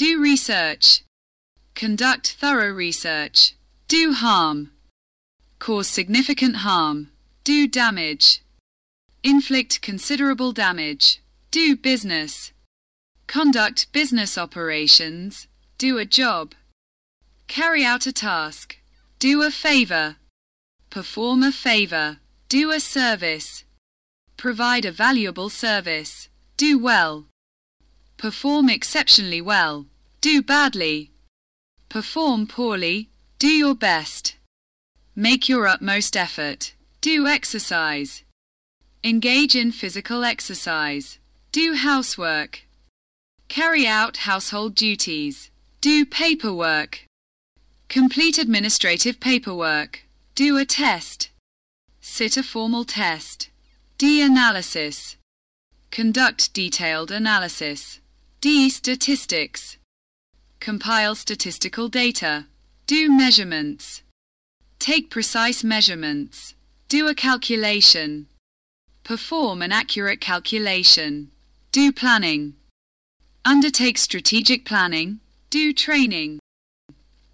Do research. Conduct thorough research. Do harm. Cause significant harm. Do damage. Inflict considerable damage. Do business. Conduct business operations. Do a job. Carry out a task. Do a favor. Perform a favor. Do a service. Provide a valuable service. Do well. Perform exceptionally well. Do badly. Perform poorly. Do your best. Make your utmost effort. Do exercise. Engage in physical exercise. Do housework. Carry out household duties. Do paperwork. Complete administrative paperwork. Do a test. Sit a formal test. D-analysis. Conduct detailed analysis. D-statistics. Compile statistical data. Do measurements. Take precise measurements. Do a calculation. Perform an accurate calculation. Do planning. Undertake strategic planning. Do training.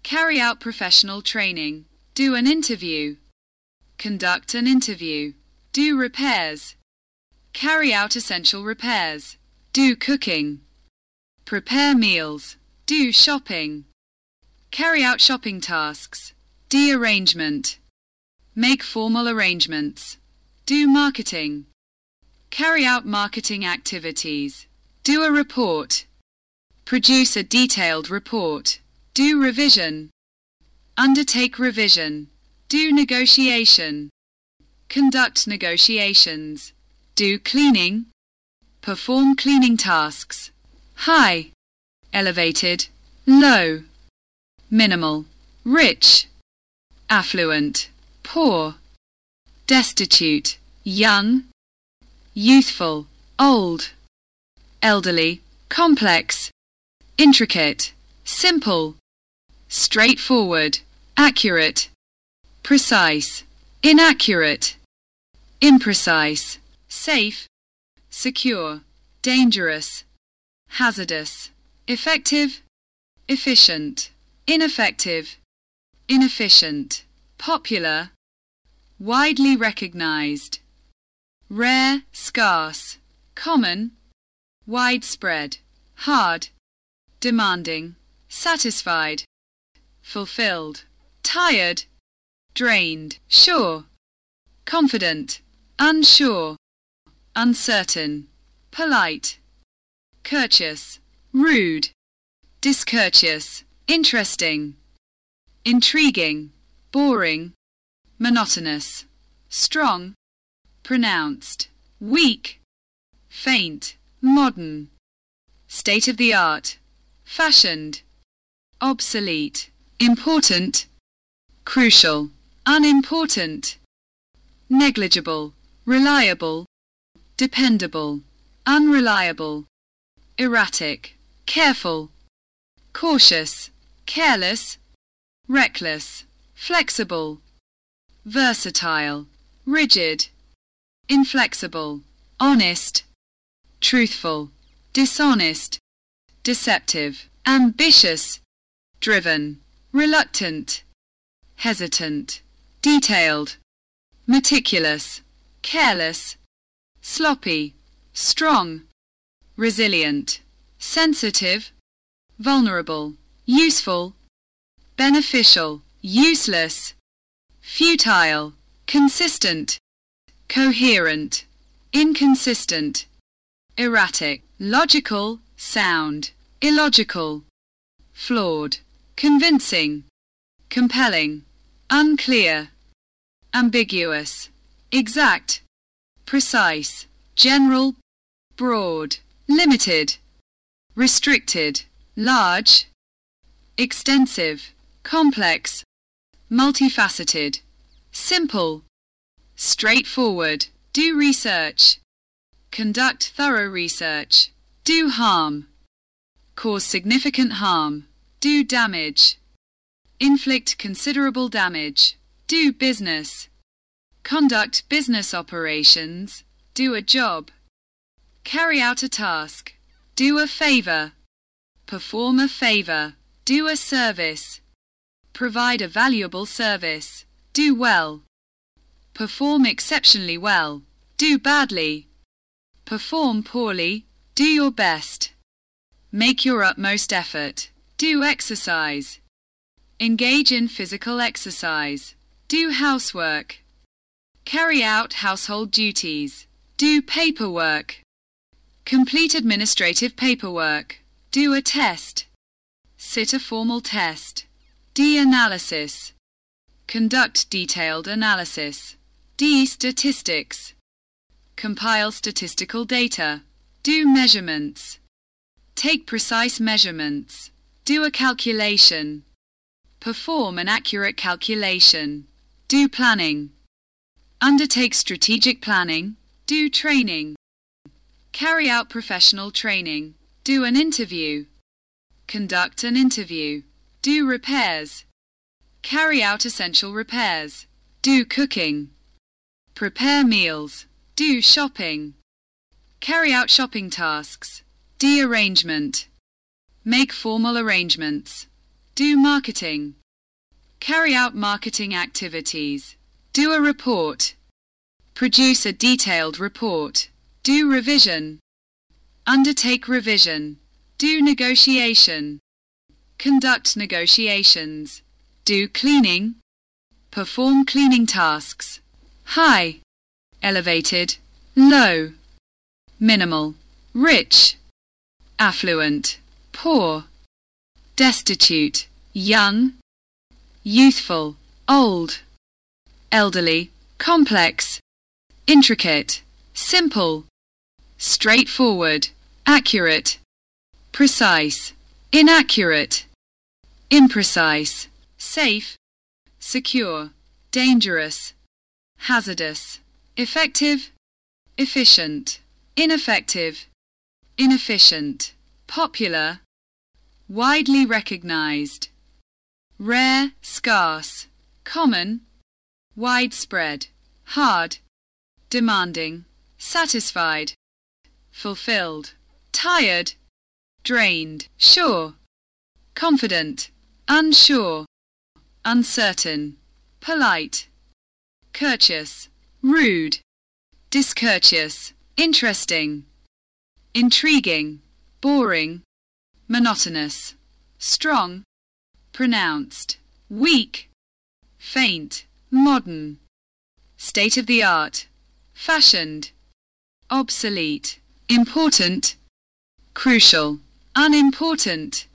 Carry out professional training. Do an interview. Conduct an interview. Do repairs. Carry out essential repairs. Do cooking. Prepare meals. Do shopping. Carry out shopping tasks. D arrangement. Make formal arrangements. Do marketing. Carry out marketing activities. Do a report. Produce a detailed report. Do revision. Undertake revision. Do negotiation. Conduct negotiations. Do cleaning. Perform cleaning tasks. High. Elevated. Low. Minimal. Rich. Affluent. Poor destitute, young, youthful, old, elderly, complex, intricate, simple, straightforward, accurate, precise, inaccurate, imprecise, safe, secure, dangerous, hazardous, effective, efficient, ineffective, inefficient, popular, widely recognized, rare, scarce, common, widespread, hard, demanding, satisfied, fulfilled, tired, drained, sure, confident, unsure, uncertain, polite, courteous, rude, discourteous, interesting, intriguing, boring, monotonous, strong, pronounced, weak, faint, modern, state of the art, fashioned, obsolete, important, crucial, unimportant, negligible, reliable, dependable, unreliable, erratic, careful, cautious, careless, reckless, flexible, versatile, rigid, inflexible, honest, truthful, dishonest, deceptive, ambitious, driven, reluctant, hesitant, detailed, meticulous, careless, sloppy, strong, resilient, sensitive, vulnerable, useful, beneficial, useless, futile, consistent, coherent, inconsistent, erratic, logical, sound, illogical, flawed, convincing, compelling, unclear, ambiguous, exact, precise, general, broad, limited, restricted, large, extensive, complex, multifaceted, simple, straightforward, do research, conduct thorough research, do harm, cause significant harm, do damage, inflict considerable damage, do business, conduct business operations, do a job, carry out a task, do a favor, Perform a favor. Do a service. Provide a valuable service. Do well. Perform exceptionally well. Do badly. Perform poorly. Do your best. Make your utmost effort. Do exercise. Engage in physical exercise. Do housework. Carry out household duties. Do paperwork. Complete administrative paperwork. Do a test. Sit a formal test. D-analysis. Conduct detailed analysis. D statistics. Compile statistical data. Do measurements. Take precise measurements. Do a calculation. Perform an accurate calculation. Do planning. Undertake strategic planning. Do training. Carry out professional training. Do an interview. Conduct an interview. Do repairs. Carry out essential repairs. Do cooking. Prepare meals. Do shopping. Carry out shopping tasks. D arrangement. Make formal arrangements. Do marketing. Carry out marketing activities. Do a report. Produce a detailed report. Do revision. Undertake revision. Do negotiation. Conduct negotiations. Do cleaning. Perform cleaning tasks. High. Elevated. Low. Minimal. Rich. Affluent. Poor. Destitute. Young. Youthful. Old. Elderly. Complex. Intricate. Simple straightforward, accurate, precise, inaccurate, imprecise, safe, secure, dangerous, hazardous, effective, efficient, ineffective, inefficient, popular, widely recognized, rare, scarce, common, widespread, hard, demanding, satisfied, fulfilled, tired, drained, sure, confident, unsure, uncertain, polite, courteous, rude, discourteous, interesting, intriguing, boring, monotonous, strong, pronounced, weak, faint, modern, state of the art, fashioned, obsolete, important, crucial, unimportant,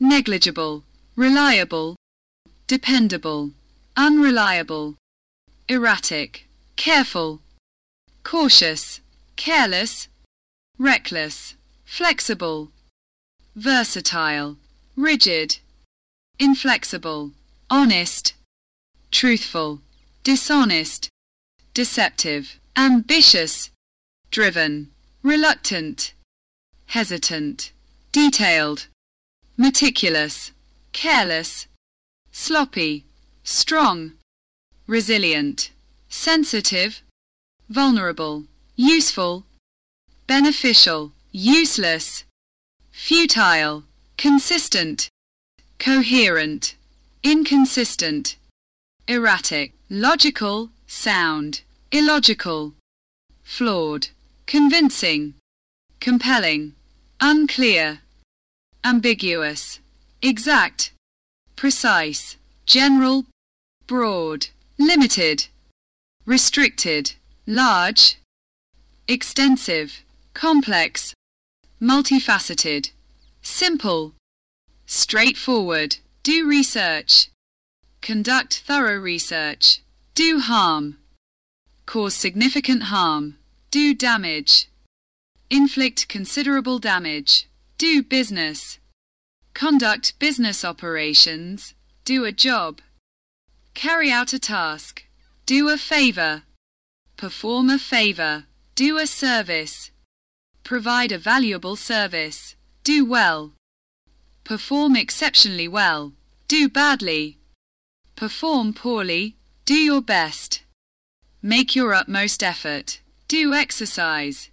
negligible, reliable, dependable, unreliable, erratic, careful, cautious, careless, reckless, flexible, versatile, rigid, inflexible, honest, truthful, dishonest, deceptive, ambitious, driven, reluctant, hesitant, detailed, meticulous, careless, sloppy, strong, resilient, sensitive, vulnerable, useful, beneficial, useless, futile, consistent, coherent, inconsistent, erratic, logical, sound, illogical, flawed convincing, compelling, unclear, ambiguous, exact, precise, general, broad, limited, restricted, large, extensive, complex, multifaceted, simple, straightforward, do research, conduct thorough research, do harm, cause significant harm, do damage. Inflict considerable damage. Do business. Conduct business operations. Do a job. Carry out a task. Do a favor. Perform a favor. Do a service. Provide a valuable service. Do well. Perform exceptionally well. Do badly. Perform poorly. Do your best. Make your utmost effort. Do exercise.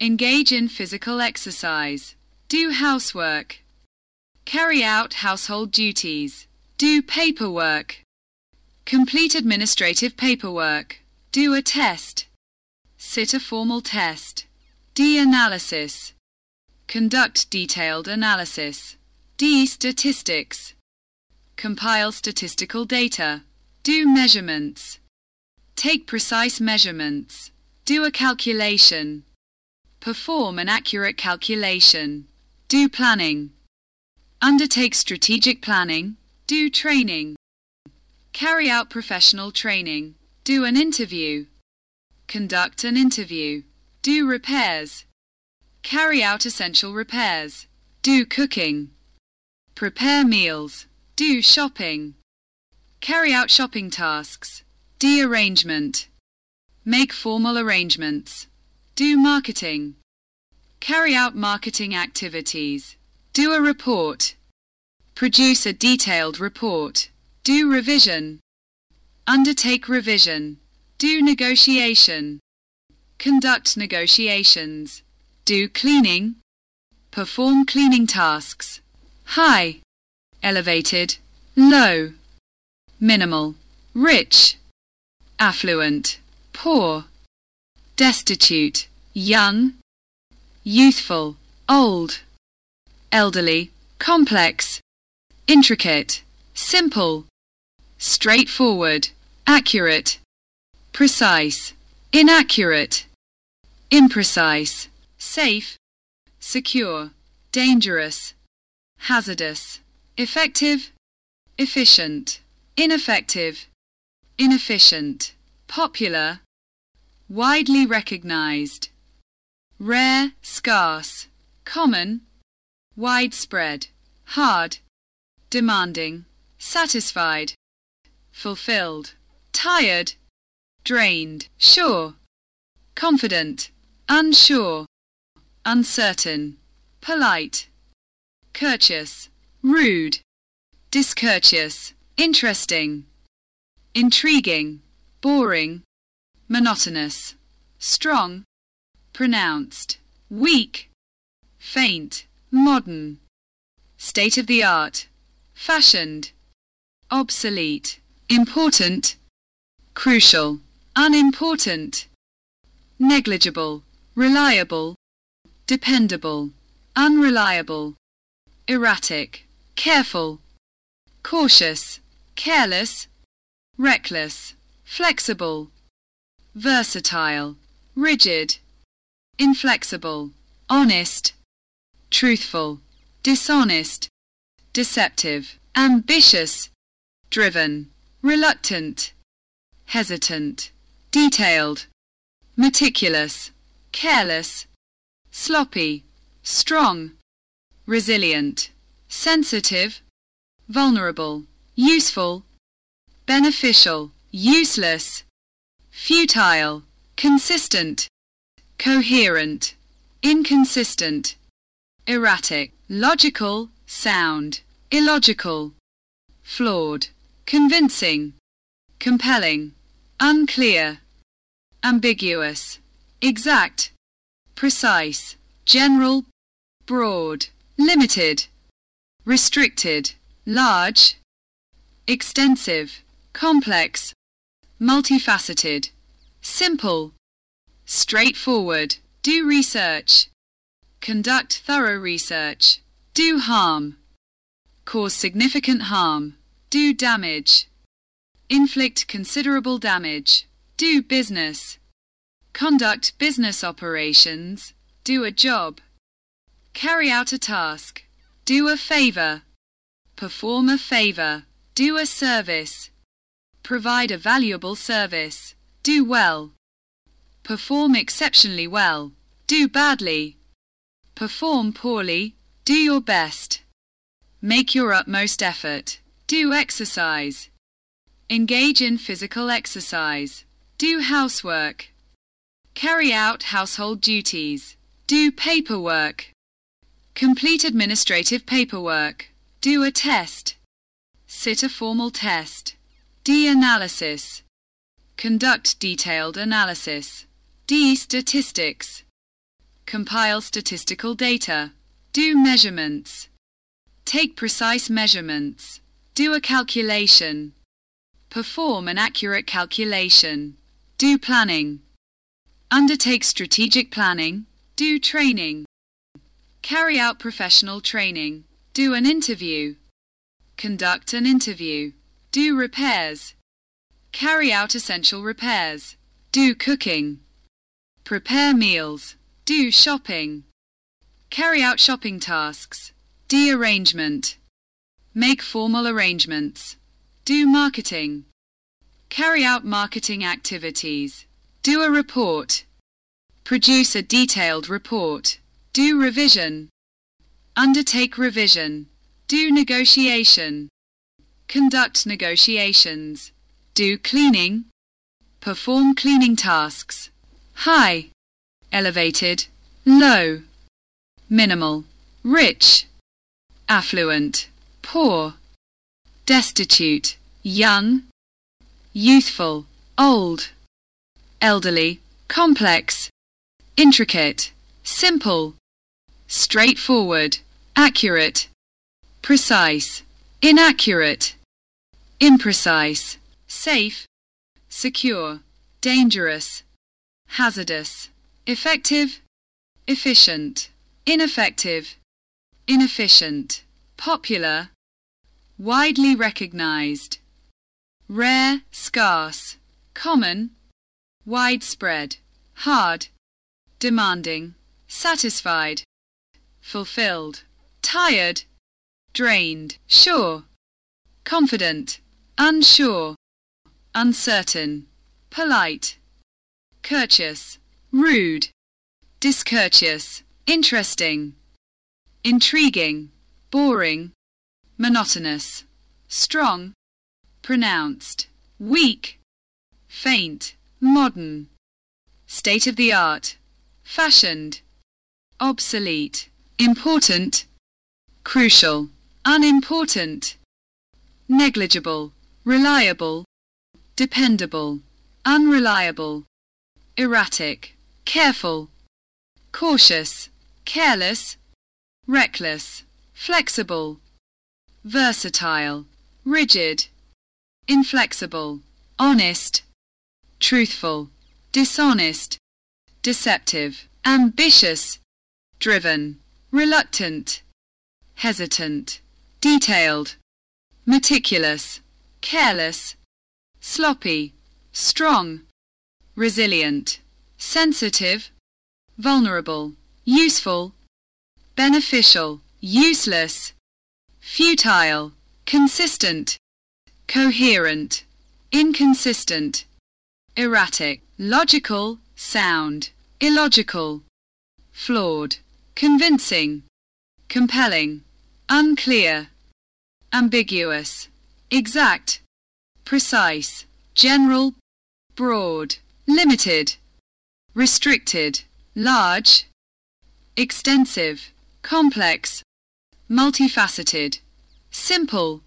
Engage in physical exercise. Do housework. Carry out household duties. Do paperwork. Complete administrative paperwork. Do a test. Sit a formal test. D-analysis. Conduct detailed analysis. D. Statistics. Compile statistical data. Do measurements. Take precise measurements. Do a calculation. Perform an accurate calculation. Do planning. Undertake strategic planning. Do training. Carry out professional training. Do an interview. Conduct an interview. Do repairs. Carry out essential repairs. Do cooking. Prepare meals. Do shopping. Carry out shopping tasks. D arrangement. Make formal arrangements. Do marketing. Carry out marketing activities. Do a report. Produce a detailed report. Do revision. Undertake revision. Do negotiation. Conduct negotiations. Do cleaning. Perform cleaning tasks. High. Elevated. Low. Minimal. Rich. Affluent. Poor. Destitute. Young. Youthful. Old. Elderly. Complex. Intricate. Simple. Straightforward. Accurate. Precise. Inaccurate. Imprecise. Safe. Secure. Dangerous. Hazardous. Effective. Efficient. Ineffective. Inefficient. Popular. Widely recognized. Rare, scarce. Common. Widespread. Hard. Demanding. Satisfied. Fulfilled. Tired. Drained. Sure. Confident. Unsure. Uncertain. Polite. Courteous. Rude. Discourteous. Interesting. Intriguing. Boring. Monotonous. Strong. Pronounced. Weak. Faint. Modern. State of the art. Fashioned. Obsolete. Important. Crucial. Unimportant. Negligible. Reliable. Dependable. Unreliable. Erratic. Careful. Cautious. Careless. Reckless. Flexible. Versatile. Rigid. Inflexible. Honest. Truthful. Dishonest. Deceptive. Ambitious. Driven. Reluctant. Hesitant. Detailed. Meticulous. Careless. Sloppy. Strong. Resilient. Sensitive. Vulnerable. Useful. Beneficial. Useless. Futile. Consistent. Coherent. Inconsistent. Erratic. Logical. Sound. Illogical. Flawed. Convincing. Compelling. Unclear. Ambiguous. Exact. Precise. General. Broad. Limited. Restricted. Large. Extensive. Complex. Multifaceted. Simple. Straightforward. Do research. Conduct thorough research. Do harm. Cause significant harm. Do damage. Inflict considerable damage. Do business. Conduct business operations. Do a job. Carry out a task. Do a favor. Perform a favor. Do a service. Provide a valuable service. Do well. Perform exceptionally well. Do badly. Perform poorly. Do your best. Make your utmost effort. Do exercise. Engage in physical exercise. Do housework. Carry out household duties. Do paperwork. Complete administrative paperwork. Do a test. Sit a formal test. D-analysis. Conduct detailed analysis. D. Statistics. Compile statistical data. Do measurements. Take precise measurements. Do a calculation. Perform an accurate calculation. Do planning. Undertake strategic planning. Do training. Carry out professional training. Do an interview. Conduct an interview. Do repairs. Carry out essential repairs. Do cooking. Prepare meals. Do shopping. Carry out shopping tasks. Do arrangement. Make formal arrangements. Do marketing. Carry out marketing activities. Do a report. Produce a detailed report. Do revision. Undertake revision. Do negotiation. Conduct negotiations. Do cleaning. Perform cleaning tasks. High. Elevated. Low. Minimal. Rich. Affluent. Poor. Destitute. Young. Youthful. Old. Elderly. Complex. Intricate. Simple. Straightforward. Accurate. Precise. Inaccurate. Imprecise. Safe. Secure. Dangerous. Hazardous. Effective. Efficient. Ineffective. Inefficient. Popular. Widely recognized. Rare, scarce. Common. Widespread. Hard. Demanding. Satisfied. Fulfilled. Tired. Drained. Sure. Confident. Unsure. Uncertain. Polite. Courteous. Rude. Discourteous. Interesting. Intriguing. Boring. Monotonous. Strong. Pronounced. Weak. Faint. Modern. State of the art. Fashioned. Obsolete. Important. Crucial. Unimportant. Negligible. Reliable. Dependable. Unreliable. Erratic. Careful. Cautious. Careless. Reckless. Flexible. Versatile. Rigid. Inflexible. Honest. Truthful. Dishonest. Deceptive. Ambitious. Driven. Reluctant. Hesitant. Detailed. Meticulous. Careless. Sloppy. Strong. Resilient. Sensitive. Vulnerable. Useful. Beneficial. Useless. Futile. Consistent. Coherent. Inconsistent. Erratic. Logical. Sound. Illogical. Flawed. Convincing. Compelling. Unclear. Ambiguous. Exact. Precise. General. Broad. Limited. Restricted. Large. Extensive. Complex. Multifaceted. Simple.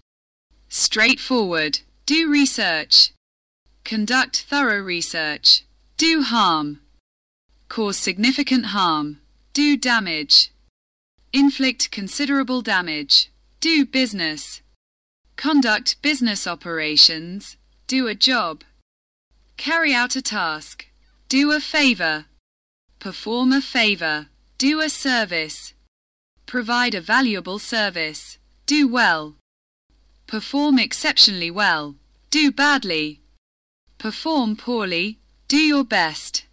Straightforward. Do research. Conduct thorough research. Do harm. Cause significant harm. Do damage. Inflict considerable damage. Do business. Conduct business operations. Do a job. Carry out a task. Do a favor. Perform a favor. Do a service. Provide a valuable service. Do well. Perform exceptionally well. Do badly. Perform poorly. Do your best.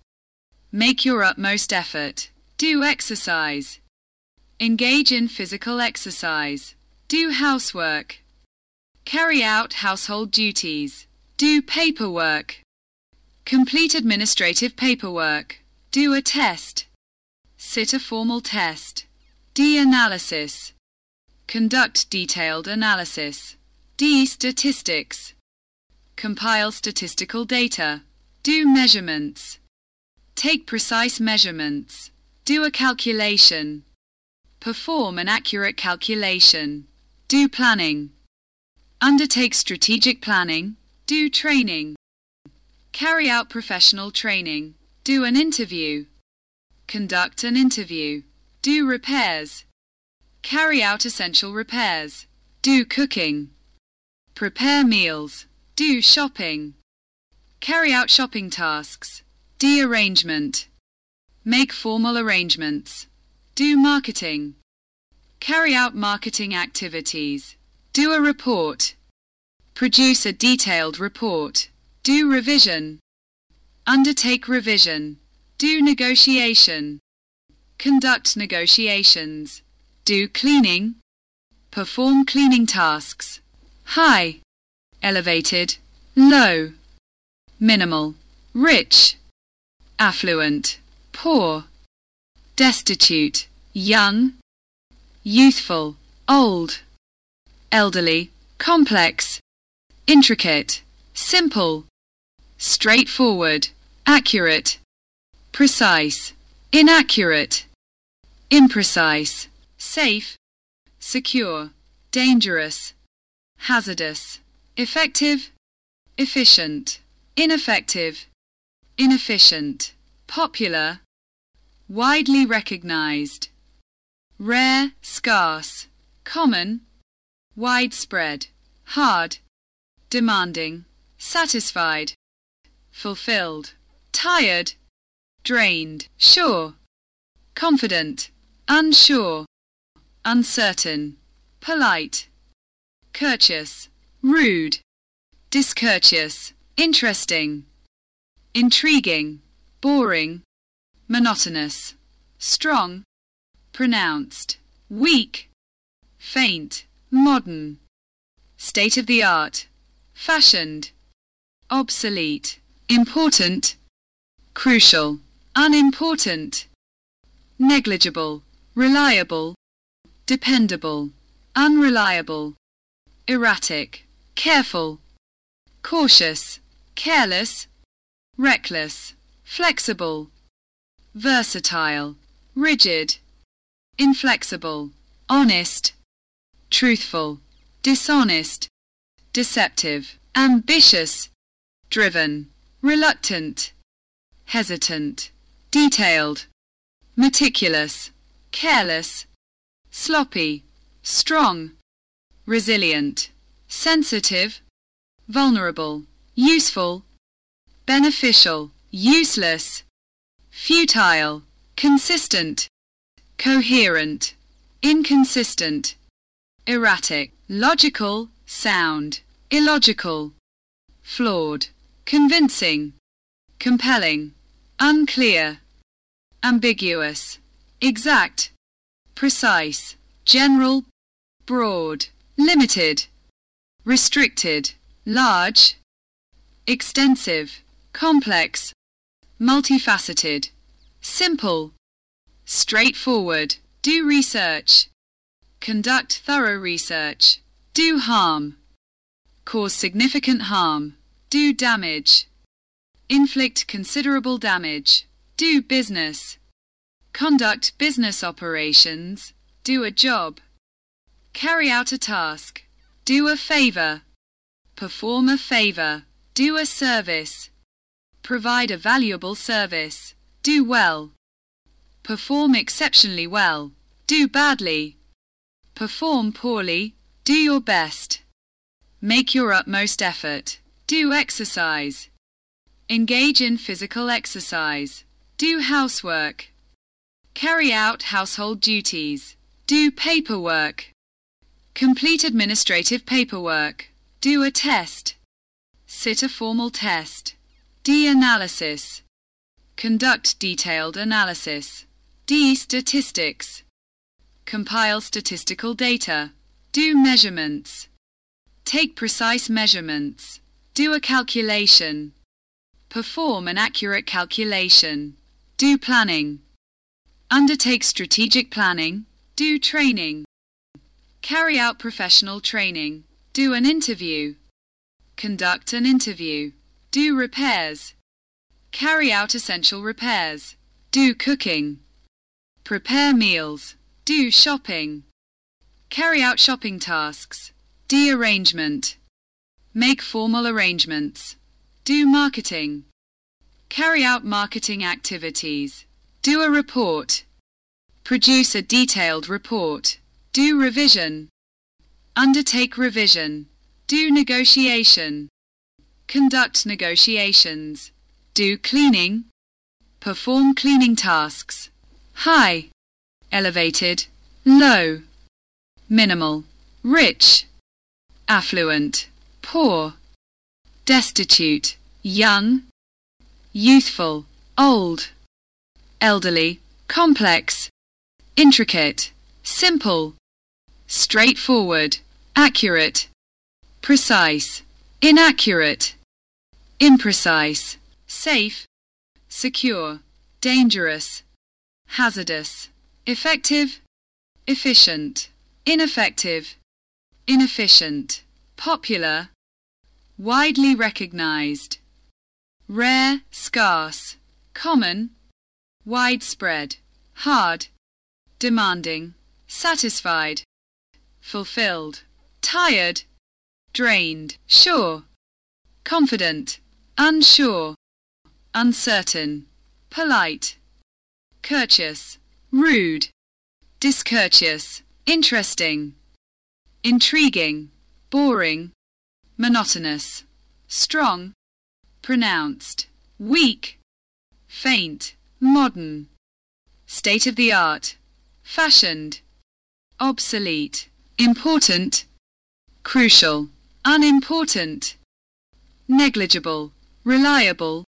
Make your utmost effort. Do exercise. Engage in physical exercise. Do housework. Carry out household duties. Do paperwork. Complete administrative paperwork. Do a test. Sit a formal test. D-analysis. Conduct detailed analysis. D-statistics. Compile statistical data. Do measurements. Take precise measurements. Do a calculation. Perform an accurate calculation. Do planning. Undertake strategic planning. Do training. Carry out professional training. Do an interview. Conduct an interview. Do repairs. Carry out essential repairs. Do cooking. Prepare meals. Do shopping. Carry out shopping tasks. D arrangement. Make formal arrangements. Do marketing. Carry out marketing activities. Do a report. Produce a detailed report. Do revision. Undertake revision. Do negotiation. Conduct negotiations. Do cleaning. Perform cleaning tasks. High. Elevated. Low. Minimal. Rich. Affluent. Poor. Destitute. Young. Youthful. Old. Elderly. Complex. Intricate. Simple. Straightforward. Accurate. Precise. Inaccurate. Imprecise. Safe. Secure. Dangerous. Hazardous. Effective. Efficient. Ineffective. Inefficient. Popular. Widely recognized. Rare, scarce. Common. Widespread. Hard. Demanding. Satisfied. Fulfilled. Tired. Drained. Sure. Confident. Unsure. Uncertain. Polite. Courteous. Rude. Discourteous. Interesting. Intriguing. Boring. Monotonous. Strong. Pronounced. Weak. Faint. Modern. State of the art. Fashioned. Obsolete. Important. Crucial. Unimportant. Negligible. Reliable. Dependable. Unreliable. Erratic. Careful. Cautious. Careless. Reckless. Flexible. Versatile. Rigid. Inflexible. Honest. Truthful. Dishonest. Deceptive. Ambitious. Driven. Reluctant. Hesitant. Detailed. Meticulous. Careless. Sloppy. Strong. Resilient. Sensitive. Vulnerable. Useful. Beneficial. Useless. Futile. Consistent. Coherent. Inconsistent. Erratic. Logical. Sound. Illogical. Flawed. Convincing. Compelling. Unclear. Ambiguous. Exact. Precise. General. Broad. Limited. Restricted. Large. Extensive. Complex. Multifaceted. Simple. Straightforward. Do research. Conduct thorough research. Do harm. Cause significant harm. Do damage. Inflict considerable damage. Do business. Conduct business operations. Do a job. Carry out a task. Do a favor. Perform a favor. Do a service. Provide a valuable service. Do well. Perform exceptionally well. Do badly. Perform poorly. Do your best. Make your utmost effort. Do exercise. Engage in physical exercise. Do housework. Carry out household duties. Do paperwork. Complete administrative paperwork. Do a test. Sit a formal test. D-analysis. Conduct detailed analysis. D-statistics. Compile statistical data. Do measurements. Take precise measurements. Do a calculation. Perform an accurate calculation. Do planning. Undertake strategic planning. Do training. Carry out professional training. Do an interview. Conduct an interview. Do repairs. Carry out essential repairs. Do cooking. Prepare meals. Do shopping. Carry out shopping tasks. D arrangement. Make formal arrangements. Do marketing. Carry out marketing activities. Do a report. Produce a detailed report. Do revision. Undertake revision. Do negotiation. Conduct negotiations. Do cleaning. Perform cleaning tasks. High. Elevated. Low. Minimal. Rich. Affluent. Poor. Destitute. Young. Youthful. Old. Elderly. Complex. Intricate. Simple. Straightforward. Accurate. Precise. Inaccurate. Imprecise. Safe. Secure. Dangerous. Hazardous. Effective. Efficient. Ineffective. Inefficient. Popular. Widely recognized. Rare, scarce. Common. Widespread. Hard. Demanding. Satisfied. Fulfilled. Tired. Drained. Sure. Confident. Unsure. Uncertain. Polite. Courteous. Rude. Discourteous. Interesting. Intriguing. Boring. Monotonous. Strong. Pronounced. Weak. Faint. Modern. State of the art. Fashioned. Obsolete. Important. Crucial. Unimportant. Negligible. Reliable.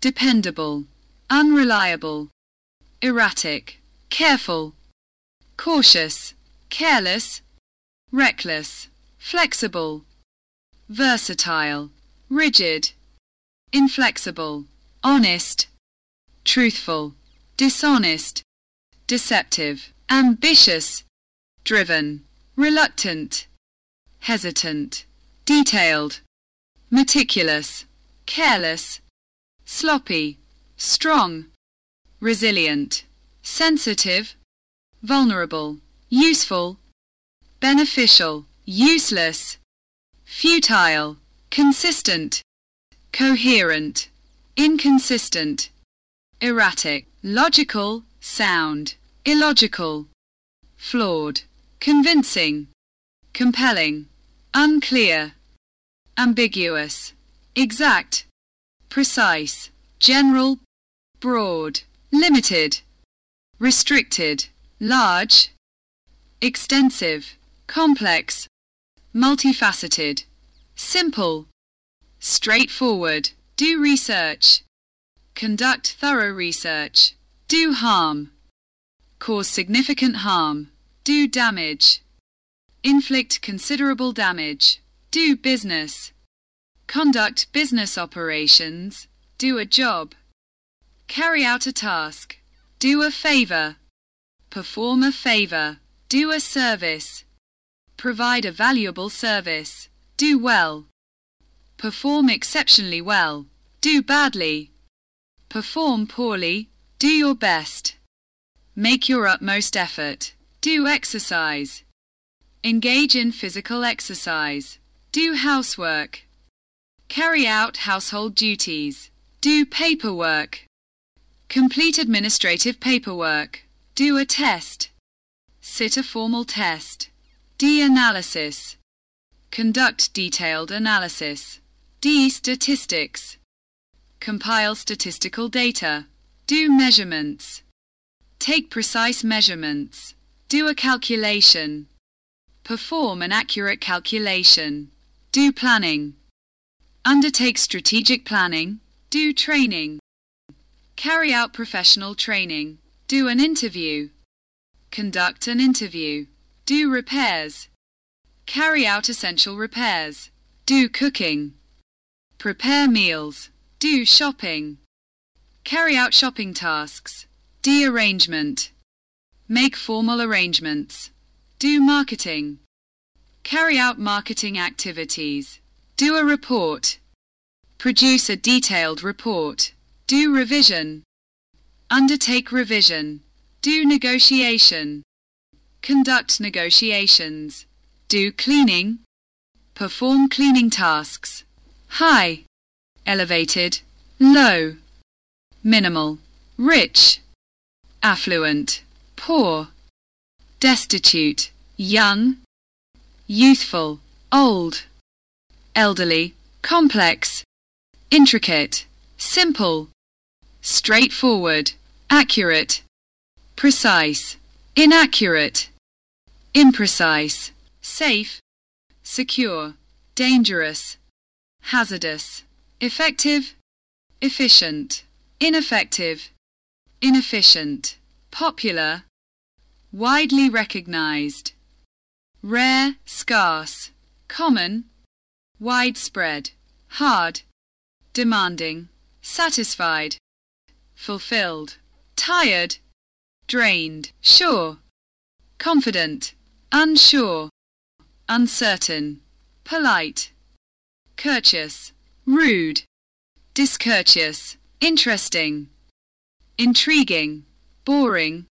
Dependable. Unreliable. Erratic. Careful. Cautious. Careless. Reckless. Flexible. Versatile. Rigid. Inflexible. Honest. Truthful. Dishonest. Deceptive. Ambitious. Driven. Reluctant. Hesitant. Detailed. Meticulous. Careless. Sloppy. Strong. Resilient. Sensitive. Vulnerable. Useful. Beneficial. Useless. Futile. Consistent. Coherent. Inconsistent. Erratic. Logical. Sound. Illogical. Flawed. Convincing. Compelling. Unclear. Ambiguous. Exact. Precise. General. Broad. Limited. Restricted. Large. Extensive. Complex. Multifaceted. Simple. Straightforward. Do research. Conduct thorough research. Do harm. Cause significant harm. Do damage. Inflict considerable damage. Do business. Conduct business operations. Do a job. Carry out a task. Do a favor. Perform a favor. Do a service. Provide a valuable service. Do well. Perform exceptionally well. Do badly. Perform poorly. Do your best. Make your utmost effort. Do exercise. Engage in physical exercise. Do housework. Carry out household duties. Do paperwork. Complete administrative paperwork. Do a test. Sit a formal test. D-analysis. Conduct detailed analysis. D-statistics. Compile statistical data. Do measurements. Take precise measurements. Do a calculation. Perform an accurate calculation. Do planning. Undertake strategic planning. Do training. Carry out professional training. Do an interview. Conduct an interview. Do repairs. Carry out essential repairs. Do cooking. Prepare meals. Do shopping. Carry out shopping tasks. D arrangement. Make formal arrangements. Do marketing. Carry out marketing activities. Do a report. Produce a detailed report. Do revision. Undertake revision. Do negotiation. Conduct negotiations. Do cleaning. Perform cleaning tasks. High. Elevated. Low. Minimal. Rich. Affluent. Poor. Destitute. young, youthful, old, elderly, complex, intricate, simple, straightforward, accurate, precise, inaccurate, imprecise, safe, secure, dangerous, hazardous, effective, efficient, ineffective, inefficient, popular, widely recognized, rare, scarce, common, widespread, hard, demanding, satisfied, fulfilled, tired, drained, sure, confident, unsure, uncertain, polite, courteous, rude, discourteous, interesting, intriguing, boring,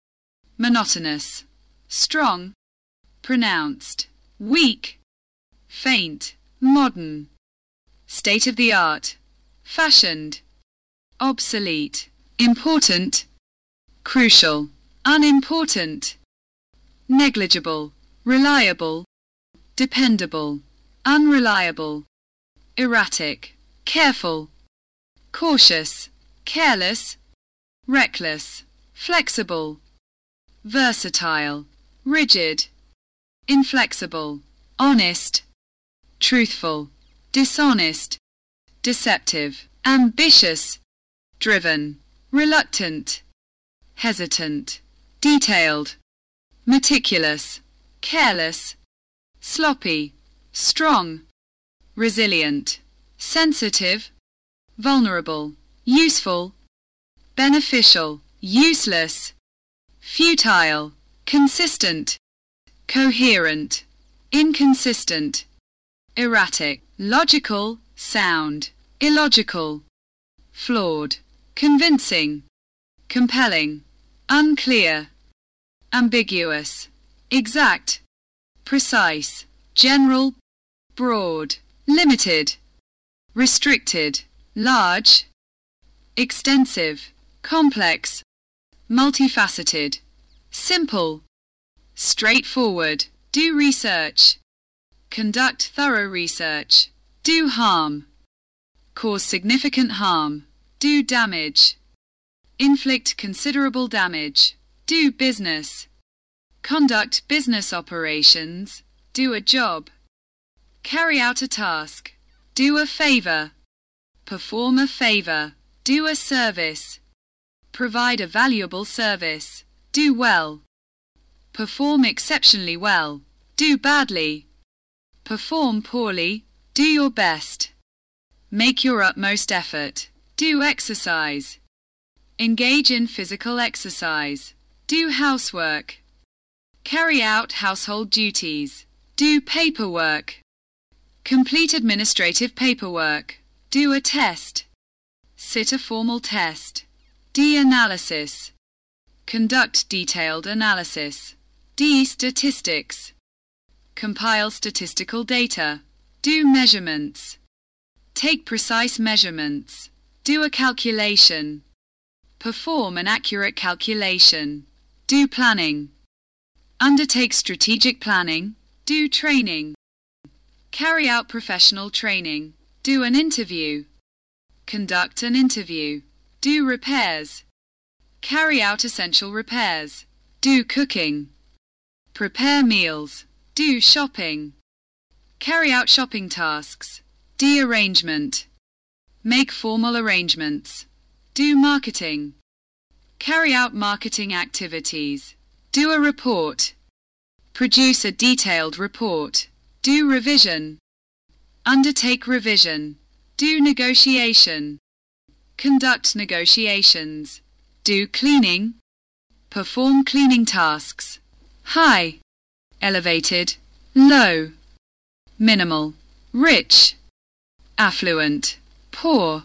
monotonous, strong, pronounced, weak, faint, modern, state of the art, fashioned, obsolete, important, crucial, unimportant, negligible, reliable, dependable, unreliable, erratic, careful, cautious, careless, reckless, flexible, versatile, rigid, inflexible, honest, truthful, dishonest, deceptive, ambitious, driven, reluctant, hesitant, detailed, meticulous, careless, sloppy, strong, resilient, sensitive, vulnerable, useful, beneficial, useless, futile, consistent, coherent, inconsistent, erratic, logical, sound, illogical, flawed, convincing, compelling, unclear, ambiguous, exact, precise, general, broad, limited, restricted, large, extensive, complex, multifaceted, simple, straightforward, do research, conduct thorough research, do harm, cause significant harm, do damage, inflict considerable damage, do business, conduct business operations, do a job, carry out a task, do a favor, perform a favor, do a service, provide a valuable service, do well, perform exceptionally well, do badly, perform poorly, do your best, make your utmost effort, do exercise, engage in physical exercise, do housework, carry out household duties, do paperwork, complete administrative paperwork, do a test, sit a formal test, D-analysis, conduct detailed analysis, D-statistics, compile statistical data, do measurements, take precise measurements, do a calculation, perform an accurate calculation, do planning, undertake strategic planning, do training, carry out professional training, do an interview, conduct an interview, do repairs, carry out essential repairs, do cooking, prepare meals, do shopping, carry out shopping tasks, do arrangement, make formal arrangements, do marketing, carry out marketing activities, do a report, produce a detailed report, do revision, undertake revision, do negotiation, conduct negotiations, do cleaning, perform cleaning tasks, high, elevated, low, minimal, rich, affluent, poor,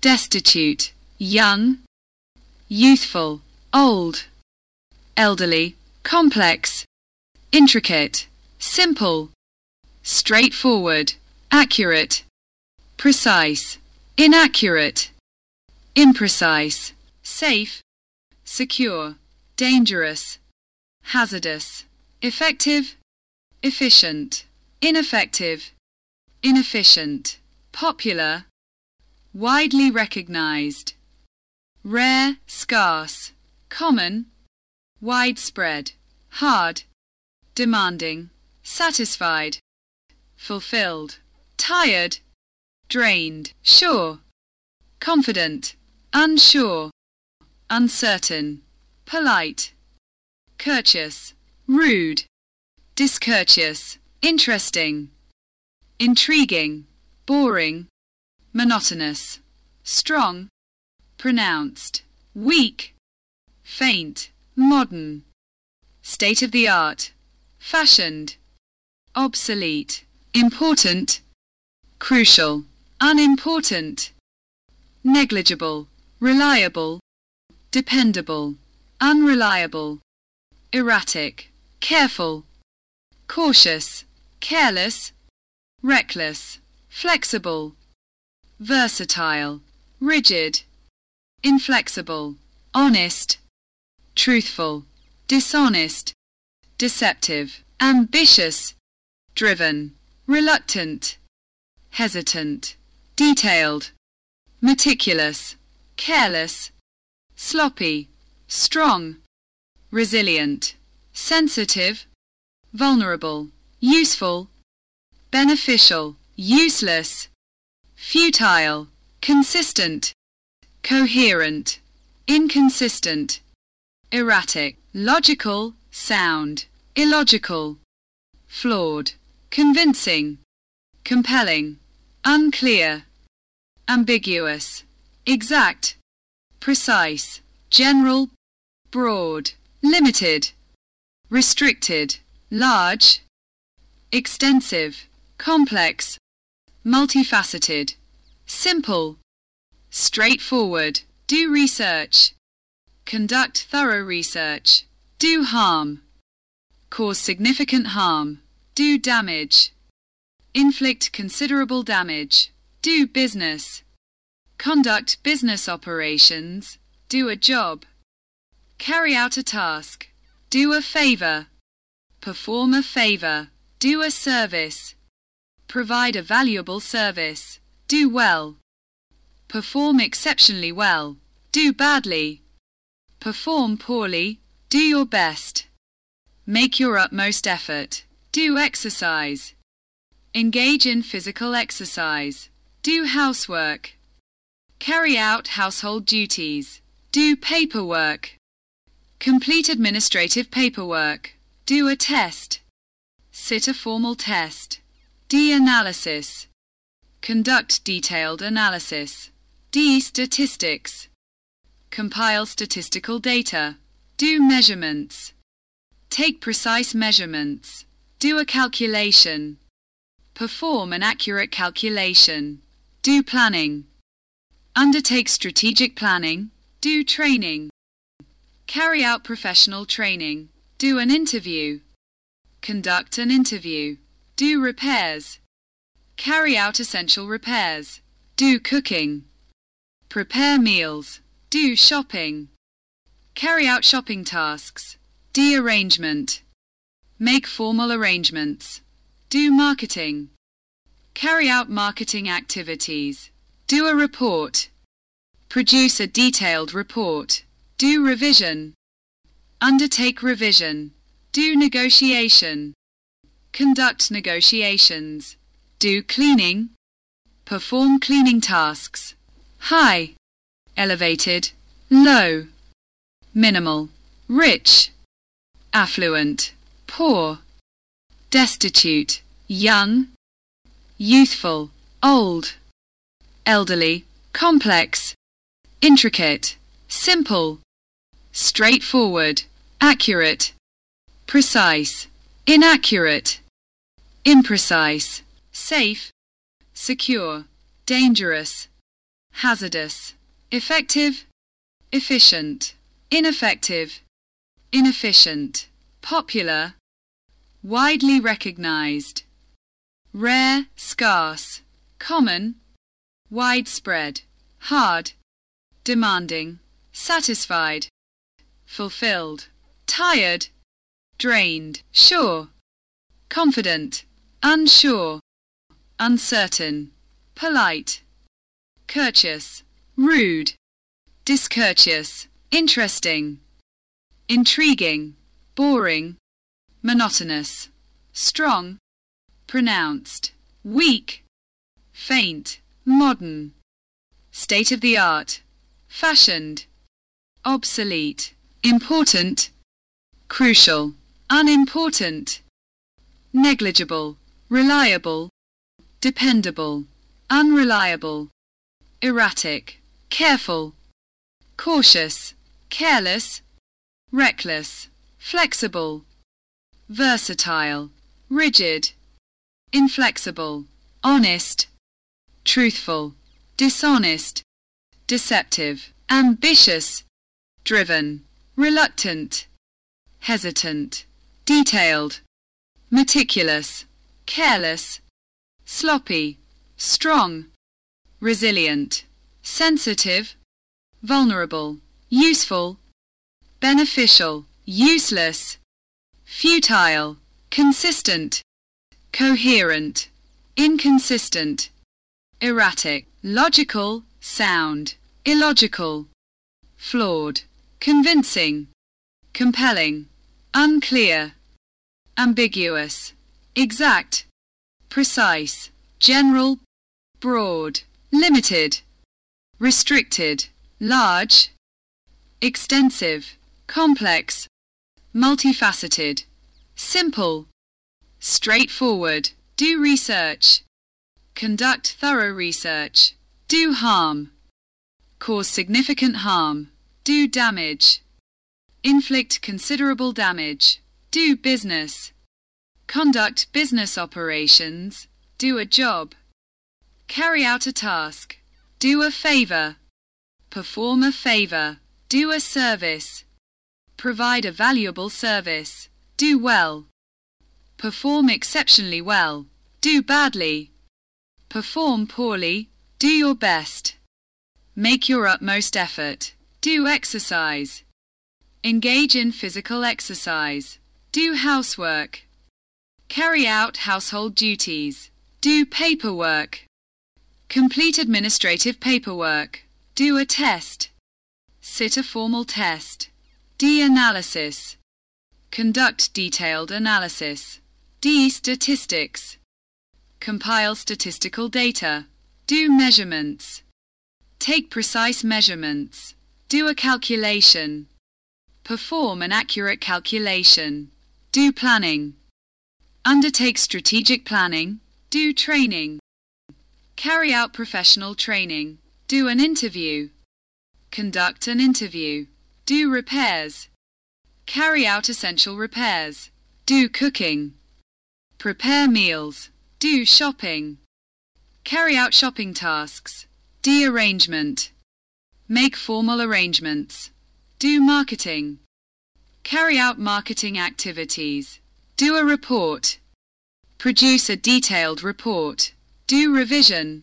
destitute, young, youthful, old, elderly, complex, intricate, simple, straightforward, accurate, precise, inaccurate, imprecise, safe, secure, dangerous, hazardous, effective, efficient, ineffective, inefficient, popular, widely recognized, rare, scarce, common, widespread, hard, demanding, satisfied, fulfilled, tired, drained, sure, confident, unsure, uncertain, polite, courteous, rude, discourteous, interesting, intriguing, boring, monotonous, strong, pronounced, weak, faint, modern, state of the art, fashioned, obsolete, important, crucial, unimportant, negligible, reliable, dependable, unreliable, erratic, careful, cautious, careless, reckless, flexible, versatile, rigid, inflexible, honest, truthful, dishonest, deceptive, ambitious, driven, reluctant, hesitant, detailed, meticulous, careless, sloppy, strong, resilient, sensitive, vulnerable, useful, beneficial, useless, futile, consistent, coherent, inconsistent, erratic, logical, sound, illogical, flawed, convincing, compelling, unclear, ambiguous, exact, precise, general, broad, limited, restricted, large, extensive, complex, multifaceted, simple, straightforward, do research, conduct thorough research, do harm, cause significant harm, do damage, inflict considerable damage, do business, conduct business operations, do a job, carry out a task, do a favor, perform a favor, do a service, provide a valuable service, do well, perform exceptionally well, do badly, perform poorly, do your best, make your utmost effort, do exercise, engage in physical exercise, do housework, carry out household duties, do paperwork, complete administrative paperwork, do a test, sit a formal test, D-analysis, conduct detailed analysis, D-statistics, compile statistical data, do measurements, take precise measurements, do a calculation, perform an accurate calculation, do planning, undertake strategic planning, do training, carry out professional training, do an interview, conduct an interview, do repairs, carry out essential repairs, do cooking, prepare meals, do shopping, carry out shopping tasks, do arrangement, make formal arrangements, do marketing, carry out marketing activities, do a report, produce a detailed report, do revision, undertake revision, do negotiation, conduct negotiations, do cleaning, perform cleaning tasks, high, elevated, low, minimal, rich, affluent, poor, destitute, young, youthful, old, elderly, complex, intricate, simple, straightforward, accurate, precise, inaccurate, imprecise, safe, secure, dangerous, hazardous, effective, efficient, ineffective, inefficient, popular, widely recognized, rare, scarce, common, widespread, hard, demanding, satisfied, fulfilled, tired, drained, sure, confident, unsure, uncertain, polite, courteous, rude, discourteous, interesting, intriguing, boring, monotonous, strong, pronounced, weak, faint, modern, state of the art, fashioned, obsolete, important, crucial, unimportant, negligible, reliable, dependable, unreliable, erratic, careful, cautious, careless, reckless, flexible, versatile, rigid, inflexible, honest, truthful, dishonest, deceptive, ambitious, driven, reluctant, hesitant, detailed, meticulous, careless, sloppy, strong, resilient, sensitive, vulnerable, useful, beneficial, useless, futile, consistent, coherent, inconsistent, erratic, logical, sound, illogical, flawed, convincing, compelling, unclear, ambiguous, exact, precise, general, broad, limited, restricted, large, extensive, complex, multifaceted, simple, straightforward, do research, conduct thorough research, do harm, cause significant harm, do damage, inflict considerable damage, do business, conduct business operations, do a job, carry out a task, do a favor, perform a favor, do a service, provide a valuable service, do well, perform exceptionally well, do badly, perform poorly, do your best, make your utmost effort, do exercise, engage in physical exercise, do housework, carry out household duties, do paperwork, complete administrative paperwork, do a test, sit a formal test, D-analysis, conduct detailed analysis, D-statistics, compile statistical data, do measurements, take precise measurements, do a calculation, perform an accurate calculation, do planning, undertake strategic planning, do training, carry out professional training, do an interview, conduct an interview, do repairs, carry out essential repairs, do cooking, prepare meals, do shopping, carry out shopping tasks, do arrangement, make formal arrangements, do marketing, carry out marketing activities, do a report, produce a detailed report, do revision,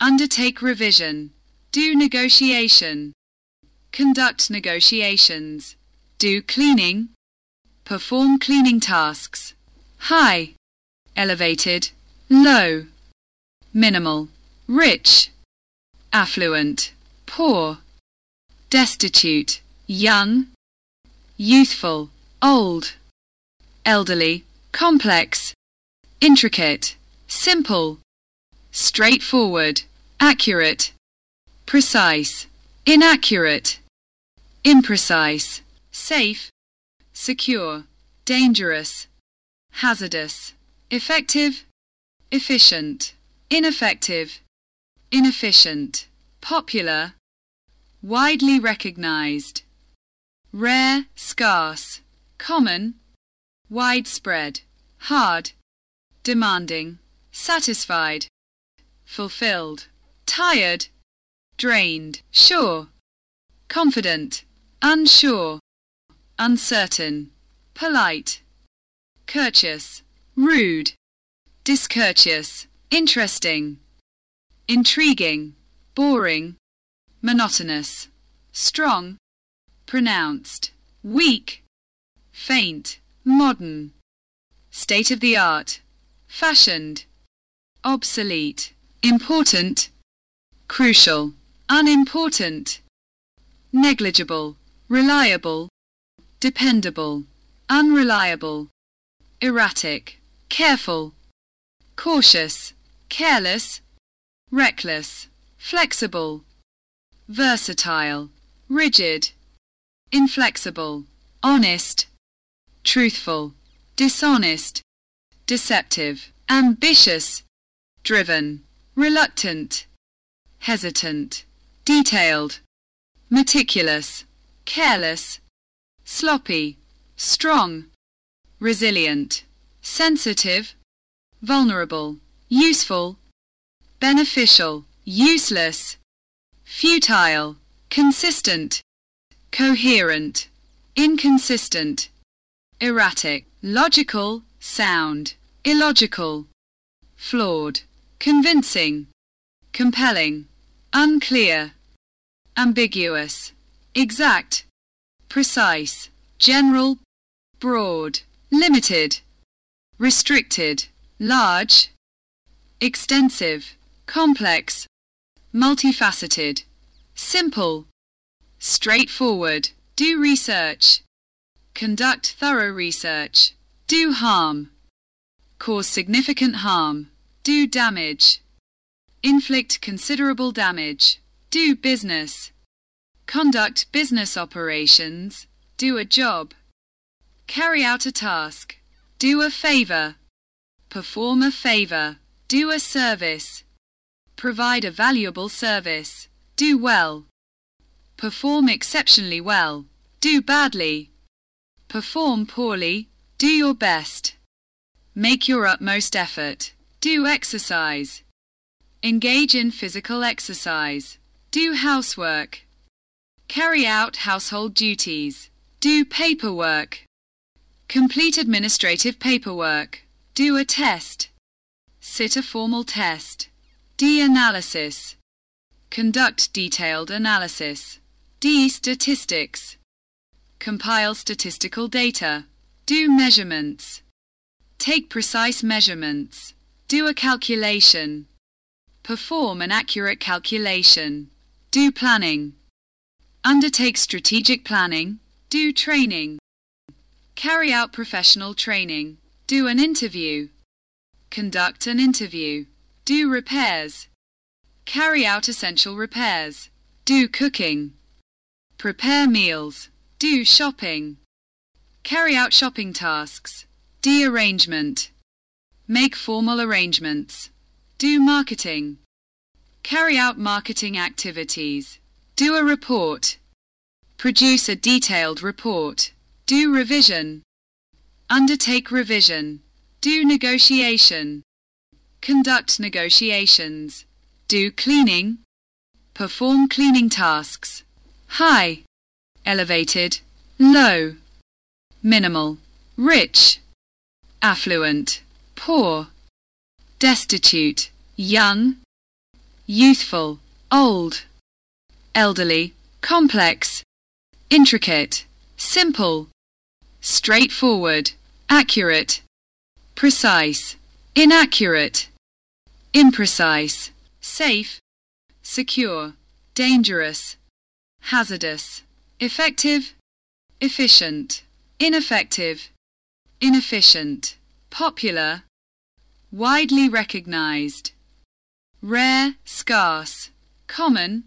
undertake revision, do negotiation, conduct negotiations, do cleaning, perform cleaning tasks, high, elevated, low, minimal, rich, affluent, poor, destitute, young, youthful, old, elderly, complex, intricate, simple, straightforward, accurate, precise, inaccurate, imprecise, safe, secure, dangerous, hazardous, effective, efficient, ineffective, inefficient, popular, widely recognized, rare, scarce, common, widespread, hard, demanding, satisfied, fulfilled, tired, drained, sure, confident, unsure, uncertain, polite, courteous, rude, discourteous, interesting, intriguing, boring, monotonous, strong, pronounced, weak, faint, modern, state of the art, fashioned, obsolete, important, crucial, unimportant, negligible, reliable, dependable, unreliable, erratic, careful, cautious, careless, reckless, flexible, versatile, rigid, inflexible, honest, truthful, dishonest, deceptive, ambitious, driven, reluctant, hesitant, detailed, meticulous, careless, sloppy, strong, resilient, sensitive, vulnerable, useful, beneficial, useless, futile, consistent, coherent, inconsistent, erratic, logical, sound, illogical, flawed, convincing, compelling, unclear, ambiguous, exact, precise, general, broad, limited, restricted, large, extensive, complex, multifaceted, simple, straightforward, do research, conduct thorough research, do harm, cause significant harm, do damage, inflict considerable damage, do business, conduct business operations, do a job, carry out a task, do a favor, perform a favor, do a service, provide a valuable service, do well, perform exceptionally well, do badly, perform poorly, do your best, make your utmost effort, do exercise, engage in physical exercise, do housework, carry out household duties, do paperwork, complete administrative paperwork, do a test, sit a formal test, D-analysis, conduct detailed analysis, D-statistics, compile statistical data, do measurements, take precise measurements, do a calculation, perform an accurate calculation, do planning, undertake strategic planning, do training, carry out professional training, do an interview, conduct an interview, do repairs. Carry out essential repairs. Do cooking. Prepare meals. Do shopping. Carry out shopping tasks. de-arrangement, Make formal arrangements. Do marketing. Carry out marketing activities. Do a report. Produce a detailed report. Do revision. Undertake revision. Do negotiation. Conduct negotiations. Do cleaning. Perform cleaning tasks. High. Elevated. Low. Minimal. Rich. Affluent. Poor. Destitute. Young. Youthful. Old. Elderly. Complex. Intricate. Simple. Straightforward. Accurate. Precise. Inaccurate imprecise, safe, secure, dangerous, hazardous, effective, efficient, ineffective, inefficient, popular, widely recognized, rare, scarce, common,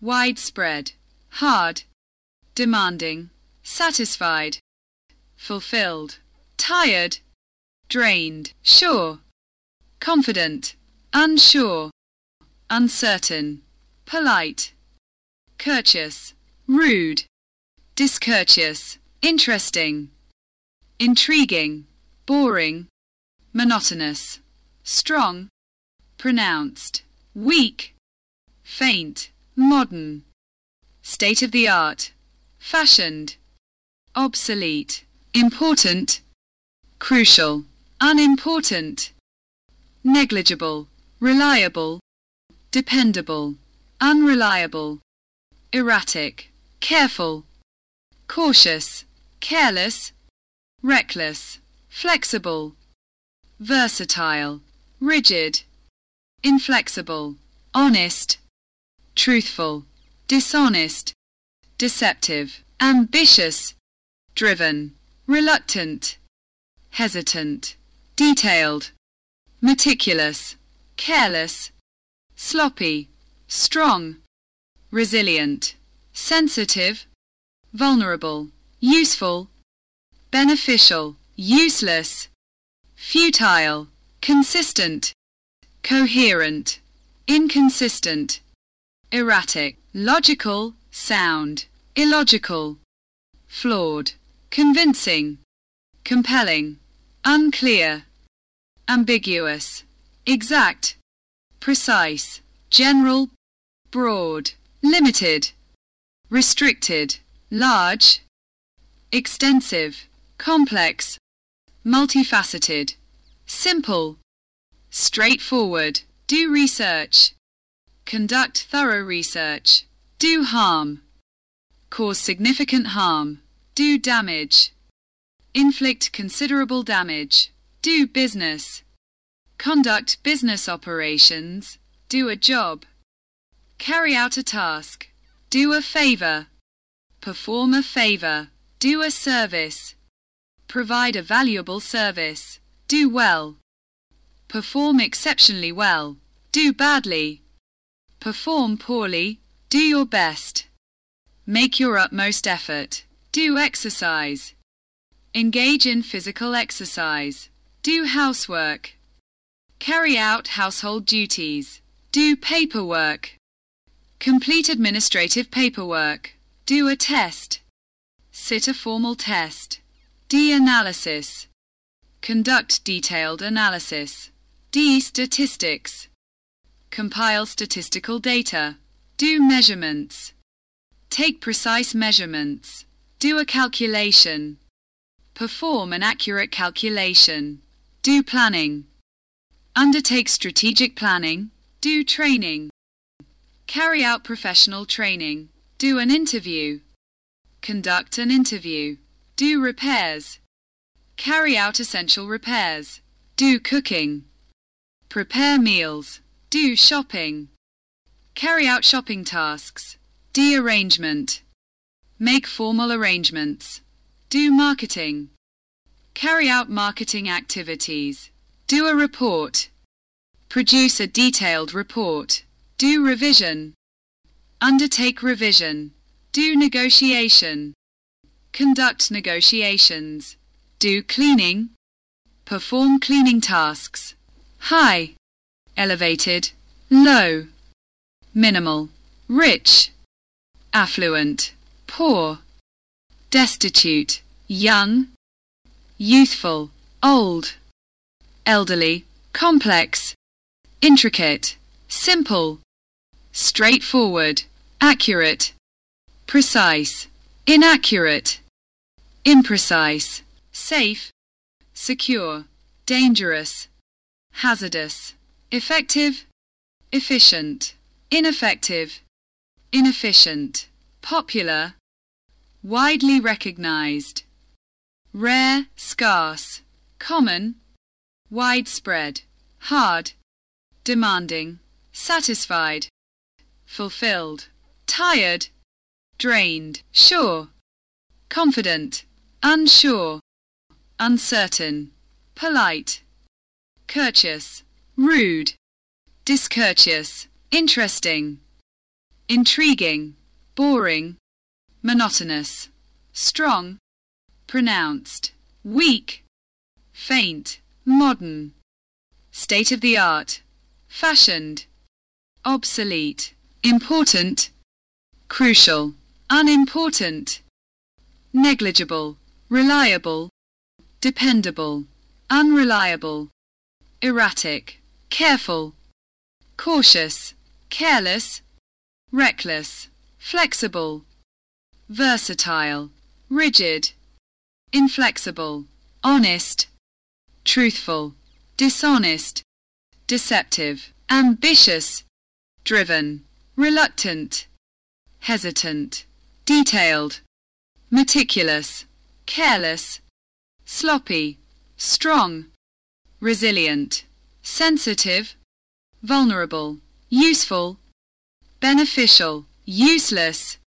widespread, hard, demanding, satisfied, fulfilled, tired, drained, sure, confident, unsure, uncertain, polite, courteous, rude, discourteous, interesting, intriguing, boring, monotonous, strong, pronounced, weak, faint, modern, state of the art, fashioned, obsolete, important, crucial, unimportant, negligible, reliable, dependable, unreliable, erratic, careful, cautious, careless, reckless, flexible, versatile, rigid, inflexible, honest, truthful, dishonest, deceptive, ambitious, driven, reluctant, hesitant, detailed, meticulous, careless, sloppy, strong, resilient, sensitive, vulnerable, useful, beneficial, useless, futile, consistent, coherent, inconsistent, erratic, logical, sound, illogical, flawed, convincing, compelling, unclear, ambiguous, exact, precise, general, broad, limited, restricted, large, extensive, complex, multifaceted, simple, straightforward, do research, conduct thorough research, do harm, cause significant harm, do damage, inflict considerable damage, do business, conduct business operations, do a job, carry out a task, do a favor, perform a favor, do a service, provide a valuable service, do well, perform exceptionally well, do badly, perform poorly, do your best, make your utmost effort, do exercise, engage in physical exercise, do housework, carry out household duties, do paperwork, complete administrative paperwork, do a test, Sit a formal test. D-analysis. Conduct detailed analysis. D. Statistics. Compile statistical data. Do measurements. Take precise measurements. Do a calculation. Perform an accurate calculation. Do planning. Undertake strategic planning. Do training. Carry out professional training. Do an interview. Conduct an interview. Do repairs. Carry out essential repairs. Do cooking. Prepare meals. Do shopping. Carry out shopping tasks. D arrangement. Make formal arrangements. Do marketing. Carry out marketing activities. Do a report. Produce a detailed report. Do revision. Undertake revision. Do negotiation. Conduct negotiations. Do cleaning. Perform cleaning tasks. High. Elevated. Low. Minimal. Rich. Affluent. Poor. Destitute. Young. Youthful. Old. Elderly. Complex. Intricate. Simple. Straightforward. Accurate precise, inaccurate, imprecise, safe, secure, dangerous, hazardous, effective, efficient, ineffective, inefficient, popular, widely recognized, rare, scarce, common, widespread, hard, demanding, satisfied, fulfilled, tired, drained, sure, confident, unsure, uncertain, polite, courteous, rude, discourteous, interesting, intriguing, boring, monotonous, strong, pronounced, weak, faint, modern, state of the art, fashioned, obsolete, important, crucial. Unimportant, negligible, reliable, dependable, unreliable, erratic, careful, cautious, careless, reckless, flexible, versatile, rigid, inflexible, honest, truthful, dishonest, deceptive, ambitious, driven, reluctant, hesitant, detailed, meticulous, careless, sloppy, strong, resilient, sensitive, vulnerable, useful, beneficial, useless,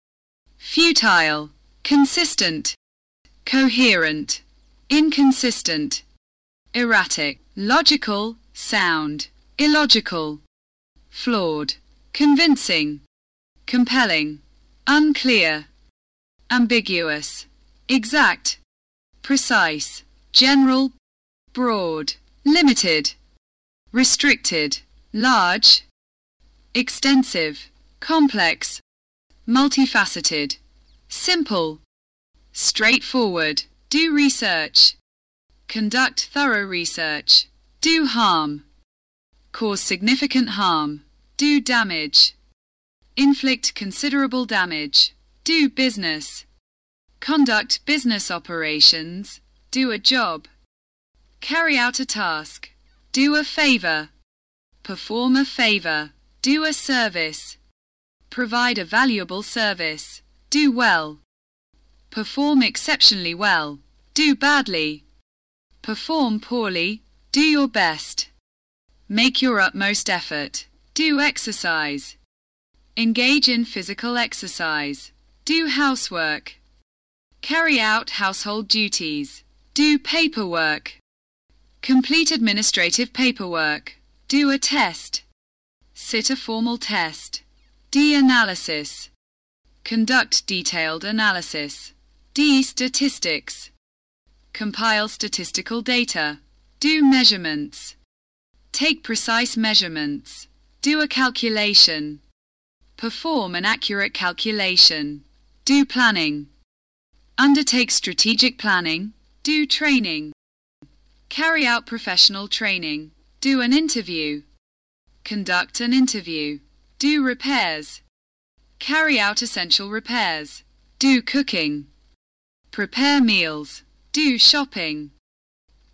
futile, consistent, coherent, inconsistent, erratic, logical, sound, illogical, flawed, convincing, compelling, unclear, ambiguous, exact, precise, general, broad, limited, restricted, large, extensive, complex, multifaceted, simple, straightforward, do research, conduct thorough research, do harm, cause significant harm, do damage, inflict considerable damage, do business, conduct business operations, do a job, carry out a task, do a favor, perform a favor, do a service, provide a valuable service, do well, perform exceptionally well, do badly, perform poorly, do your best, make your utmost effort, do exercise, engage in physical exercise, do housework, carry out household duties, do paperwork, complete administrative paperwork, do a test, sit a formal test, D-analysis, conduct detailed analysis, D-statistics, compile statistical data, do measurements, take precise measurements, do a calculation, perform an accurate calculation, do planning, undertake strategic planning, do training, carry out professional training, do an interview, conduct an interview, do repairs. Carry out essential repairs. Do cooking. Prepare meals. Do shopping.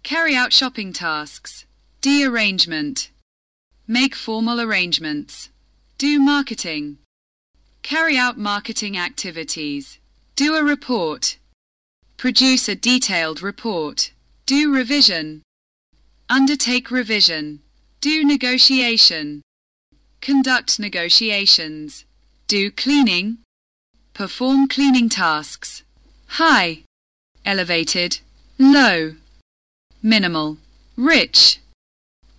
Carry out shopping tasks. Do arrangement. Make formal arrangements. Do marketing. Carry out marketing activities. Do a report. Produce a detailed report. Do revision. Undertake revision. Do negotiation. Conduct negotiations. Do cleaning. Perform cleaning tasks. High. Elevated. Low. Minimal. Rich.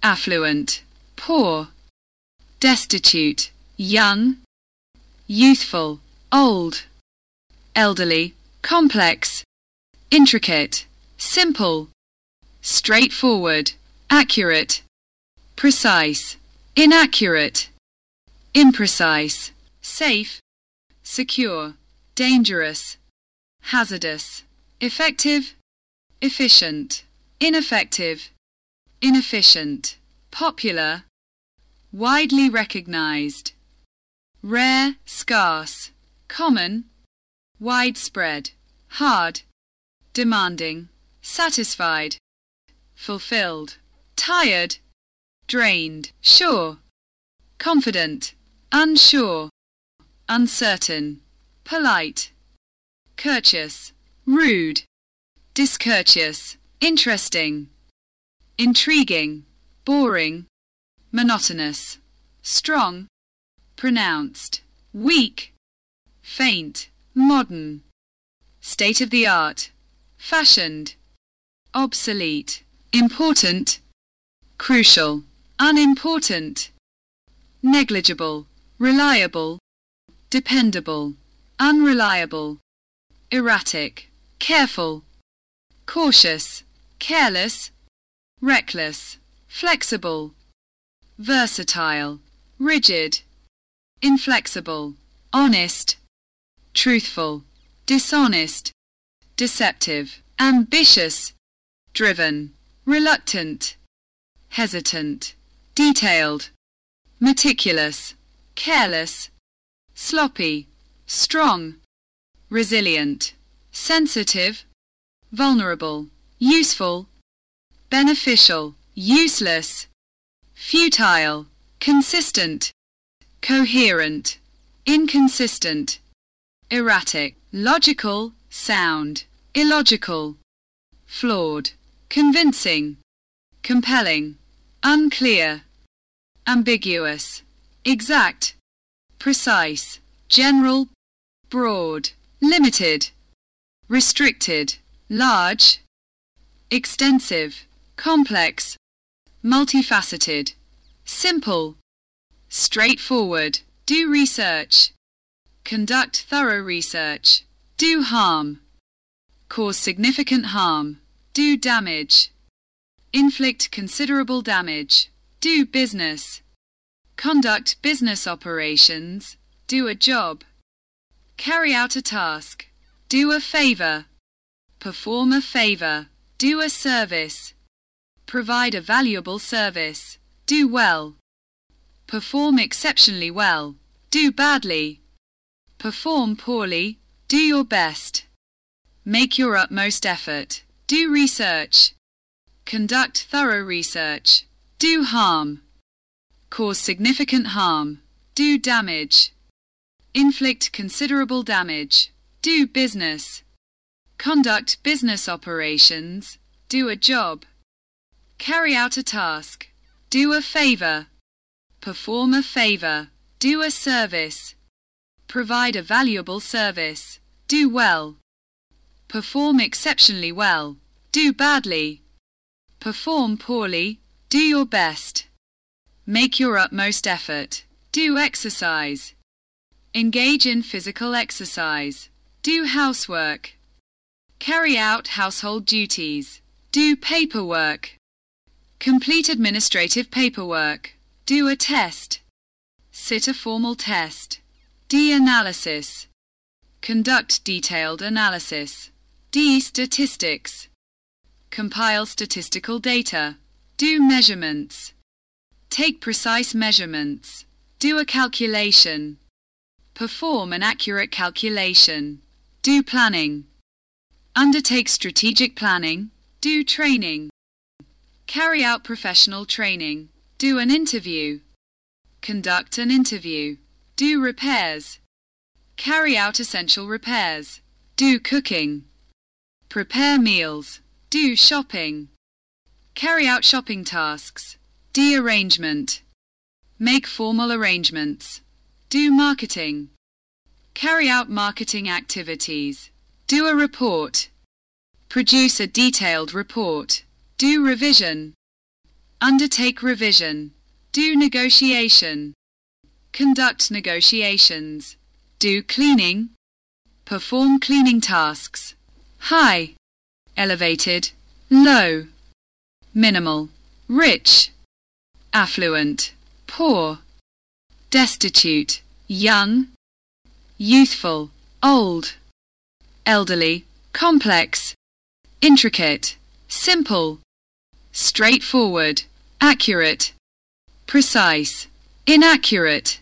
Affluent. Poor. Destitute. Young. Youthful. Old. Elderly. Complex. Intricate. Simple. Straightforward. Accurate. Precise. Inaccurate imprecise, safe, secure, dangerous, hazardous, effective, efficient, ineffective, inefficient, popular, widely recognized, rare, scarce, common, widespread, hard, demanding, satisfied, fulfilled, tired, drained, sure, confident, unsure, uncertain, polite, courteous, rude, discourteous, interesting, intriguing, boring, monotonous, strong, pronounced, weak, faint, modern, state of the art, fashioned, obsolete, important, crucial, unimportant, negligible, reliable, dependable, unreliable, erratic, careful, cautious, careless, reckless, flexible, versatile, rigid, inflexible, honest, truthful, dishonest, deceptive, ambitious, driven, reluctant, hesitant, detailed, meticulous, careless, sloppy, strong, resilient, sensitive, vulnerable, useful, beneficial, useless, futile, consistent, coherent, inconsistent, erratic, logical, sound, illogical, flawed, convincing, compelling, unclear, ambiguous, exact, precise, general, broad, limited, restricted, large, extensive, complex, multifaceted, simple, straightforward, do research, conduct thorough research, do harm, cause significant harm, do damage, inflict considerable damage, do business, conduct business operations, do a job, carry out a task, do a favor, perform a favor, do a service, provide a valuable service, do well, perform exceptionally well, do badly, perform poorly, do your best, make your utmost effort, do research, conduct thorough research, do harm, cause significant harm, do damage, inflict considerable damage, do business, conduct business operations, do a job, carry out a task, do a favor, perform a favor, do a service, provide a valuable service, do well, perform exceptionally well, do badly, perform poorly, do your best, make your utmost effort, do exercise, engage in physical exercise, do housework, carry out household duties, do paperwork, complete administrative paperwork, do a test, sit a formal test, D-analysis, conduct detailed analysis, D-statistics, compile statistical data, do measurements, take precise measurements, do a calculation, perform an accurate calculation, do planning, undertake strategic planning, do training, carry out professional training, do an interview, conduct an interview, do repairs, carry out essential repairs, do cooking, prepare meals, do shopping, carry out shopping tasks, do arrangement, make formal arrangements, do marketing, carry out marketing activities, do a report, produce a detailed report, do revision, undertake revision, do negotiation, conduct negotiations, do cleaning, perform cleaning tasks, high, elevated, low, minimal, rich, affluent, poor, destitute, young, youthful, old, elderly, complex, intricate, simple, straightforward, accurate, precise, inaccurate,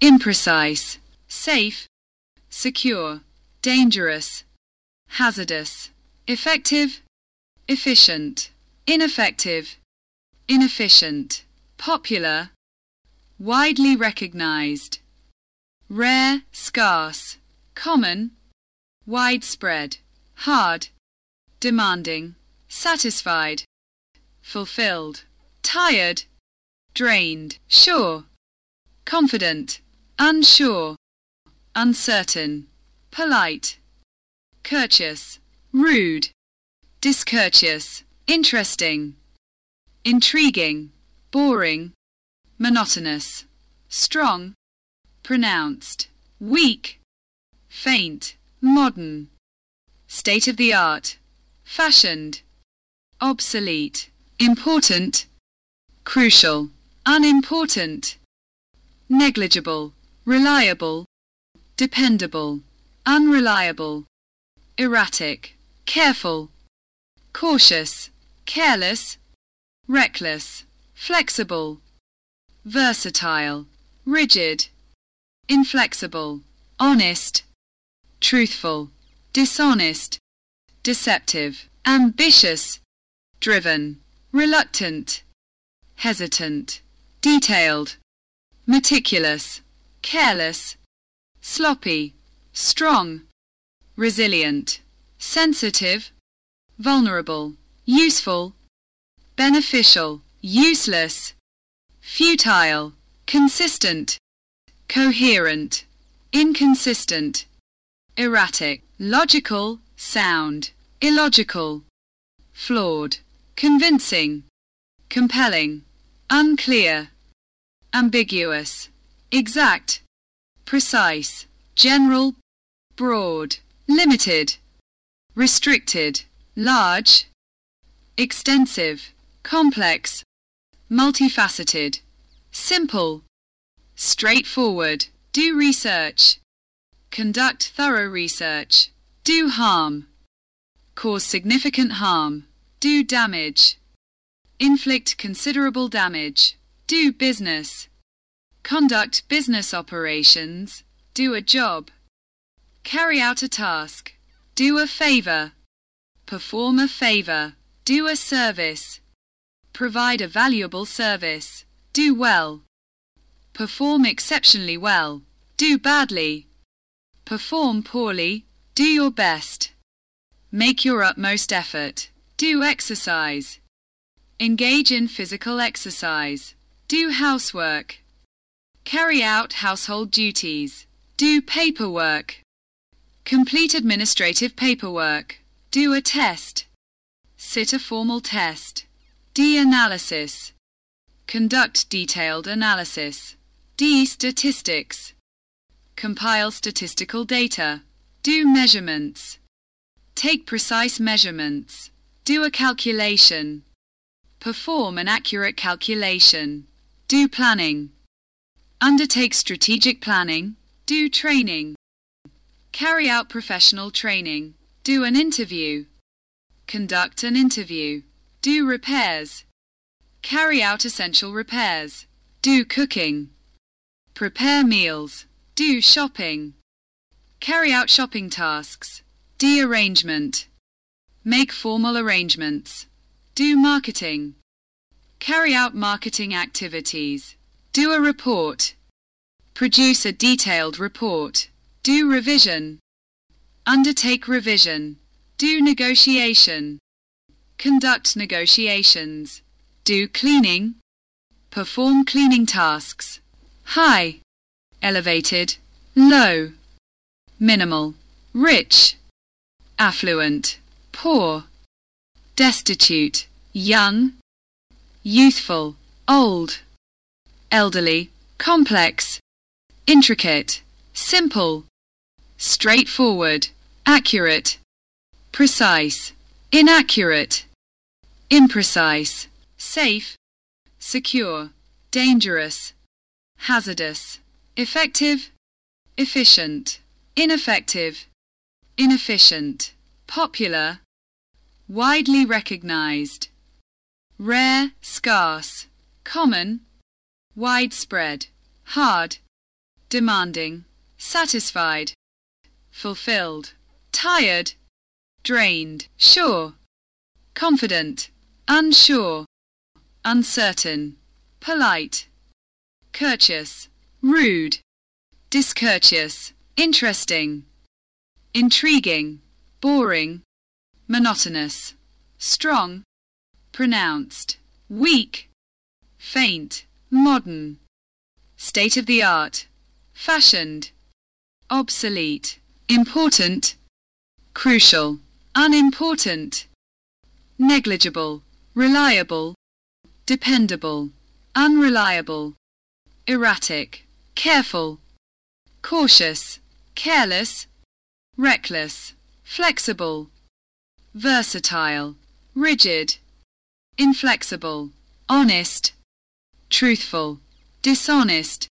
imprecise, safe, secure, dangerous, hazardous, effective, efficient, ineffective, inefficient, popular, widely recognized, rare, scarce, common, widespread, hard, demanding, satisfied, fulfilled, tired, drained, sure, confident, unsure, uncertain, polite, courteous, rude, discourteous, interesting, intriguing, boring, monotonous, strong, pronounced, weak, faint, modern, state of the art, fashioned, obsolete, important, crucial, unimportant, negligible, reliable, dependable, unreliable, erratic, careful, cautious, careless, reckless, flexible, versatile, rigid, inflexible, honest, truthful, dishonest, deceptive, ambitious, driven, reluctant, hesitant, detailed, meticulous, careless, sloppy, strong, resilient, sensitive, vulnerable, useful, beneficial, useless, futile, consistent, coherent, inconsistent, erratic, logical, sound, illogical, flawed, convincing, compelling, unclear, ambiguous, exact, precise, general, broad, limited, restricted, large, extensive, complex, multifaceted, simple, straightforward, do research, conduct thorough research, do harm, cause significant harm, do damage, inflict considerable damage, do business, conduct business operations, do a job, carry out a task, do a favor, perform a favor, do a service, provide a valuable service, do well, perform exceptionally well, do badly, perform poorly, do your best, make your utmost effort, do exercise, engage in physical exercise, do housework, carry out household duties, do paperwork, complete administrative paperwork, do a test, sit a formal test, D-analysis, conduct detailed analysis, D-statistics, compile statistical data, do measurements, take precise measurements, do a calculation, perform an accurate calculation, do planning, undertake strategic planning, do training, carry out professional training, do an interview, conduct an interview, do repairs, carry out essential repairs, do cooking, prepare meals, do shopping, carry out shopping tasks, do arrangement, make formal arrangements, do marketing, carry out marketing activities, do a report, produce a detailed report, do revision, undertake revision, do negotiation, conduct negotiations, do cleaning, perform cleaning tasks, high, elevated, low, minimal, rich, affluent, poor, destitute, young, youthful, old, elderly, complex, intricate, simple, straightforward, accurate, precise, inaccurate, imprecise, safe, secure, dangerous, hazardous, effective, efficient, ineffective, inefficient, popular, widely recognized, rare, scarce, common, widespread, hard, demanding, satisfied, fulfilled, tired, drained, sure, confident, unsure, uncertain, polite, courteous, rude, discourteous, interesting, intriguing, boring, monotonous, strong, pronounced, weak, faint, modern, state of the art, fashioned, obsolete, important, crucial, unimportant, negligible, reliable, dependable, unreliable, erratic, careful, cautious, careless, reckless, flexible, versatile, rigid, inflexible, honest, truthful, dishonest,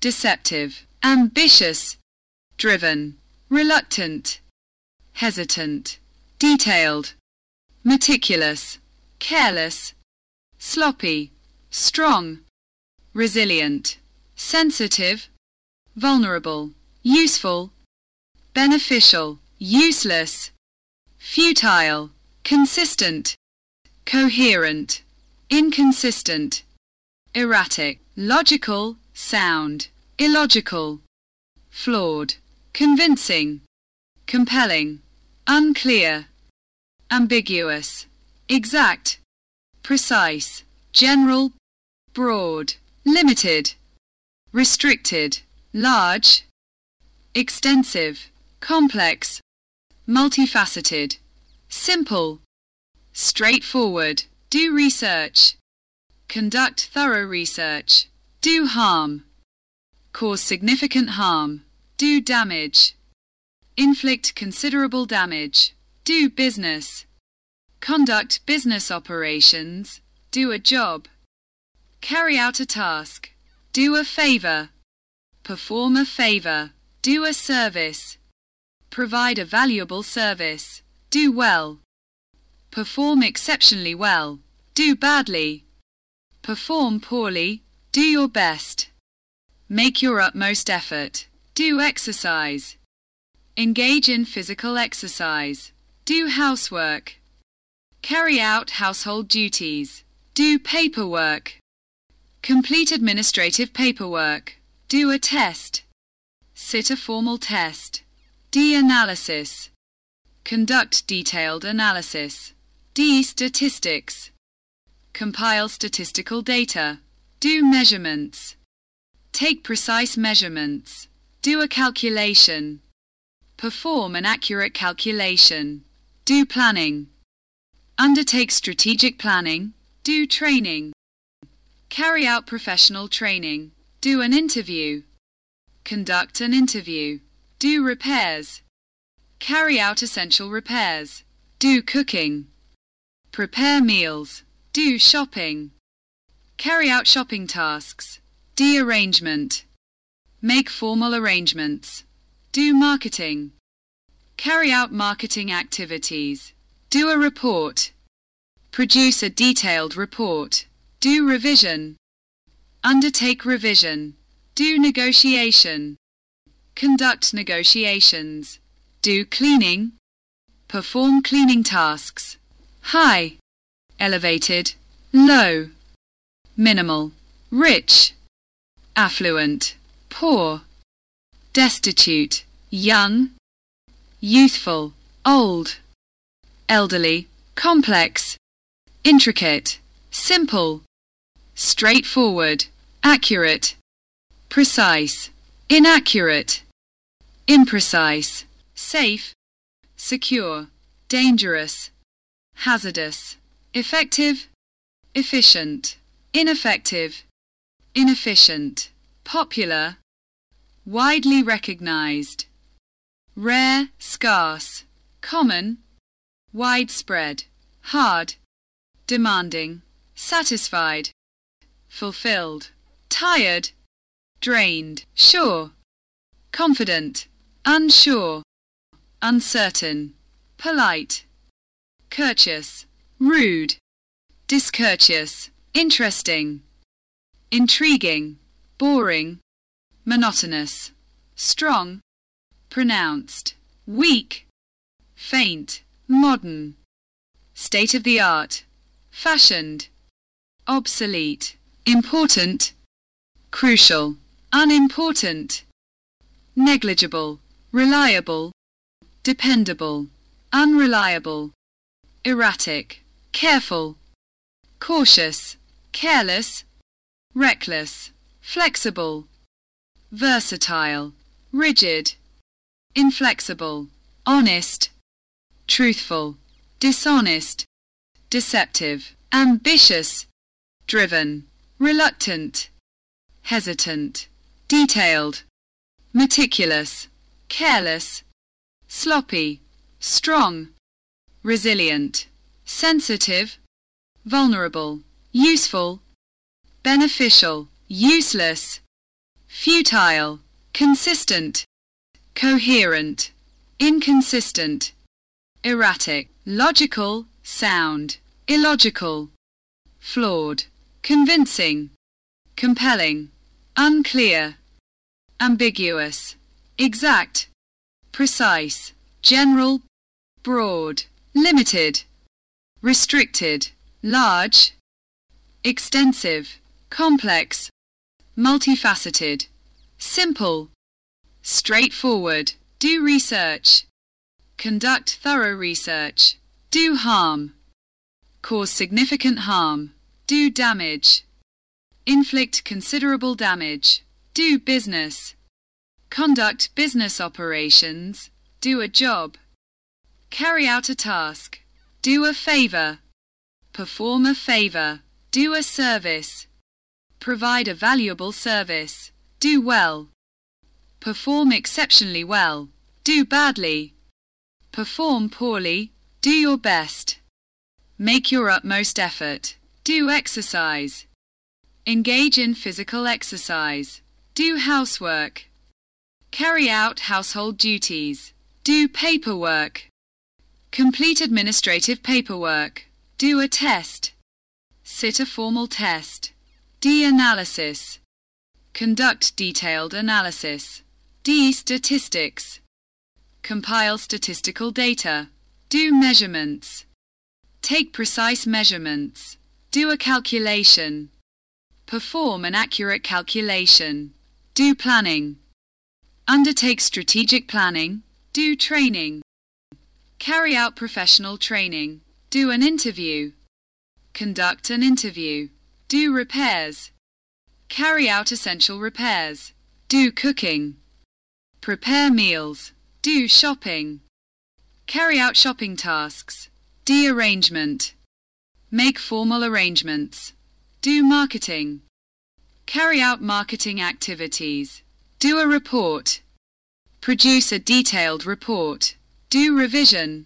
deceptive, ambitious, driven, reluctant, hesitant, detailed, meticulous, careless, sloppy, strong, resilient, sensitive, vulnerable, useful, beneficial, useless, futile, consistent, coherent, inconsistent, erratic, logical, sound, illogical, flawed, convincing, compelling, unclear, ambiguous, exact, precise, general, broad, limited, restricted, large, extensive, complex, multifaceted, simple, straightforward, do research, conduct thorough research, do harm, cause significant harm, do damage, inflict considerable damage, do business, conduct business operations, do a job, carry out a task, do a favor, perform a favor, do a service, provide a valuable service, do well, perform exceptionally well, do badly, perform poorly, do your best, make your utmost effort, do exercise, engage in physical exercise, do housework, carry out household duties, do paperwork, complete administrative paperwork, do a test, sit a formal test, D-analysis, conduct detailed analysis, D-statistics, compile statistical data, do measurements, take precise measurements, do a calculation, perform an accurate calculation, do planning, undertake strategic planning, do training, carry out professional training, do an interview, conduct an interview, do repairs, carry out essential repairs, do cooking, prepare meals, do shopping, carry out shopping tasks, do arrangement, make formal arrangements, do marketing, carry out marketing activities, do a report, produce a detailed report, do revision, undertake revision, do negotiation, conduct negotiations, do cleaning, perform cleaning tasks, high, elevated, low, minimal, rich, affluent, poor, destitute, young, youthful, old, elderly, complex, intricate, simple, straightforward, accurate, precise, inaccurate, imprecise, safe, secure, dangerous, hazardous, effective, efficient, ineffective, inefficient, popular, widely recognized, rare, scarce, common, widespread, hard, demanding, satisfied, fulfilled, tired, drained, sure, confident, unsure, uncertain, polite, courteous, rude, discourteous, interesting, intriguing, boring, monotonous, strong, pronounced, weak, faint, modern, state of the art, fashioned, obsolete, important, crucial, unimportant, negligible, reliable, dependable, unreliable, erratic, careful, cautious, careless, reckless, flexible, versatile, rigid, inflexible, honest, truthful, dishonest, deceptive, ambitious, driven, reluctant, hesitant, detailed, meticulous, careless, sloppy, strong, resilient, sensitive, vulnerable, useful, beneficial, useless, futile, consistent, coherent, inconsistent, erratic, logical, sound, illogical, flawed, convincing, compelling, unclear, ambiguous, exact, precise, general, broad, limited, restricted, large, extensive, complex, multifaceted, simple, straightforward, do research, conduct thorough research, Do harm. Cause significant harm. Do damage. Inflict considerable damage. Do business. Conduct business operations. Do a job. Carry out a task. Do a favor. Perform a favor. Do a service. Provide a valuable service. Do well. Perform exceptionally well. Do badly. Perform poorly. Do your best. Make your utmost effort. Do exercise. Engage in physical exercise. Do housework. Carry out household duties. Do paperwork. Complete administrative paperwork. Do a test. Sit a formal test. D-analysis. Conduct detailed analysis. D. Statistics. Compile statistical data. Do measurements. Take precise measurements. Do a calculation. Perform an accurate calculation. Do planning. Undertake strategic planning. Do training. Carry out professional training. Do an interview. Conduct an interview. Do repairs. Carry out essential repairs. Do cooking. Prepare meals. Do shopping. Carry out shopping tasks. D arrangement. Make formal arrangements. Do marketing. Carry out marketing activities. Do a report. Produce a detailed report. Do revision.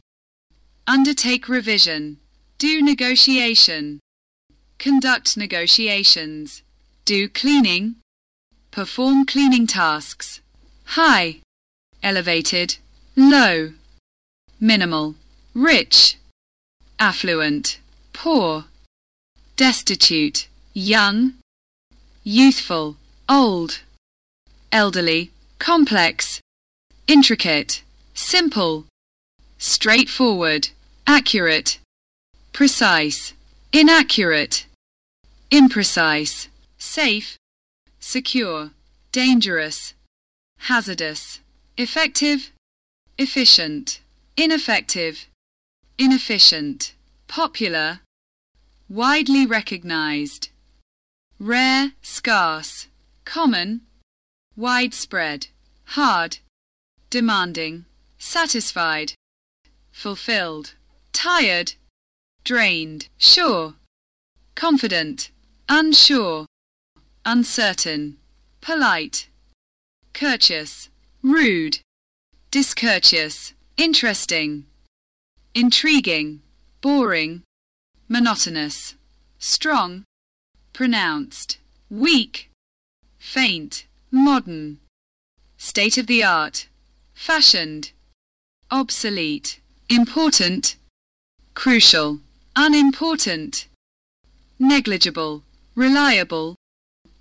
Undertake revision. Do negotiation. Conduct negotiations. Do cleaning. Perform cleaning tasks. High. Elevated. Low. Minimal. Rich affluent, poor, destitute, young, youthful, old, elderly, complex, intricate, simple, straightforward, accurate, precise, inaccurate, imprecise, safe, secure, dangerous, hazardous, effective, efficient, ineffective, inefficient, popular, widely recognized, rare, scarce, common, widespread, hard, demanding, satisfied, fulfilled, tired, drained, sure, confident, unsure, uncertain, polite, courteous, rude, discourteous, interesting, intriguing, boring, monotonous, strong, pronounced, weak, faint, modern, state of the art, fashioned, obsolete, important, crucial, unimportant, negligible, reliable,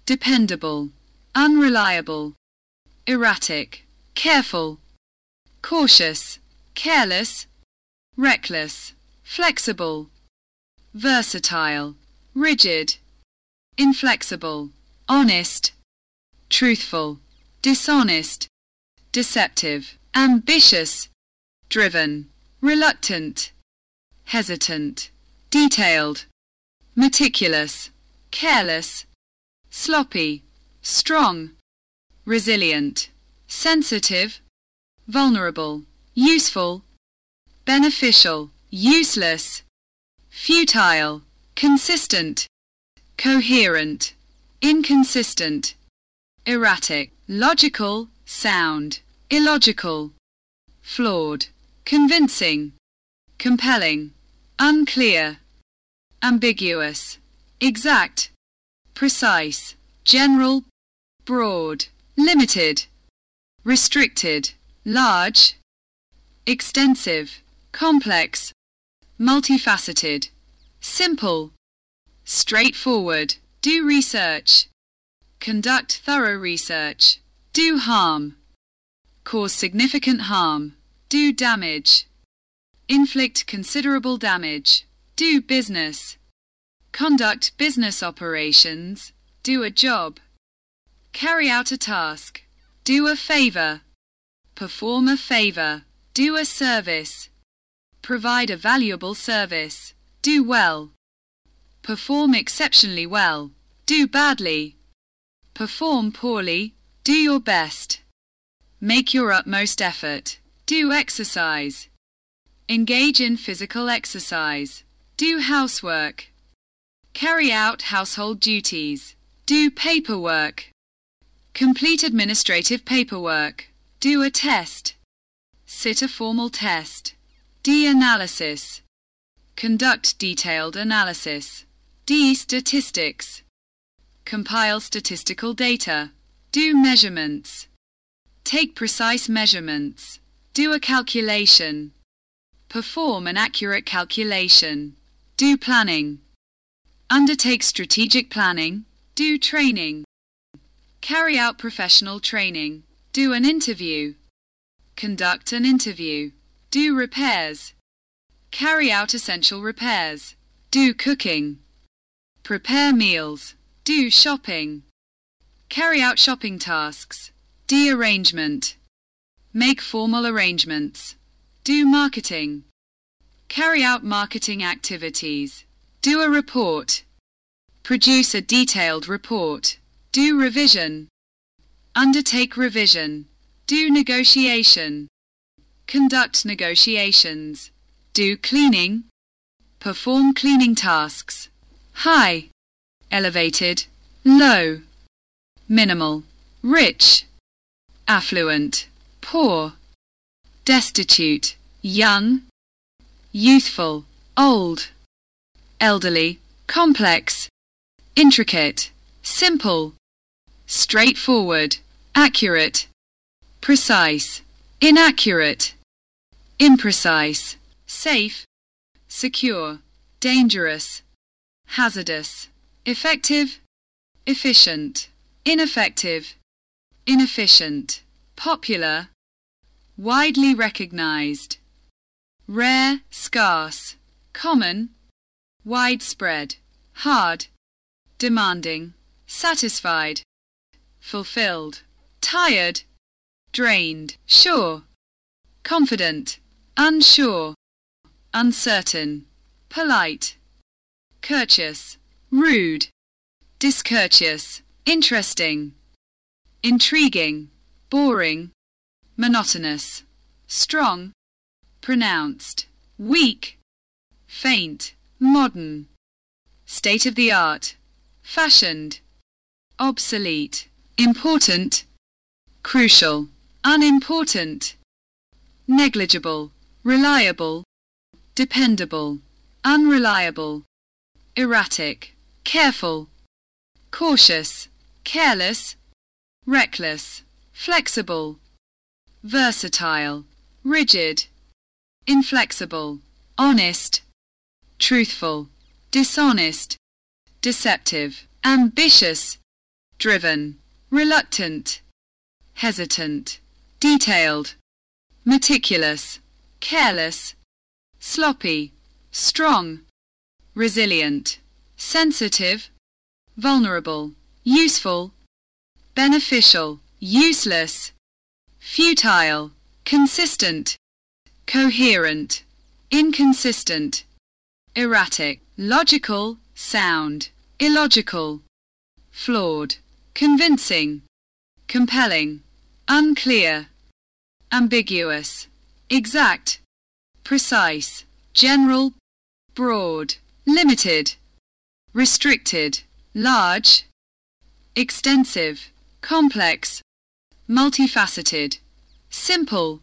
dependable, unreliable, erratic, careful, cautious, careless, reckless, flexible, versatile, rigid, inflexible, honest, truthful, dishonest, deceptive, ambitious, driven, reluctant, hesitant, detailed, meticulous, careless, sloppy, strong, resilient, sensitive, vulnerable, useful, beneficial, useless, futile, consistent, coherent, inconsistent, erratic, logical, sound, illogical, flawed, convincing, compelling, unclear, ambiguous, exact, precise, general, broad, limited, restricted, large, extensive, complex, multifaceted, simple, straightforward, do research, conduct thorough research, do harm, cause significant harm, do damage, inflict considerable damage, do business, conduct business operations, do a job, carry out a task, do a favor, perform a favor, do a service, Provide a valuable service. Do well. Perform exceptionally well. Do badly. Perform poorly. Do your best. Make your utmost effort. Do exercise. Engage in physical exercise. Do housework. Carry out household duties. Do paperwork. Complete administrative paperwork. Do a test. Sit a formal test. D-analysis. Conduct detailed analysis. D. Statistics. Compile statistical data. Do measurements. Take precise measurements. Do a calculation. Perform an accurate calculation. Do planning. Undertake strategic planning. Do training. Carry out professional training. Do an interview. Conduct an interview. Do repairs. Carry out essential repairs. Do cooking. Prepare meals. Do shopping. Carry out shopping tasks. de-arrangement, Make formal arrangements. Do marketing. Carry out marketing activities. Do a report. Produce a detailed report. Do revision. Undertake revision. Do negotiation. Conduct negotiations. Do cleaning. Perform cleaning tasks. High. Elevated. Low. Minimal. Rich. Affluent. Poor. Destitute. Young. Youthful. Old elderly, complex, intricate, simple, straightforward, accurate, precise, inaccurate, imprecise, safe, secure, dangerous, hazardous, effective, efficient, ineffective, inefficient, popular, widely recognized, rare, scarce, common, widespread, hard, demanding, satisfied, fulfilled, tired, drained, sure, confident, unsure, uncertain, polite, courteous, rude, discourteous, interesting, intriguing, boring, monotonous, strong, pronounced, weak, faint, modern, state-of-the-art, fashioned, obsolete, important, crucial, unimportant, negligible, reliable, dependable, unreliable, erratic, careful, cautious, careless, reckless, flexible, versatile, rigid, inflexible, honest, truthful, dishonest, deceptive, ambitious, driven, reluctant, hesitant, detailed, meticulous, careless, sloppy, strong, resilient, sensitive, vulnerable, useful, beneficial, useless, futile, consistent, coherent, inconsistent, erratic, logical, sound, illogical, flawed, convincing, compelling, unclear, ambiguous, exact, precise, general, broad, limited, restricted, large, extensive, complex, multifaceted, simple,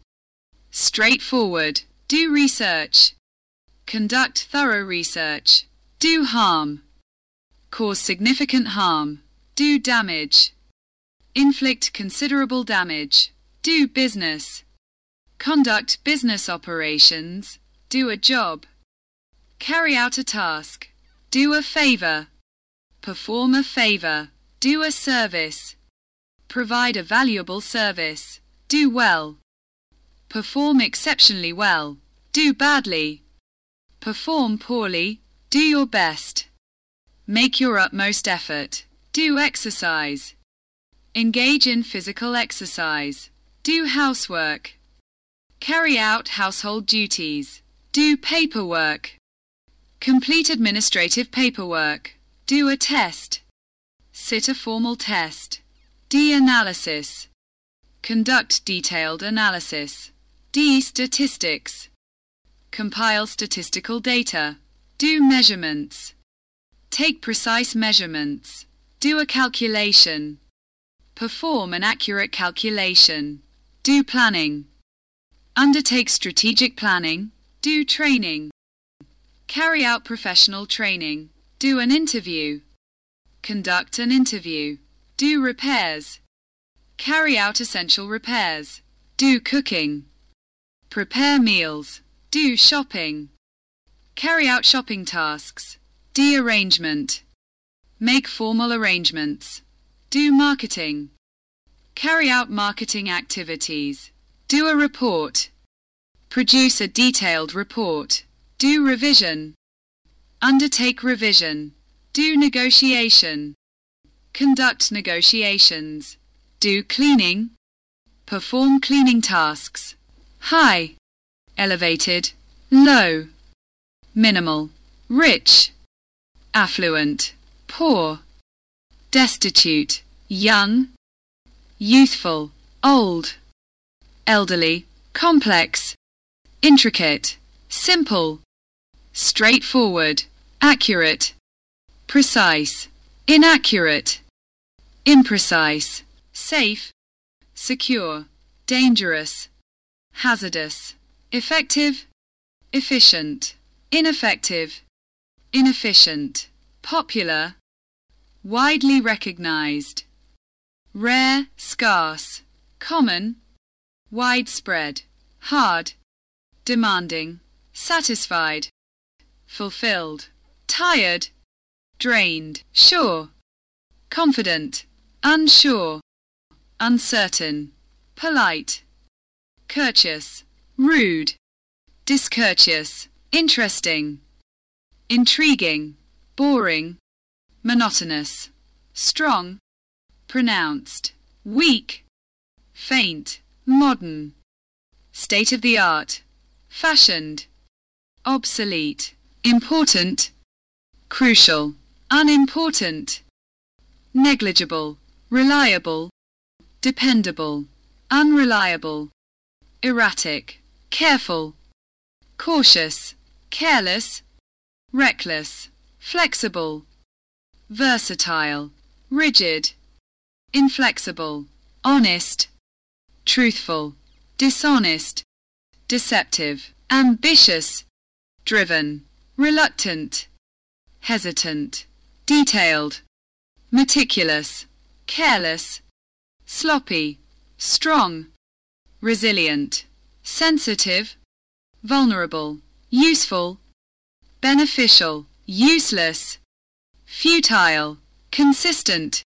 straightforward, do research, Conduct thorough research. Do harm. Cause significant harm. Do damage. Inflict considerable damage. Do business. Conduct business operations. Do a job. Carry out a task. Do a favor. Perform a favor. Do a service. Provide a valuable service. Do well. Perform exceptionally well. Do badly. Perform poorly. Do your best. Make your utmost effort. Do exercise. Engage in physical exercise. Do housework. Carry out household duties. Do paperwork. Complete administrative paperwork. Do a test. Sit a formal test. D-analysis. Conduct detailed analysis. D. Statistics. Compile statistical data. Do measurements. Take precise measurements. Do a calculation. Perform an accurate calculation. Do planning. Undertake strategic planning. Do training. Carry out professional training. Do an interview. Conduct an interview. Do repairs. Carry out essential repairs. Do cooking. Prepare meals. Do shopping. Carry out shopping tasks. D arrangement. Make formal arrangements. Do marketing. Carry out marketing activities. Do a report. Produce a detailed report. Do revision. Undertake revision. Do negotiation. Conduct negotiations. Do cleaning. Perform cleaning tasks. High. Elevated. Low. Minimal. Rich. Affluent. Poor. Destitute. Young. Youthful. Old. Elderly. Complex. Intricate. Simple. Straightforward. Accurate. Precise. Inaccurate. Imprecise safe, secure, dangerous, hazardous, effective, efficient, ineffective, inefficient, popular, widely recognized, rare, scarce, common, widespread, hard, demanding, satisfied, fulfilled, tired, drained, sure, confident, unsure, uncertain, polite, courteous, rude, discourteous, interesting, intriguing, boring, monotonous, strong, pronounced, weak, faint, modern, state of the art, fashioned, obsolete, important, crucial, unimportant, negligible, reliable, dependable, unreliable, erratic, careful, cautious, careless, reckless, flexible, versatile, rigid, inflexible, honest, truthful, dishonest, deceptive, ambitious, driven, reluctant, hesitant, detailed, meticulous, careless, sloppy, strong, resilient, sensitive, vulnerable, useful, beneficial, useless, futile, consistent,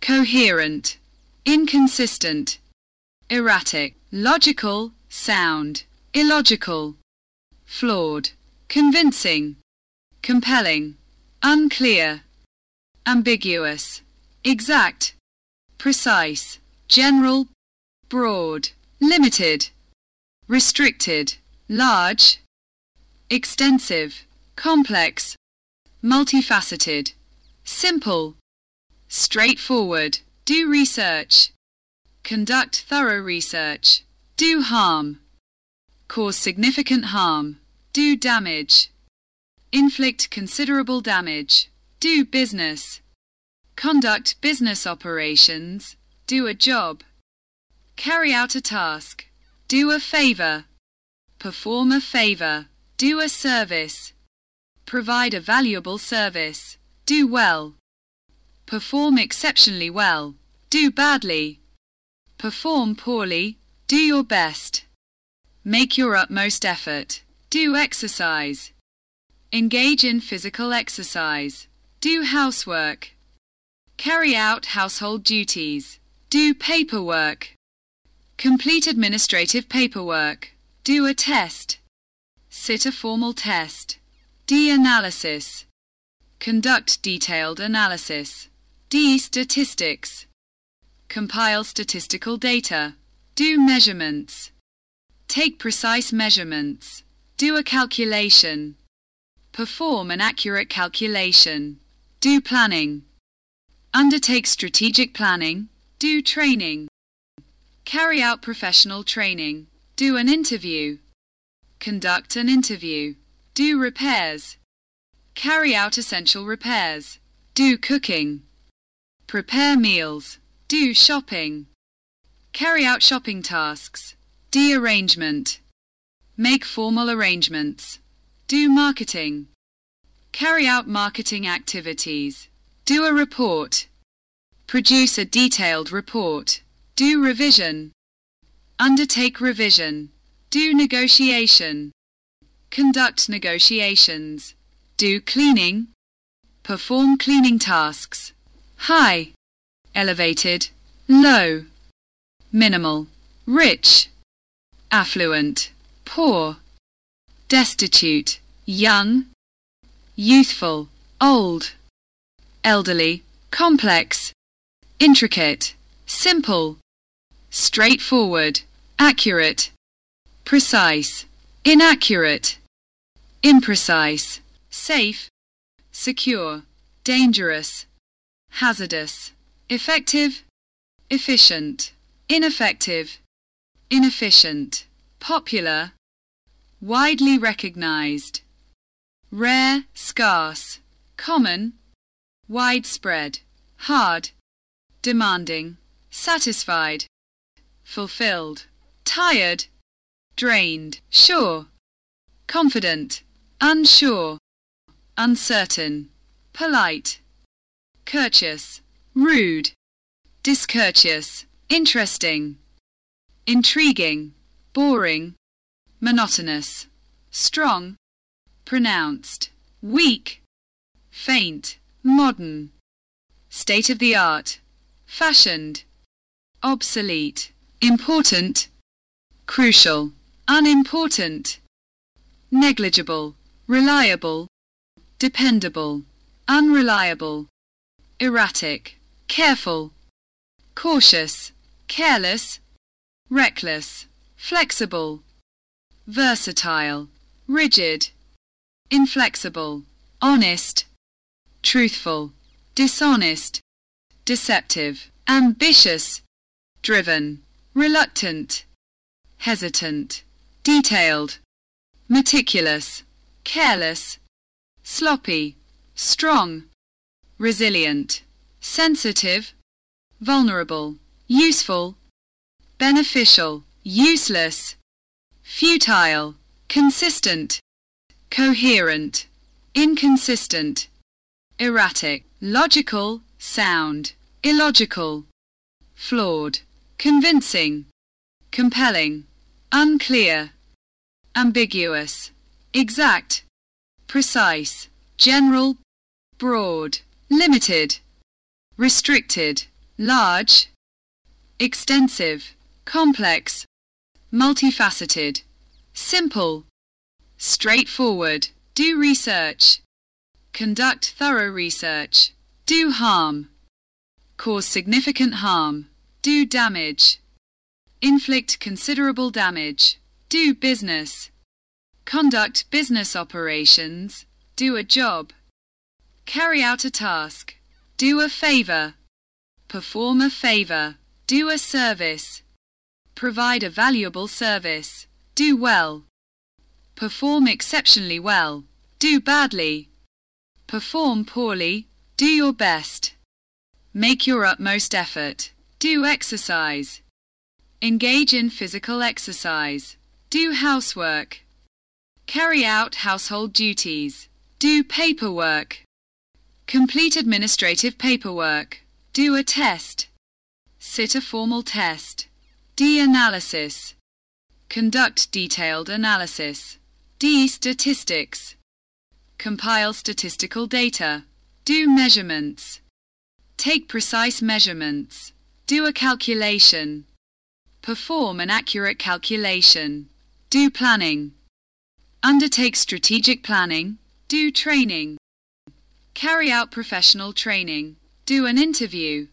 coherent, inconsistent, erratic, logical, sound, illogical, flawed, convincing, compelling, unclear, ambiguous, exact, precise, general, broad, limited, restricted, large, extensive, complex, multifaceted, simple, straightforward, do research, conduct thorough research, do harm, cause significant harm, do damage, inflict considerable damage, do business, Conduct business operations. Do a job. Carry out a task. Do a favor. Perform a favor. Do a service. Provide a valuable service. Do well. Perform exceptionally well. Do badly. Perform poorly. Do your best. Make your utmost effort. Do exercise. Engage in physical exercise. Do housework. Carry out household duties. Do paperwork. Complete administrative paperwork. Do a test. Sit a formal test. D-analysis. Conduct detailed analysis. D. Statistics. Compile statistical data. Do measurements. Take precise measurements. Do a calculation. Perform an accurate calculation. Do planning. Undertake strategic planning. Do training. Carry out professional training. Do an interview. Conduct an interview. Do repairs. Carry out essential repairs. Do cooking. Prepare meals. Do shopping. Carry out shopping tasks. Do arrangement. Make formal arrangements. Do marketing. Carry out marketing activities. Do a report. Produce a detailed report. Do revision. Undertake revision. Do negotiation. Conduct negotiations. Do cleaning. Perform cleaning tasks. High. Elevated. Low. Minimal. Rich. Affluent. Poor. Destitute. Young. Youthful. Old. Elderly. Complex. Intricate. Simple. Straightforward. Accurate. Precise. Inaccurate. Imprecise. Safe. Secure. Dangerous. Hazardous. Effective. Efficient. Ineffective. Inefficient. Popular. Widely recognized. Rare, scarce. Common. Widespread. Hard. Demanding. Satisfied. Fulfilled. Tired. Drained. Sure. Confident. Unsure. Uncertain. Polite. Courteous. Rude. Discourteous. Interesting. Intriguing. Boring. Monotonous. Strong. Pronounced. Weak. Faint. Modern. State of the art. Fashioned. Obsolete. Important. Crucial. Unimportant. Negligible. Reliable. Dependable. Unreliable. Erratic. Careful. Cautious. Careless. Reckless. Flexible. Versatile. Rigid. Inflexible. Honest. Truthful. Dishonest. Deceptive. Ambitious. Driven. Reluctant. Hesitant. Detailed. Meticulous. Careless. Sloppy. Strong. Resilient. Sensitive. Vulnerable. Useful. Beneficial. Useless. Futile. Consistent. Coherent. Inconsistent. Erratic. Logical. Sound. Illogical. Flawed. Convincing. Compelling. Unclear. Ambiguous. Exact. Precise. General. Broad. Limited. Restricted. Large. Extensive. Complex. Multifaceted. Simple. Straightforward. Do research. Conduct thorough research. Do harm. Cause significant harm. Do damage. Inflict considerable damage. Do business. Conduct business operations. Do a job. Carry out a task. Do a favor. Perform a favor. Do a service. Provide a valuable service. Do well. Perform exceptionally well. Do badly. Perform poorly. Do your best. Make your utmost effort. Do exercise. Engage in physical exercise. Do housework. Carry out household duties. Do paperwork. Complete administrative paperwork. Do a test. Sit a formal test. D-analysis. Conduct detailed analysis. D-statistics. Compile statistical data. Do measurements. Take precise measurements. Do a calculation. Perform an accurate calculation. Do planning. Undertake strategic planning. Do training. Carry out professional training. Do an interview.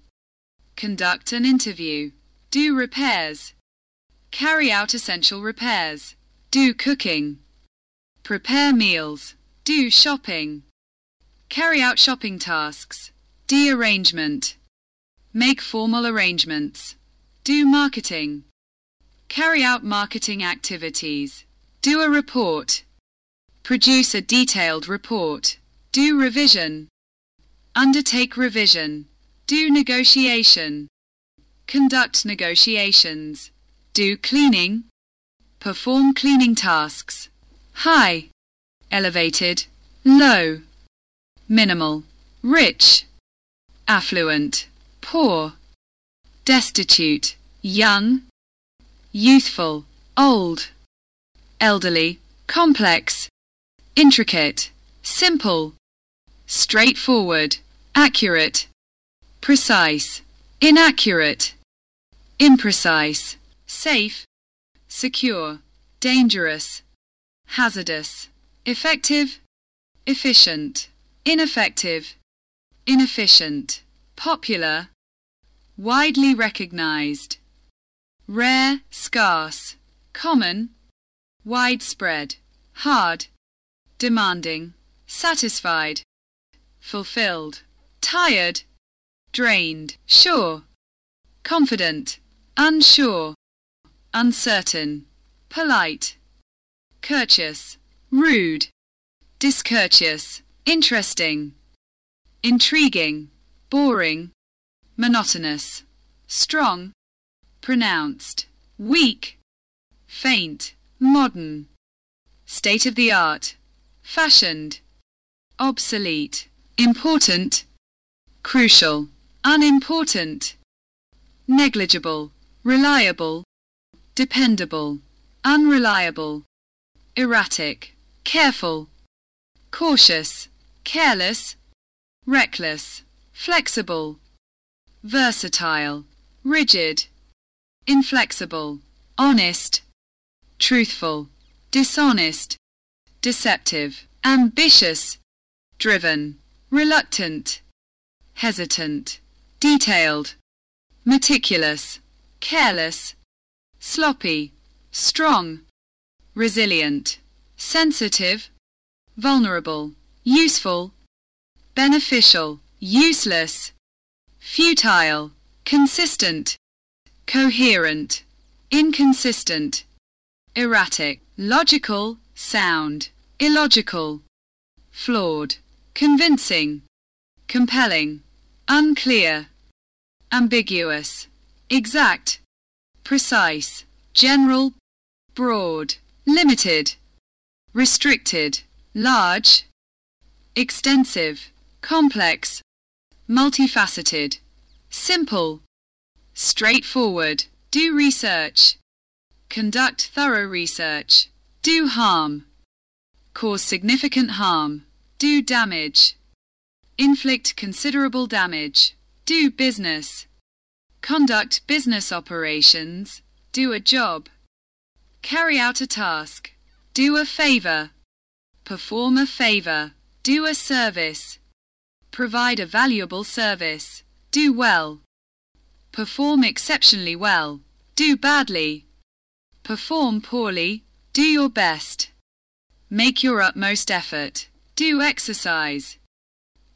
Conduct an interview. Do repairs. Carry out essential repairs. Do cooking. Prepare meals. Do shopping. Carry out shopping tasks. D arrangement. Make formal arrangements. Do marketing. Carry out marketing activities. Do a report. Produce a detailed report. Do revision. Undertake revision. Do negotiation. Conduct negotiations. Do cleaning. Perform cleaning tasks. High. Elevated. Low. Minimal. Rich. Affluent. Poor. Destitute. Young. Youthful. Old. Elderly. Complex. Intricate. Simple. Straightforward. Accurate. Precise. Inaccurate. Imprecise. Safe. Secure. Dangerous. Hazardous. Effective. Efficient. Ineffective. Inefficient. Popular. Widely recognized. Rare, scarce. Common. Widespread. Hard. Demanding. Satisfied. Fulfilled. Tired. Drained. Sure. Confident. Unsure. Uncertain. Polite. Courteous. Rude. Discourteous. Interesting. Intriguing. Boring. Monotonous. Strong. Pronounced. Weak. Faint. Modern. State of the art. Fashioned. Obsolete. Important. Crucial. Unimportant. Negligible. Reliable. Dependable. Unreliable. Erratic. Careful. Cautious. Careless. Reckless. Flexible. Versatile. Rigid. Inflexible. Honest. Truthful. Dishonest. Deceptive. Ambitious. Driven. Reluctant. Hesitant. Detailed. Meticulous. Careless. Sloppy. Strong. Resilient. Sensitive. Vulnerable. Useful. Beneficial. Useless. Futile. Consistent. Coherent. Inconsistent. Erratic. Logical. Sound. Illogical. Flawed. Convincing. Compelling. Unclear. Ambiguous. Exact. Precise. General. Broad. Limited. Restricted. Large. Extensive. Complex. Multifaceted. Simple. Straightforward. Do research. Conduct thorough research. Do harm. Cause significant harm. Do damage. Inflict considerable damage. Do business. Conduct business operations. Do a job. Carry out a task. Do a favor. Perform a favor. Do a service. Provide a valuable service. Do well. Perform exceptionally well. Do badly. Perform poorly. Do your best. Make your utmost effort. Do exercise.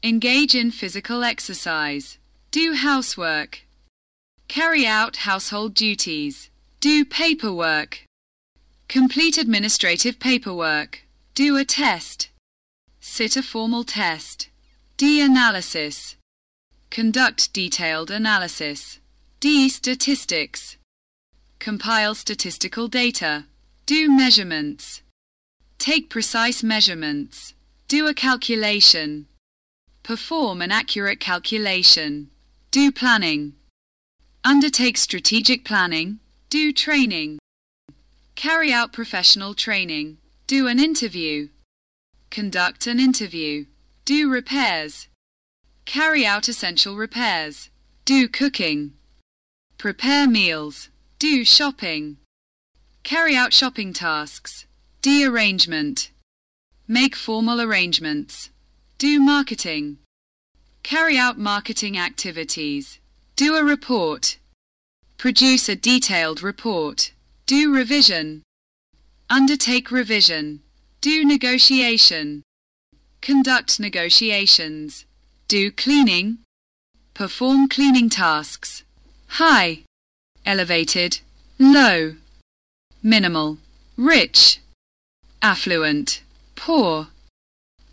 Engage in physical exercise. Do housework. Carry out household duties. Do paperwork. Complete administrative paperwork. Do a test. Sit a formal test. D-analysis. Conduct detailed analysis. D-statistics. Compile statistical data. Do measurements. Take precise measurements. Do a calculation. Perform an accurate calculation. Do planning. Undertake strategic planning. Do training. Carry out professional training. Do an interview. Conduct an interview. Do repairs. Carry out essential repairs. Do cooking. Prepare meals. Do shopping. Carry out shopping tasks. D arrangement. Make formal arrangements. Do marketing. Carry out marketing activities. Do a report. Produce a detailed report. Do revision. Undertake revision. Do negotiation. Conduct negotiations. Do cleaning. Perform cleaning tasks. High. Elevated. Low. Minimal. Rich. Affluent. Poor.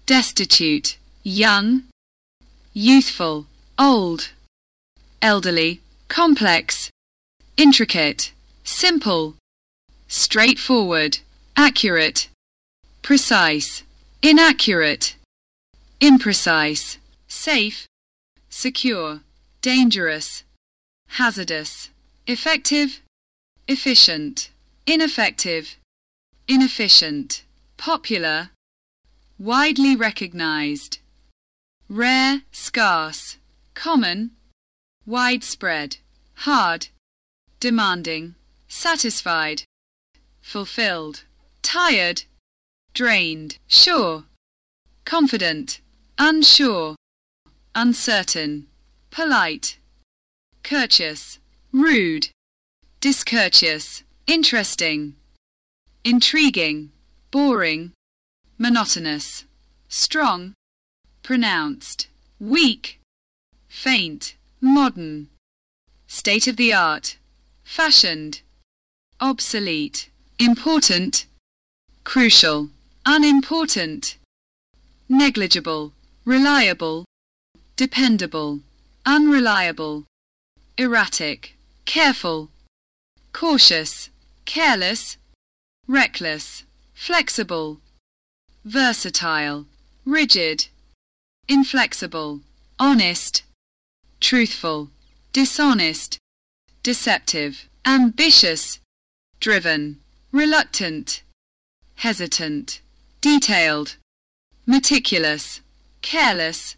Destitute. Young. Youthful. Old. Elderly. Complex. Intricate. Simple. Straightforward. Accurate. Precise. Inaccurate. Imprecise. Safe. Secure. Dangerous. Hazardous. Effective. Efficient. Ineffective. Inefficient. Popular. Widely recognized. Rare, scarce. Common. Widespread. Hard. Demanding. Satisfied. Fulfilled. Tired. Drained. Sure. Confident. Unsure. Uncertain. Polite. Courteous. Rude. Discourteous. Interesting. Intriguing. Boring. Monotonous. Strong. Pronounced. Weak. Faint. Modern. State of the art. Fashioned. Obsolete. Important. Crucial. Unimportant. Negligible. Reliable. Dependable. Unreliable. Erratic. Careful. Cautious. Careless. Reckless. Flexible. Versatile. Rigid. Inflexible. Honest. Truthful. Dishonest. Deceptive. Ambitious. Driven. Reluctant. Hesitant. Detailed. Meticulous. Careless.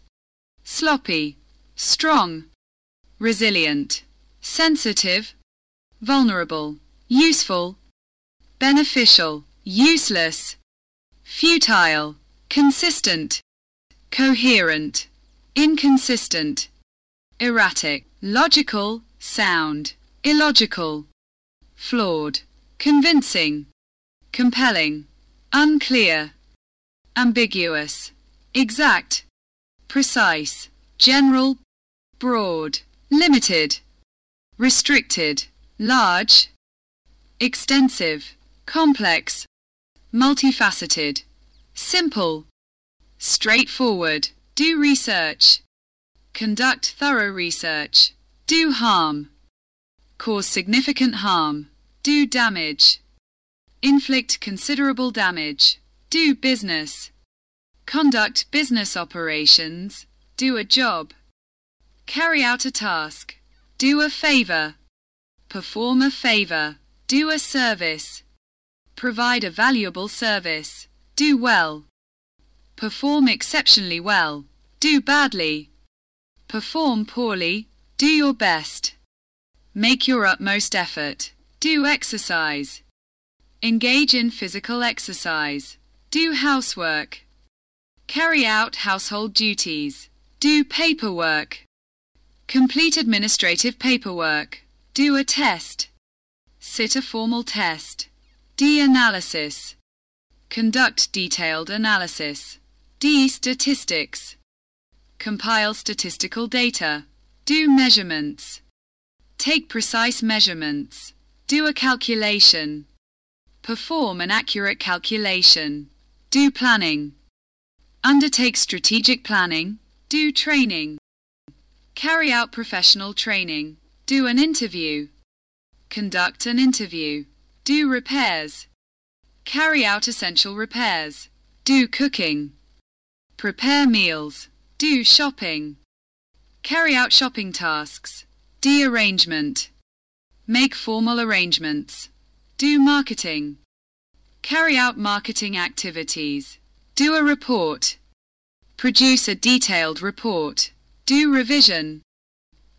Sloppy. Strong. Resilient. Sensitive. Vulnerable. Useful. Beneficial. Useless. Futile. Consistent. Coherent. Inconsistent. Erratic. Logical. Sound. Illogical. Flawed. Convincing. Compelling. Unclear. Ambiguous. Exact. Precise. General. Broad. Limited. Restricted. Large. Extensive. Complex. Multifaceted. Simple. Straightforward. Do research. Conduct thorough research. Do harm. Cause significant harm. Do damage. Inflict considerable damage. Do business. Conduct business operations. Do a job. Carry out a task. Do a favor. Perform a favor. Do a service. Provide a valuable service. Do well. Perform exceptionally well. Do badly. Perform poorly. Do your best. Make your utmost effort. Do exercise. Engage in physical exercise. Do housework. Carry out household duties. Do paperwork. Complete administrative paperwork. Do a test. Sit a formal test. D-analysis. Conduct detailed analysis. D-statistics. Compile statistical data. Do measurements. Take precise measurements. Do a calculation. Perform an accurate calculation. Do planning. Undertake strategic planning. Do training. Carry out professional training. Do an interview. Conduct an interview. Do repairs. Carry out essential repairs. Do cooking. Prepare meals. Do shopping. Carry out shopping tasks. De-arrangement. Make formal arrangements. Do marketing. Carry out marketing activities. Do a report. Produce a detailed report. Do revision.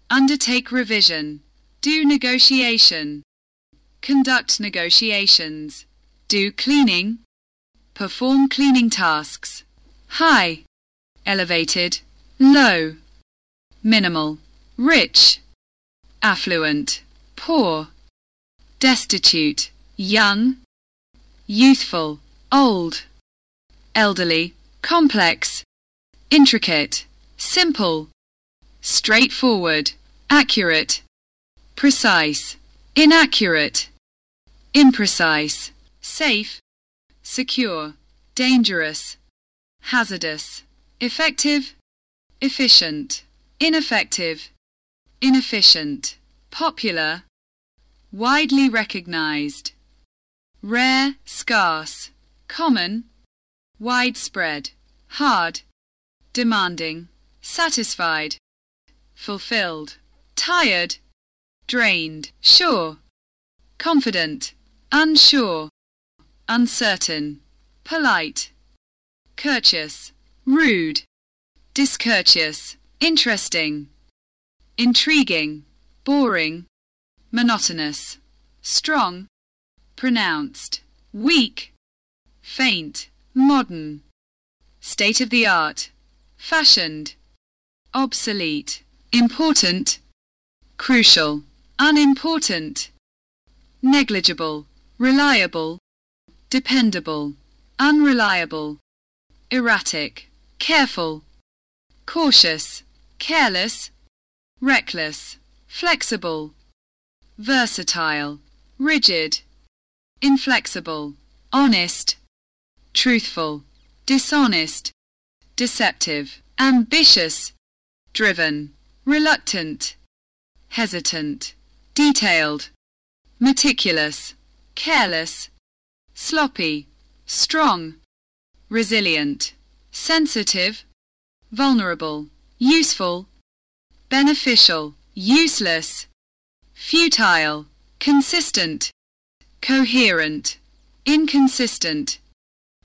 Undertake revision. Do negotiation. Conduct negotiations. Do cleaning. Perform cleaning tasks. High. Elevated. Low. Minimal. Rich. Affluent. Poor. Destitute. Young. Youthful. Old. elderly, complex, intricate, simple, straightforward, accurate, precise, inaccurate, imprecise, safe, secure, dangerous, hazardous, effective, efficient, ineffective, inefficient, popular, widely recognized, rare, scarce, common, widespread, hard, demanding, satisfied, fulfilled, tired, drained, sure, confident, unsure, uncertain, polite, courteous, rude, discourteous, interesting, intriguing, boring, monotonous, strong, pronounced, weak, faint, modern, state of the art, fashioned, obsolete, important, crucial, unimportant, negligible, reliable, dependable, unreliable, erratic, careful, cautious, careless, reckless, flexible, versatile, rigid, inflexible, honest, truthful, dishonest, deceptive, ambitious, driven, reluctant, hesitant, detailed, meticulous, careless, sloppy, strong, resilient, sensitive, vulnerable, useful, beneficial, useless, futile, consistent, coherent, inconsistent,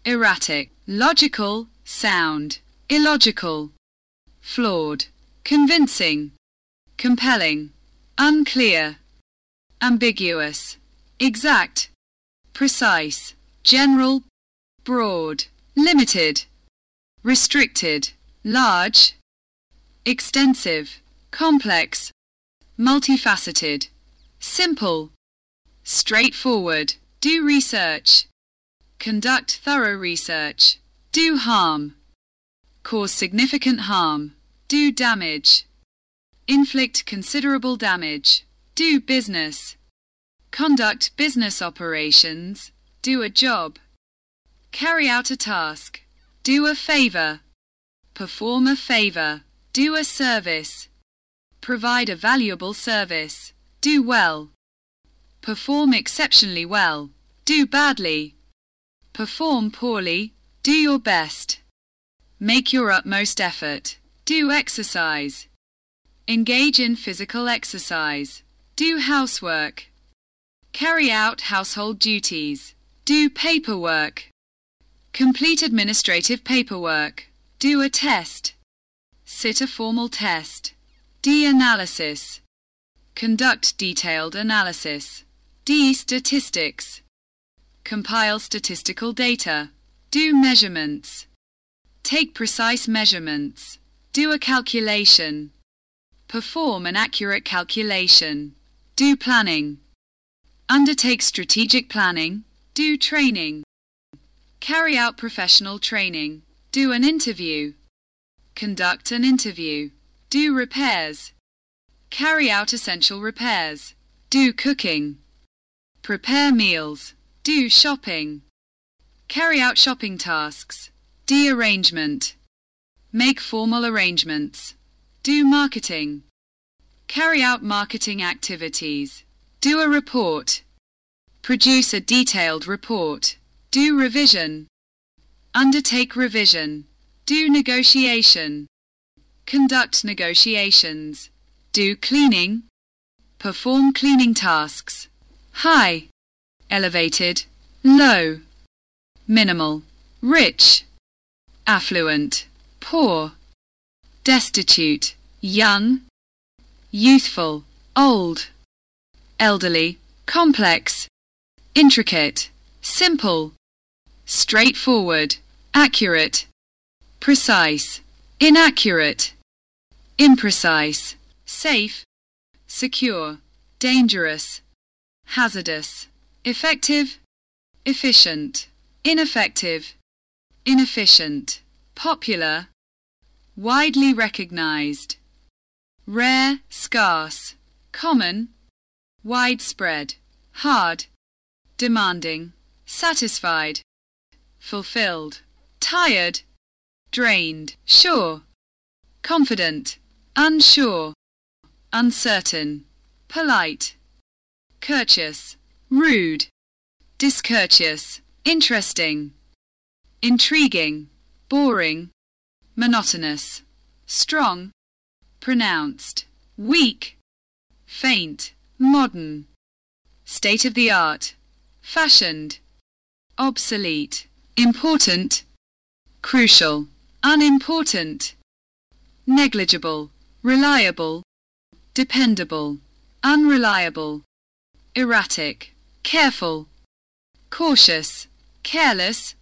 erratic, logical, sound, illogical, flawed, convincing, compelling, unclear, ambiguous, exact, precise, general, broad, limited, restricted, large, extensive, complex, multifaceted, simple, straightforward, do research, conduct thorough research, do harm, cause significant harm, do damage, inflict considerable damage, do business, conduct business operations, do a job, carry out a task, do a favor, perform a favor, do a service, provide a valuable service, do well, perform exceptionally well, do badly, perform poorly, do your best, make your utmost effort, do exercise, engage in physical exercise, do housework, carry out household duties, do paperwork, complete administrative paperwork, do a test, sit a formal test, de-analysis, conduct detailed analysis, de-statistics, compile statistical data, do measurements, take precise measurements, do a calculation, perform an accurate calculation, do planning, undertake strategic planning, do training, carry out professional training, do an interview, conduct an interview, do repairs, carry out essential repairs, do cooking, prepare meals, do shopping, carry out shopping tasks, de-arrangement, make formal arrangements, do marketing, carry out marketing activities, do a report, produce a detailed report, do revision, undertake revision, do negotiation, conduct negotiations, do cleaning, perform cleaning tasks, high, elevated, low, minimal, rich, affluent, poor, destitute, young, youthful, old, elderly, complex, intricate, simple, straightforward, accurate, precise, inaccurate, imprecise, safe, secure, dangerous, hazardous, effective, efficient, ineffective, inefficient, popular, widely recognized, rare, scarce, common, widespread, hard, demanding, satisfied, fulfilled, tired, drained, sure, confident, unsure, uncertain, polite, courteous, rude, discourteous, interesting, intriguing, boring, monotonous, strong, pronounced, weak, faint, modern, state of the art, fashioned, obsolete, important, crucial, unimportant, negligible, reliable, dependable, unreliable, erratic, careful, cautious, careless,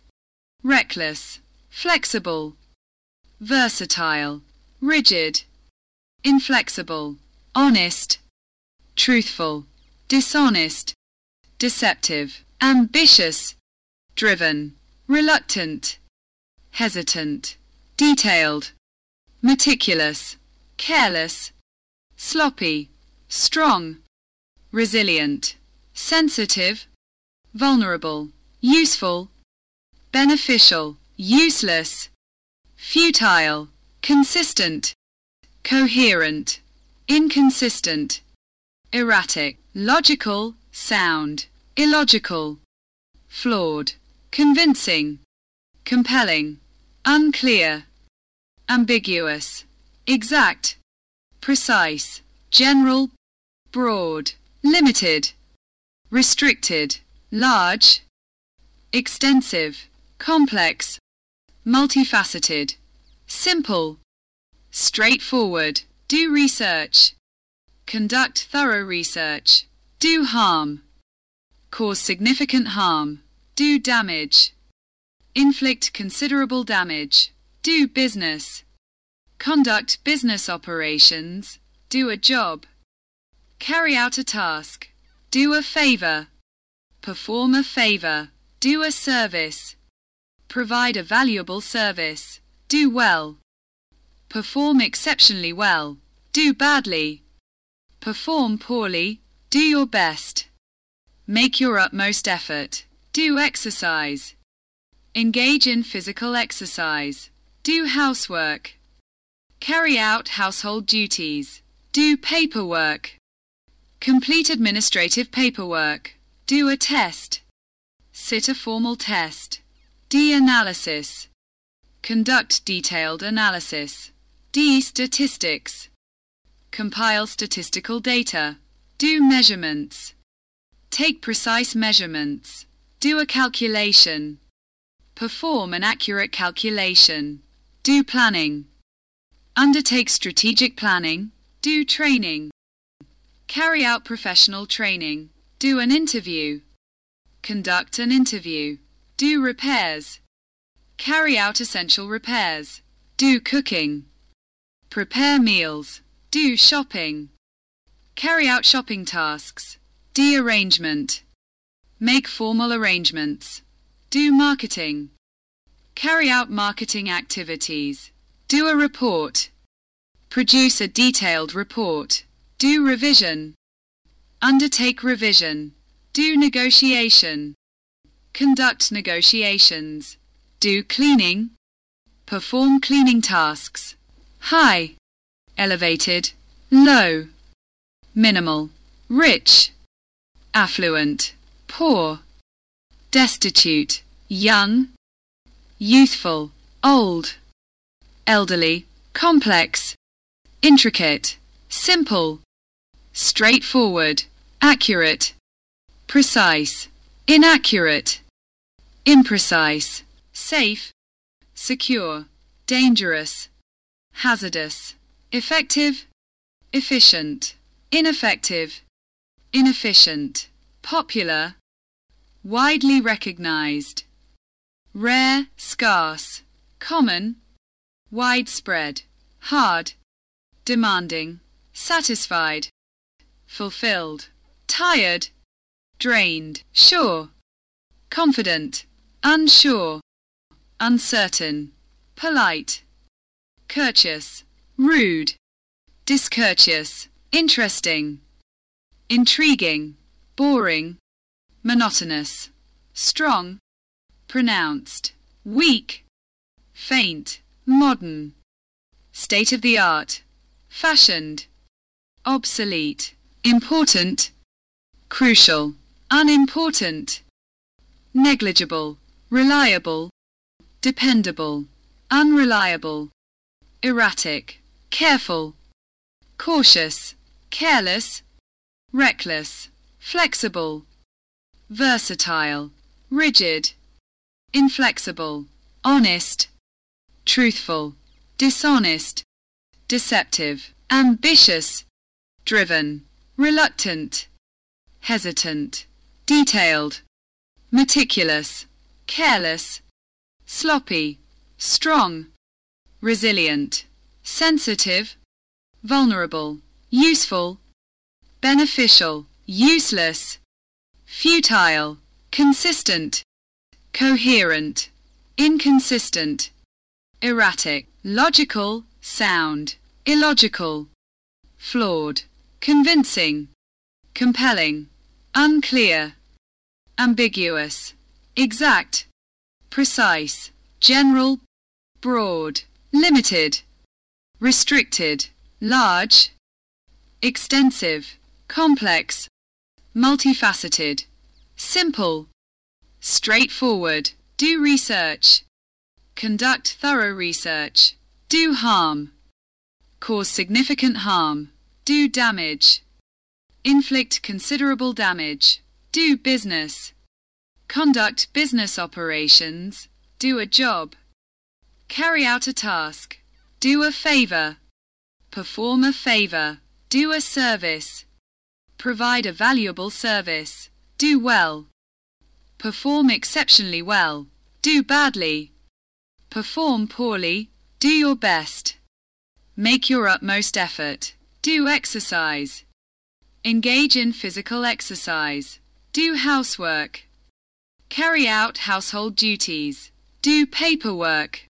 reckless, flexible, versatile, rigid, inflexible, honest, truthful, dishonest, deceptive, ambitious, driven, reluctant, hesitant, detailed, meticulous, careless, sloppy, strong, resilient, sensitive, vulnerable, useful, beneficial, useless, futile, consistent, coherent, inconsistent, erratic, logical, sound, illogical, flawed, convincing, compelling, unclear, ambiguous, exact, precise, general, broad, limited, restricted, large, extensive, complex, multifaceted, simple, straightforward, do research, conduct thorough research, do harm, cause significant harm, do damage, inflict considerable damage, do business, conduct business operations, do a job, carry out a task, do a favor, perform a favor, do a service, provide a valuable service, do well, perform exceptionally well, do badly, perform poorly, do your best, make your utmost effort, do exercise, engage in physical exercise, do housework, carry out household duties, do paperwork, complete administrative paperwork, do a test, sit a formal test, D-analysis, conduct detailed analysis, D-statistics, compile statistical data, do measurements, take precise measurements, do a calculation, perform an accurate calculation, do planning, undertake strategic planning, do training, carry out professional training, do an interview, conduct an interview, do repairs, carry out essential repairs, do cooking, prepare meals, do shopping, carry out shopping tasks, do arrangement, make formal arrangements, do marketing, carry out marketing activities, do a report, produce a detailed report, do revision, undertake revision, do negotiation, conduct negotiations, do cleaning, perform cleaning tasks, high, elevated, low, minimal, rich, affluent, poor, destitute, young, youthful, old, elderly, complex, intricate, simple, straightforward, accurate, precise, inaccurate, imprecise, safe, secure, dangerous, hazardous, effective, efficient, ineffective, inefficient, popular, widely recognized, rare, scarce, common, widespread, hard, demanding, satisfied, fulfilled, tired, drained, sure, confident, unsure, uncertain, polite, courteous, rude, discourteous, interesting, intriguing, boring, monotonous, strong, pronounced, weak, faint, modern, state of the art, fashioned, obsolete, important, crucial, unimportant, negligible, reliable, dependable, unreliable, erratic, careful, cautious, careless, reckless, flexible, versatile, rigid, inflexible, honest, truthful, dishonest, deceptive, ambitious, driven, reluctant, hesitant, detailed, meticulous, careless, sloppy, strong, resilient, sensitive, vulnerable, useful, beneficial, useless, futile, consistent, coherent, inconsistent, erratic, logical, sound, illogical, flawed, convincing, compelling, unclear, ambiguous, exact, precise, general, broad, limited, restricted, large, extensive, complex, multifaceted, simple, straightforward, do research, conduct thorough research, do harm, cause significant harm, do damage, inflict considerable damage, do business, conduct business operations, do a job, carry out a task, do a favor, perform a favor, do a service, provide a valuable service, do well, perform exceptionally well, do badly, perform poorly, do your best, make your utmost effort, do exercise, engage in physical exercise, do housework, carry out household duties, do paperwork,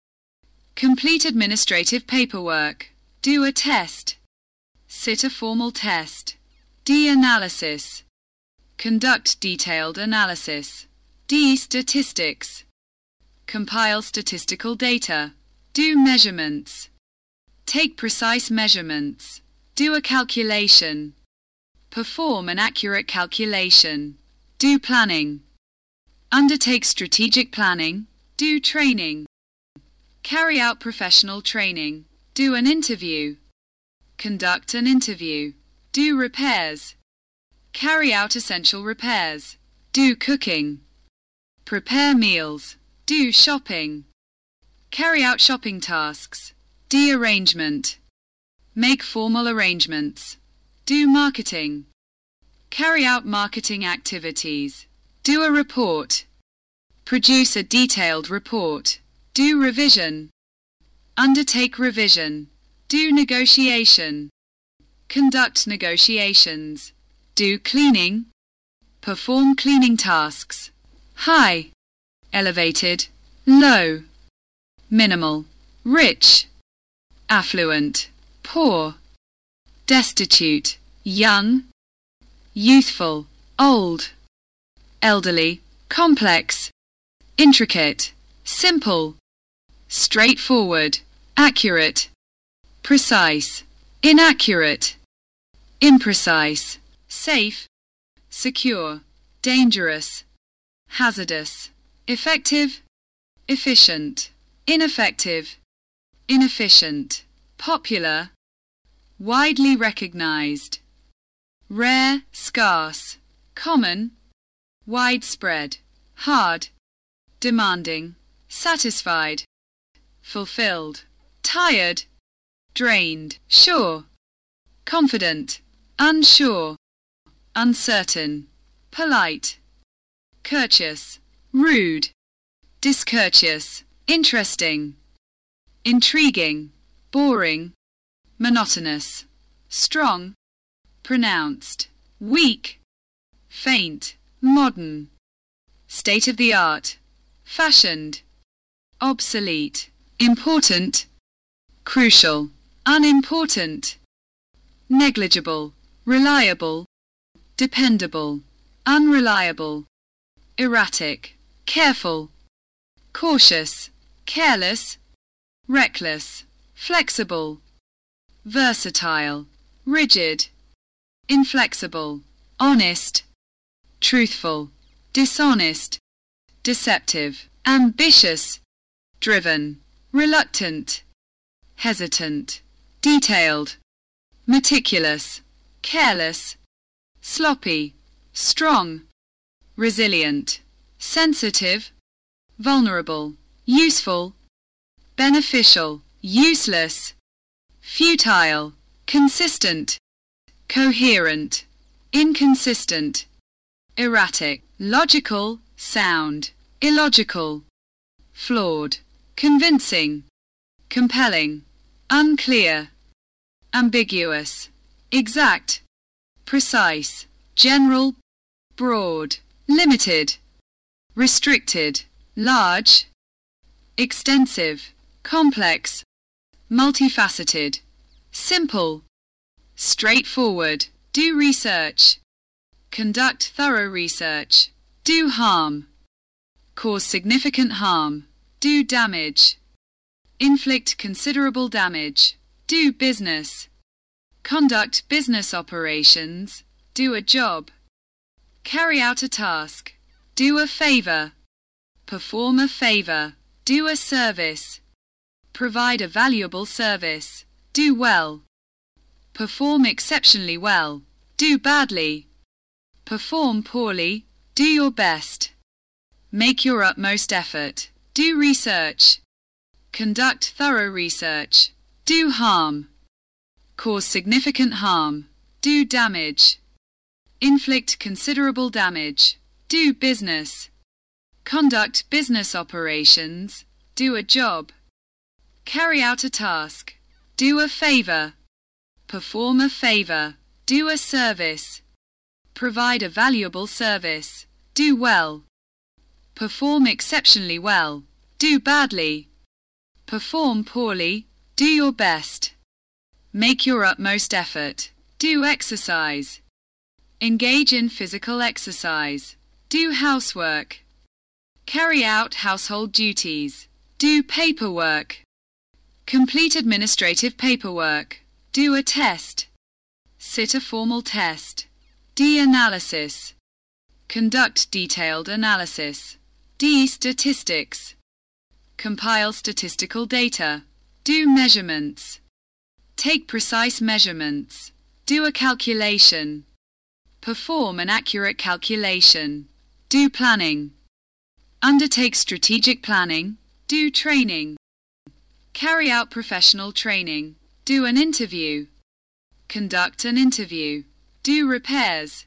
complete administrative paperwork, do a test, sit a formal test, D-analysis, conduct detailed analysis, D-statistics, compile statistical data, do measurements, take precise measurements, do a calculation, perform an accurate calculation, do planning, undertake strategic planning, do training, carry out professional training, do an interview, conduct an interview, do repairs, carry out essential repairs, do cooking, prepare meals, do shopping, carry out shopping tasks, do arrangement, make formal arrangements, do marketing, carry out marketing activities, do a report, produce a detailed report, do revision, undertake revision, do negotiation, conduct negotiations, do cleaning, perform cleaning tasks, high, elevated, low, minimal, rich, affluent, poor, destitute, young, youthful, old, elderly, complex, intricate, simple, straightforward, accurate, precise, inaccurate, imprecise, safe, secure, dangerous, hazardous, effective, efficient, ineffective, inefficient, popular, widely recognized, rare, scarce, common, widespread, hard, demanding, satisfied, fulfilled, tired, drained, sure, confident, unsure, uncertain, polite, courteous, rude, discourteous, interesting, intriguing, boring, monotonous, strong, pronounced, weak, faint, modern, state of the art, fashioned, obsolete, important, crucial, unimportant, negligible, reliable, dependable, unreliable, erratic, careful, cautious, careless, reckless, flexible, versatile, rigid, inflexible, honest, truthful, dishonest, deceptive, ambitious, driven, reluctant, hesitant, detailed, meticulous, careless, sloppy, strong, resilient, sensitive, vulnerable, useful, beneficial, useless, futile, consistent, coherent, inconsistent, erratic, logical, sound, illogical, flawed, convincing, compelling, unclear, ambiguous, exact, precise, general, broad, limited, restricted, large, extensive, complex, multifaceted, simple, straightforward, do research, conduct thorough research, do harm, cause significant harm, do damage, inflict considerable damage, do business, conduct business operations, do a job, carry out a task, do a favor, perform a favor, do a service, provide a valuable service, do well, perform exceptionally well, do badly, perform poorly, do your best, make your utmost effort, do research, conduct thorough research, do harm, cause significant harm, do damage, inflict considerable damage, do business, conduct business operations, do a job, carry out a task, do a favor, perform a favor, do a service, provide a valuable service, do well, perform exceptionally well, do badly, perform poorly, do your best, make your utmost effort, do exercise, engage in physical exercise, do housework, carry out household duties, do paperwork, complete administrative paperwork, do a test, sit a formal test, D-analysis, conduct detailed analysis, D-statistics, compile statistical data, do measurements, take precise measurements, do a calculation, perform an accurate calculation, do planning, undertake strategic planning, do training, carry out professional training, do an interview, conduct an interview, do repairs,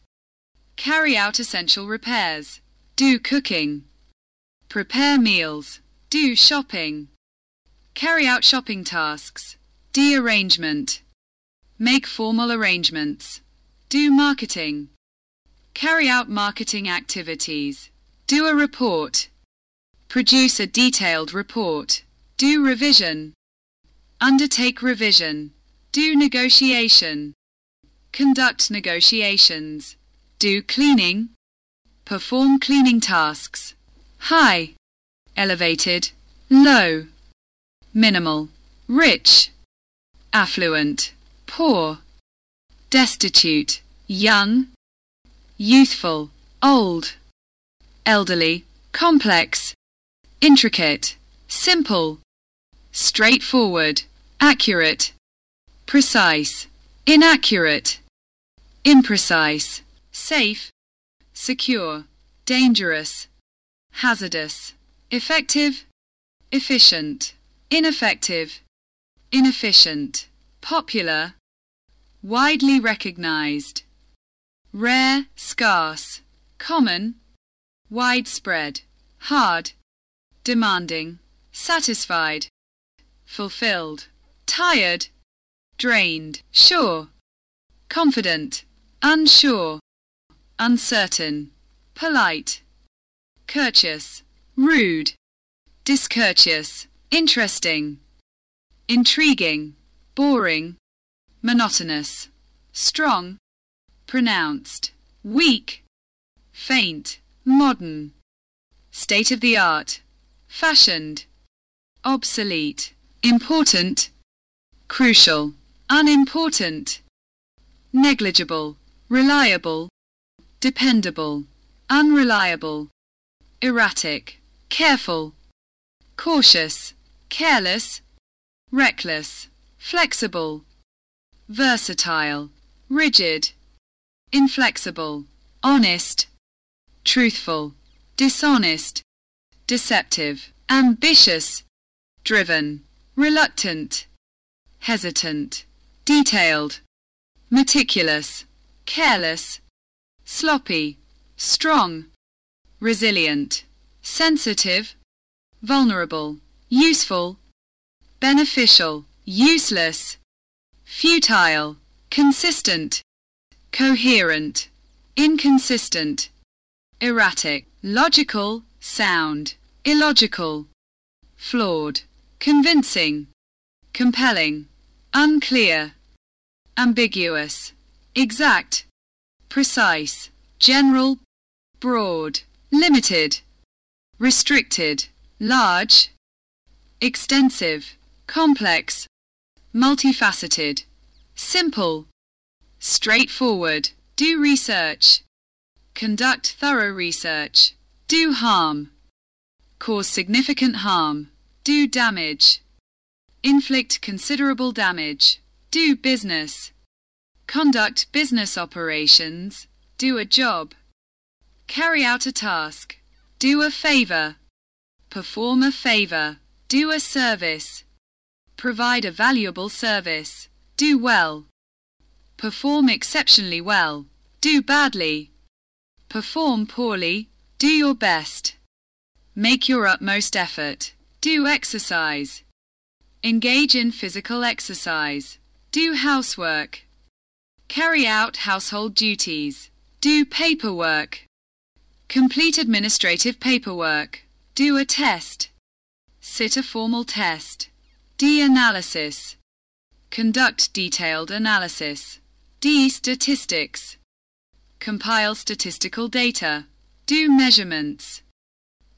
carry out essential repairs, do cooking, prepare meals, do shopping, carry out shopping tasks, do arrangement, make formal arrangements, do marketing, carry out marketing activities, do a report, produce a detailed report, do revision, undertake revision, do negotiation, conduct negotiations, do cleaning, perform cleaning tasks, high, elevated, low, minimal, rich, affluent, poor, destitute, young, youthful, old, elderly, complex, intricate, simple, straightforward, accurate, precise, inaccurate, imprecise, safe, secure, dangerous, hazardous, effective, efficient, ineffective, inefficient, popular, widely recognized, rare, scarce, common, widespread, hard, demanding, satisfied, fulfilled, tired, drained, sure, confident, unsure, uncertain, polite, courteous, rude, discourteous, interesting, intriguing, boring, monotonous, strong, pronounced, weak, faint, modern, state of the art, fashioned, obsolete, important, crucial, unimportant, negligible, reliable, dependable, unreliable, erratic, careful, cautious, careless, reckless, flexible, versatile, rigid, inflexible, honest, truthful, dishonest, deceptive, ambitious, driven, reluctant, hesitant, detailed, meticulous, careless, sloppy, strong, resilient, sensitive, vulnerable, useful, beneficial, useless, futile, consistent, coherent, inconsistent, erratic, logical, sound, illogical, flawed, convincing, compelling, unclear, ambiguous, exact, precise, general, broad, limited, restricted, large, extensive, complex, multifaceted, simple, straightforward, do research, conduct thorough research, do harm, cause significant harm, do damage, inflict considerable damage, do business, conduct business operations, do a job, carry out a task, do a favor, perform a favor, do a service, provide a valuable service, do well, perform exceptionally well, do badly, perform poorly, do your best, make your utmost effort, do exercise, engage in physical exercise, do housework, carry out household duties, do paperwork, complete administrative paperwork, do a test, sit a formal test, D-analysis, conduct detailed analysis, D-statistics, compile statistical data, do measurements,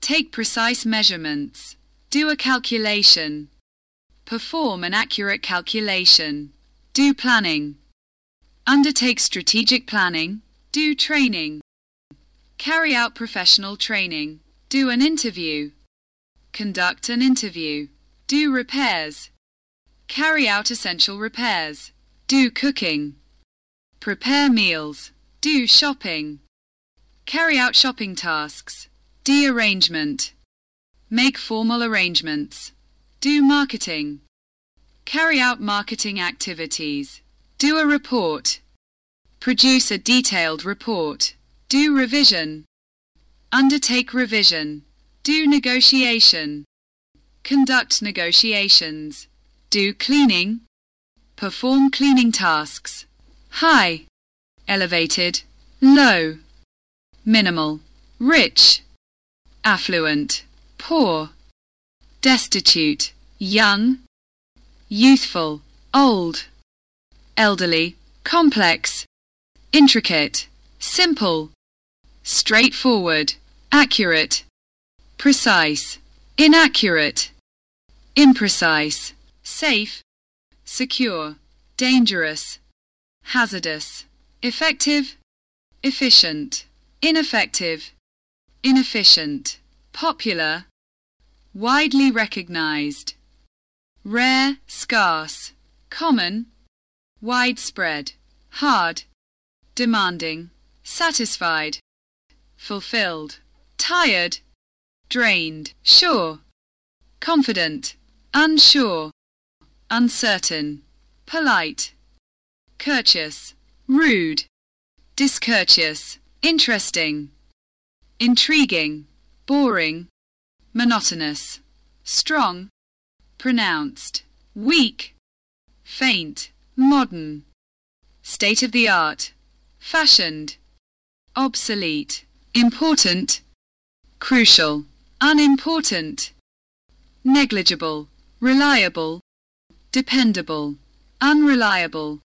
take precise measurements, do a calculation, perform an accurate calculation, do planning, undertake strategic planning, do training, carry out professional training, do an interview, conduct an interview, do repairs, carry out essential repairs, do cooking, prepare meals, do shopping, carry out shopping tasks, do arrangement, make formal arrangements, do marketing, carry out marketing activities, do a report, produce a detailed report, do revision, undertake revision, do negotiation, conduct negotiations, do cleaning, perform cleaning tasks, high, elevated, low, minimal, rich, affluent, poor, destitute, young, youthful, old, elderly, complex, intricate, simple, straightforward, accurate, precise, inaccurate, imprecise, safe, secure, dangerous, hazardous, effective, efficient, ineffective, inefficient, popular, widely recognized, rare, scarce, common, widespread, hard, demanding, satisfied, fulfilled, tired, drained, sure, confident, unsure, uncertain, polite, courteous, rude, discourteous, interesting, intriguing, boring, monotonous, strong, pronounced, weak, faint, modern, state of the art, fashioned, obsolete, important, crucial, unimportant, negligible, reliable, dependable, unreliable,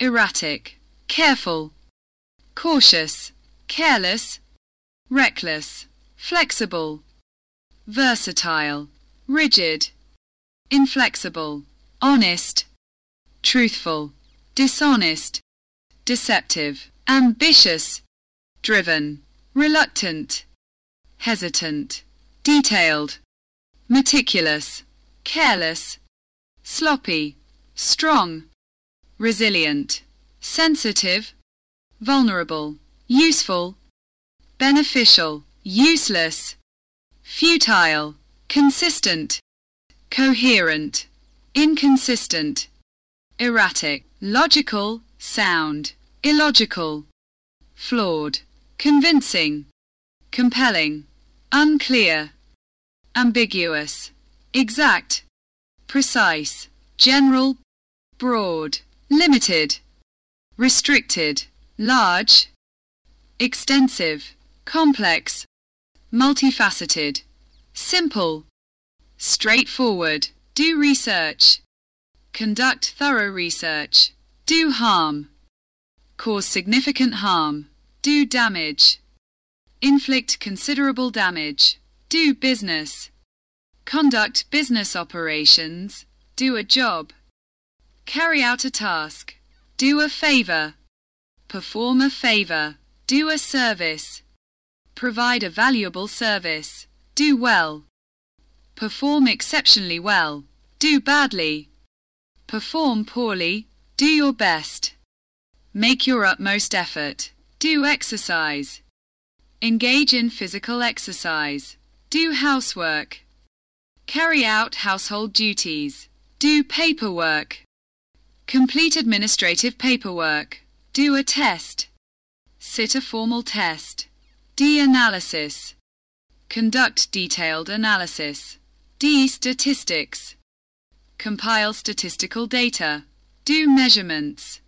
erratic, careful, cautious, careless, reckless, flexible, versatile, rigid, inflexible, honest, truthful, dishonest, deceptive, ambitious, driven, reluctant, hesitant, detailed, meticulous, careless, sloppy, strong, resilient, sensitive, vulnerable, useful, beneficial, useless, futile, consistent, coherent, inconsistent, erratic, logical, sound, illogical, flawed, convincing, compelling, unclear, ambiguous, exact, precise, general, broad, limited, restricted, large, extensive, complex, multifaceted, simple, straightforward, do research, conduct thorough research, do harm, cause significant harm, do damage, inflict considerable damage, do business, conduct business operations, do a job, carry out a task, do a favor, perform a favor, do a service, provide a valuable service, do well, perform exceptionally well, do badly, perform poorly, do your best, make your utmost effort, do exercise, engage in physical exercise, do housework, carry out household duties, do paperwork, complete administrative paperwork, do a test, sit a formal test, D-analysis, conduct detailed analysis, D-statistics, compile statistical data, do measurements,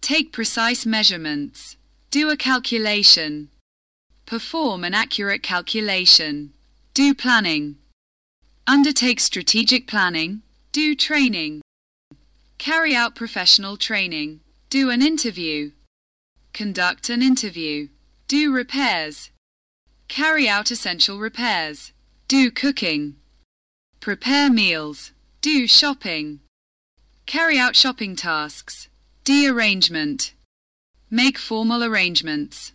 take precise measurements, do a calculation, perform an accurate calculation, do planning, undertake strategic planning, do training, carry out professional training, do an interview, conduct an interview, do repairs. Carry out essential repairs. Do cooking. Prepare meals. Do shopping. Carry out shopping tasks. Do arrangement. Make formal arrangements.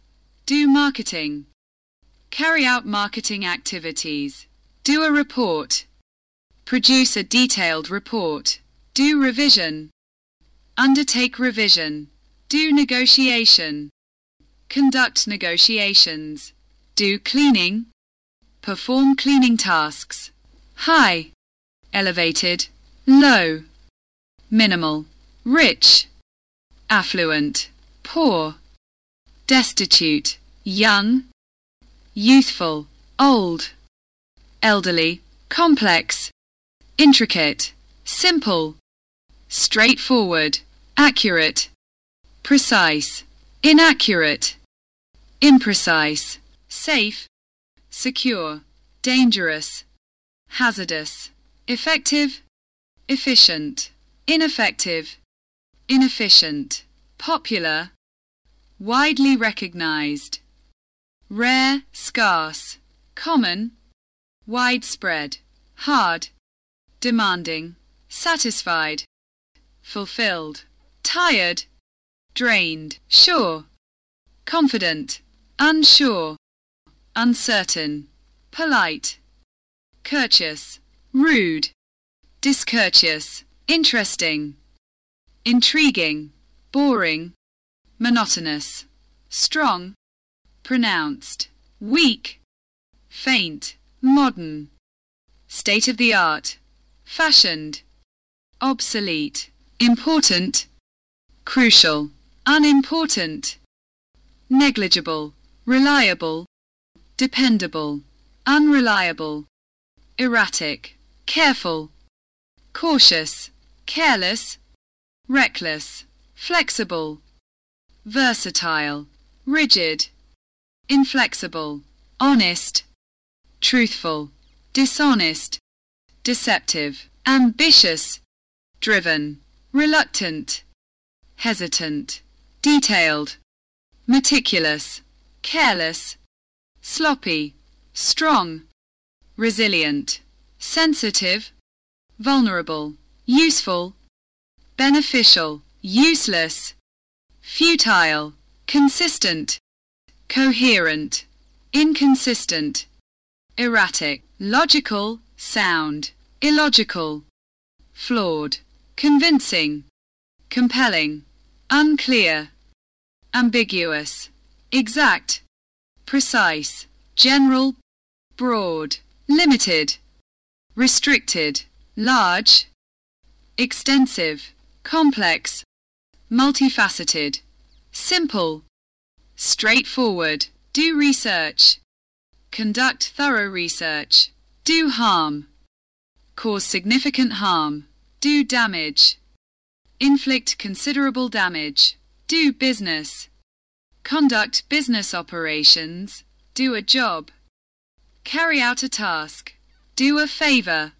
Do marketing. Carry out marketing activities. Do a report. Produce a detailed report. Do revision. Undertake revision. Do negotiation. Conduct negotiations. Do cleaning. Perform cleaning tasks. High. Elevated. Low. Minimal. Rich. Affluent. Poor. Destitute. Young. Youthful. Old. Elderly. Complex. Intricate. Simple. Straightforward. Accurate. Precise. Inaccurate imprecise, safe, secure, dangerous, hazardous, effective, efficient, ineffective, inefficient, popular, widely recognized, rare, scarce, common, widespread, hard, demanding, satisfied, fulfilled, tired, drained, sure, confident, unsure, uncertain, polite, courteous, rude, discourteous, interesting, intriguing, boring, monotonous, strong, pronounced, weak, faint, modern, state of the art, fashioned, obsolete, important, crucial, unimportant, negligible, reliable, dependable, unreliable, erratic, careful, cautious, careless, reckless, flexible, versatile, rigid, inflexible, honest, truthful, dishonest, deceptive, ambitious, driven, reluctant, hesitant, detailed, meticulous, careless, sloppy, strong, resilient, sensitive, vulnerable, useful, beneficial, useless, futile, consistent, coherent, inconsistent, erratic, logical, sound, illogical, flawed, convincing, compelling, unclear, ambiguous, exact, precise, general, broad, limited, restricted, large, extensive, complex, multifaceted, simple, straightforward, do research, conduct thorough research, do harm, cause significant harm, do damage, inflict considerable damage, do business, conduct business operations, do a job, carry out a task, do a favor,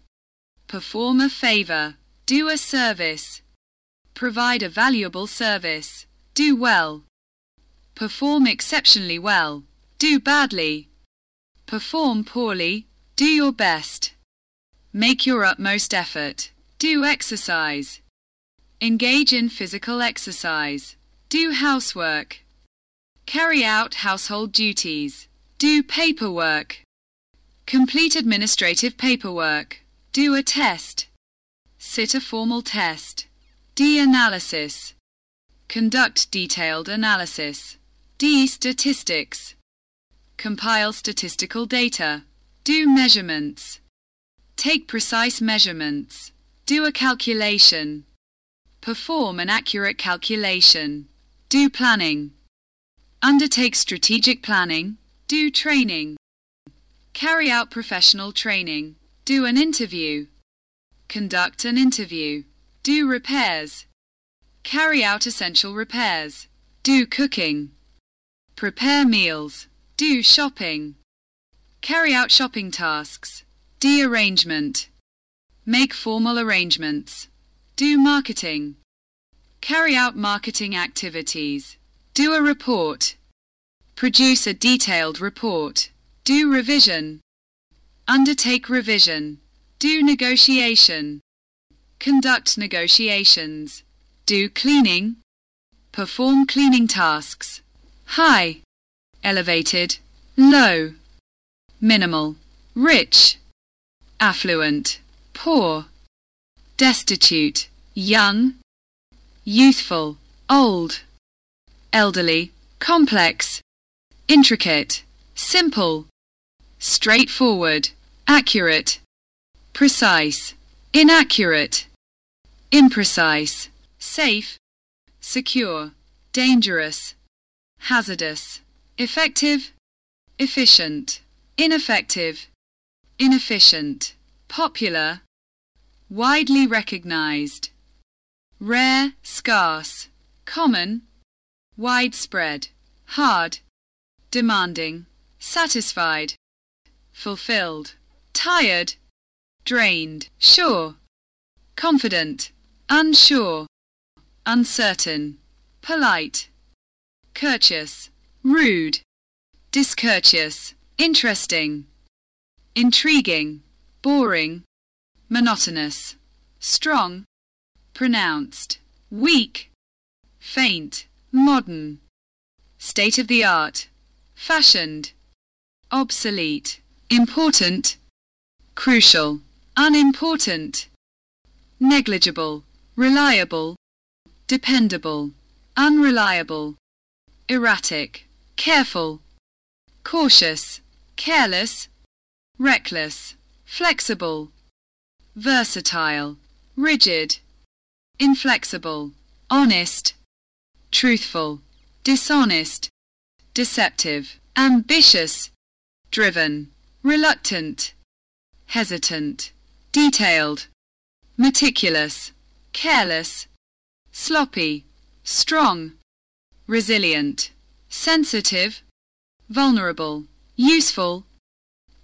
perform a favor, do a service, provide a valuable service, do well, perform exceptionally well, do badly, perform poorly, do your best, make your utmost effort, do exercise, engage in physical exercise, do housework, carry out household duties, do paperwork, complete administrative paperwork, do a test, sit a formal test, D-analysis, conduct detailed analysis, D-statistics, compile statistical data, do measurements, take precise measurements, do a calculation, perform an accurate calculation, do planning, undertake strategic planning, do training, carry out professional training, do an interview, conduct an interview, do repairs, carry out essential repairs, do cooking, prepare meals, do shopping, carry out shopping tasks, de-arrangement, make formal arrangements, do marketing, carry out marketing activities, do a report, produce a detailed report, do revision, undertake revision, do negotiation, conduct negotiations, do cleaning, perform cleaning tasks, high, elevated, low, minimal, rich, affluent, poor, destitute, young, youthful, old, elderly, complex, intricate, simple, straightforward, accurate, precise, inaccurate, imprecise, safe, secure, dangerous, hazardous, effective, efficient, ineffective, inefficient, popular, widely recognized, rare, scarce, common, widespread, hard, demanding, satisfied, fulfilled, tired, drained, sure, confident, unsure, uncertain, polite, courteous, rude, discourteous, interesting, intriguing, boring, monotonous, strong, pronounced, weak, faint, modern, state of the art, fashioned, obsolete, important, crucial, unimportant, negligible, reliable, dependable, unreliable, erratic, careful, cautious, careless, reckless, flexible, versatile, rigid, inflexible, honest, truthful, dishonest, deceptive, ambitious, driven, reluctant, hesitant, detailed, meticulous, careless, sloppy, strong, resilient, sensitive, vulnerable, useful,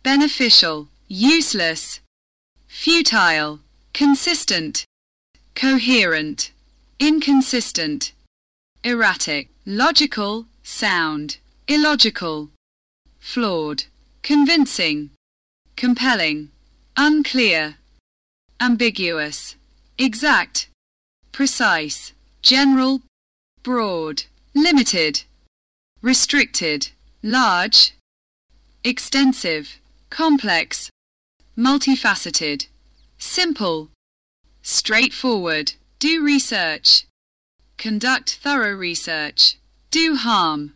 beneficial, useless, futile, consistent, coherent, inconsistent, erratic, logical, sound, illogical, flawed, convincing, compelling, unclear, ambiguous, exact, precise, general, broad, limited, restricted, large, extensive, complex, multifaceted, simple, straightforward, do research, conduct thorough research, do harm,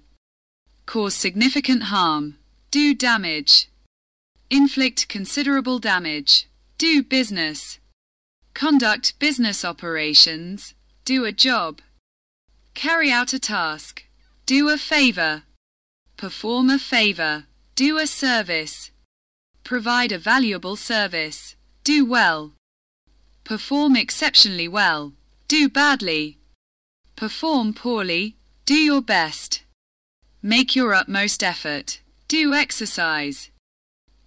cause significant harm, do damage, inflict considerable damage, do business, conduct business operations, do a job, carry out a task, do a favor, perform a favor, do a service, provide a valuable service, do well, perform exceptionally well, do badly, perform poorly, do your best, make your utmost effort, do exercise,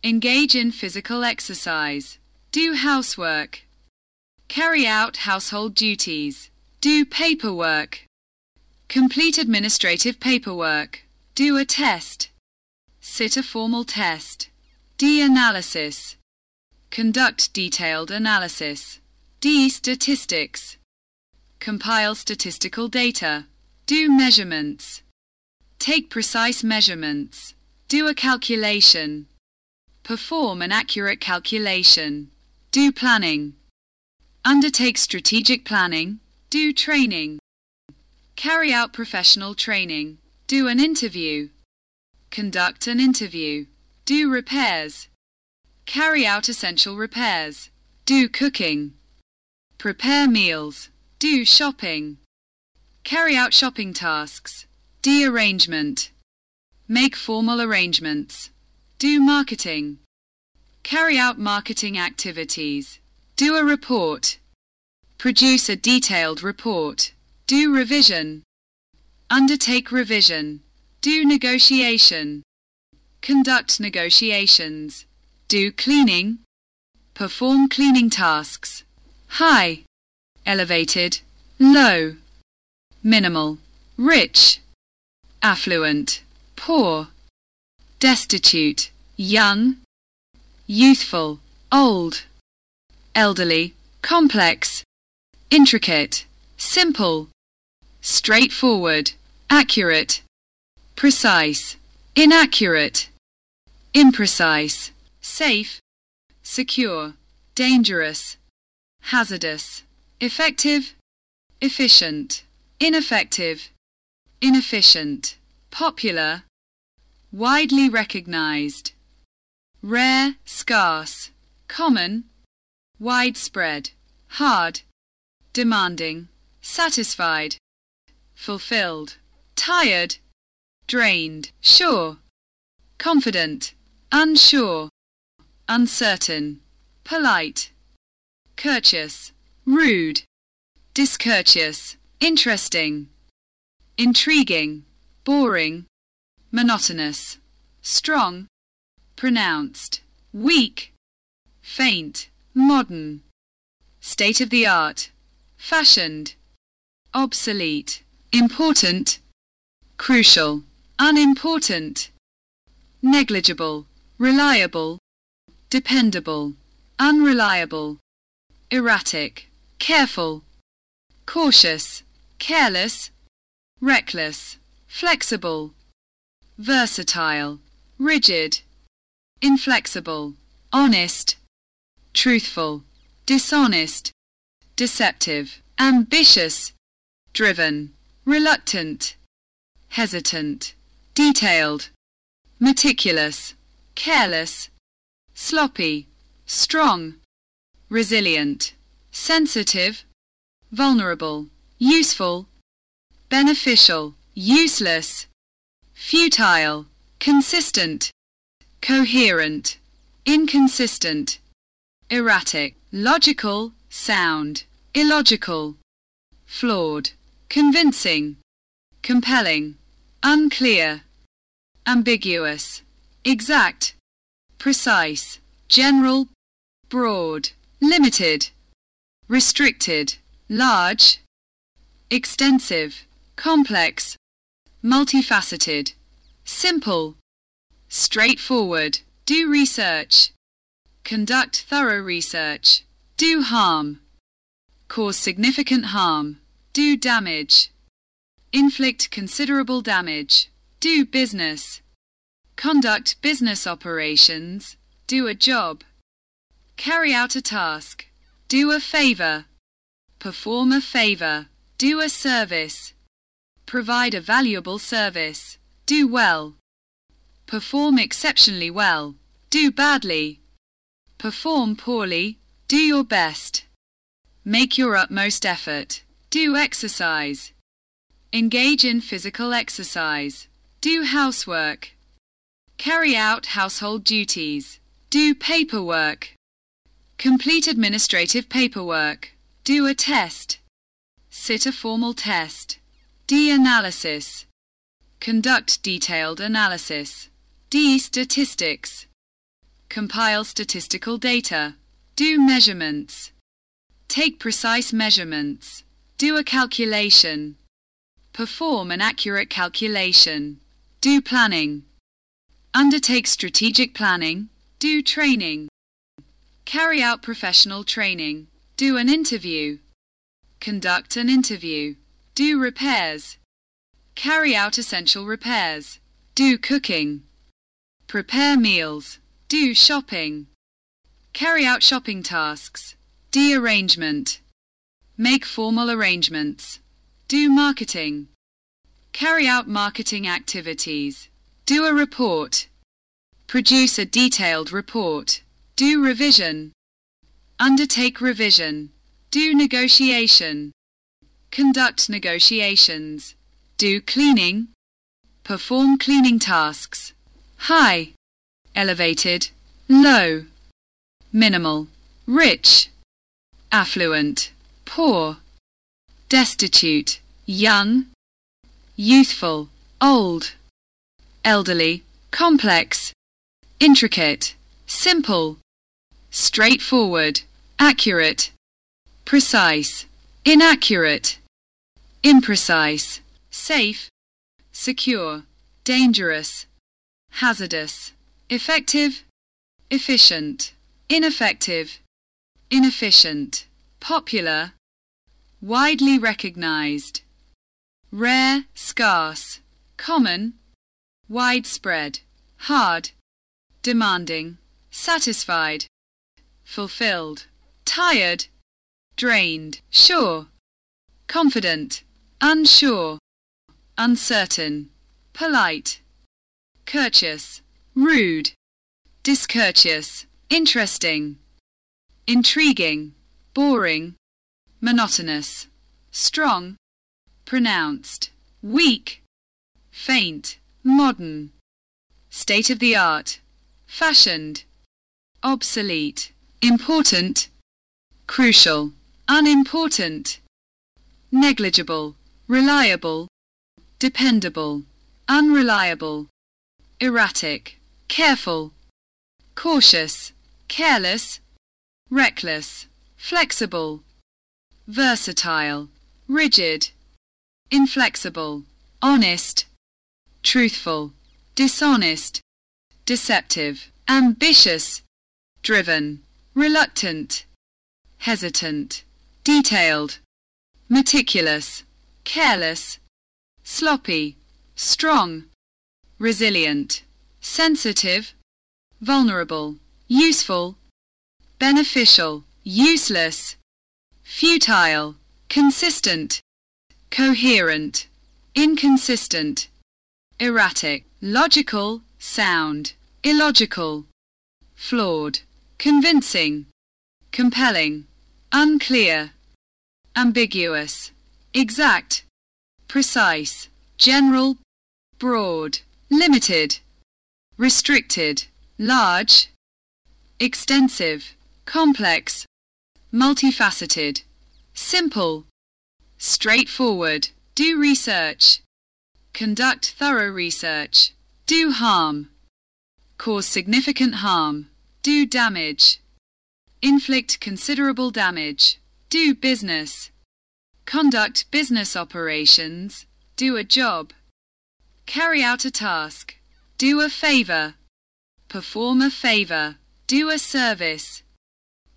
engage in physical exercise, do housework, carry out household duties, do paperwork, complete administrative paperwork, do a test, sit a formal test, D-analysis, conduct detailed analysis, D-statistics, compile statistical data, do measurements, take precise measurements, do a calculation, perform an accurate calculation, do planning, undertake strategic planning, do training, carry out professional training, do an interview, conduct an interview, do repairs, carry out essential repairs, do cooking, prepare meals, do shopping, carry out shopping tasks, de-arrangement, make formal arrangements, do marketing, carry out marketing activities, do a report, produce a detailed report, do revision, undertake revision, do negotiation, conduct negotiations, do cleaning, perform cleaning tasks, high, elevated, low, minimal, rich, affluent, poor, destitute, young, youthful, old, elderly, complex, intricate, simple, straightforward, accurate, precise, inaccurate, imprecise, safe, secure, dangerous, hazardous, effective, efficient, ineffective, inefficient, popular, widely recognized, rare, scarce, common, widespread, hard, demanding, satisfied, fulfilled, tired, drained, sure, confident, unsure, uncertain, polite, courteous, rude, discourteous, interesting, intriguing, boring, monotonous, strong, pronounced, weak, faint, modern, state of the art, fashioned, obsolete, important, crucial, unimportant, negligible, reliable, dependable, unreliable, erratic, careful, cautious, careless, reckless, flexible, versatile, rigid, inflexible, honest, truthful, dishonest, deceptive, ambitious, driven, reluctant, hesitant, detailed, meticulous, careless, sloppy, strong, resilient, sensitive, vulnerable, useful, beneficial, useless, futile, consistent, coherent, inconsistent, erratic, logical, sound, illogical, flawed, convincing, compelling, unclear, ambiguous, exact, precise, general, broad, limited, restricted, large, extensive, complex, multifaceted, simple, straightforward, do research, conduct thorough research, do harm, cause significant harm, do damage, inflict considerable damage, do business, conduct business operations, do a job, carry out a task, do a favor, perform a favor, do a service, provide a valuable service, do well, perform exceptionally well, do badly, perform poorly, do your best, make your utmost effort, do exercise, engage in physical exercise, do housework, carry out household duties, do paperwork, complete administrative paperwork, do a test, sit a formal test, D-analysis, conduct detailed analysis, D-statistics, compile statistical data, do measurements, take precise measurements, do a calculation, perform an accurate calculation, do planning, undertake strategic planning, do training, carry out professional training, do an interview, conduct an interview, do repairs, carry out essential repairs, do cooking, prepare meals, do shopping, carry out shopping tasks, do arrangement, make formal arrangements, do marketing, carry out marketing activities, do a report, produce a detailed report, do revision, undertake revision, do negotiation, conduct negotiations, do cleaning, perform cleaning tasks, high, elevated, low, minimal, rich, affluent, poor, destitute, young, youthful, old, elderly, complex, intricate, simple, straightforward, accurate, precise, inaccurate, imprecise, safe, secure, dangerous, hazardous, effective, efficient, ineffective, inefficient, popular, widely recognized, rare, scarce, common, widespread, hard, demanding, satisfied, fulfilled, tired, drained, sure, confident, unsure, uncertain, polite, courteous, rude, discourteous, interesting, intriguing, boring, monotonous, strong, pronounced, weak, faint, modern, state of the art, fashioned, obsolete, important, crucial, unimportant, negligible, reliable, dependable, unreliable, erratic, careful, cautious, careless, reckless, flexible, versatile, rigid, inflexible, honest, truthful, dishonest, deceptive, ambitious, driven, reluctant, hesitant, detailed, meticulous, careless, sloppy, strong, resilient, sensitive, vulnerable, useful, beneficial, useless, futile, consistent, coherent, inconsistent, erratic, logical, sound, illogical, flawed, convincing, compelling, unclear, ambiguous, exact, precise, general, broad, limited, restricted, large, extensive, complex, multifaceted, simple, straightforward, do research, conduct thorough research, do harm, cause significant harm, do damage, inflict considerable damage, do business, conduct business operations, do a job, carry out a task, do a favor, perform a favor, do a service,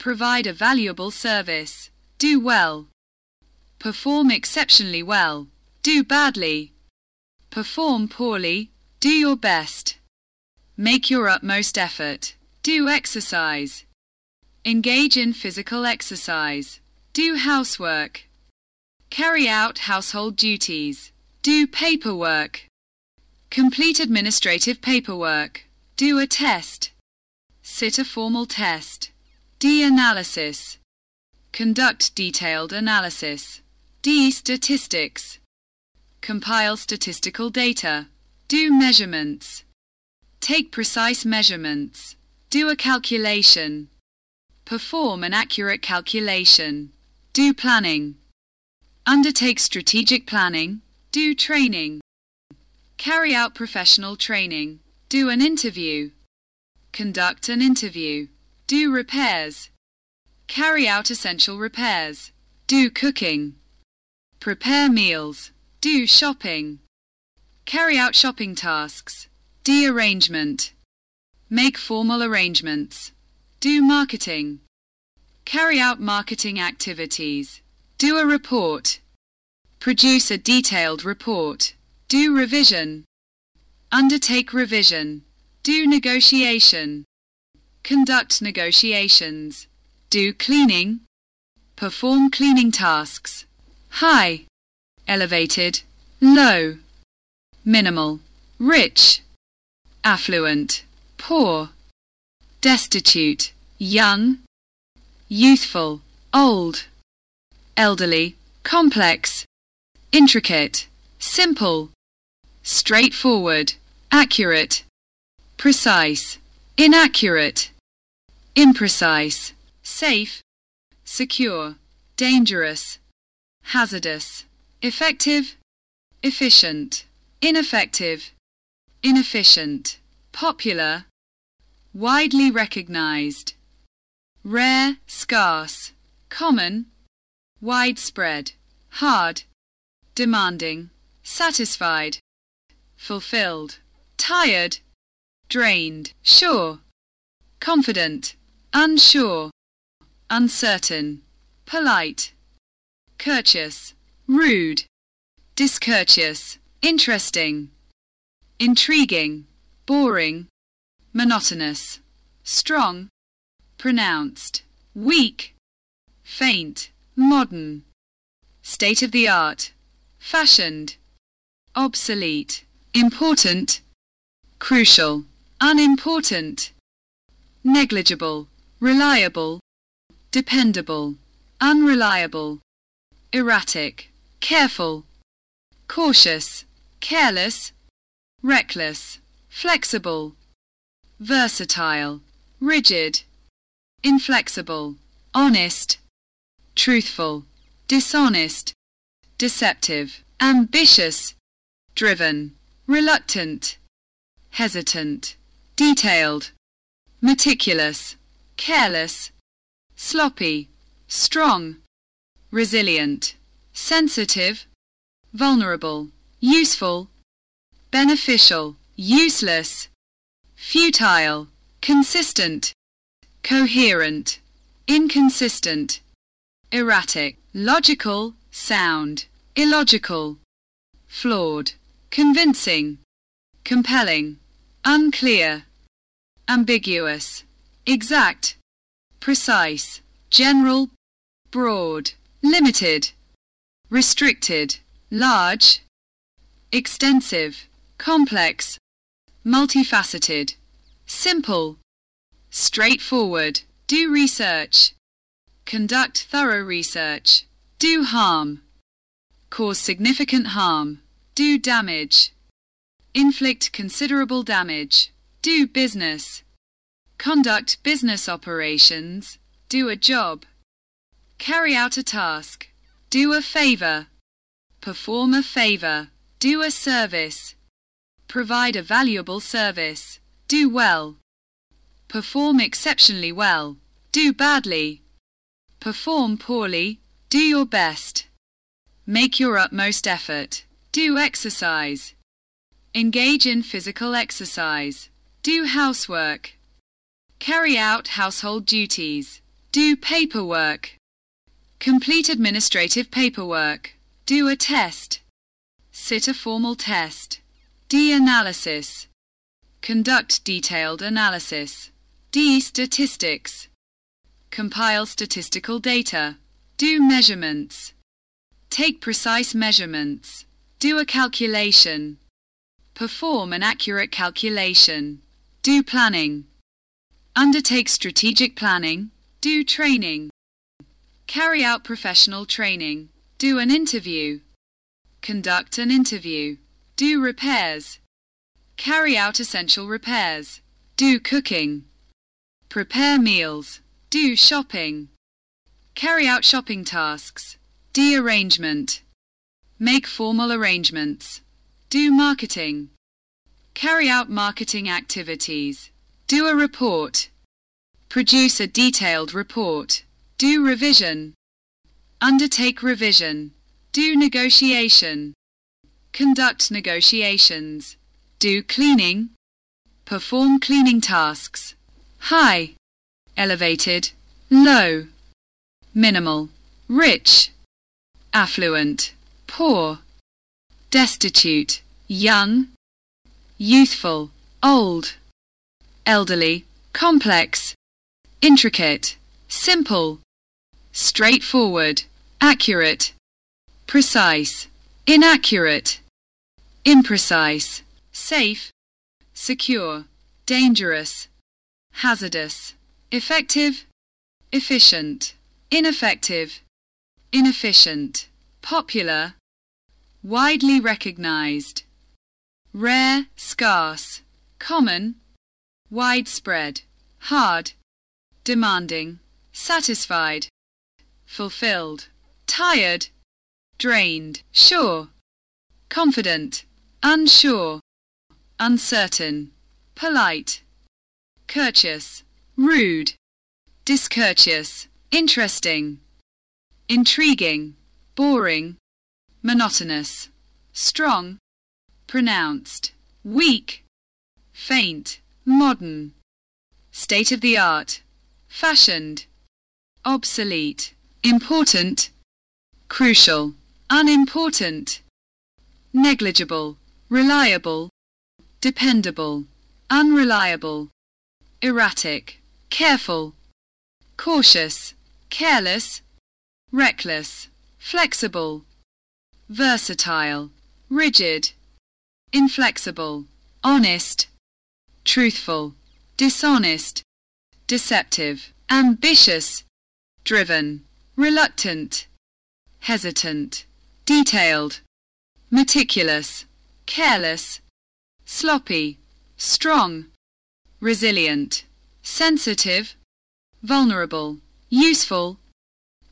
provide a valuable service, do well, perform exceptionally well, do badly, perform poorly, do your best, make your utmost effort, do exercise, engage in physical exercise, do housework, carry out household duties, do paperwork, complete administrative paperwork, do a test, sit a formal test, D-analysis, conduct detailed analysis, D-statistics, compile statistical data, do measurements, take precise measurements, do a calculation, perform an accurate calculation, do planning, undertake strategic planning, do training, carry out professional training, do an interview, conduct an interview, do repairs, carry out essential repairs, do cooking, prepare meals, do shopping, carry out shopping tasks, de-arrangement, make formal arrangements, do marketing, carry out marketing activities, do a report. Produce a detailed report. Do revision. Undertake revision. Do negotiation. Conduct negotiations. Do cleaning. Perform cleaning tasks. High. Elevated. Low. Minimal. Rich. Affluent. Poor. Destitute. Young. Youthful. Old elderly, complex, intricate, simple, straightforward, accurate, precise, inaccurate, imprecise, safe, secure, dangerous, hazardous, effective, efficient, ineffective, inefficient, popular, widely recognized, rare, scarce, common, widespread, hard, demanding, satisfied, fulfilled, tired, drained, sure, confident, unsure, uncertain, polite, courteous, rude, discourteous, interesting, intriguing, boring, monotonous, strong, pronounced, weak, faint, modern, state-of-the-art, fashioned, obsolete, important, crucial, unimportant, negligible, reliable, dependable, unreliable, erratic, careful, cautious, careless, reckless, flexible, versatile, rigid, inflexible, honest, truthful, dishonest, deceptive, ambitious, driven, reluctant, hesitant, detailed, meticulous, careless, sloppy, strong, resilient, sensitive, vulnerable, useful, beneficial, useless, futile, consistent, coherent, inconsistent, erratic, logical, sound, illogical, flawed, convincing, compelling, unclear, ambiguous, exact, precise, general, broad, limited, restricted, large, extensive, complex, multifaceted, simple, straightforward, do research, Conduct thorough research. Do harm. Cause significant harm. Do damage. Inflict considerable damage. Do business. Conduct business operations. Do a job. Carry out a task. Do a favor. Perform a favor. Do a service. Provide a valuable service. Do well. Perform exceptionally well. do badly. Perform poorly, do your best. Make your utmost effort, do exercise. Engage in physical exercise, do housework. Carry out household duties, do paperwork. Complete administrative paperwork, do a test. Sit a formal test. D-analysis. Conduct detailed analysis. D. Statistics. Compile statistical data. Do measurements. Take precise measurements. Do a calculation. Perform an accurate calculation. Do planning. Undertake strategic planning. Do training. Carry out professional training. Do an interview. Conduct an interview. Do repairs. Carry out essential repairs. Do cooking. Prepare meals. Do shopping. Carry out shopping tasks. D arrangement. Make formal arrangements. Do marketing. Carry out marketing activities. Do a report. Produce a detailed report. Do revision. Undertake revision. Do negotiation. Conduct negotiations. Do cleaning. Perform cleaning tasks. High, elevated, low, minimal, rich, affluent, poor, destitute, young, youthful, old, elderly, complex, intricate, simple, straightforward, accurate, precise, inaccurate, imprecise, safe, secure, dangerous, hazardous, effective, efficient, ineffective, inefficient, popular, widely recognized, rare, scarce, common, widespread, hard, demanding, satisfied, fulfilled, tired, drained, sure, confident, unsure, uncertain, polite, courteous, rude, discourteous, interesting, intriguing, boring, monotonous, strong, pronounced, weak, faint, modern, state of the art, fashioned, obsolete, important, crucial, unimportant, negligible, reliable, dependable, unreliable, erratic, careful, cautious, careless, reckless, flexible, versatile, rigid, inflexible, honest, truthful, dishonest, deceptive, ambitious, driven, reluctant, hesitant, detailed, meticulous, careless, sloppy, strong, resilient, sensitive, vulnerable, useful,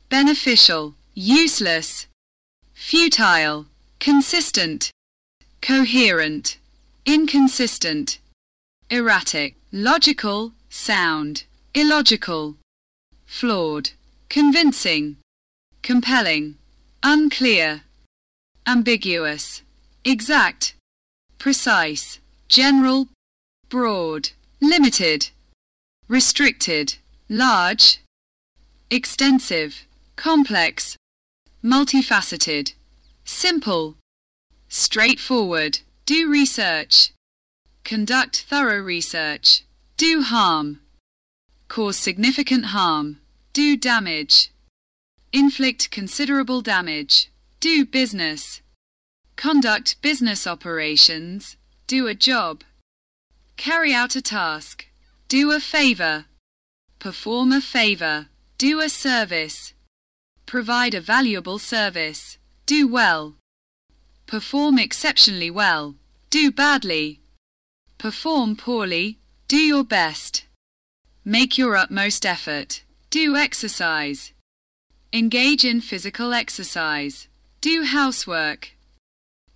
beneficial, useless, futile, consistent, coherent, inconsistent, erratic, logical, sound, illogical, flawed, convincing, compelling, unclear, ambiguous, exact, precise, general, broad, limited, restricted, large, extensive, complex, multifaceted, simple, straightforward, do research, conduct thorough research, do harm, cause significant harm, do damage, inflict considerable damage, do business, conduct business operations, do a job, carry out a task, do a favor, perform a favor, do a service, provide a valuable service, do well, perform exceptionally well, do badly, perform poorly, do your best, make your utmost effort, do exercise, engage in physical exercise, do housework,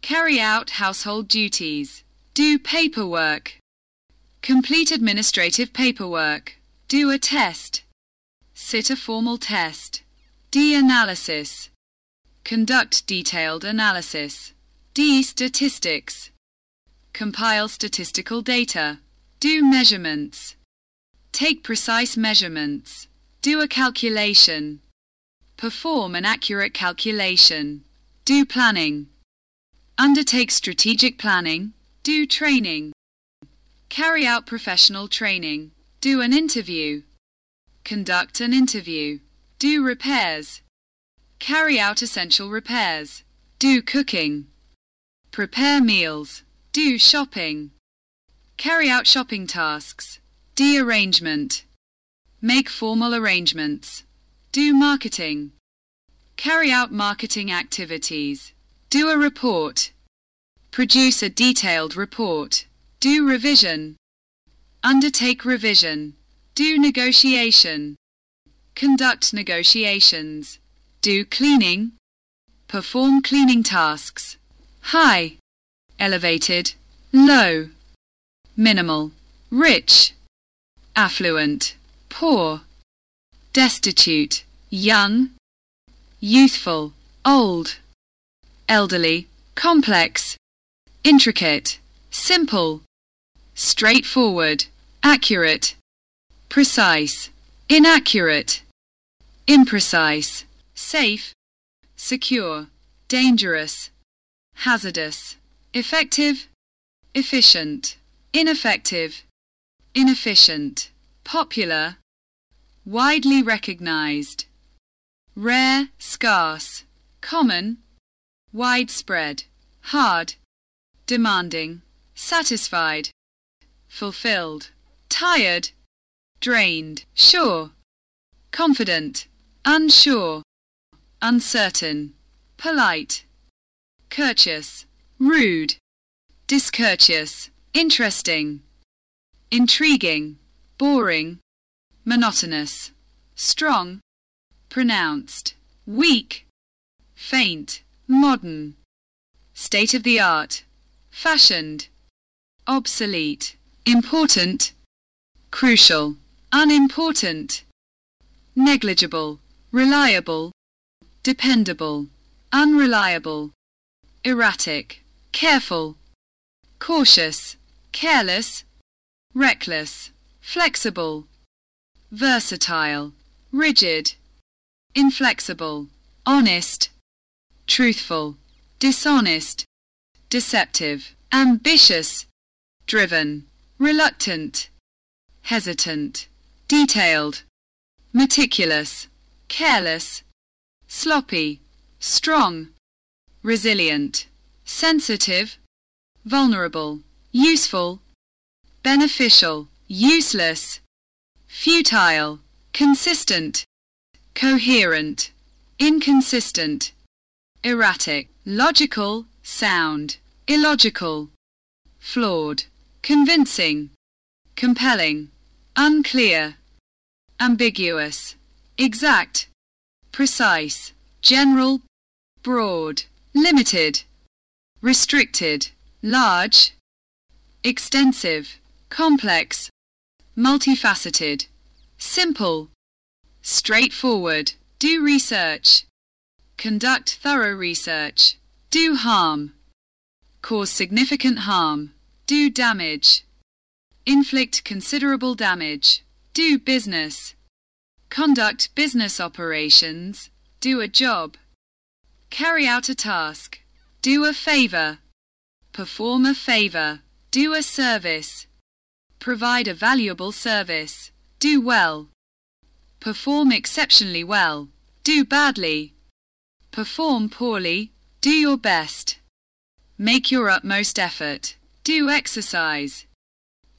carry out household duties, do paperwork, Complete administrative paperwork. Do a test. Sit a formal test. D. Analysis. Conduct detailed analysis. D. Statistics. Compile statistical data. Do measurements. Take precise measurements. Do a calculation. Perform an accurate calculation. Do planning. Undertake strategic planning. Do training. Carry out professional training. Do an interview. Conduct an interview. Do repairs. Carry out essential repairs. Do cooking. Prepare meals. Do shopping. Carry out shopping tasks. de-arrangement, Make formal arrangements. Do marketing. Carry out marketing activities. Do a report. Produce a detailed report. Do revision. Undertake revision. Do negotiation. Conduct negotiations. Do cleaning. Perform cleaning tasks. High. Elevated. Low. Minimal. Rich. Affluent. Poor. Destitute. Young. Youthful. Old. Elderly. Complex. Intricate. Simple. Straightforward. Accurate. Precise. Inaccurate. Imprecise. Safe. Secure. Dangerous. Hazardous. Effective. Efficient. Ineffective. Inefficient. Popular. Widely recognized. Rare, scarce. Common. Widespread. Hard. Demanding. Satisfied. Fulfilled. Tired drained, sure, confident, unsure, uncertain, polite, courteous, rude, discourteous, interesting, intriguing, boring, monotonous, strong, pronounced, weak, faint, modern, state of the art, fashioned, obsolete, important, crucial unimportant, negligible, reliable, dependable, unreliable, erratic, careful, cautious, careless, reckless, flexible, versatile, rigid, inflexible, honest, truthful, dishonest, deceptive, ambitious, driven, reluctant, hesitant, detailed, meticulous, careless, sloppy, strong, resilient, sensitive, vulnerable, useful, beneficial, useless, futile, consistent, coherent, inconsistent, erratic, logical, sound, illogical, flawed, convincing, compelling, unclear, ambiguous, exact, precise, general, broad, limited, restricted, large, extensive, complex, multifaceted, simple, straightforward, do research, conduct thorough research, do harm, cause significant harm, do damage, inflict considerable damage, do business. Conduct business operations. Do a job. Carry out a task. Do a favor. Perform a favor. Do a service. Provide a valuable service. Do well. Perform exceptionally well. Do badly. Perform poorly. Do your best. Make your utmost effort. Do exercise.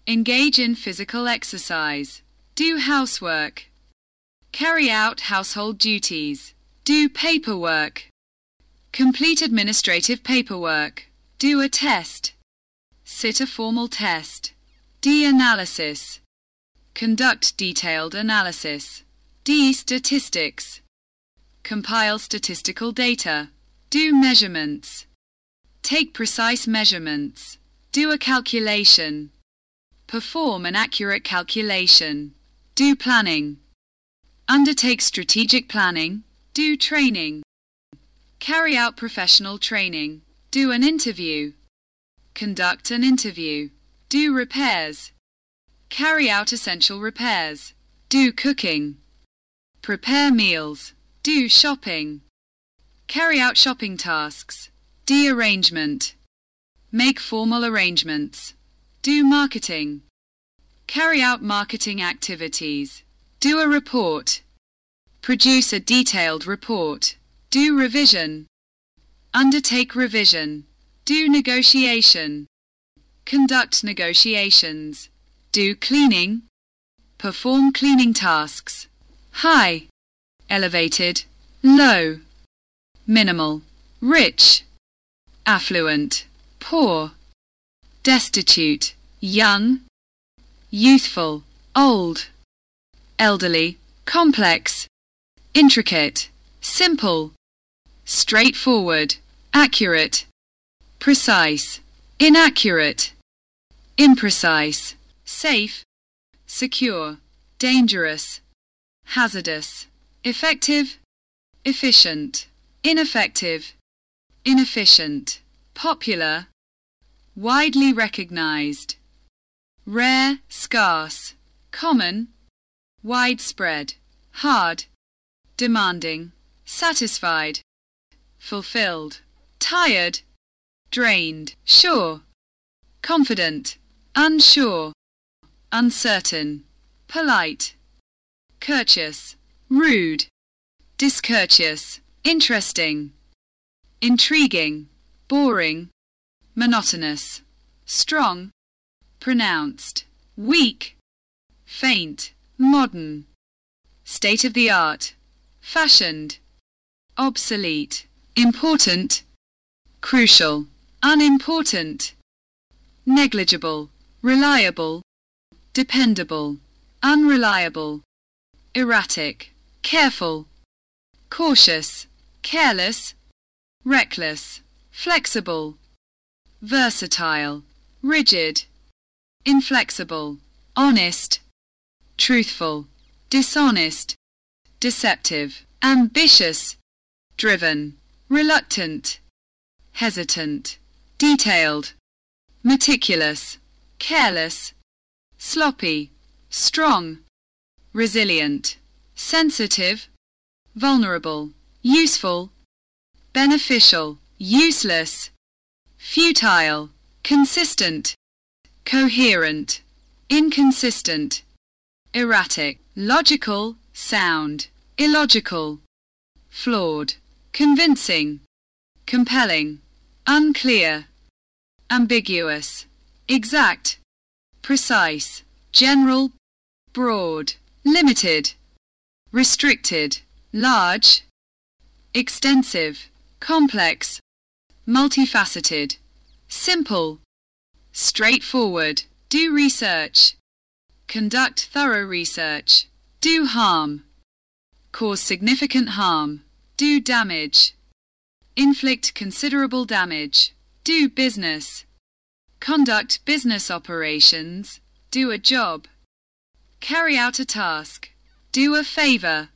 Engage in physical exercise. Do housework. Carry out household duties. Do paperwork. Complete administrative paperwork. Do a test. Sit a formal test. D. Analysis. Conduct detailed analysis. D. Statistics. Compile statistical data. Do measurements. Take precise measurements. Do a calculation. Perform an accurate calculation. Do planning. undertake strategic planning, do training, carry out professional training, do an interview, conduct an interview, do repairs, carry out essential repairs, do cooking, prepare meals, do shopping, carry out shopping tasks, do arrangement, make formal arrangements, do marketing, carry out marketing activities, do a report, produce a detailed report, do revision, undertake revision, do negotiation, conduct negotiations, do cleaning, perform cleaning tasks, high, elevated, low, minimal, rich, affluent, poor, destitute, young, youthful, old, elderly, complex, intricate, simple, straightforward, accurate, precise, inaccurate, imprecise, safe, secure, dangerous, hazardous, effective, efficient, ineffective, inefficient, popular, widely recognized, rare, scarce, common, widespread, hard, demanding, satisfied, fulfilled, tired, drained, sure, confident, unsure, uncertain, polite, courteous, rude, discourteous, interesting, intriguing, boring, monotonous, strong, pronounced, weak, faint, modern, state of the art, fashioned, obsolete, important, crucial, unimportant, negligible, reliable, dependable, unreliable, erratic, careful, cautious, careless, reckless, flexible, versatile, rigid, inflexible, honest, truthful, dishonest, deceptive, ambitious, driven, reluctant, hesitant, detailed, meticulous, careless, sloppy, strong, resilient, sensitive, vulnerable, useful, beneficial, useless, futile, consistent, coherent, inconsistent, erratic, logical, sound, illogical, flawed, convincing, compelling, unclear, ambiguous, exact, precise, general, broad, limited, restricted, large, extensive, complex, multifaceted, simple, straightforward, do research, conduct thorough research, do harm, cause significant harm, do damage, inflict considerable damage, do business, conduct business operations, do a job, carry out a task, do a favor,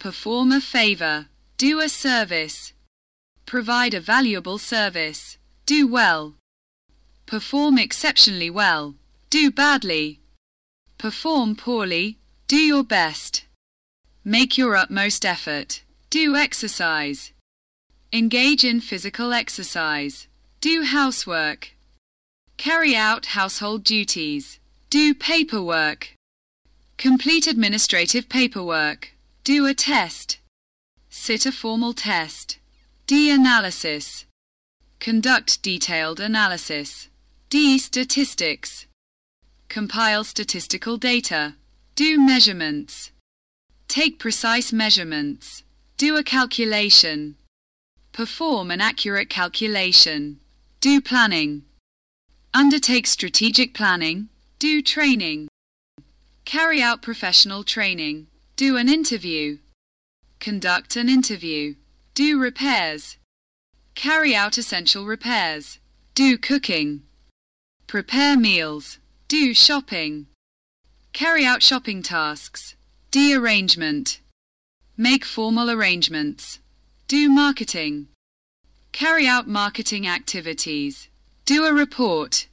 perform a favor, do a service, provide a valuable service, do well, perform exceptionally well, do badly, perform poorly, do your best, make your utmost effort, do exercise, engage in physical exercise, do housework, carry out household duties, do paperwork, complete administrative paperwork, do a test, sit a formal test, D-analysis, conduct detailed analysis, D-statistics, compile statistical data, do measurements, take precise measurements, do a calculation, perform an accurate calculation, do planning, undertake strategic planning, do training, carry out professional training, do an interview, conduct an interview, do repairs, carry out essential repairs, do cooking, prepare meals, do shopping, carry out shopping tasks, D. Make formal arrangements. Do marketing. Carry out marketing activities. Do a report.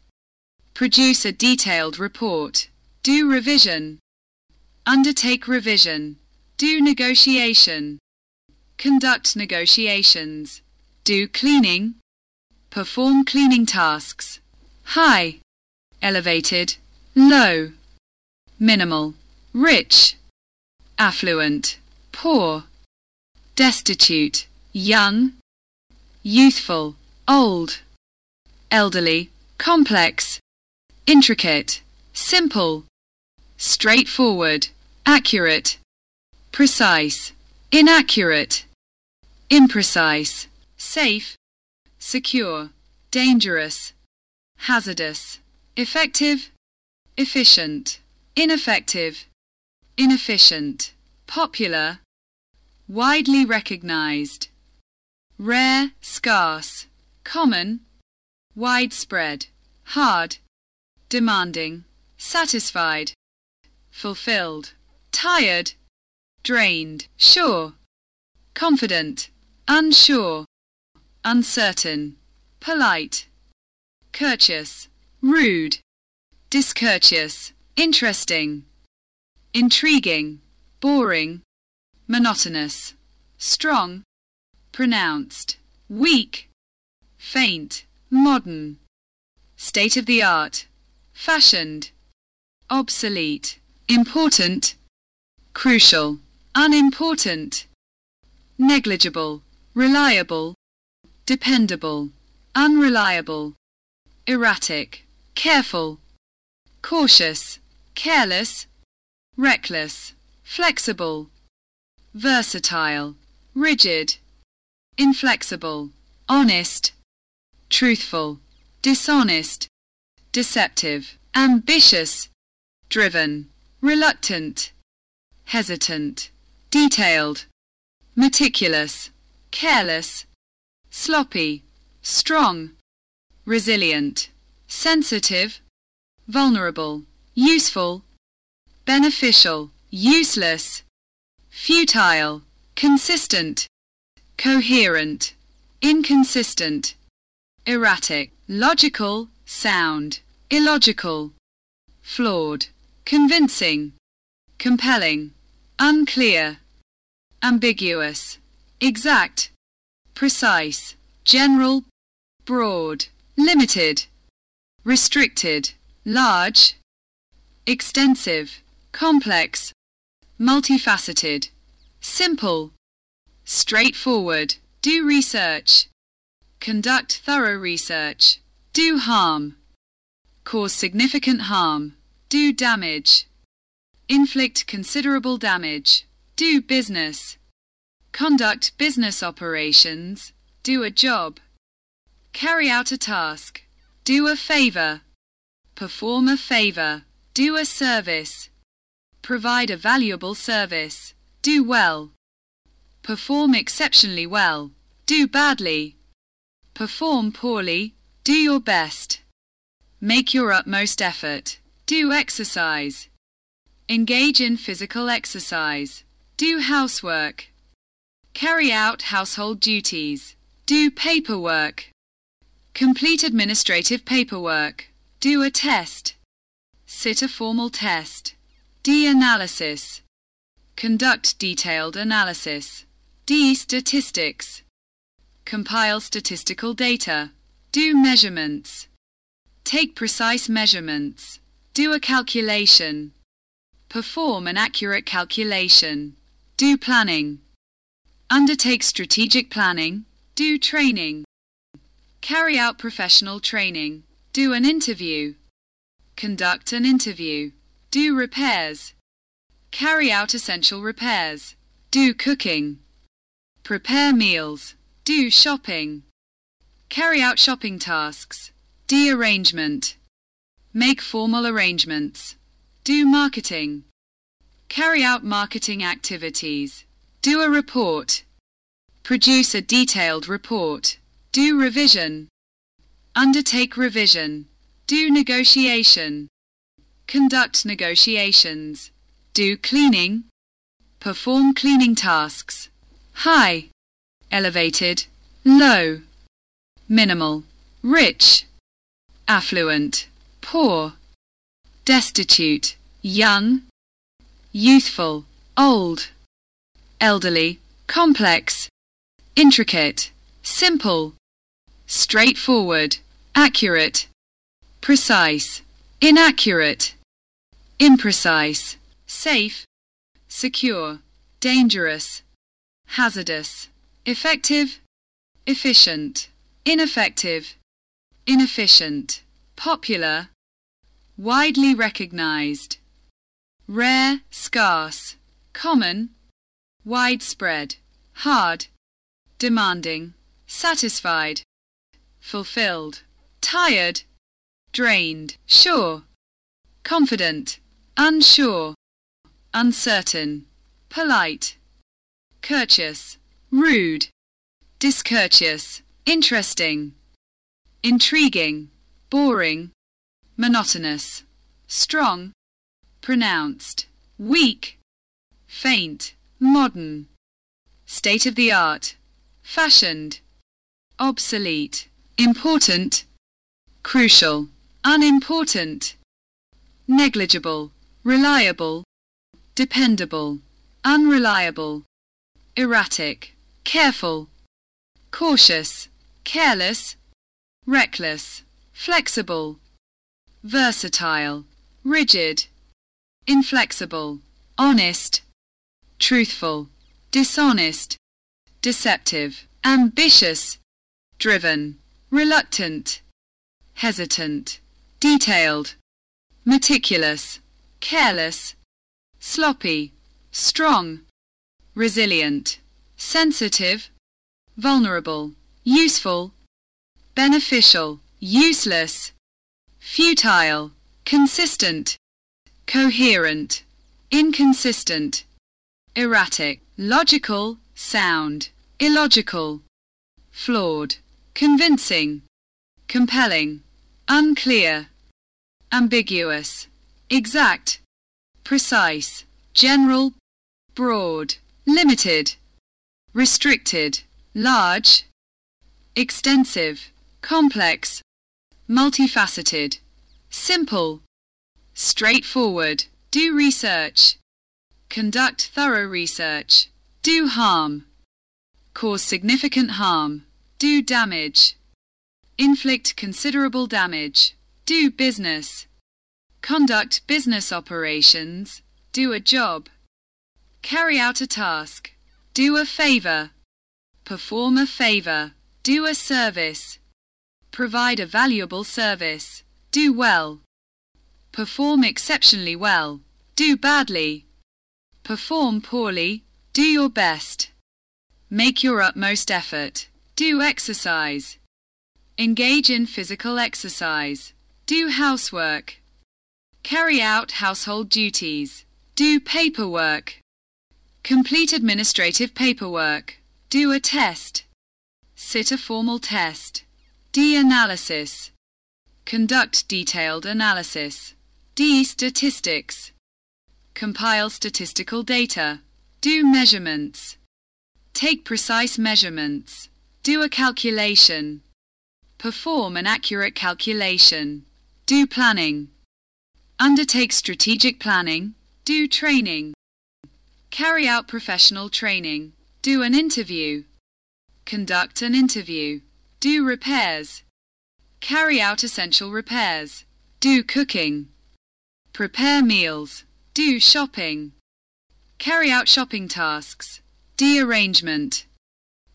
Produce a detailed report. Do revision. Undertake revision. Do negotiation. Conduct negotiations. Do cleaning. Perform cleaning tasks. High. Elevated. Low. Minimal. Rich. Affluent. Poor. Destitute. Young. Youthful. Old. Elderly. Complex. Intricate. Simple. Straightforward. Accurate. Precise. Inaccurate. Imprecise. Safe. Secure. Dangerous. Hazardous. Effective. Efficient. Ineffective. Inefficient. Popular. Widely recognized. Rare, scarce. Common. Widespread. Hard. Demanding. Satisfied. Fulfilled. Tired. Drained. Sure. Confident. Unsure. Uncertain. Polite. Courteous. Rude. Discourteous. Interesting. Intriguing. Boring. Monotonous. Strong. Pronounced. Weak. Faint. Modern. State of the art. Fashioned. Obsolete. Important. Crucial. Unimportant. Negligible. Reliable. Dependable. Unreliable. Erratic. Careful. Cautious. Careless. Reckless. Flexible. Versatile. Rigid. Inflexible. Honest. Truthful. Dishonest. Deceptive. Ambitious. Driven. Reluctant. Hesitant. Detailed. Meticulous. Careless. Sloppy. Strong. Resilient. Sensitive. Vulnerable. Useful. Beneficial. Useless. Futile. Consistent. Coherent. Inconsistent. Erratic. Logical. Sound. Illogical. Flawed. Convincing. Compelling. Unclear. Ambiguous. Exact. Precise. General. Broad. Limited. Restricted. Large. Extensive. Complex. Multifaceted. Simple. Straightforward. Do research. Conduct thorough research. Do harm. Cause significant harm. Do damage. Inflict considerable damage. Do business. Conduct business operations. Do a job. Carry out a task. Do a favor. Perform a favor. Do a service. Provide a valuable service. Do well. Perform exceptionally well. Do badly. Perform poorly. Do your best. Make your utmost effort. Do exercise. Engage in physical exercise. Do housework. Carry out household duties. Do paperwork. Complete administrative paperwork. Do a test. Sit a formal test. D-analysis. Conduct detailed analysis. D-statistics. Compile statistical data. Do measurements. Take precise measurements. Do a calculation. Perform an accurate calculation. Do planning. Undertake strategic planning. Do training. Carry out professional training. Do an interview. Conduct an interview. Do repairs. Carry out essential repairs. Do cooking. Prepare meals. Do shopping. Carry out shopping tasks. D arrangement. Make formal arrangements. Do marketing. Carry out marketing activities. Do a report. Produce a detailed report. Do revision. Undertake revision. Do negotiation. Conduct negotiations. Do cleaning. Perform cleaning tasks. High. Elevated. Low. Minimal. Rich. Affluent. Poor. Destitute. Young. Youthful. Old. Elderly. Complex. Intricate. Simple. Straightforward. Accurate. Precise. Inaccurate. Imprecise. Safe. Secure. Dangerous. Hazardous. Effective. Efficient. Ineffective. Inefficient. Popular. Widely recognized. Rare, scarce. Common. Widespread. Hard. Demanding. Satisfied. Fulfilled. Tired. Drained. Sure. Confident. Unsure. Uncertain. Polite. Courteous. Rude. Discourteous. Interesting. Intriguing. Boring. Monotonous. Strong. Pronounced. Weak. Faint. Modern. State of the art. Fashioned. Obsolete. Important. Crucial. Unimportant. Negligible. Reliable. Dependable. Unreliable. Erratic. Careful. Cautious. Careless. Reckless. Flexible. Versatile. Rigid. Inflexible. Honest. Truthful. Dishonest. Deceptive. Ambitious. Driven. Reluctant. Hesitant. Detailed. Meticulous. Careless. Sloppy. Strong. Resilient. Sensitive. Vulnerable. Useful. Beneficial. Useless. Futile. Consistent. Coherent. Inconsistent. Erratic. Logical. Sound. Illogical. Flawed. Convincing. Compelling. Unclear. Ambiguous. Exact. Precise. General. Broad. Limited. Restricted. Large. Extensive. Complex. Multifaceted. Simple. Straightforward. Do research. Conduct thorough research. Do harm. Cause significant harm. Do damage. Inflict considerable damage. Do business. Conduct business operations. Do a job. Carry out a task. Do a favor. Perform a favor. Do a service. Provide a valuable service. Do well. Perform exceptionally well. Do badly. Perform poorly. Do your best. Make your utmost effort. Do exercise. Engage in physical exercise. Do housework. Carry out household duties. Do paperwork. Complete administrative paperwork. Do a test. Sit a formal test. D-analysis. Conduct detailed analysis. D-statistics. Compile statistical data. Do measurements. Take precise measurements. Do a calculation. Perform an accurate calculation. Do planning. Undertake strategic planning. Do training. Carry out professional training. Do an interview. Conduct an interview. Do repairs. Carry out essential repairs. Do cooking. Prepare meals. Do shopping. Carry out shopping tasks. D arrangement.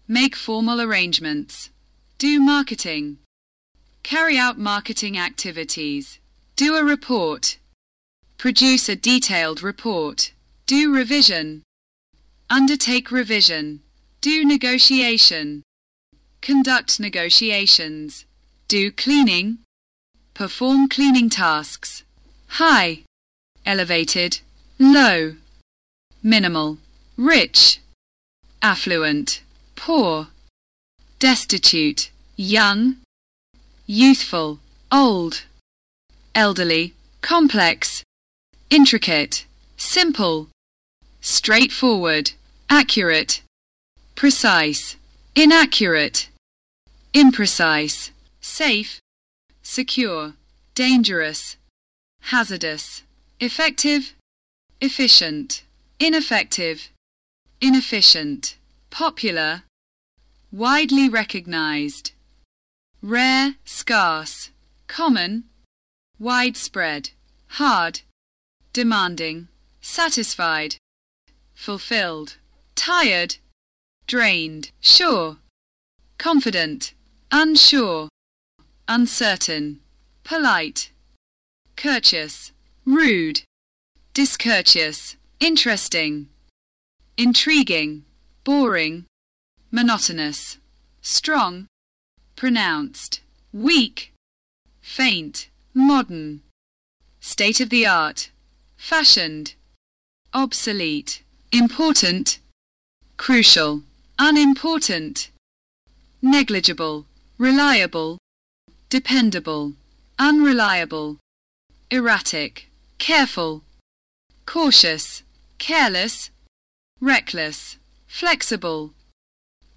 Make formal arrangements. Do marketing. Carry out marketing activities. Do a report. Produce a detailed report. Do revision. Undertake revision. Do negotiation. Conduct negotiations. Do cleaning. Perform cleaning tasks. High. Elevated. Low. Minimal. Rich. Affluent. Poor. Destitute. Young. Youthful. Old. Elderly. Complex. Intricate. Simple straightforward, accurate, precise, inaccurate, imprecise, safe, secure, dangerous, hazardous, effective, efficient, ineffective, inefficient, popular, widely recognized, rare, scarce, common, widespread, hard, demanding, satisfied, fulfilled, tired, drained, sure, confident, unsure, uncertain, polite, courteous, rude, discourteous, interesting, intriguing, boring, monotonous, strong, pronounced, weak, faint, modern, state of the art, fashioned, obsolete, important, crucial, unimportant, negligible, reliable, dependable, unreliable, erratic, careful, cautious, careless, reckless, flexible,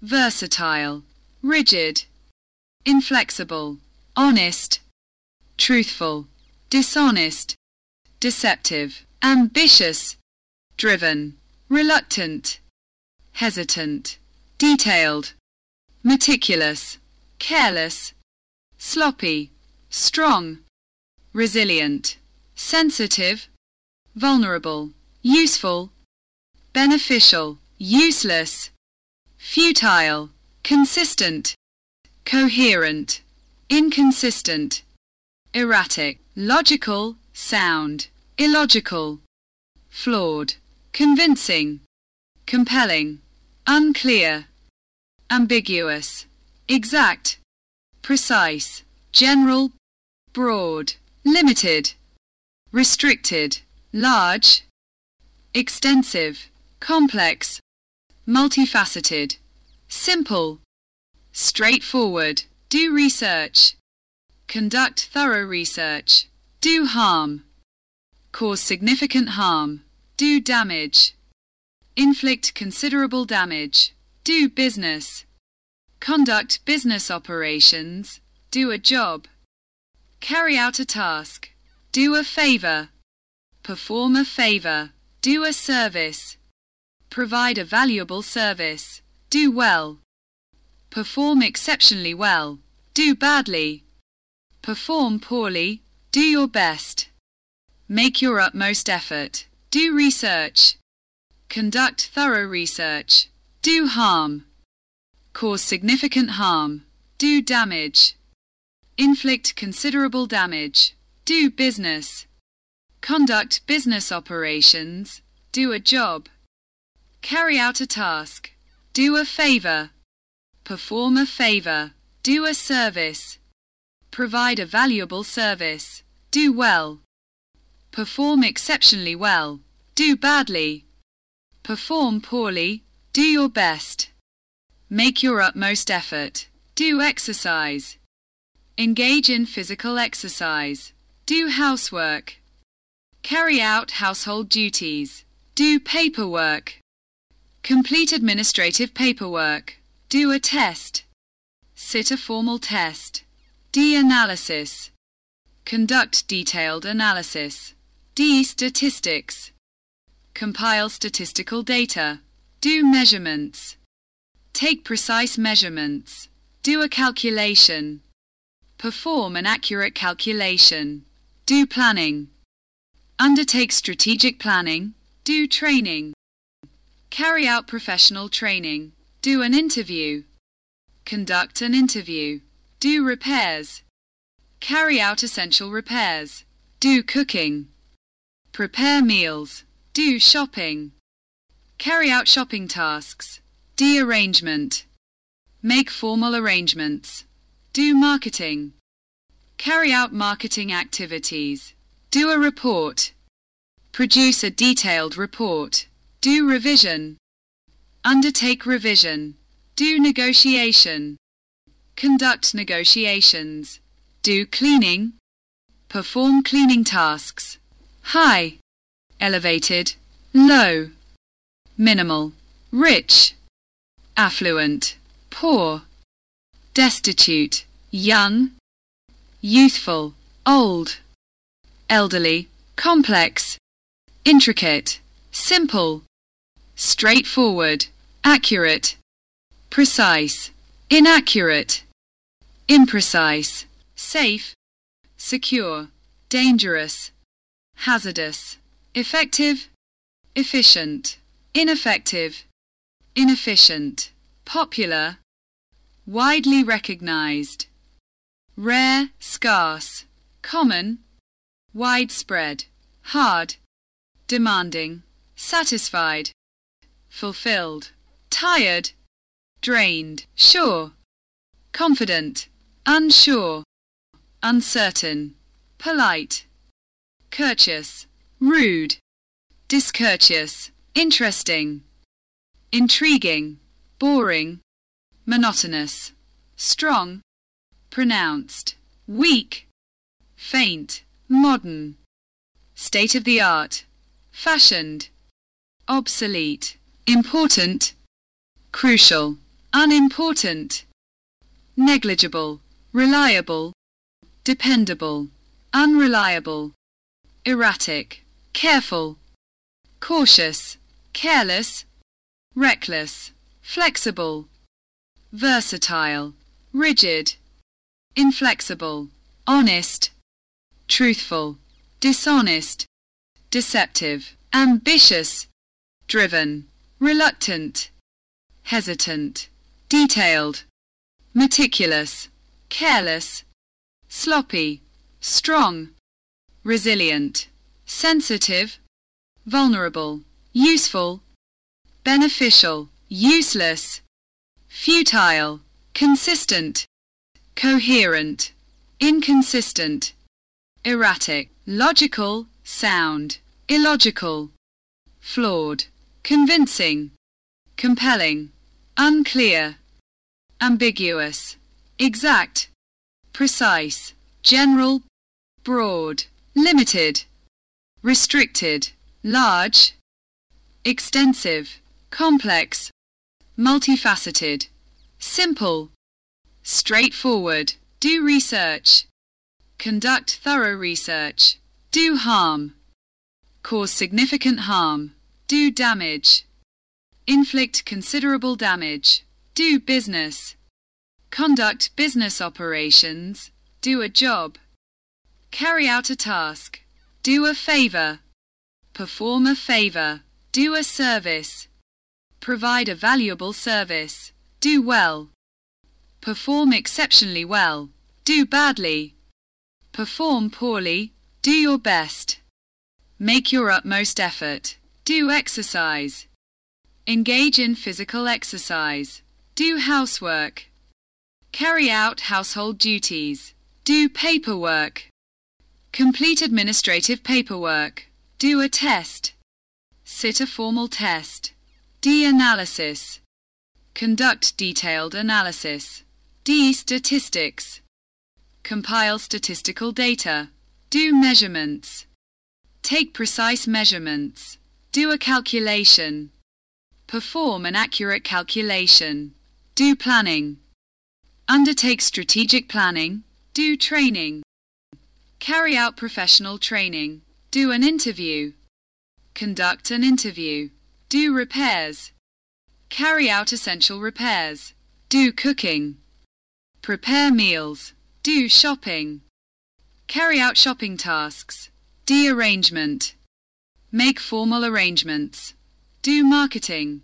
versatile, rigid, inflexible, honest, truthful, dishonest, deceptive, ambitious, driven, reluctant, hesitant, detailed, meticulous, careless, sloppy, strong, resilient, sensitive, vulnerable, useful, beneficial, useless, futile, consistent, coherent, inconsistent, erratic, logical, sound, illogical, flawed, convincing, compelling, unclear, ambiguous, exact, precise, general, broad, limited, restricted, large, extensive, complex, multifaceted, simple, straightforward, do research, conduct thorough research, do harm, cause significant harm, do damage, inflict considerable damage, do business, conduct business operations, do a job, carry out a task, do a favor, perform a favor, do a service, provide a valuable service, do well, perform exceptionally well, do badly, perform poorly, do your best, make your utmost effort, do research, conduct thorough research, do harm, cause significant harm, do damage, inflict considerable damage, do business, conduct business operations, do a job, carry out a task, do a favor, perform a favor, do a service, provide a valuable service, do well, perform exceptionally well, do badly, perform poorly, do your best, make your utmost effort, do exercise, engage in physical exercise, do housework, carry out household duties, do paperwork, complete administrative paperwork, do a test, sit a formal test, D-analysis, conduct detailed analysis, D-statistics, compile statistical data, do measurements, take precise measurements, do a calculation, perform an accurate calculation, do planning. Undertake strategic planning. Do training. Carry out professional training. Do an interview. Conduct an interview. Do repairs. Carry out essential repairs. Do cooking. Prepare meals. Do shopping. Carry out shopping tasks. D arrangement. Make formal arrangements. Do marketing. Carry out marketing activities. Do a report. Produce a detailed report. Do revision. Undertake revision. Do negotiation. Conduct negotiations. Do cleaning. Perform cleaning tasks. High. Elevated. Low. minimal, rich, affluent, poor, destitute, young, youthful, old, elderly, complex, intricate, simple, straightforward, accurate, precise, inaccurate, imprecise, safe, secure, dangerous, hazardous, effective, efficient, ineffective, inefficient, popular, widely recognized, rare, scarce, common, widespread, hard, demanding, satisfied, fulfilled, tired, drained, sure, confident, unsure, uncertain, polite, courteous, rude, discourteous, interesting, intriguing, boring, monotonous, strong, pronounced, weak, faint, modern, state of the art, fashioned, obsolete, important, crucial, unimportant, negligible, reliable, dependable, unreliable, erratic, careful, cautious, careless, reckless, flexible, versatile, rigid, inflexible, honest, truthful, dishonest, deceptive, ambitious, driven, reluctant, hesitant, detailed, meticulous, careless, sloppy, strong, resilient, sensitive, vulnerable, useful, beneficial, useless, futile, consistent, coherent, inconsistent, erratic, logical, sound, illogical, flawed, convincing, compelling, unclear, ambiguous, exact, precise, general, broad, limited, restricted, large, extensive, complex, multifaceted, simple, straightforward, do research, conduct thorough research, do harm, cause significant harm, do damage, inflict considerable damage, do business, conduct business operations, do a job, carry out a task, do a favor, perform a favor, do a service, provide a valuable service, do well, perform exceptionally well, do badly, perform poorly, do your best, make your utmost effort, do exercise, engage in physical exercise, do housework, carry out household duties, do paperwork, complete administrative paperwork, do a test, sit a formal test, D-analysis, conduct detailed analysis, D-statistics, compile statistical data, do measurements, take precise measurements, do a calculation, perform an accurate calculation, do planning, undertake strategic planning, do training, carry out professional training, do an interview, conduct an interview, do repairs, carry out essential repairs, do cooking, prepare meals, do shopping, carry out shopping tasks, do arrangement, make formal arrangements, do marketing,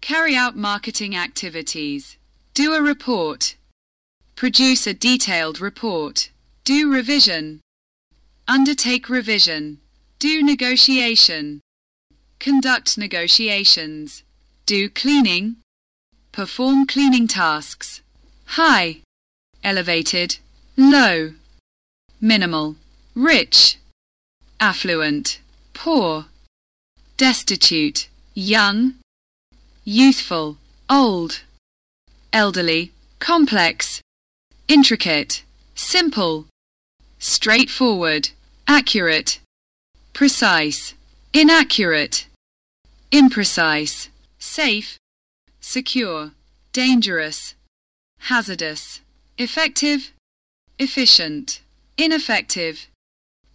carry out marketing activities, do a report, produce a detailed report, do revision, undertake revision, do negotiation, conduct negotiations, do cleaning, perform cleaning tasks, high, elevated, low, minimal, rich, affluent, poor, destitute, young, youthful, old, elderly, complex, intricate, simple, straightforward, accurate, precise, inaccurate, imprecise, safe, secure, dangerous, hazardous, effective, efficient, ineffective,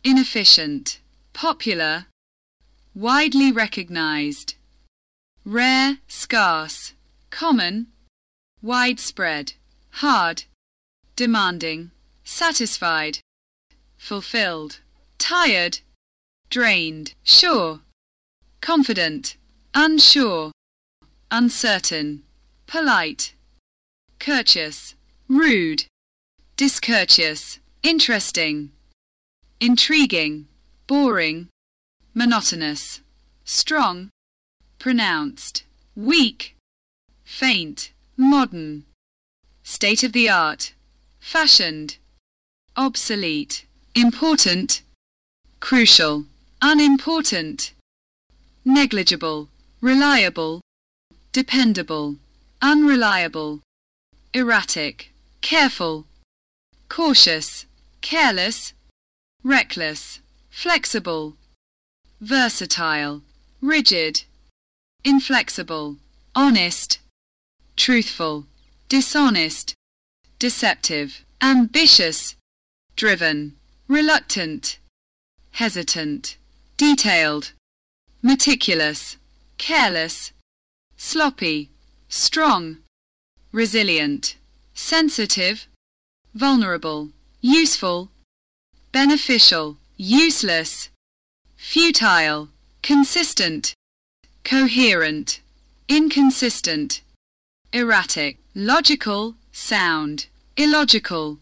inefficient, popular, widely recognized, rare, scarce, common, widespread, hard, demanding, satisfied, fulfilled, tired, drained, sure, confident, unsure, uncertain, polite, courteous, rude, discourteous, interesting, intriguing, boring, monotonous, strong, pronounced, weak, faint, modern, state of the art, fashioned, obsolete, important, crucial, unimportant, negligible, reliable, dependable, unreliable, erratic, careful, cautious, careless, reckless, flexible, versatile, rigid, inflexible, honest, truthful, dishonest, deceptive, ambitious, driven, reluctant, hesitant, detailed, meticulous, careless, sloppy, strong, resilient, sensitive, vulnerable, useful, beneficial, useless, futile, consistent, coherent, inconsistent, erratic, logical, sound, illogical,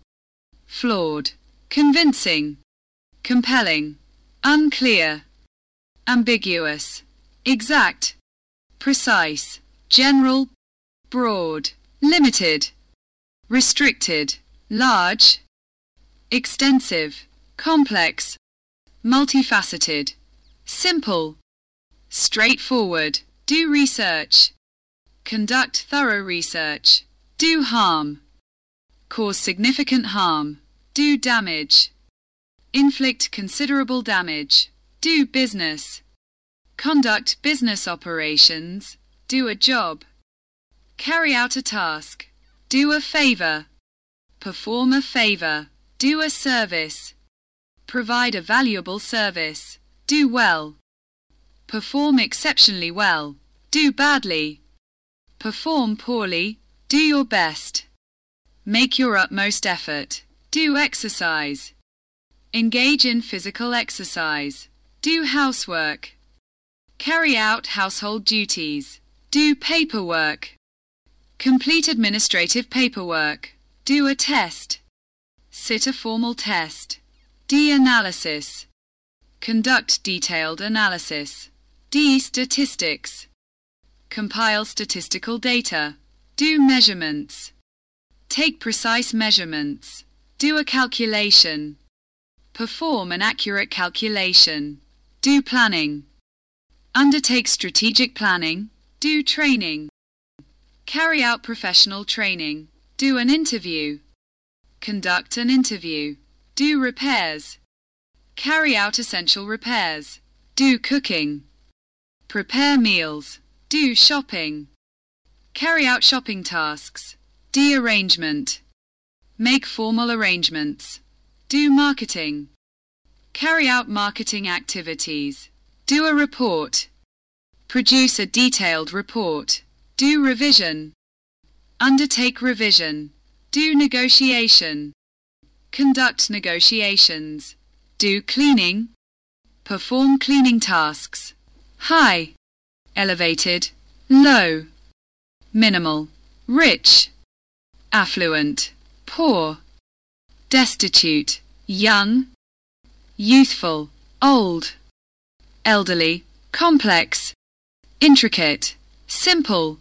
flawed, convincing, compelling, unclear, ambiguous, exact, precise, general, broad, limited, restricted, large, extensive, complex, multifaceted, simple, straightforward, do research, conduct thorough research, do harm, cause significant harm, do damage, inflict considerable damage, do business, conduct business operations, do a job, carry out a task, do a favor, perform a favor, do a service, provide a valuable service, do well, perform exceptionally well, do badly, perform poorly, do your best, make your utmost effort, do exercise, engage in physical exercise, do housework, carry out household duties, do paperwork, complete administrative paperwork, do a test, sit a formal test, D-analysis, conduct detailed analysis, D-statistics, compile statistical data, do measurements, take precise measurements, do a calculation, perform an accurate calculation, do planning, undertake strategic planning, do training, carry out professional training, do an interview, conduct an interview, do repairs, carry out essential repairs, do cooking, prepare meals, do shopping, carry out shopping tasks, de-arrangement, make formal arrangements, do marketing, carry out marketing activities, do a report, produce a detailed report, do revision, undertake revision, do negotiation, conduct negotiations, do cleaning, perform cleaning tasks, high, elevated, low, minimal, rich, affluent, poor, destitute, young, youthful, old, elderly, complex, intricate, simple,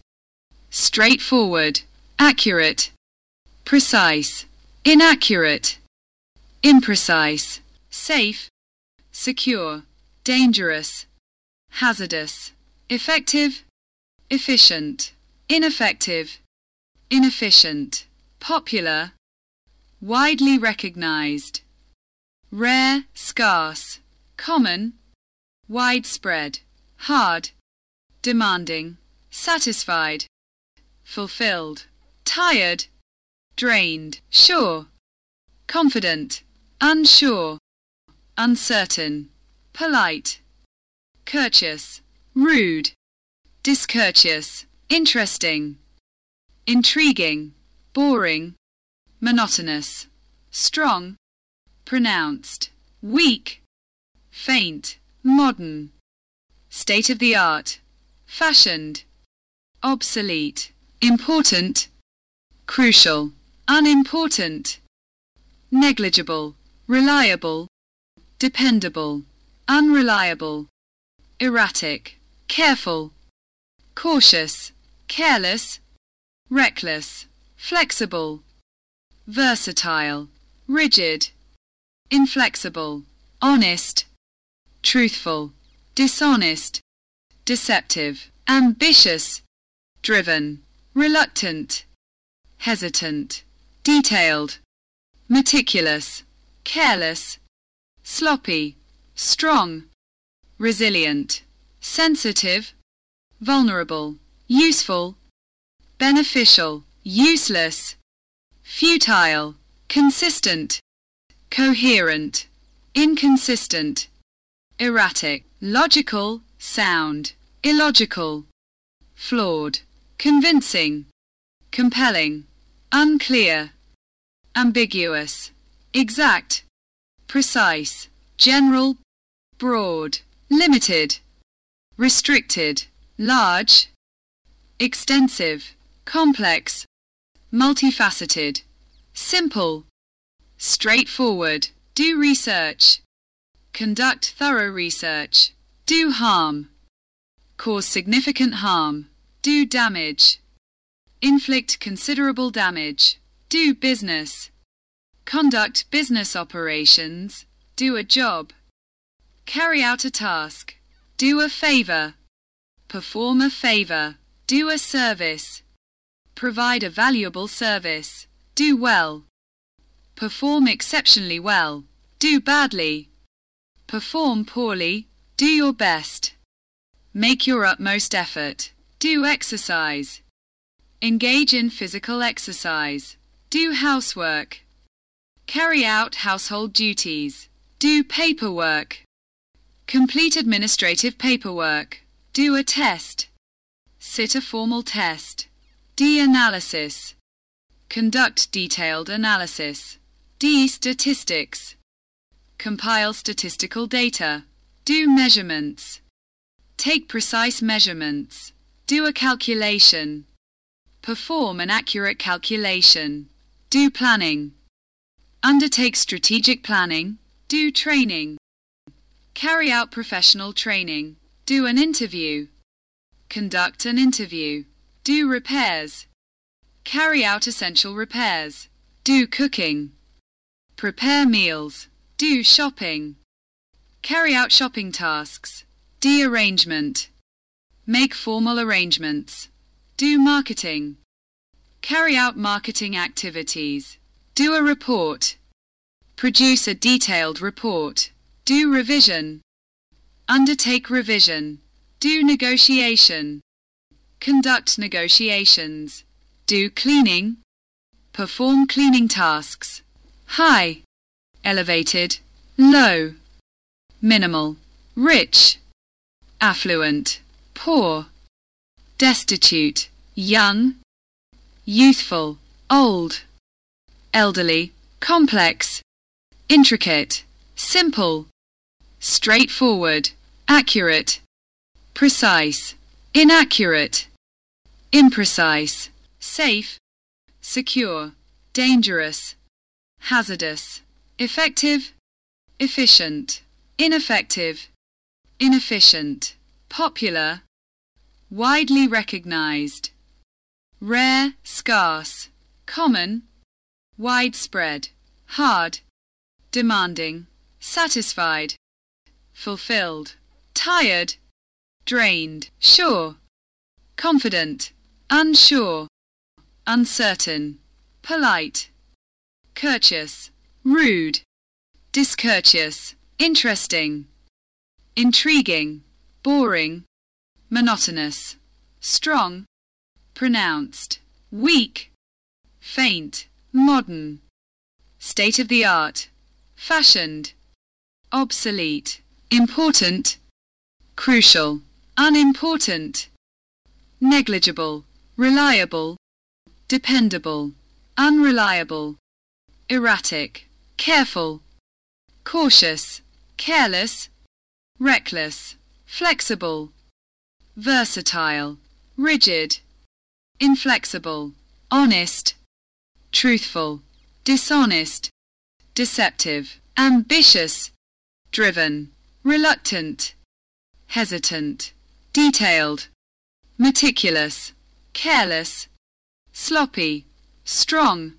straightforward, accurate, precise, inaccurate, imprecise, safe, secure, dangerous, hazardous, effective, efficient, ineffective, inefficient, popular, widely recognized, rare, scarce, common, widespread, hard, demanding, satisfied, fulfilled, tired, drained, sure, confident, unsure, uncertain, polite, courteous, rude, discourteous, interesting, intriguing, boring, monotonous, strong, pronounced, weak, faint, modern, state of the art, fashioned, obsolete, important, crucial, unimportant, negligible, reliable, dependable, unreliable, erratic, careful, cautious, careless, reckless, flexible, versatile, rigid, inflexible, honest, truthful, dishonest, deceptive, ambitious, driven, reluctant, hesitant, detailed, meticulous, careless, sloppy, strong, resilient, sensitive, vulnerable, useful, beneficial, useless, futile, consistent, coherent, inconsistent, erratic, logical, sound, illogical, flawed, convincing, compelling, unclear, ambiguous, exact, precise, general, broad, limited, restricted, large, extensive, complex, multifaceted, simple, straightforward, do research, conduct thorough research, do harm, cause significant harm, do damage, inflict considerable damage, do business, conduct business operations, do a job, carry out a task, do a favor, perform a favor, do a service, provide a valuable service, do well, perform exceptionally well, do badly, perform poorly, do your best, make your utmost effort, do exercise, engage in physical exercise, do housework, carry out household duties, do paperwork, complete administrative paperwork, do a test, sit a formal test, D-analysis, conduct detailed analysis, D-statistics, compile statistical data, do measurements, take precise measurements, do a calculation, perform an accurate calculation, do planning, undertake strategic planning, do training, carry out professional training, do an interview, conduct an interview, do repairs, carry out essential repairs, do cooking, prepare meals, do shopping, carry out shopping tasks, do arrangement, make formal arrangements, do marketing, carry out marketing activities, do a report, produce a detailed report, do revision, undertake revision, do negotiation, conduct negotiations, do cleaning, perform cleaning tasks, high, elevated, low, minimal, rich, affluent, poor, destitute, young, youthful, old, elderly, complex, intricate, simple, straightforward, accurate, precise, inaccurate, imprecise, safe, secure, dangerous, hazardous, effective, efficient, ineffective, inefficient, popular, widely recognized, rare, scarce, common, widespread, hard, demanding, satisfied, fulfilled, tired, drained, sure, confident, unsure, uncertain, polite, courteous, rude, discourteous, interesting, intriguing, boring, monotonous, strong, pronounced, weak, faint, modern, state of the art, fashioned, obsolete, important, crucial, unimportant, negligible, reliable, dependable, unreliable, erratic, careful, cautious, careless, reckless, flexible, versatile, rigid, inflexible, honest, truthful, dishonest, deceptive, ambitious, driven, reluctant, hesitant, detailed, meticulous, careless, sloppy, strong,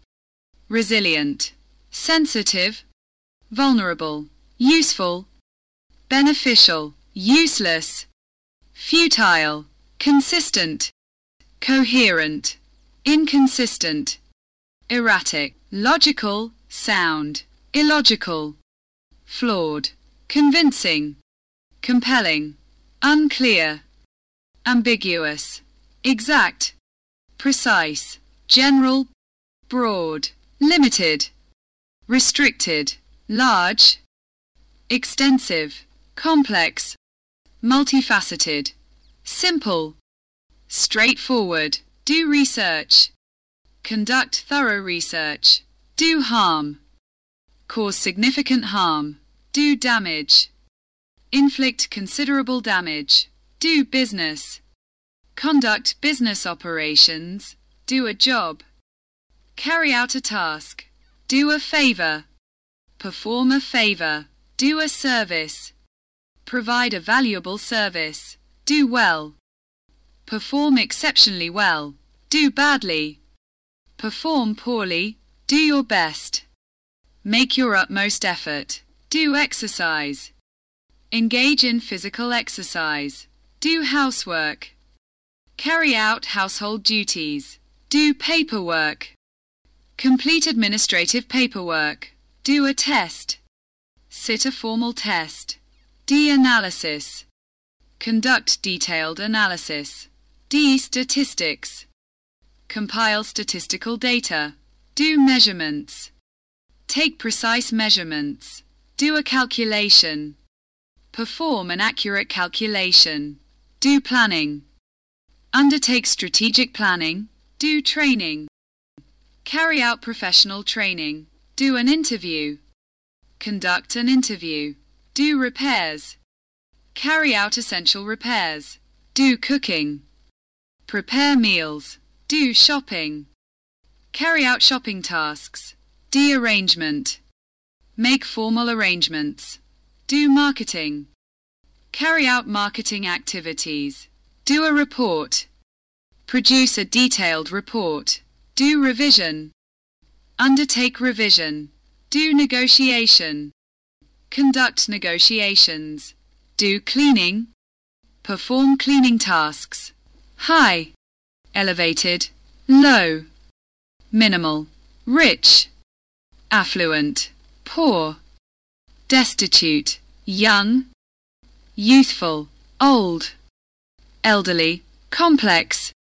resilient, sensitive, vulnerable, useful, beneficial, useless, futile, consistent, coherent, inconsistent, erratic, logical, sound, illogical, flawed, convincing, compelling, unclear, ambiguous, exact, precise, general, broad, limited, restricted, large, extensive, complex, multifaceted, simple, straightforward, do research, conduct thorough research, do harm, cause significant harm, do damage, inflict considerable damage, do business, conduct business operations, do a job, carry out a task, do a favor, perform a favor, do a service, provide a valuable service, do well, perform exceptionally well, do badly, perform poorly, do your best, make your utmost effort, do exercise, engage in physical exercise, do housework, carry out household duties, do paperwork, complete administrative paperwork, do a test, sit a formal test, D-analysis, conduct detailed analysis, D-statistics, compile statistical data, do measurements, take precise measurements, do a calculation, perform an accurate calculation, do planning, undertake strategic planning, do training, carry out professional training, do an interview, conduct an interview, do repairs, carry out essential repairs, do cooking, prepare meals, do shopping, carry out shopping tasks, do arrangement, make formal arrangements, do marketing, carry out marketing activities, do a report, produce a detailed report, do revision, undertake revision, do negotiation, conduct negotiations, do cleaning, perform cleaning tasks, high, elevated, low, minimal, rich, affluent, poor, destitute, young, youthful, old, elderly, complex,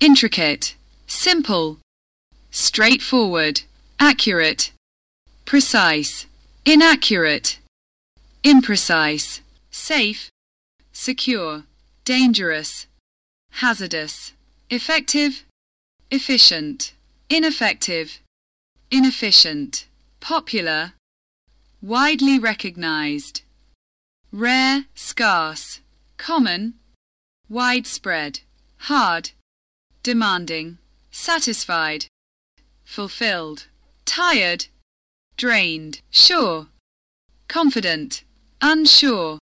intricate, simple, straightforward, accurate, precise, inaccurate, imprecise, safe, secure, dangerous, hazardous, effective, efficient, ineffective, inefficient, popular, widely recognized, rare, scarce, common, widespread, hard, demanding, satisfied, fulfilled, tired, drained, sure, confident, unsure,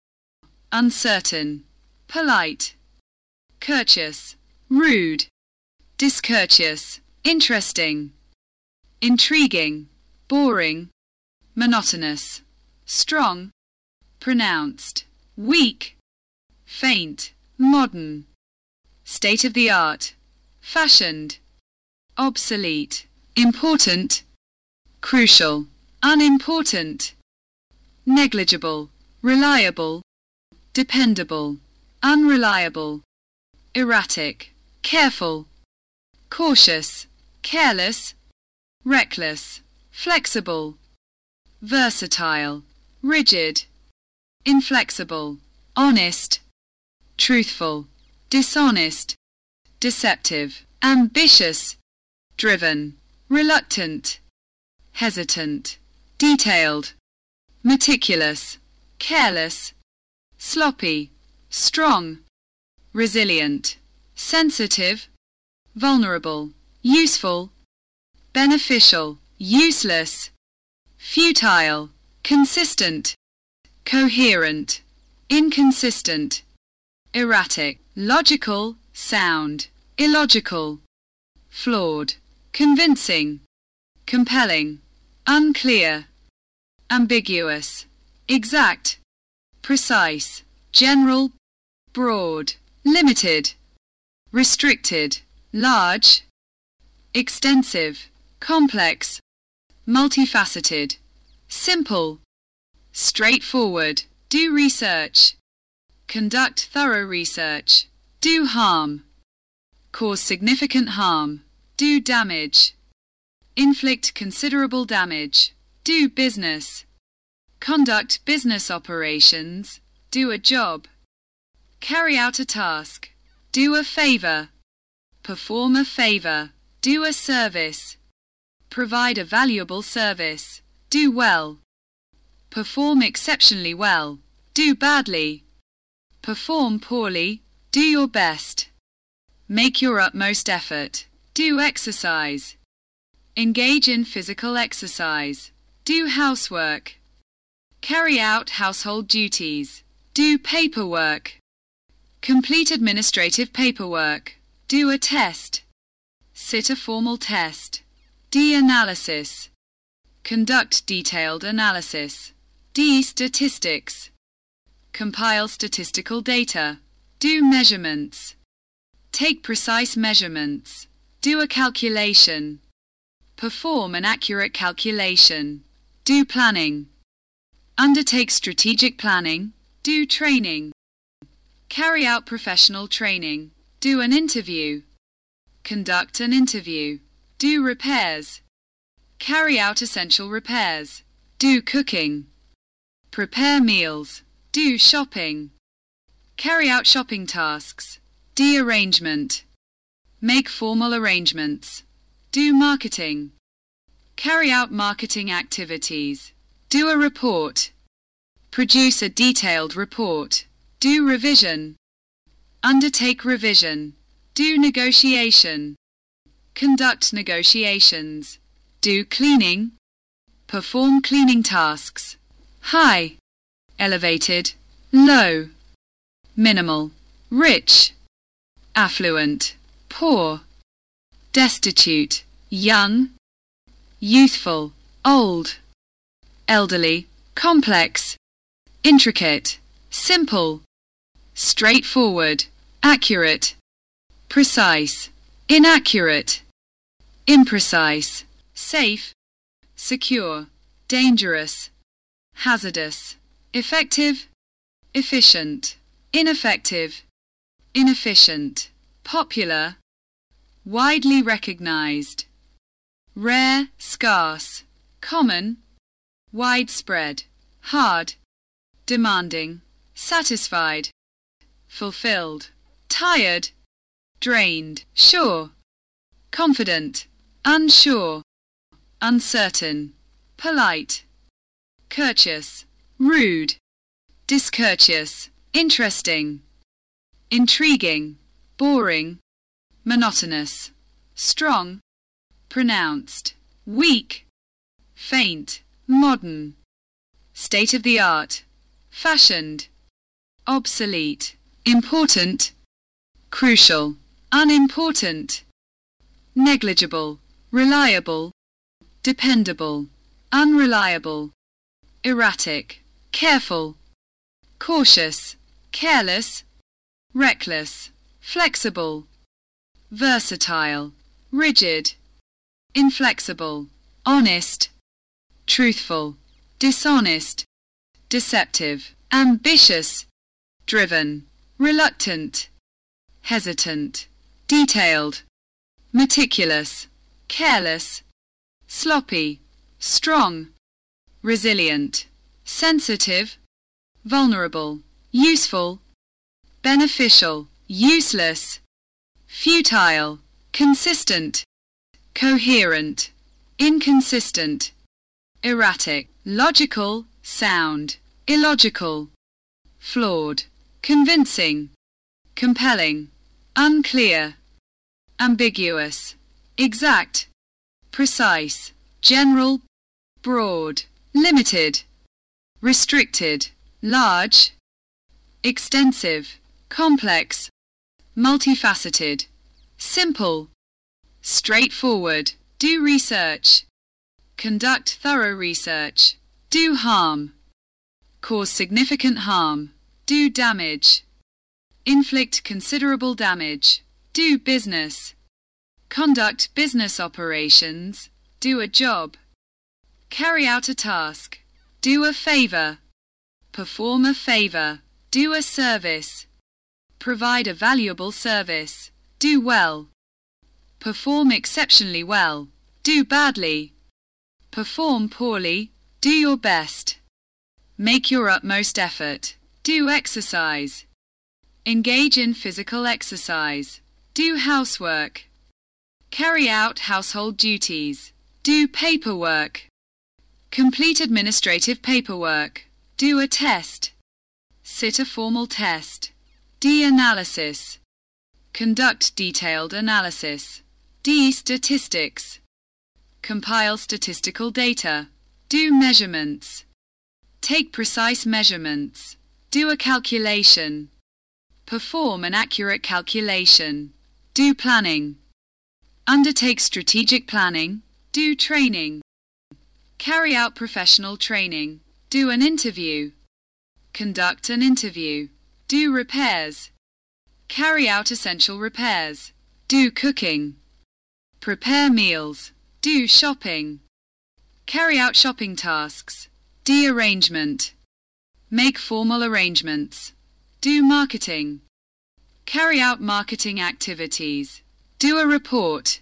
uncertain, polite, courteous, rude, discourteous, interesting, intriguing, boring, monotonous, strong, pronounced, weak, faint, modern, state of the art, fashioned, obsolete, important, crucial, unimportant, negligible, reliable, dependable, unreliable, erratic, careful, cautious, careless, reckless, flexible, versatile, rigid, inflexible, honest, truthful, dishonest, deceptive, ambitious, driven, reluctant, hesitant, detailed, meticulous, careless, sloppy, strong, resilient, sensitive, vulnerable, useful, beneficial, useless, futile, consistent, coherent, inconsistent, erratic, logical, sound, illogical, flawed, convincing, compelling, unclear, ambiguous, exact, precise, general, broad, limited, restricted, large, extensive, complex, multifaceted, simple, straightforward, do research, conduct thorough research, do harm, cause significant harm, do damage, inflict considerable damage, do business, conduct business operations, do a job, carry out a task, do a favor, perform a favor, do a service, provide a valuable service, do well, perform exceptionally well, do badly, perform poorly, do your best, make your utmost effort, do exercise, engage in physical exercise, do housework, carry out household duties, do paperwork, complete administrative paperwork, do a test, sit a formal test, D-analysis, conduct detailed analysis, D-statistics, compile statistical data, do measurements, take precise measurements, do a calculation, perform an accurate calculation, do planning, undertake strategic planning, do training, carry out professional training, do an interview, conduct an interview, do repairs, carry out essential repairs, do cooking, prepare meals, do shopping, carry out shopping tasks, do arrangement, make formal arrangements, do marketing, carry out marketing activities, do a report, produce a detailed report, do revision, undertake revision, do negotiation, conduct negotiations, do cleaning, perform cleaning tasks, high, elevated, low, minimal, rich, affluent, poor, destitute, young, youthful, old, elderly, complex, intricate, simple, straightforward, accurate, precise, inaccurate, imprecise, safe, secure, dangerous, hazardous, effective, efficient, ineffective, inefficient, popular, widely recognized, rare, scarce, common, widespread, hard, demanding, satisfied, fulfilled, tired, drained, sure, confident, unsure, uncertain, polite, courteous, rude, discourteous, interesting, intriguing, boring, monotonous, strong, pronounced, weak, faint, modern, state of the art, fashioned, obsolete, important, crucial, unimportant, negligible, reliable, dependable, unreliable, erratic, careful, cautious, careless, reckless, flexible, versatile, rigid, inflexible, honest, truthful, dishonest, deceptive, ambitious, driven, reluctant, hesitant, detailed, meticulous, careless, sloppy, strong, resilient, sensitive, vulnerable, useful, beneficial, useless, futile, consistent, coherent, inconsistent, erratic, logical, sound, illogical, flawed, convincing, compelling, unclear, ambiguous, exact, precise, general, broad, limited, restricted, large, extensive, complex, multifaceted, simple, straightforward, do research, conduct thorough research, do harm, cause significant harm, do damage, inflict considerable damage, do business, conduct business operations, do a job, carry out a task, do a favor, perform a favor, do a service, provide a valuable service, do well, perform exceptionally well, do badly, perform poorly, do your best, make your utmost effort, do exercise, engage in physical exercise, do housework, carry out household duties, do paperwork, complete administrative paperwork, do a test, sit a formal test, D-analysis, conduct detailed analysis, D-statistics, compile statistical data, do measurements, take precise measurements, do a calculation, perform an accurate calculation, do planning, undertake strategic planning, do training, carry out professional training, do an interview, conduct an interview, do repairs. Carry out essential repairs. Do cooking. Prepare meals. Do shopping. Carry out shopping tasks. Do arrangement. Make formal arrangements. Do marketing. Carry out marketing activities. Do a report.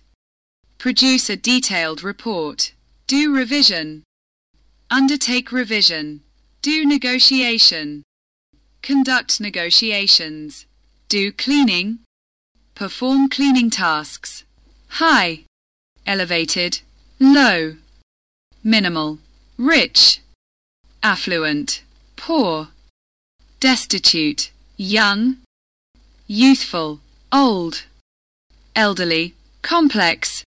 Produce a detailed report. Do revision. Undertake revision. Do negotiation. Conduct negotiations. Do cleaning. Perform cleaning tasks. High. Elevated. Low. Minimal. Rich. Affluent. Poor. Destitute. Young. Youthful. Old. Elderly. Complex.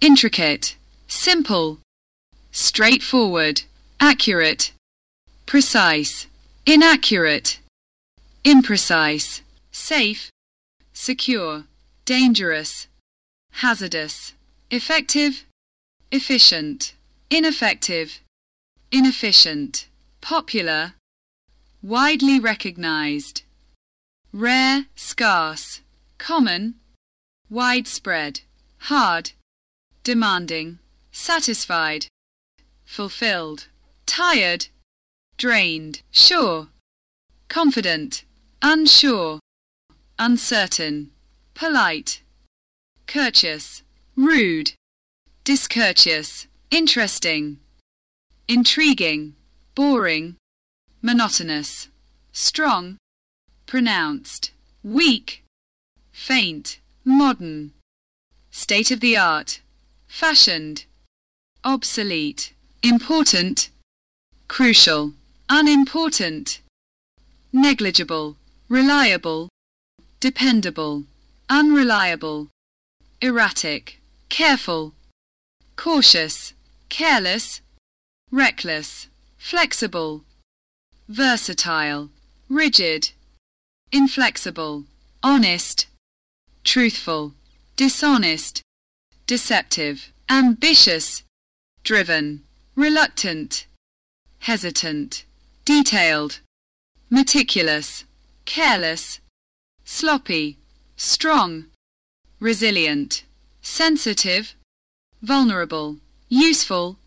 Intricate. Simple. Straightforward. Accurate. Precise. Inaccurate imprecise, safe, secure, dangerous, hazardous, effective, efficient, ineffective, inefficient, popular, widely recognized, rare, scarce, common, widespread, hard, demanding, satisfied, fulfilled, tired, drained, sure, confident, unsure, uncertain, polite, courteous, rude, discourteous, interesting, intriguing, boring, monotonous, strong, pronounced, weak, faint, modern, state of the art, fashioned, obsolete, important, crucial, unimportant, negligible, reliable, dependable, unreliable, erratic, careful, cautious, careless, reckless, flexible, versatile, rigid, inflexible, honest, truthful, dishonest, deceptive, ambitious, driven, reluctant, hesitant, detailed, meticulous, careless, sloppy, strong, resilient, sensitive, vulnerable, useful,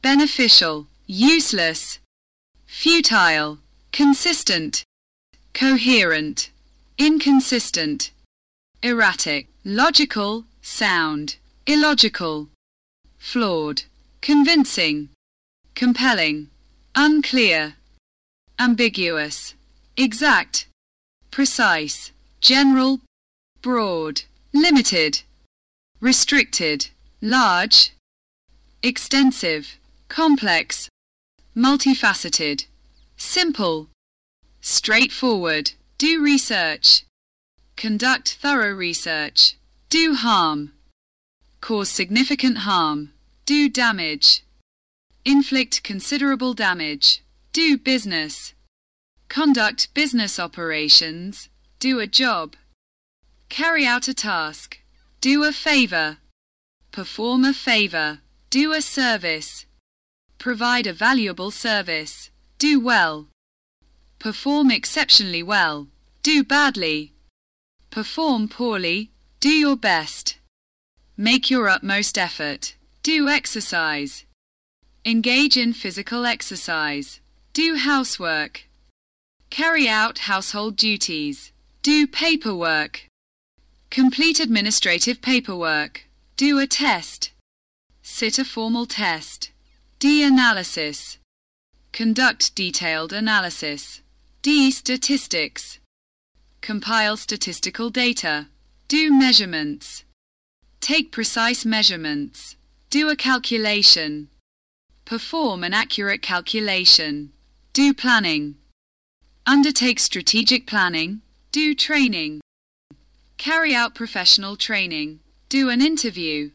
beneficial, useless, futile, consistent, coherent, inconsistent, erratic, logical, sound, illogical, flawed, convincing, compelling, unclear, ambiguous, exact, precise, general, broad, limited, restricted, large, extensive, complex, multifaceted, simple, straightforward, do research, conduct thorough research, do harm, cause significant harm, do damage, inflict considerable damage, do business, conduct business operations, do a job, carry out a task, do a favor, perform a favor, do a service, provide a valuable service, do well, perform exceptionally well, do badly, perform poorly, do your best, make your utmost effort, do exercise, engage in physical exercise, do housework, carry out household duties, do paperwork, complete administrative paperwork, do a test, sit a formal test, D-analysis, conduct detailed analysis, D-statistics, compile statistical data, do measurements, take precise measurements, do a calculation, perform an accurate calculation, do planning, undertake strategic planning, do training, carry out professional training, do an interview,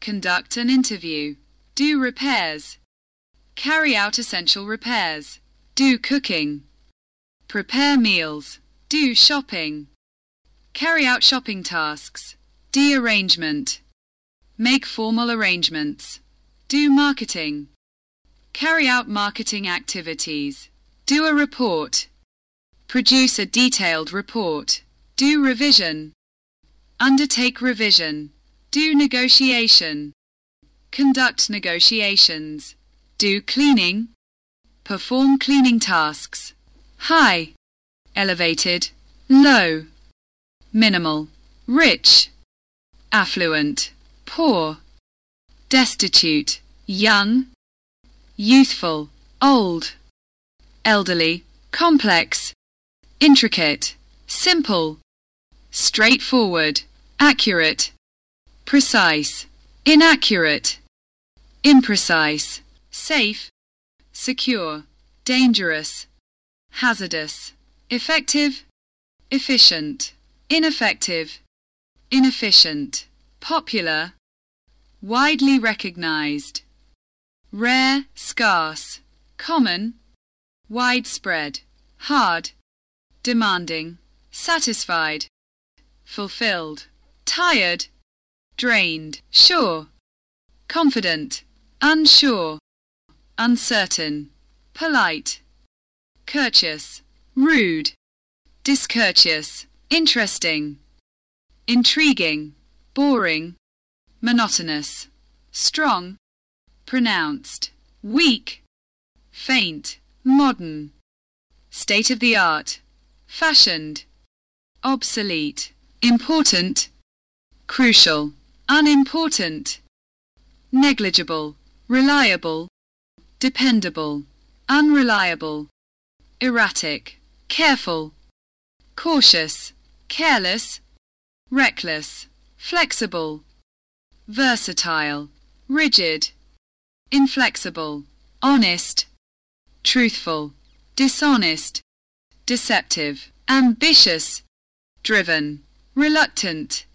conduct an interview, do repairs. Carry out essential repairs. Do cooking. Prepare meals. Do shopping. Carry out shopping tasks. Do arrangement. Make formal arrangements. Do marketing. Carry out marketing activities. Do a report. Produce a detailed report. Do revision. Undertake revision. Do negotiation. Conduct negotiations. Do cleaning. Perform cleaning tasks. High. Elevated. Low. Minimal. Rich. Affluent. Poor. Destitute. Young. Youthful. Old. Elderly. Complex. Intricate. Simple. Straightforward. Accurate. Precise. Inaccurate imprecise, safe, secure, dangerous, hazardous, effective, efficient, ineffective, inefficient, popular, widely recognized, rare, scarce, common, widespread, hard, demanding, satisfied, fulfilled, tired, drained, sure, confident, unsure, uncertain, polite, courteous, rude, discourteous, interesting, intriguing, boring, monotonous, strong, pronounced, weak, faint, modern, state of the art, fashioned, obsolete, important, crucial, unimportant, negligible, reliable, dependable, unreliable, erratic, careful, cautious, careless, reckless, flexible, versatile, rigid, inflexible, honest, truthful, dishonest, deceptive, ambitious, driven, reluctant,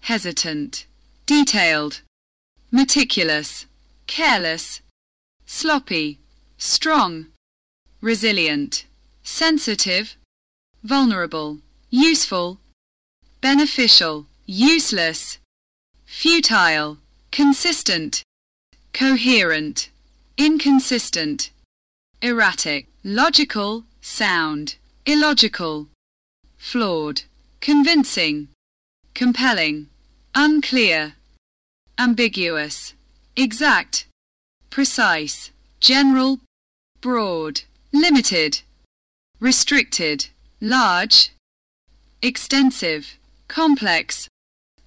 hesitant, detailed, meticulous, careless, sloppy, strong, resilient, sensitive, vulnerable, useful, beneficial, useless, futile, consistent, coherent, inconsistent, erratic, logical, sound, illogical, flawed, convincing, compelling, unclear, ambiguous, exact, precise, general, broad, limited, restricted, large, extensive, complex,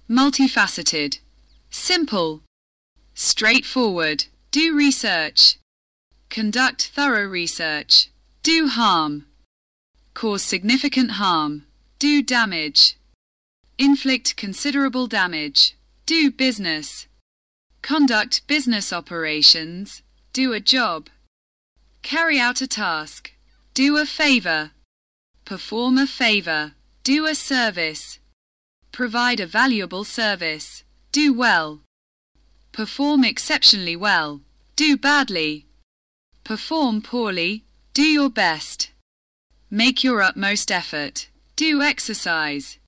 multifaceted, simple, straightforward, do research, conduct thorough research, do harm, cause significant harm, do damage, inflict considerable damage, do business, conduct business operations, do a job, carry out a task, do a favor, perform a favor, do a service, provide a valuable service, do well, perform exceptionally well, do badly, perform poorly, do your best, make your utmost effort, do exercise,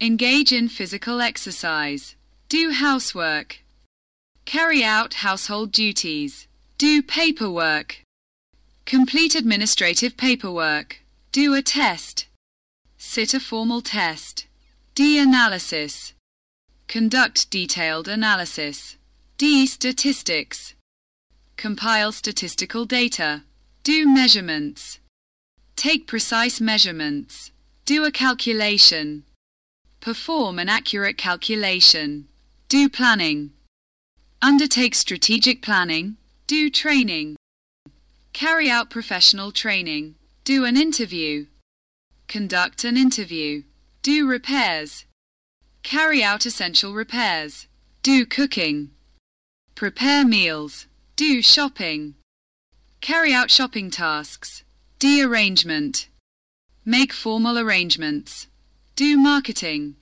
engage in physical exercise, do housework, carry out household duties, do paperwork, complete administrative paperwork, do a test, sit a formal test, D-analysis, conduct detailed analysis, D-statistics, compile statistical data, do measurements, take precise measurements, do a calculation, perform an accurate calculation, do planning, undertake strategic planning, do training, carry out professional training, do an interview, conduct an interview, do repairs, carry out essential repairs, do cooking, prepare meals, do shopping, carry out shopping tasks, do arrangement, make formal arrangements, do marketing,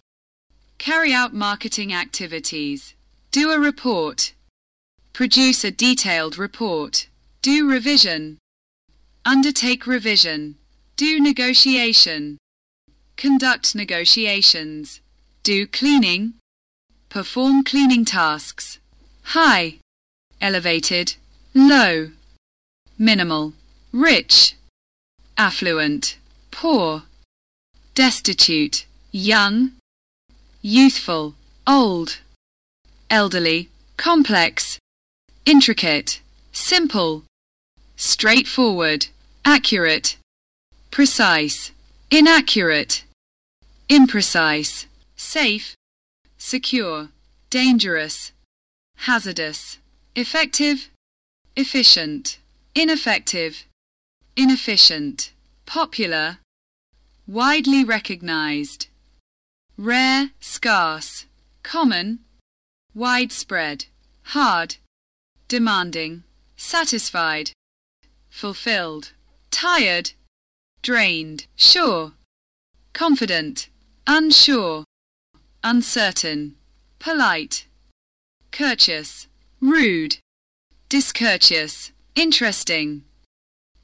carry out marketing activities, do a report, produce a detailed report, do revision, undertake revision, do negotiation, conduct negotiations, do cleaning, perform cleaning tasks, high, elevated, low, minimal, rich, affluent, poor, destitute, young, youthful, old, elderly, complex, intricate, simple, straightforward, accurate, precise, inaccurate, imprecise, safe, secure, dangerous, hazardous, effective, efficient, ineffective, inefficient, popular, widely recognized, rare, scarce, common, widespread, hard, demanding, satisfied, fulfilled, tired, drained, sure, confident, unsure, uncertain, polite, courteous, rude, discourteous, interesting,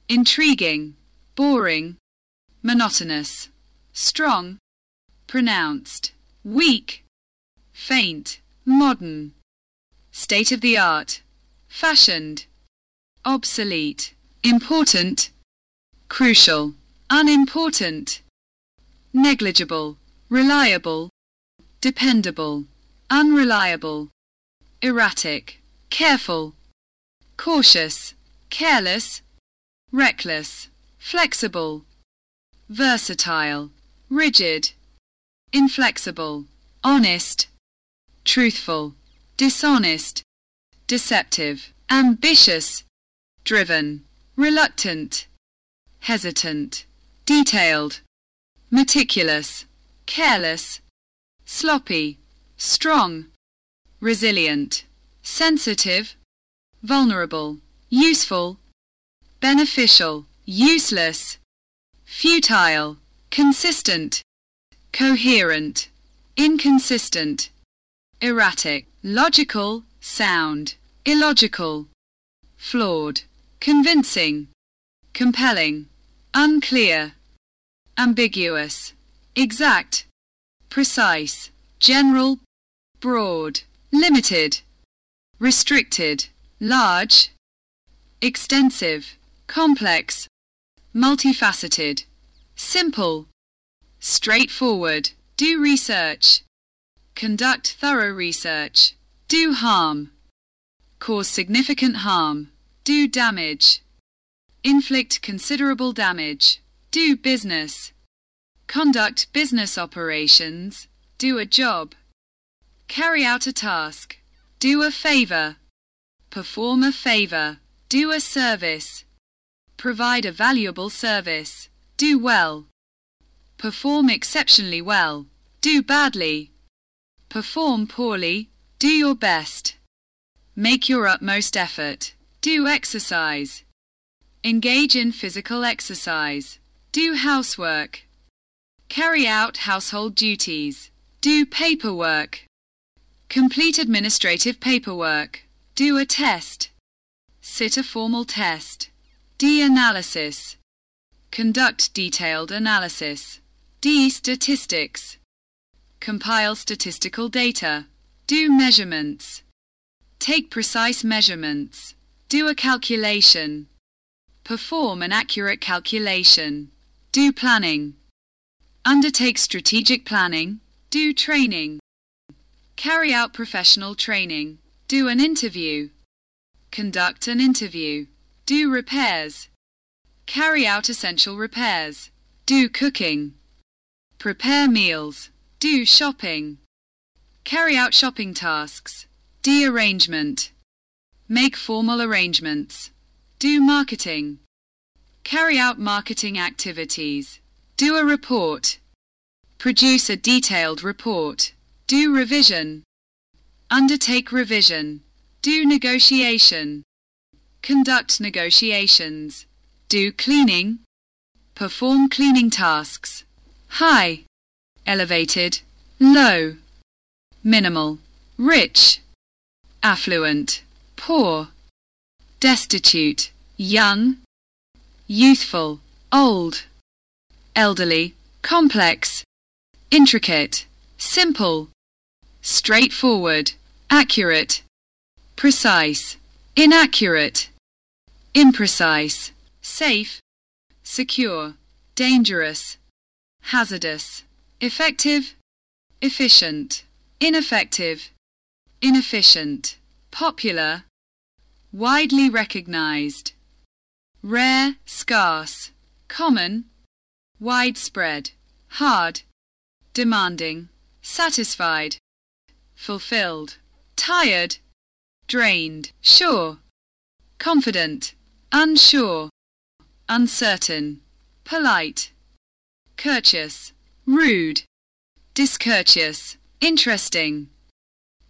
intriguing, boring, monotonous, strong, pronounced, weak, faint, modern, state of the art, fashioned, obsolete, important, crucial, unimportant, negligible, reliable, dependable, unreliable, erratic, careful, cautious, careless, reckless, flexible, versatile, rigid, inflexible, honest, truthful, dishonest, deceptive, ambitious, driven, reluctant, hesitant, detailed, meticulous, careless, sloppy, strong, resilient, sensitive, vulnerable, useful, beneficial, useless, futile, consistent, coherent, inconsistent, erratic, logical, sound, illogical, flawed, convincing, compelling, unclear, ambiguous, exact, precise, general, broad, limited, restricted, large, extensive, complex, multifaceted, simple, straightforward, do research, conduct thorough research, do harm, cause significant harm, do damage, inflict considerable damage, do business, conduct business operations, do a job. Carry out a task, do a favor. Perform a favor, do a service. Provide a valuable service, do well. Perform exceptionally well, do badly. Perform poorly, do your best. Make your utmost effort, do exercise. Engage in physical exercise, do housework. Carry out household duties, do paperwork. Complete administrative paperwork, do a test. Sit a formal test, D-analysis. Conduct detailed analysis. D. Statistics. Compile statistical data. Do measurements. Take precise measurements. Do a calculation. Perform an accurate calculation. Do planning. Undertake strategic planning. Do training. Carry out professional training. Do an interview. Conduct an interview. Do repairs. Carry out essential repairs. Do cooking. Prepare meals. Do shopping. Carry out shopping tasks. D. Make formal arrangements. Do marketing. Carry out marketing activities. Do a report. Produce a detailed report. Do revision. Undertake revision. Do negotiation. Conduct negotiations. Do cleaning. Perform cleaning tasks. High. Elevated. Low. Minimal. Rich. Affluent. Poor. Destitute. Young. Youthful. Old. Elderly. Complex. Intricate. Simple. Straightforward. Accurate. Precise. Inaccurate. Imprecise. Safe. Secure. Dangerous. Hazardous. Effective. Efficient. Ineffective. Inefficient. Popular. Widely recognized. Rare, scarce. Common. Widespread. Hard. Demanding. Satisfied. Fulfilled. Tired. Drained. Sure. Confident. Unsure. Uncertain. Polite. Courteous. Rude. Discourteous. Interesting.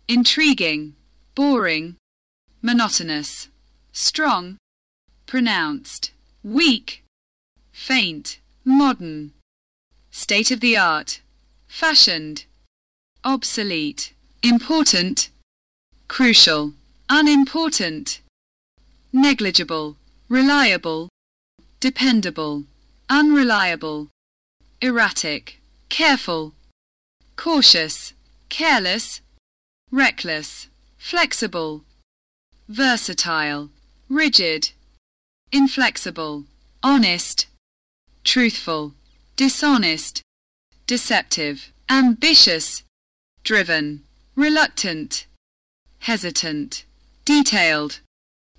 Intriguing. Boring. Monotonous. Strong. Pronounced. Weak. Faint. Modern. State of the art. Fashioned. Obsolete. Important. Crucial. Unimportant. Negligible. Reliable. Dependable. Unreliable. Erratic. Careful. Cautious. Careless. Reckless. Flexible. Versatile. Rigid. Inflexible. Honest. Truthful. Dishonest. Deceptive. Ambitious. Driven. Reluctant. Hesitant. Detailed.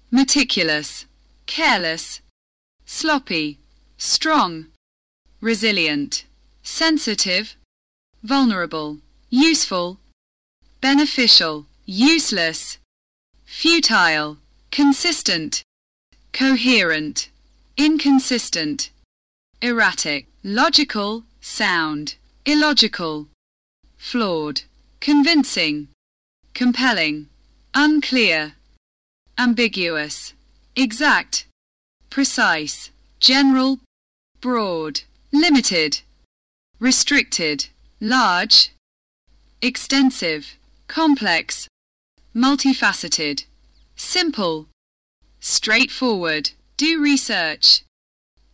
Meticulous. Careless. Sloppy. Strong. Resilient. Sensitive. Vulnerable. Useful. Beneficial. Useless. Futile. Consistent. Coherent. Inconsistent. Erratic. Logical. Sound. Illogical. Flawed. Convincing. Compelling. Unclear. Ambiguous. Exact. Precise. General. Broad. Limited. Restricted. Large. Extensive. Complex. Multifaceted. Simple. Straightforward. Do research.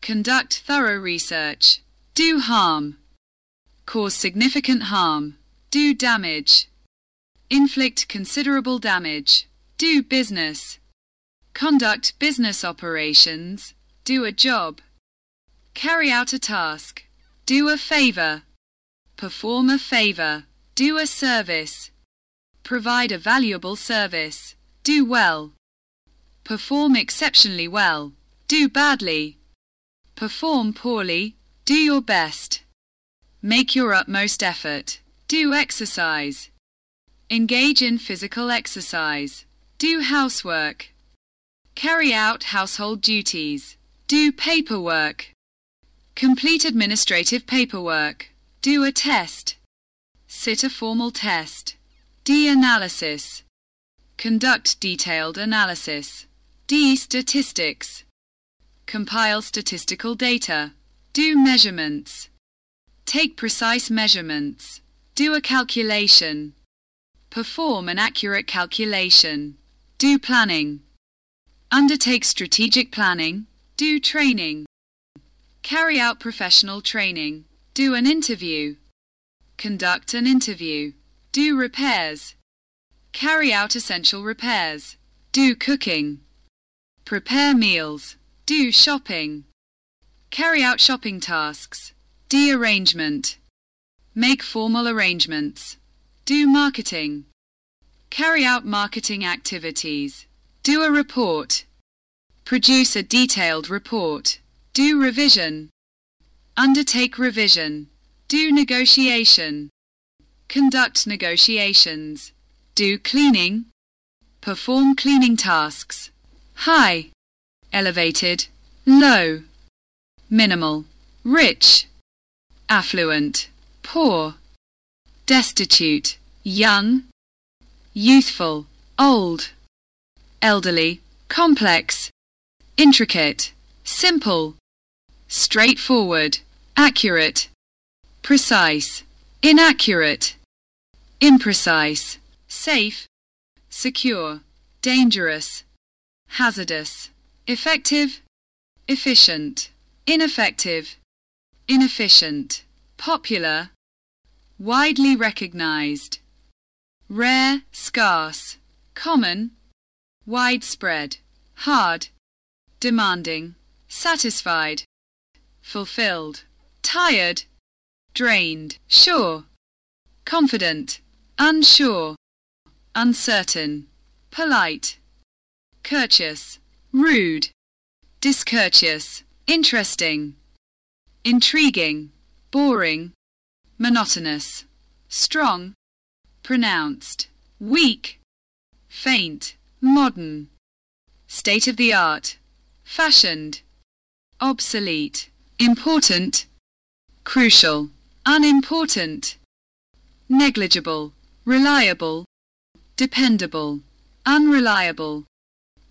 Conduct thorough research. Do harm. Cause significant harm. Do damage. Inflict considerable damage. Do business. Conduct business operations. Do a job. Carry out a task. Do a favor. Perform a favor. Do a service. Provide a valuable service. Do well. Perform exceptionally well. Do badly. Perform poorly. Do your best. Make your utmost effort. Do exercise. Engage in physical exercise. Do housework. Carry out household duties. Do paperwork. Complete administrative paperwork. Do a test. Sit a formal test. D-analysis. Conduct detailed analysis. D. Statistics. Compile statistical data. Do measurements. Take precise measurements. Do a calculation. Perform an accurate calculation. Do planning. Undertake strategic planning. Do training. Carry out professional training. Do an interview. Conduct an interview. Do repairs. Carry out essential repairs. Do cooking. Prepare meals. Do shopping. Carry out shopping tasks. de-arrangement, Make formal arrangements. Do marketing. Carry out marketing activities. Do a report. Produce a detailed report. Do revision. Undertake revision. Do negotiation. Conduct negotiations. Do cleaning. Perform cleaning tasks. High. Elevated. Low. Minimal. Rich. Affluent poor, destitute, young, youthful, old, elderly, complex, intricate, simple, straightforward, accurate, precise, inaccurate, imprecise, safe, secure, dangerous, hazardous, effective, efficient, ineffective, inefficient, popular, widely recognized, rare, scarce, common, widespread, hard, demanding, satisfied, fulfilled, tired, drained, sure, confident, unsure, uncertain, polite, courteous, rude, discourteous, interesting, intriguing, boring, monotonous, strong, pronounced, weak, faint, modern, state of the art, fashioned, obsolete, important, crucial, unimportant, negligible, reliable, dependable, unreliable,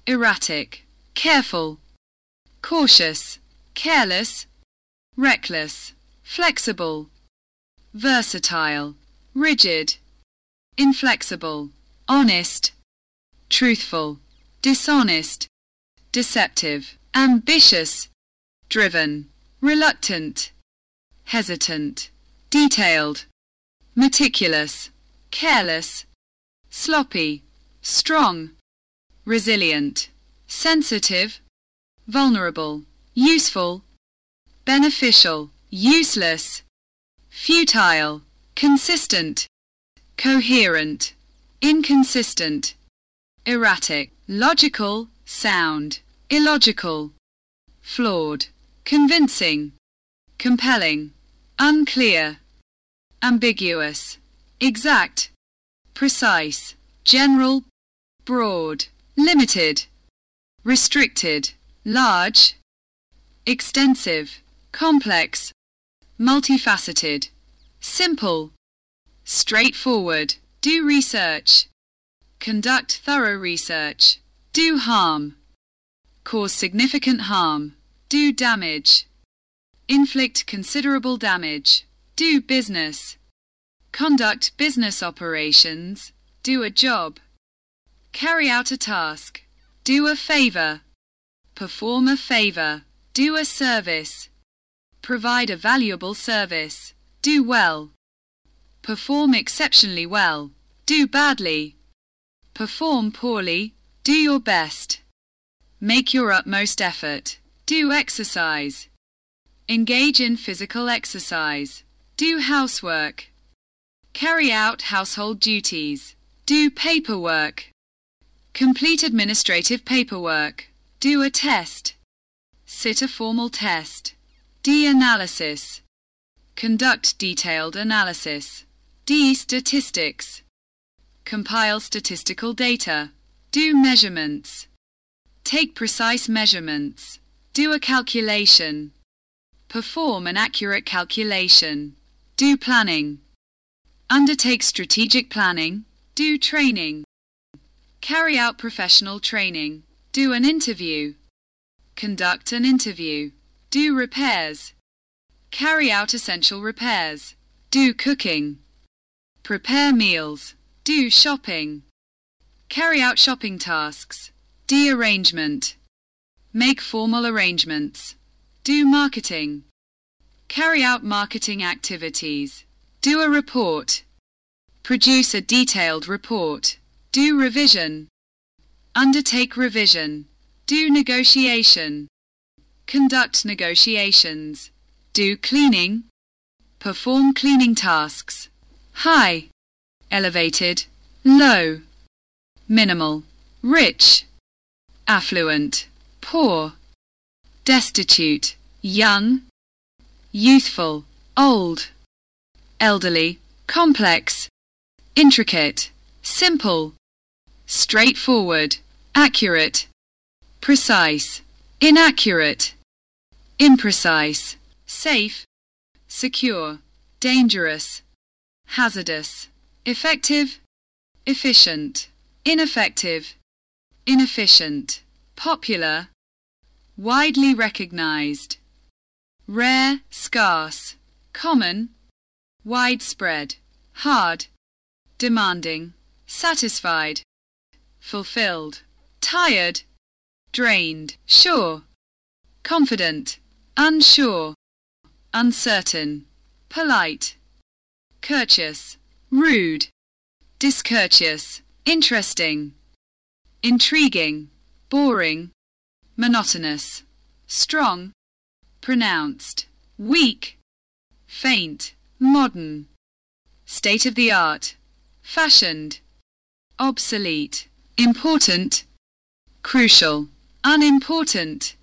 erratic, careful, cautious, careless, reckless, flexible, versatile, rigid, inflexible, honest, truthful, dishonest, deceptive, ambitious, driven, reluctant, hesitant, detailed, meticulous, careless, sloppy, strong, resilient, sensitive, vulnerable, useful, beneficial, useless, futile, consistent, coherent, inconsistent, erratic, logical, sound, illogical, flawed, convincing, compelling, unclear, ambiguous, exact, precise, general, broad, limited, restricted, large, extensive, complex, multifaceted, simple, straightforward, do research, conduct thorough research, do harm, cause significant harm, do damage, inflict considerable damage, do business, conduct business operations, do a job, carry out a task, do a favor, perform a favor, do a service, Provide a valuable service. Do well. Perform exceptionally well. Do badly. Perform poorly. Do your best. Make your utmost effort. Do exercise. Engage in physical exercise. Do housework. Carry out household duties. Do paperwork. Complete administrative paperwork. Do a test. Sit a formal test. D-analysis. Conduct detailed analysis. D. Statistics. Compile statistical data. Do measurements. Take precise measurements. Do a calculation. Perform an accurate calculation. Do planning. Undertake strategic planning. Do training. Carry out professional training. Do an interview. Conduct an interview. Do repairs. Carry out essential repairs. Do cooking. Prepare meals. Do shopping. Carry out shopping tasks. D. Arrangement. Make formal arrangements. Do marketing. Carry out marketing activities. Do a report. Produce a detailed report. Do revision. Undertake revision. Do negotiation. Conduct negotiations. Do cleaning. Perform cleaning tasks. High. Elevated. Low. Minimal. Rich. Affluent. Poor. Destitute. Young. Youthful. Old. Elderly. Complex. Intricate. Simple. Straightforward. Accurate. Precise. Inaccurate. Imprecise. Safe. Secure. Dangerous. Hazardous. Effective. Efficient. Ineffective. Inefficient. Popular. Widely recognized. Rare, scarce. Common. Widespread. Hard. Demanding. Satisfied. Fulfilled. Tired. Drained. Sure. Confident. Unsure. Uncertain. Polite. Courteous. Rude. Discourteous. Interesting. Intriguing. Boring. Monotonous. Strong. Pronounced. Weak. Faint. Modern. State of the art. Fashioned. Obsolete. Important. Crucial. Unimportant.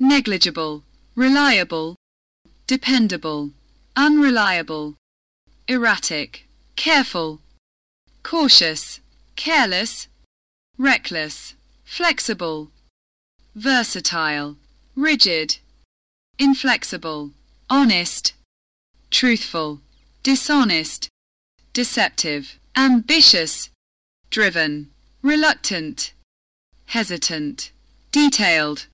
Negligible. Reliable. Dependable. Unreliable. Erratic. Careful. Cautious. Careless. Reckless. Flexible. Versatile. Rigid. Inflexible. Honest. Truthful. Dishonest. Deceptive. Ambitious. Driven. Reluctant. Hesitant. Detailed.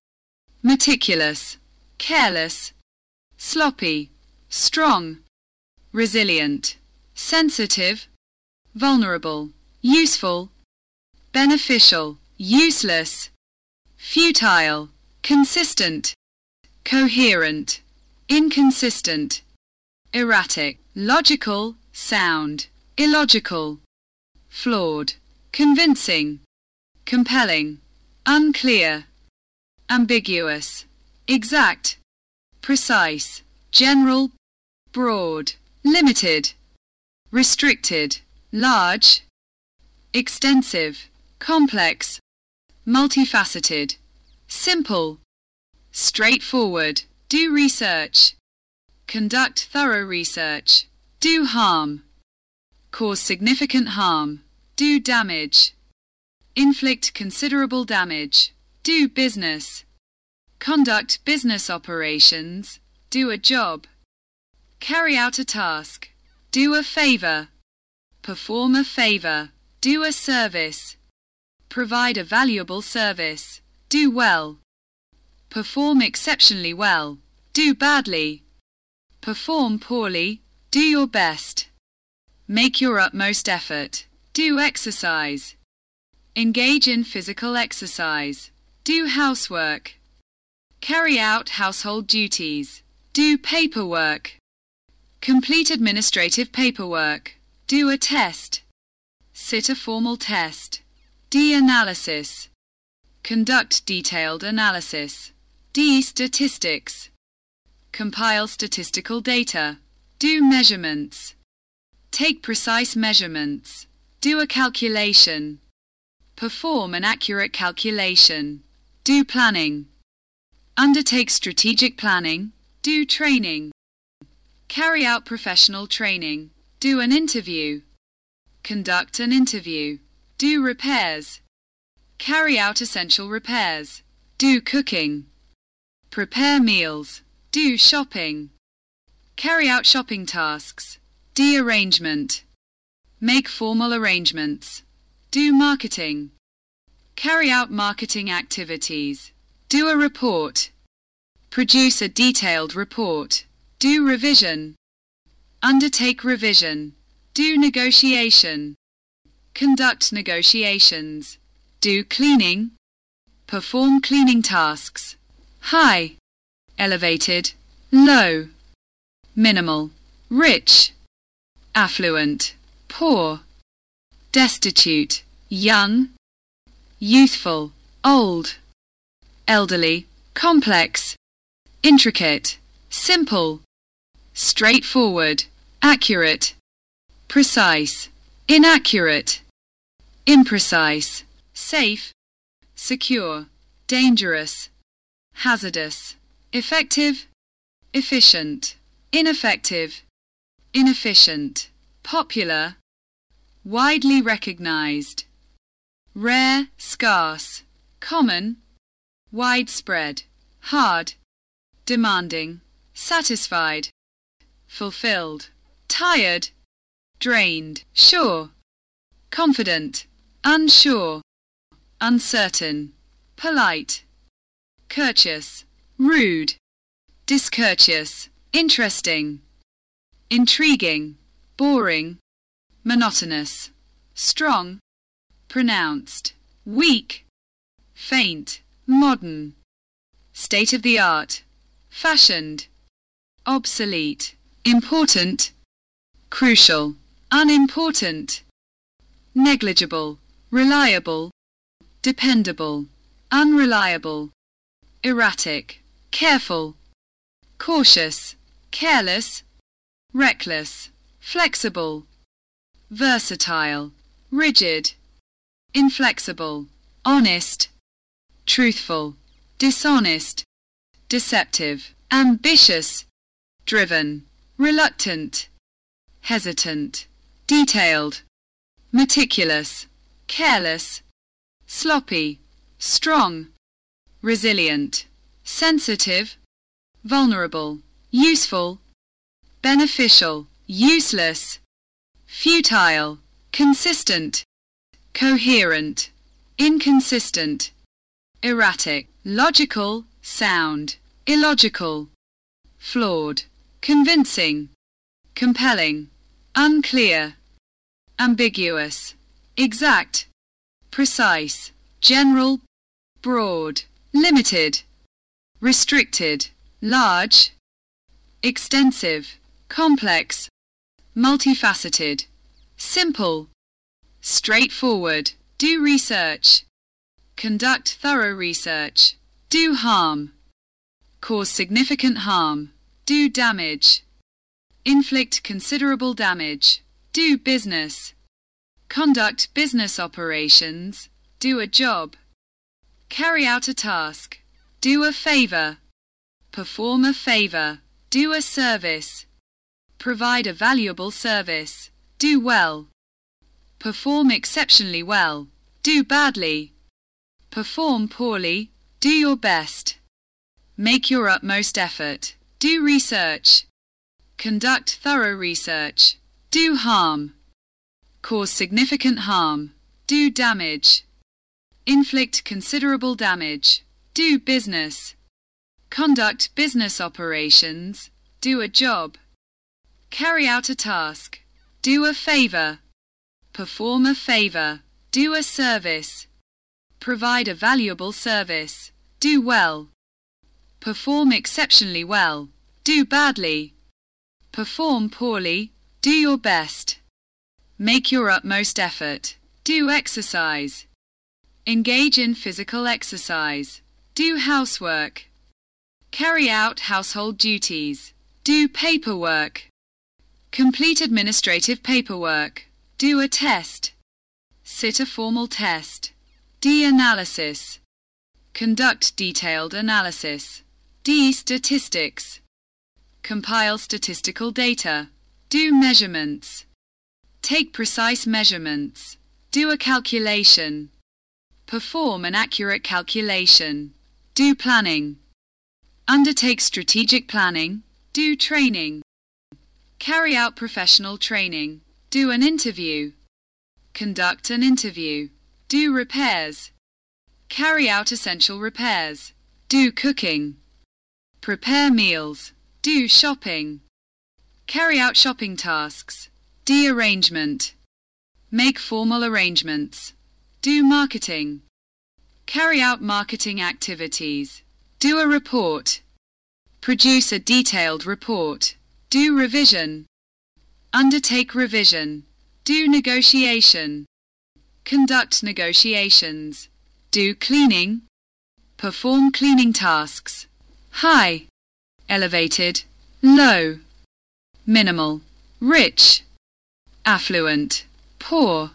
Meticulous. Careless. Sloppy. Strong. Resilient. Sensitive. Vulnerable. Useful. Beneficial. Useless. Futile. Consistent. Coherent. Inconsistent. Erratic. Logical. Sound. Illogical. Flawed. Convincing. Compelling. Unclear. Ambiguous. Exact. Precise. General. Broad. Limited. Restricted. Large. Extensive. Complex. Multifaceted. Simple. Straightforward. Do research. Conduct thorough research. Do harm. Cause significant harm. Do damage. Inflict considerable damage. Do business. Conduct business operations. Do a job. Carry out a task. Do a favor. Perform a favor. Do a service. Provide a valuable service. Do well. Perform exceptionally well. Do badly. Perform poorly. Do your best. Make your utmost effort. Do exercise. Engage in physical exercise. Do housework. Carry out household duties. Do paperwork. Complete administrative paperwork. Do a test. Sit a formal test. D. Analysis. Conduct detailed analysis. D. Statistics. Compile statistical data. Do measurements. Take precise measurements. Do a calculation. Perform an accurate calculation. Do planning. Undertake strategic planning. Do training. Carry out professional training. Do an interview. Conduct an interview. Do repairs. Carry out essential repairs. Do cooking. Prepare meals. Do shopping. Carry out shopping tasks. de-arrangement, Make formal arrangements. Do marketing. Carry out marketing activities. Do a report. Produce a detailed report. Do revision. Undertake revision. Do negotiation. Conduct negotiations. Do cleaning. Perform cleaning tasks. High. Elevated. Low. Minimal. Rich. Affluent. Poor. Destitute. Young. Youthful. Old. Elderly. Complex. Intricate. Simple. Straightforward. Accurate. Precise. Inaccurate. Imprecise. Safe. Secure. Dangerous. Hazardous. Effective. Efficient. Ineffective. Inefficient. Popular. Widely recognized. Rare, scarce. Common. Widespread. Hard. Demanding. Satisfied. Fulfilled. Tired. Drained. Sure. Confident. Unsure. Uncertain. Polite. Courteous. Rude. Discourteous. Interesting. Intriguing. Boring. Monotonous. Strong. Pronounced. Weak. Faint. Modern. State of the art. Fashioned. Obsolete. Important. Crucial. Unimportant. Negligible. Reliable. Dependable. Unreliable. Erratic. Careful. Cautious. Careless. Reckless. Flexible. Versatile. Rigid. Inflexible. Honest. Truthful. Dishonest. Deceptive. Ambitious. Driven. Reluctant. Hesitant. Detailed. Meticulous. Careless. Sloppy. Strong. Resilient. Sensitive. Vulnerable. Useful. Beneficial. Useless. Futile. Consistent. Coherent. Inconsistent. Erratic. Logical. Sound. Illogical. Flawed. Convincing. Compelling. Unclear. Ambiguous. Exact. Precise. General. Broad. Limited. Restricted. Large. Extensive. Complex. Multifaceted. Simple. Straightforward. Do research. Conduct thorough research. Do harm. Cause significant harm. Do damage. Inflict considerable damage. Do business. Conduct business operations. Do a job. Carry out a task. Do a favor. Perform a favor. Do a service. Provide a valuable service. Do well. Perform exceptionally well. Do badly. Perform poorly. Do your best. Make your utmost effort. Do research. Conduct thorough research. Do harm. Cause significant harm. Do damage. Inflict considerable damage. Do business. Conduct business operations. Do a job. Carry out a task. Do a favor. Perform a favor. Do a service. Provide a valuable service. Do well. Perform exceptionally well. Do badly. Perform poorly. Do your best. Make your utmost effort. Do exercise. Engage in physical exercise. Do housework. Carry out household duties. Do paperwork. Complete administrative paperwork. Do a test. Sit a formal test. D-analysis. Conduct detailed analysis. D. Statistics. Compile statistical data. Do measurements. Take precise measurements. Do a calculation. Perform an accurate calculation. Do planning. Undertake strategic planning. Do training. Carry out professional training. Do an interview. Conduct an interview. Do repairs. Carry out essential repairs. Do cooking. Prepare meals. Do shopping. Carry out shopping tasks. D arrangement. Make formal arrangements. Do marketing. Carry out marketing activities. Do a report. Produce a detailed report. Do revision. Undertake revision. Do negotiation. Conduct negotiations. Do cleaning. Perform cleaning tasks. High. Elevated. Low. Minimal. Rich affluent, poor,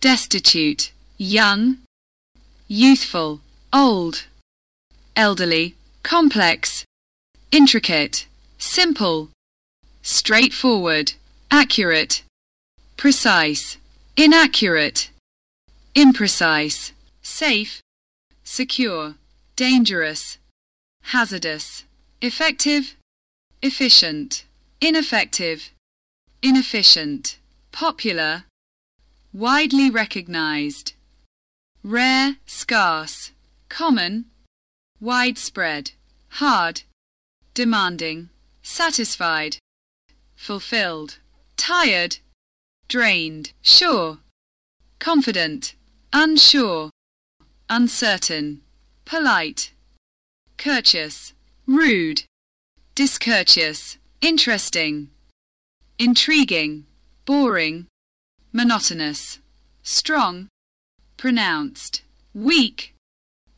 destitute, young, youthful, old, elderly, complex, intricate, simple, straightforward, accurate, precise, inaccurate, imprecise, safe, secure, dangerous, hazardous, effective, efficient, ineffective, inefficient, popular, widely recognized, rare, scarce, common, widespread, hard, demanding, satisfied, fulfilled, tired, drained, sure, confident, unsure, uncertain, polite, courteous, rude, discourteous, interesting, intriguing, boring, monotonous, strong, pronounced, weak,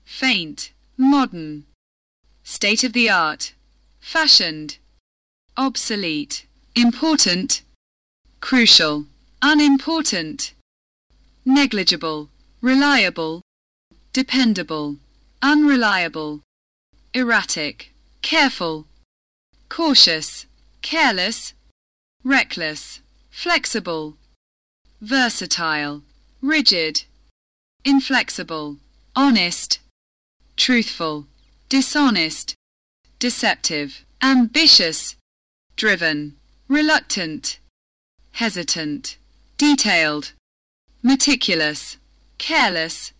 faint, modern, state of the art, fashioned, obsolete, important, crucial, unimportant, negligible, reliable, dependable, unreliable, erratic, careful, cautious, careless, reckless, flexible, versatile, rigid, inflexible, honest, truthful, dishonest, deceptive, ambitious, driven, reluctant, hesitant, detailed, meticulous, careless,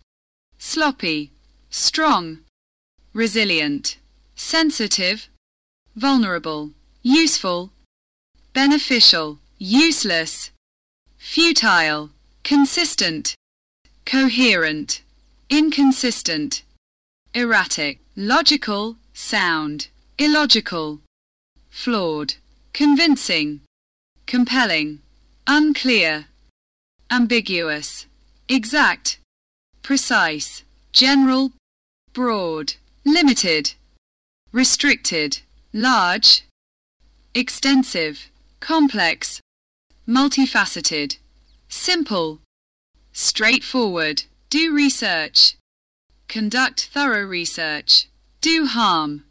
sloppy, strong, resilient, sensitive, vulnerable, useful, beneficial, useless, futile, consistent, coherent, inconsistent, erratic, logical, sound, illogical, flawed, convincing, compelling, unclear, ambiguous, exact, precise, general, broad, limited, restricted, large, extensive, complex, multifaceted, simple, straightforward, do research, conduct thorough research, do harm,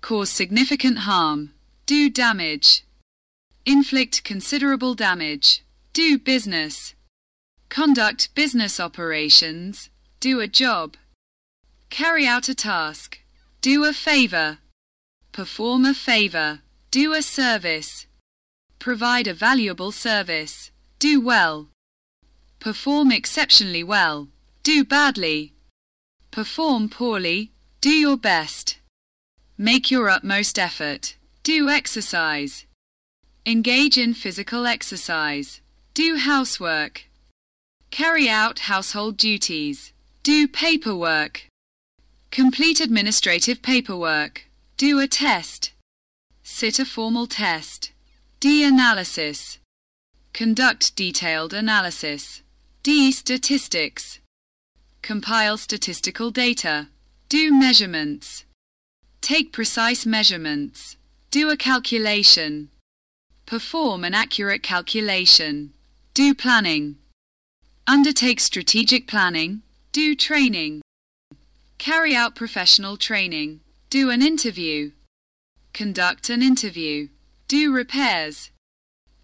cause significant harm, do damage, inflict considerable damage, do business, conduct business operations, do a job, carry out a task, do a favor, perform a favor, do a service, provide a valuable service, do well, perform exceptionally well, do badly, perform poorly, do your best, make your utmost effort, do exercise, engage in physical exercise, do housework, carry out household duties, do paperwork, complete administrative paperwork, do a test, Sit a formal test. D. Analysis. Conduct detailed analysis. D. Statistics. Compile statistical data. Do measurements. Take precise measurements. Do a calculation. Perform an accurate calculation. Do planning. Undertake strategic planning. Do training. Carry out professional training. Do an interview. Conduct an interview. Do repairs.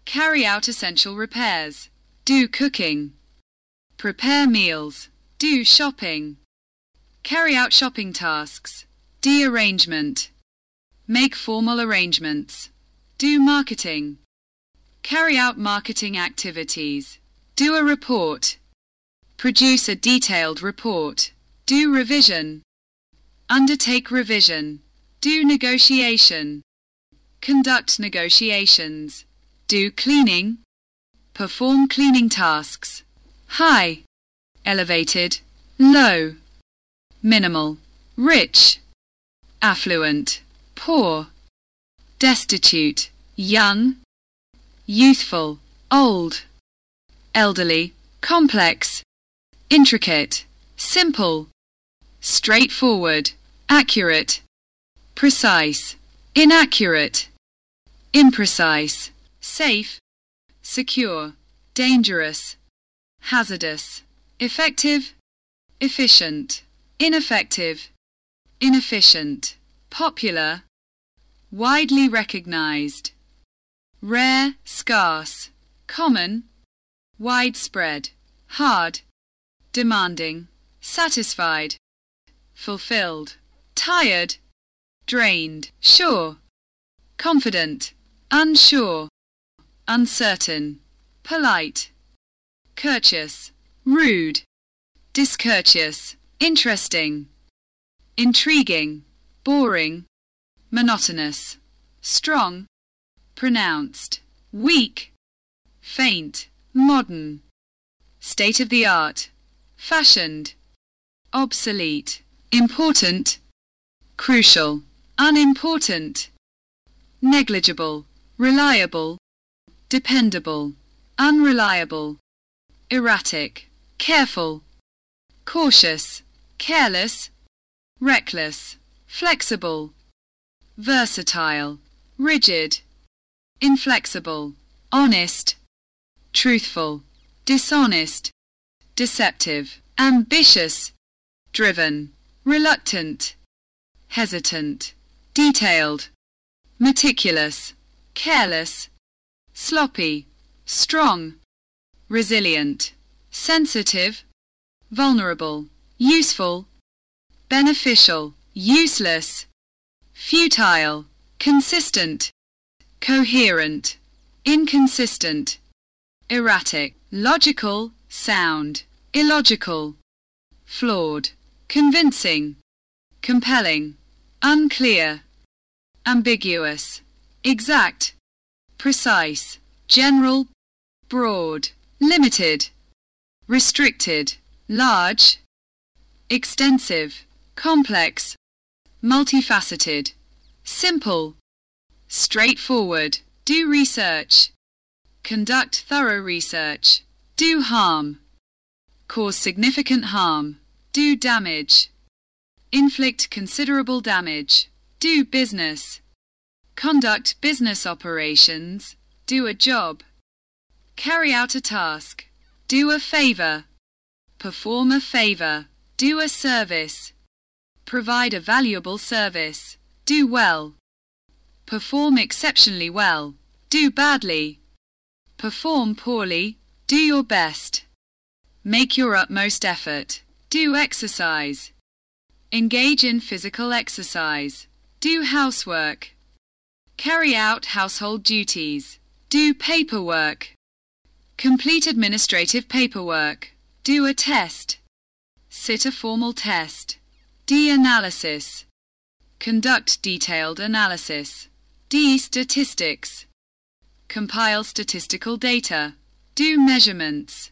Carry out essential repairs. Do cooking. Prepare meals. Do shopping. Carry out shopping tasks. D arrangement. Make formal arrangements. Do marketing. Carry out marketing activities. Do a report. Produce a detailed report. Do revision. Undertake revision. Do negotiation. Conduct negotiations. Do cleaning. Perform cleaning tasks. High. Elevated. Low. Minimal. Rich. Affluent. Poor. Destitute. Young. Youthful. Old. Elderly. Complex. Intricate. Simple. Straightforward. Accurate. Precise. Inaccurate. Imprecise. Safe. Secure. Dangerous. Hazardous. Effective. Efficient. Ineffective. Inefficient. Popular. Widely recognized. Rare, scarce. Common. Widespread. Hard. Demanding. Satisfied. Fulfilled. Tired. Drained. Sure. Confident. Unsure. Uncertain. Polite. Courteous. Rude. Discourteous. Interesting. Intriguing. Boring. Monotonous. Strong. Pronounced. Weak. Faint. Modern. State of the art. Fashioned. Obsolete. Important. Crucial. Unimportant. Negligible. Reliable. Dependable. Unreliable. Erratic. Careful. Cautious. Careless. Reckless. Flexible. Versatile. Rigid. Inflexible. Honest. Truthful. Dishonest. Deceptive. Ambitious. Driven. Reluctant. Hesitant. Detailed. Meticulous. Careless. Sloppy. Strong. Resilient. Sensitive. Vulnerable. Useful. Beneficial. Useless. Futile. Consistent. Coherent. Inconsistent. Erratic. Logical. Sound. Illogical. Flawed. Convincing. Compelling. Unclear. Ambiguous. Exact. Precise. General. Broad. Limited. Restricted. Large. Extensive. Complex. Multifaceted. Simple. Straightforward. Do research. Conduct thorough research. Do harm. Cause significant harm. Do damage. Inflict considerable damage. Do business. Conduct business operations. Do a job. Carry out a task. Do a favor. Perform a favor. Do a service. Provide a valuable service. Do well. Perform exceptionally well. Do badly. Perform poorly. Do your best. Make your utmost effort. Do exercise. Engage in physical exercise. Do housework. Carry out household duties. Do paperwork. Complete administrative paperwork. Do a test. Sit a formal test. D-analysis. Conduct detailed analysis. D statistics. Compile statistical data. Do measurements.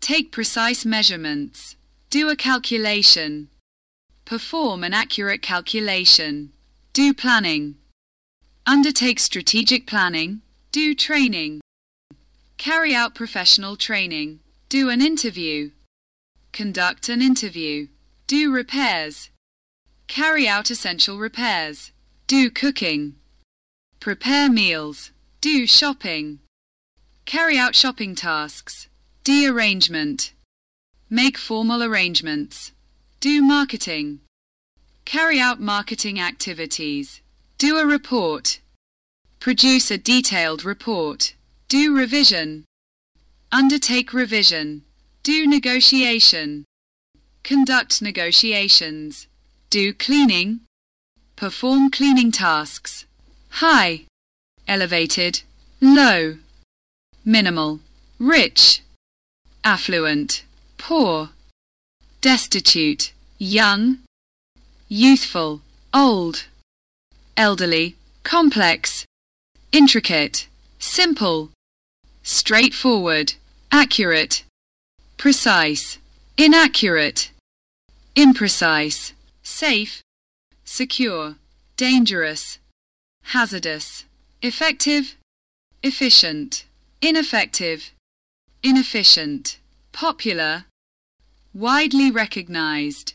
Take precise measurements. Do a calculation. Perform an accurate calculation. Do planning. Undertake strategic planning. Do training. Carry out professional training. Do an interview. Conduct an interview. Do repairs. Carry out essential repairs. Do cooking. Prepare meals. Do shopping. Carry out shopping tasks. D arrangement. Make formal arrangements. Do marketing. Carry out marketing activities. Do a report. Produce a detailed report. do revision, undertake revision, do negotiation, conduct negotiations, do cleaning, perform cleaning tasks, high, elevated, low, minimal, rich, affluent, poor, destitute, young, youthful, old, elderly, complex, intricate, simple, straightforward, accurate, precise, inaccurate, imprecise, safe, secure, dangerous, hazardous, effective, efficient, ineffective, inefficient, popular, widely recognized,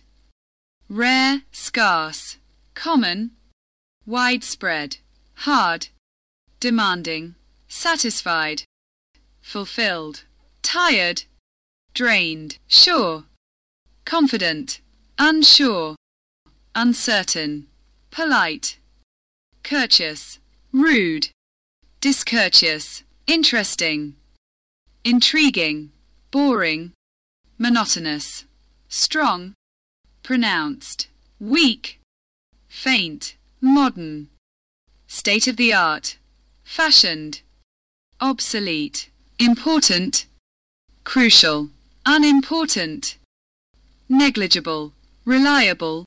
rare, scarce, common, widespread, hard, demanding, satisfied, fulfilled, tired, drained, sure, confident, unsure, uncertain, polite, courteous, rude, discourteous, interesting, intriguing, boring, monotonous, strong, pronounced, weak, faint, modern, state of the art, fashioned, obsolete, important, crucial, unimportant, negligible, reliable,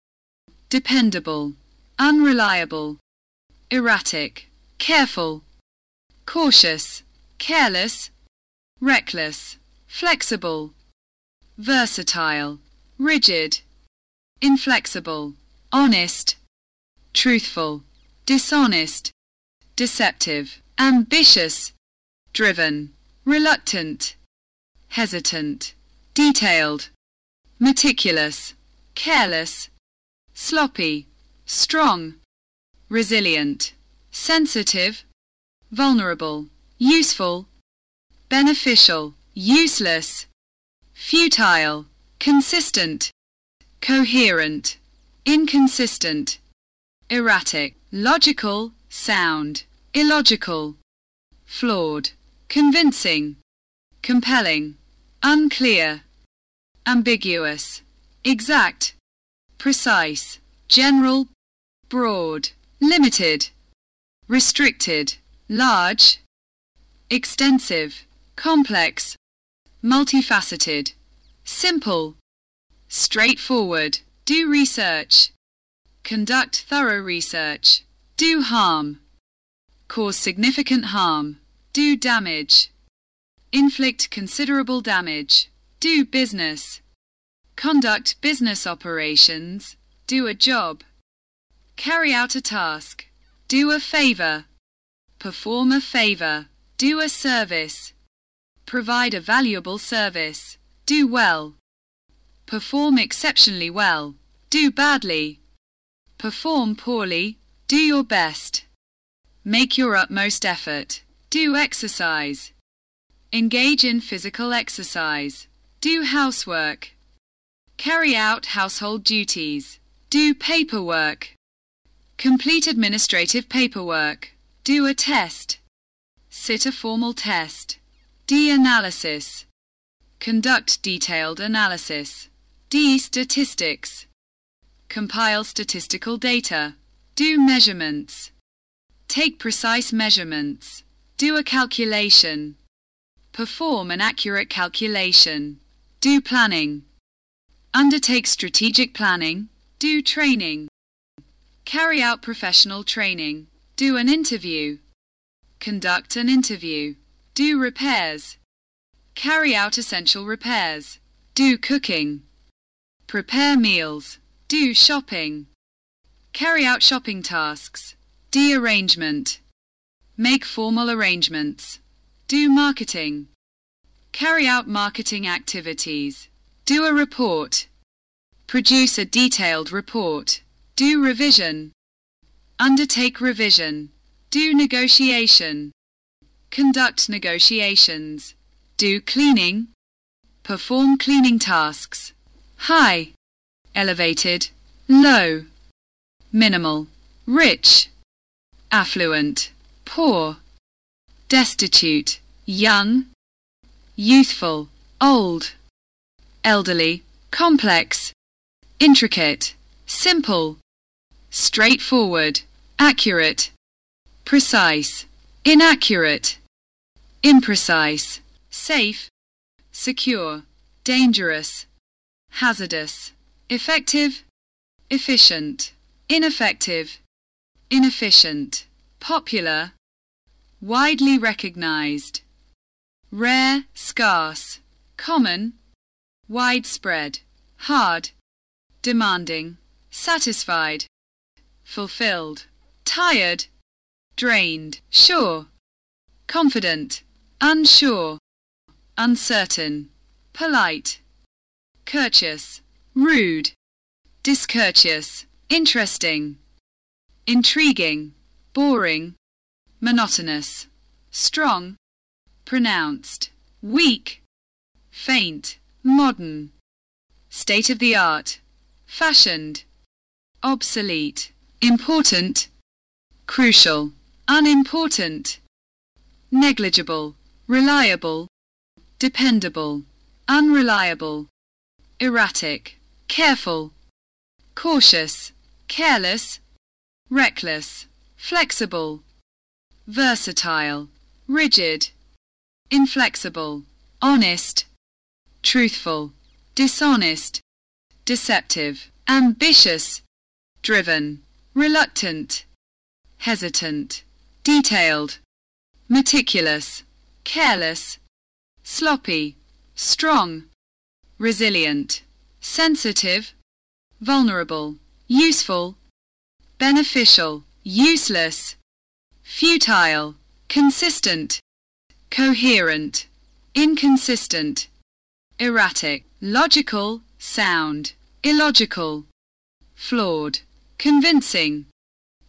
dependable, unreliable, erratic, careful, cautious, careless, reckless, flexible, versatile, rigid, inflexible, honest, truthful, dishonest, deceptive, ambitious, driven, reluctant, hesitant, detailed, meticulous, careless, sloppy, strong, resilient, sensitive, vulnerable, useful, beneficial, useless, futile, consistent, coherent, inconsistent, erratic, logical, sound, illogical, flawed, convincing, compelling, unclear, ambiguous, exact, precise, general, broad, limited, restricted, large, extensive, complex, multifaceted, simple, straightforward, do research, conduct thorough research, do harm, cause significant harm, do damage, inflict considerable damage, do business, conduct business operations, do a job, carry out a task, do a favor, perform a favor, do a service, provide a valuable service, do well, perform exceptionally well, do badly, perform poorly, do your best, make your utmost effort, do exercise, engage in physical exercise, do housework, carry out household duties, do paperwork, complete administrative paperwork, do a test, sit a formal test, D-analysis, conduct detailed analysis, D-statistics, compile statistical data, do measurements, take precise measurements, do a calculation, perform an accurate calculation, do planning, undertake strategic planning, do training, carry out professional training, do an interview, conduct an interview, do repairs, carry out essential repairs, do cooking, prepare meals, do shopping, carry out shopping tasks, do arrangement, make formal arrangements, do marketing, carry out marketing activities, do a report, produce a detailed report, do revision, undertake revision, do negotiation, conduct negotiations, do cleaning, perform cleaning tasks, high, elevated, low, minimal, rich, affluent, poor, destitute, young, youthful, old, elderly, complex, intricate, simple, straightforward, accurate, precise, inaccurate, imprecise, safe, secure, dangerous, hazardous, effective, efficient, ineffective, inefficient, popular, widely recognized, rare, scarce, common, widespread, hard, demanding, satisfied, fulfilled, tired, drained, sure, confident, unsure, uncertain, polite, courteous, rude, discourteous, interesting, intriguing, boring, monotonous, strong, pronounced, weak, faint, modern, state of the art, fashioned, obsolete, important, crucial, unimportant, negligible, reliable, dependable, unreliable, erratic, careful, cautious, careless, reckless, flexible, versatile, rigid, inflexible, honest, truthful, dishonest, deceptive, ambitious, driven, reluctant, hesitant, detailed, meticulous, careless, sloppy, strong, resilient, sensitive, vulnerable, useful, beneficial, useless, futile, consistent, coherent, inconsistent, erratic, logical, sound, illogical, flawed, convincing,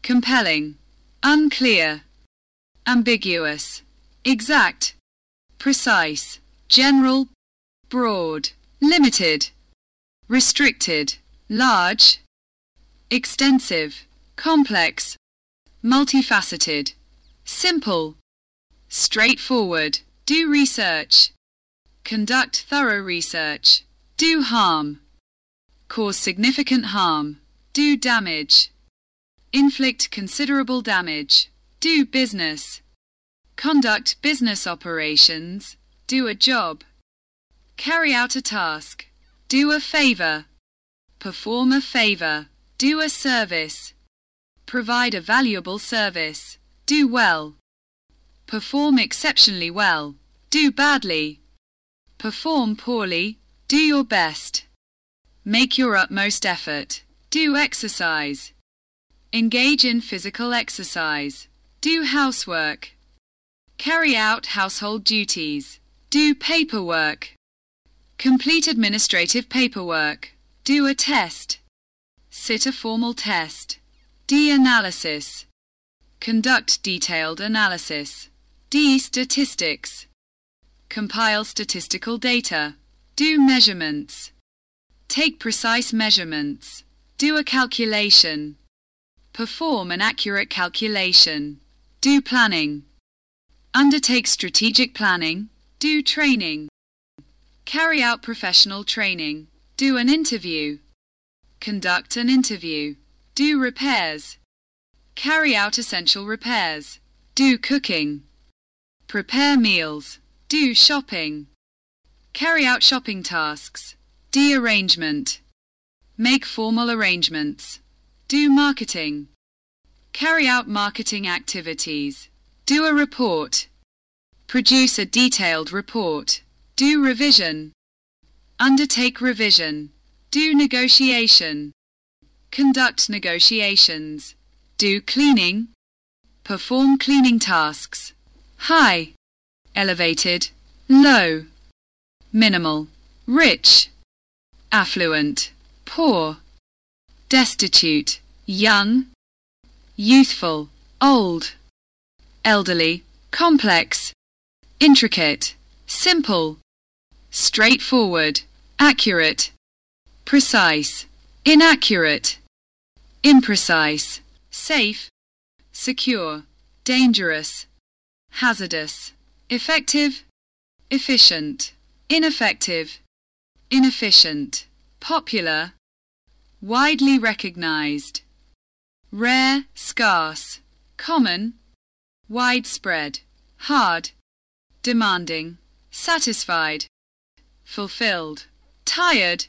compelling, unclear, ambiguous, exact, precise, general, broad, limited, restricted, large, extensive, complex, multifaceted, simple, straightforward, do research, conduct thorough research, do harm, cause significant harm, do damage, inflict considerable damage, do business, conduct business operations, do a job, carry out a task, do a favor, perform a favor, do a service, provide a valuable service, do well, perform exceptionally well, do badly, perform poorly, do your best, make your utmost effort, do exercise, engage in physical exercise, do housework, carry out household duties, do paperwork, complete administrative paperwork, do a test, sit a formal test, D-analysis, conduct detailed analysis, D-statistics, compile statistical data, do measurements, take precise measurements, do a calculation, perform an accurate calculation, do planning, undertake strategic planning, do training, carry out professional training, do an interview, conduct an interview, do repairs, carry out essential repairs, do cooking, prepare meals, do shopping, carry out shopping tasks, do arrangement, make formal arrangements, do marketing, carry out marketing activities, do a report, produce a detailed report, do revision, undertake revision, do negotiation, conduct negotiations, do cleaning, perform cleaning tasks, high, elevated, low, minimal, rich, affluent, poor, destitute, young, youthful, old, elderly, complex, intricate, simple, straightforward, accurate, precise, inaccurate, imprecise, safe, secure, dangerous, hazardous, effective, efficient, ineffective, inefficient, popular, widely recognized, rare, scarce, common, widespread, hard, demanding, satisfied, fulfilled, tired,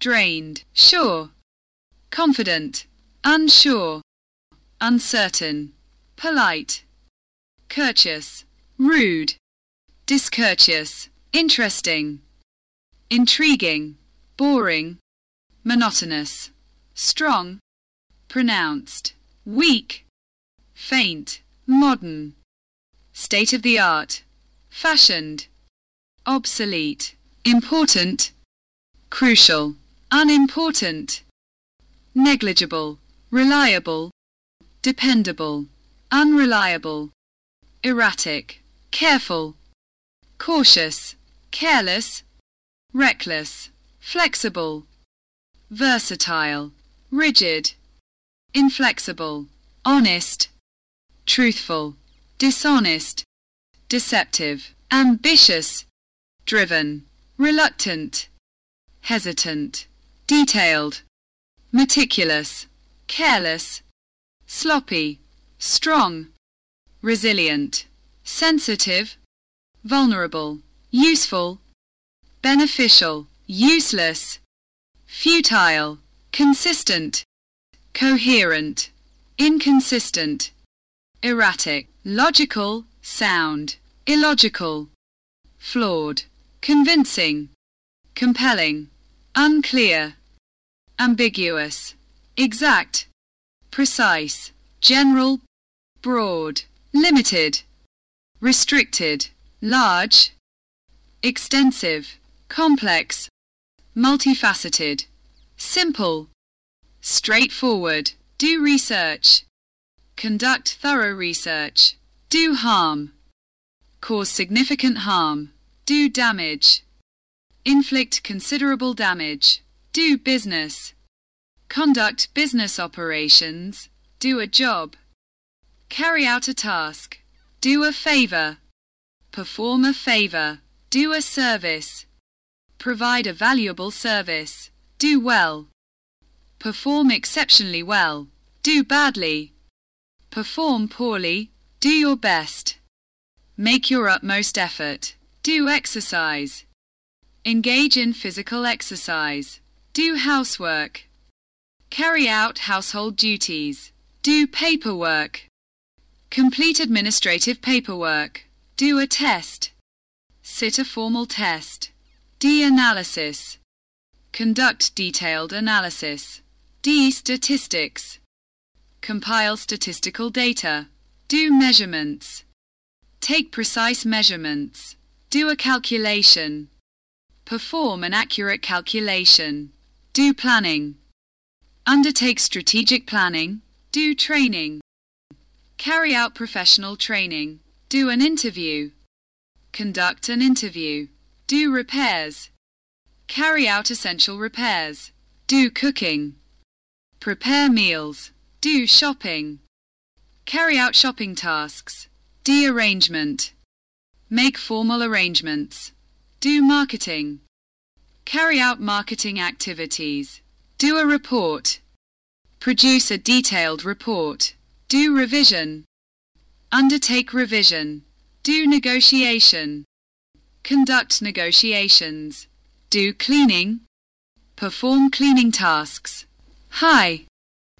drained, sure, confident, unsure, uncertain, polite, courteous, rude, discourteous, interesting, intriguing, boring, monotonous, strong, pronounced, weak, faint, modern, state of the art, fashioned, obsolete, important, crucial, unimportant, negligible, reliable, dependable, unreliable, erratic, careful, cautious, careless, reckless, flexible, versatile, rigid, inflexible, honest, truthful, dishonest, deceptive, ambitious, driven, reluctant, hesitant, detailed, meticulous, careless, sloppy, strong, resilient, sensitive, vulnerable, useful, beneficial, useless, futile, consistent, coherent, inconsistent, erratic, logical, sound, illogical, flawed, convincing, compelling, unclear, ambiguous, exact, precise, general, broad, limited, restricted, large, extensive, complex, multifaceted, simple, straightforward, do research, conduct thorough research, do harm, cause significant harm, do damage, inflict considerable damage, do business, conduct business operations, do a job, carry out a task, do a favor, perform a favor, do a service, provide a valuable service, do well, perform exceptionally well, do badly, perform poorly, do your best, make your utmost effort, do exercise, engage in physical exercise, do housework, carry out household duties, do paperwork, complete administrative paperwork, do a test, sit a formal test, D-analysis, conduct detailed analysis, D-statistics, compile statistical data, do measurements, take precise measurements, do a calculation, perform an accurate calculation, do planning, undertake strategic planning, do training, carry out professional training, do an interview, conduct an interview, do repairs, carry out essential repairs, do cooking, prepare meals, do shopping, carry out shopping tasks, do arrangement, make formal arrangements, do marketing, carry out marketing activities, do a report, produce a detailed report, do revision, undertake revision, do negotiation, conduct negotiations, do cleaning, perform cleaning tasks, high,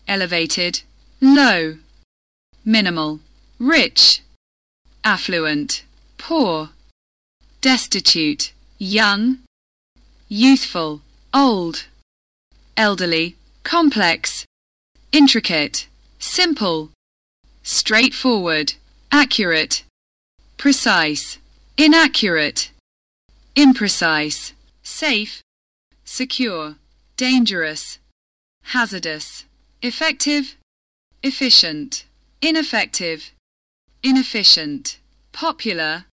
elevated, low, minimal, rich, affluent, poor, destitute, young, youthful, old, elderly, complex, intricate, simple, straightforward, accurate, precise, inaccurate, imprecise, safe, secure, dangerous, hazardous, effective, efficient, ineffective, inefficient, popular,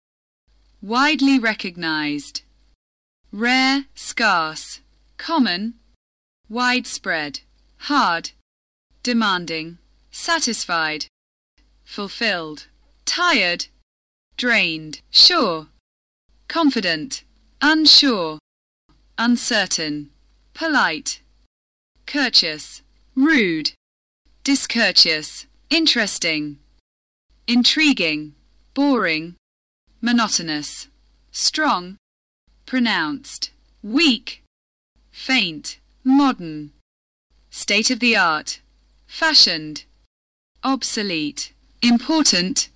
widely recognized, rare, scarce, common, widespread, hard, demanding, satisfied, fulfilled, tired, drained, sure, confident, unsure, uncertain, polite, courteous, rude, discourteous, interesting, intriguing, boring, monotonous, strong, pronounced, weak, faint, modern, state of the art, fashioned, obsolete, important,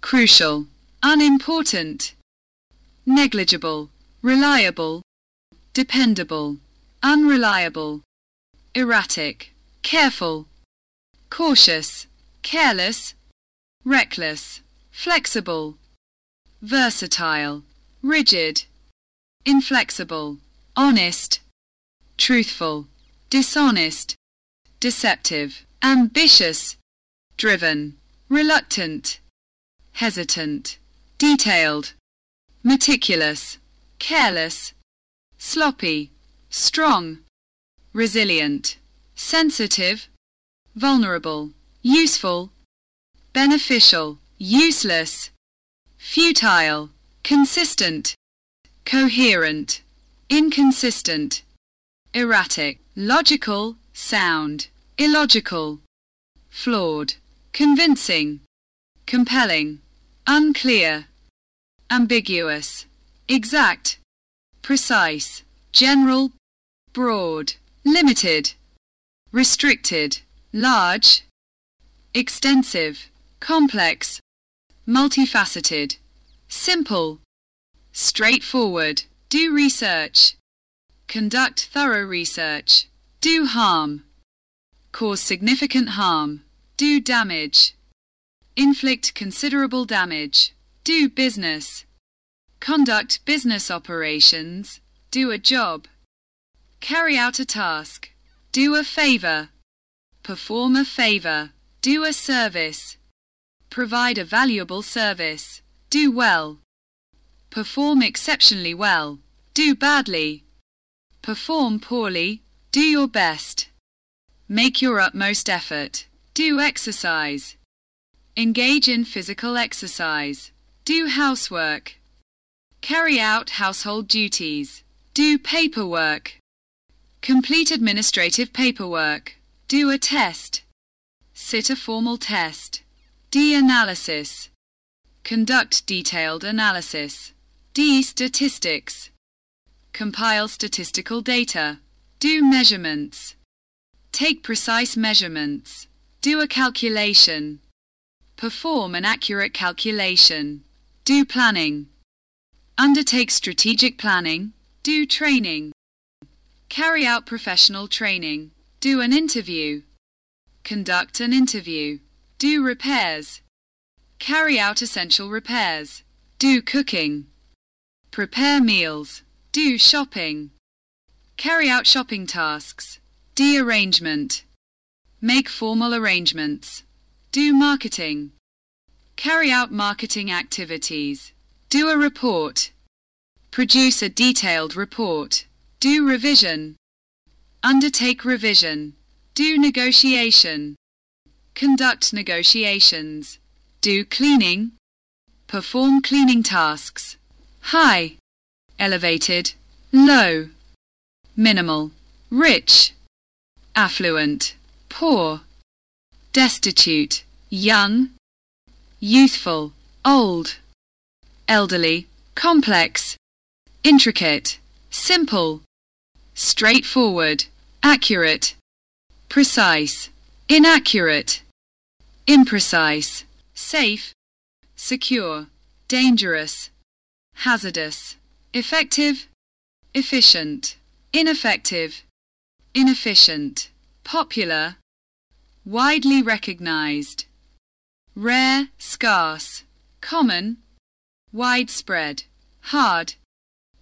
crucial, unimportant, negligible, reliable, dependable, unreliable, erratic, careful, cautious, careless, reckless, flexible, versatile, rigid, inflexible, honest, truthful, dishonest, deceptive, ambitious, driven, reluctant, hesitant, detailed, meticulous, careless, sloppy, strong, resilient, sensitive, vulnerable, useful, beneficial, useless, futile, consistent, coherent, inconsistent, erratic, logical, sound, illogical, flawed, convincing, compelling, unclear, ambiguous, exact, precise, general, broad, limited, restricted, large, extensive, complex, multifaceted, simple, straightforward, do research, conduct thorough research, do harm, cause significant harm, do damage, inflict considerable damage, do business, conduct business operations, do a job, carry out a task, do a favor, perform a favor, do a service, provide a valuable service, do well, perform exceptionally well, do badly, perform poorly, do your best, make your utmost effort, do exercise, engage in physical exercise, do housework, carry out household duties, do paperwork, complete administrative paperwork, do a test, sit a formal test, D-analysis, conduct detailed analysis, D-statistics, compile statistical data, do measurements, take precise measurements, do a calculation, perform an accurate calculation, do planning, undertake strategic planning, do training, carry out professional training, do an interview, conduct an interview, do repairs, carry out essential repairs, do cooking, prepare meals, do shopping, carry out shopping tasks, do arrangement, make formal arrangements, do marketing, carry out marketing activities, do a report, produce a detailed report, do revision, undertake revision, do negotiation, conduct negotiations, do cleaning, perform cleaning tasks, high, elevated, low, minimal, rich, affluent, poor, destitute, young, youthful, old, elderly, complex, intricate, simple, straightforward, accurate, precise, inaccurate, imprecise, safe, secure, dangerous, hazardous, effective, efficient, ineffective, inefficient, popular, widely recognized, rare, scarce, common, widespread, hard,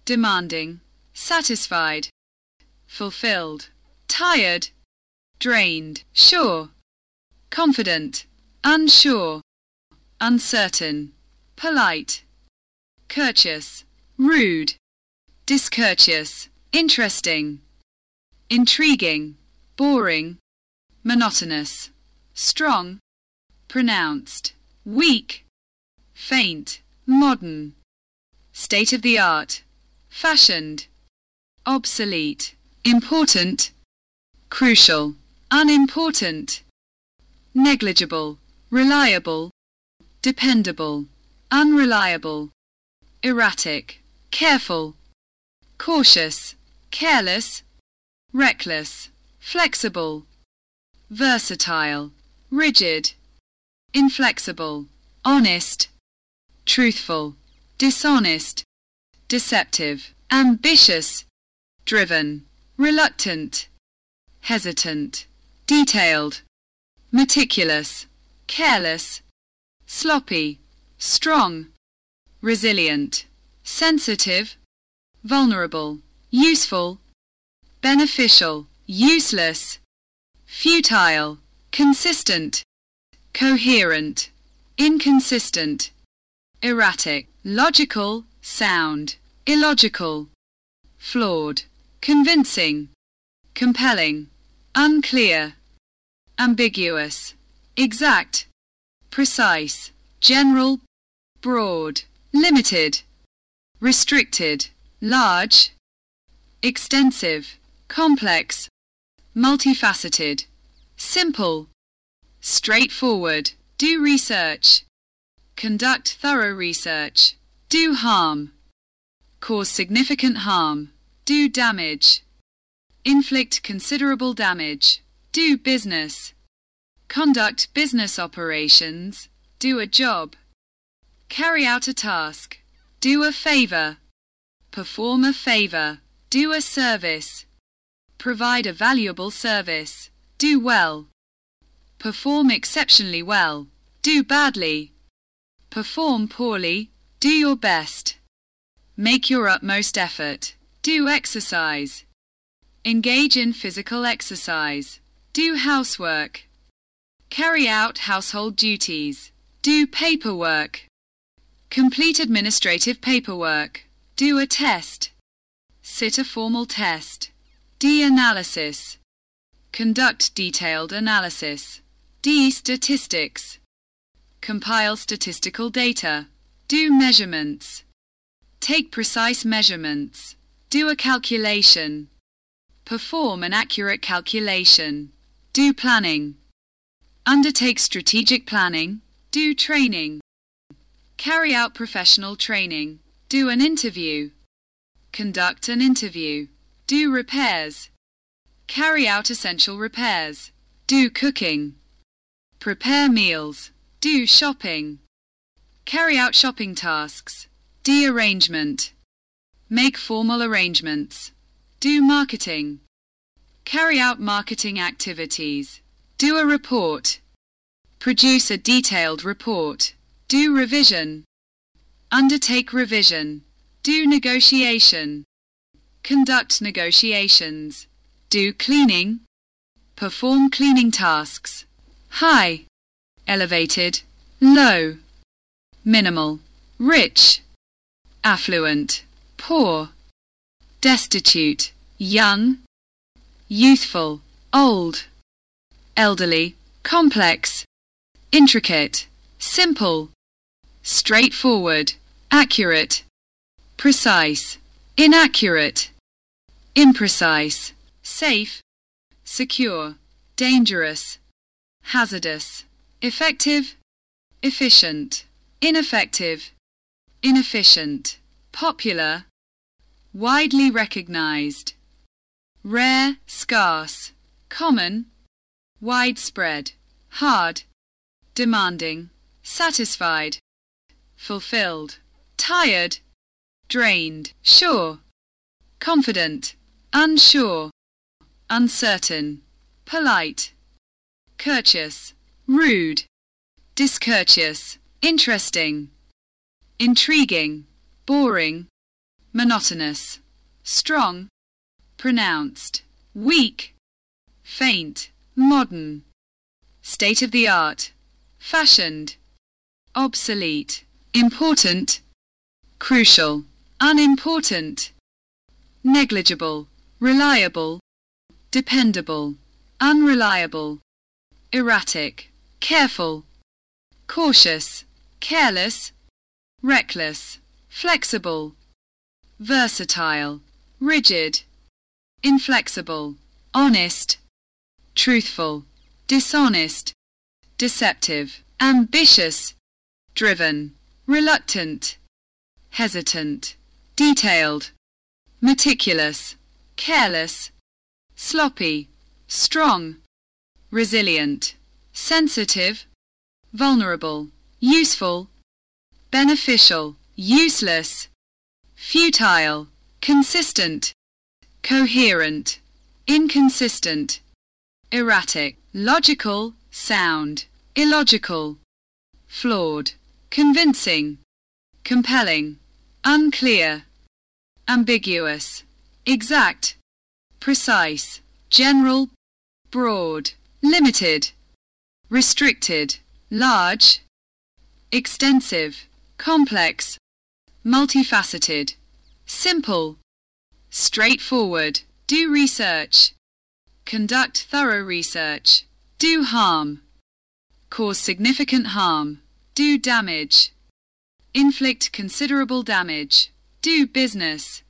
demanding, satisfied, fulfilled, tired, drained, sure, confident, unsure, uncertain, polite, courteous, rude, discourteous, interesting, intriguing, boring, monotonous, strong, pronounced, weak, faint, modern, state of the art, fashioned, obsolete, important, crucial, unimportant, negligible, reliable, dependable, unreliable, erratic, careful, cautious, careless, reckless, flexible, versatile, rigid, inflexible, honest, truthful, dishonest, deceptive, ambitious, driven, reluctant, hesitant, detailed, meticulous, careless, sloppy, strong, resilient, sensitive, vulnerable, useful, beneficial, useless, futile, consistent, coherent, inconsistent, erratic, logical, sound, illogical, flawed, convincing, compelling, unclear, ambiguous, exact, precise, general, broad, limited, restricted, large, extensive, complex, multifaceted, simple, straightforward, do research, conduct thorough research, do harm, cause significant harm, do damage, inflict considerable damage, do business, conduct business operations, do a job, carry out a task, do a favor, perform a favor, do a service, provide a valuable service, do well, perform exceptionally well, do badly, perform poorly, do your best, make your utmost effort, do exercise, engage in physical exercise, do housework, carry out household duties, do paperwork, complete administrative paperwork, do a test, sit a formal test, D-analysis, conduct detailed analysis, D-statistics, compile statistical data, do measurements, take precise measurements, do a calculation, perform an accurate calculation, do planning, undertake strategic planning, do training, carry out professional training, do an interview, conduct an interview, do repairs, carry out essential repairs, do cooking, prepare meals, do shopping, carry out shopping tasks, do arrangement, make formal arrangements, do marketing, carry out marketing activities, do a report, produce a detailed report, do revision, undertake revision, do negotiation, conduct negotiations, do cleaning, perform cleaning tasks, high, elevated, low, minimal, rich, affluent, poor, destitute, young, youthful, old, elderly, complex, intricate, simple, straightforward, accurate, precise, inaccurate, imprecise, safe, secure, dangerous, hazardous, effective, efficient, ineffective, inefficient, popular, widely recognized, rare, scarce, common, widespread, hard, demanding, satisfied, fulfilled, tired, drained, sure, confident, unsure, uncertain, polite, courteous, rude, discourteous, interesting, intriguing, boring, monotonous, strong, pronounced, weak, faint, modern, state of the art, fashioned, obsolete, important, crucial, unimportant, negligible, reliable, dependable, unreliable, erratic, careful, cautious, careless, reckless, flexible, versatile, rigid, inflexible, honest, truthful, dishonest, deceptive, ambitious, driven, reluctant, hesitant, detailed, meticulous, careless, sloppy, strong, resilient, sensitive, vulnerable, useful, beneficial, useless, futile, consistent, coherent, inconsistent, erratic, logical, sound, illogical, flawed, convincing, compelling, unclear, ambiguous, exact, precise, general, broad, limited, restricted, large, extensive, complex, multifaceted, simple, straightforward, do research, conduct thorough research, do harm, cause significant harm, do damage, inflict considerable damage, do business,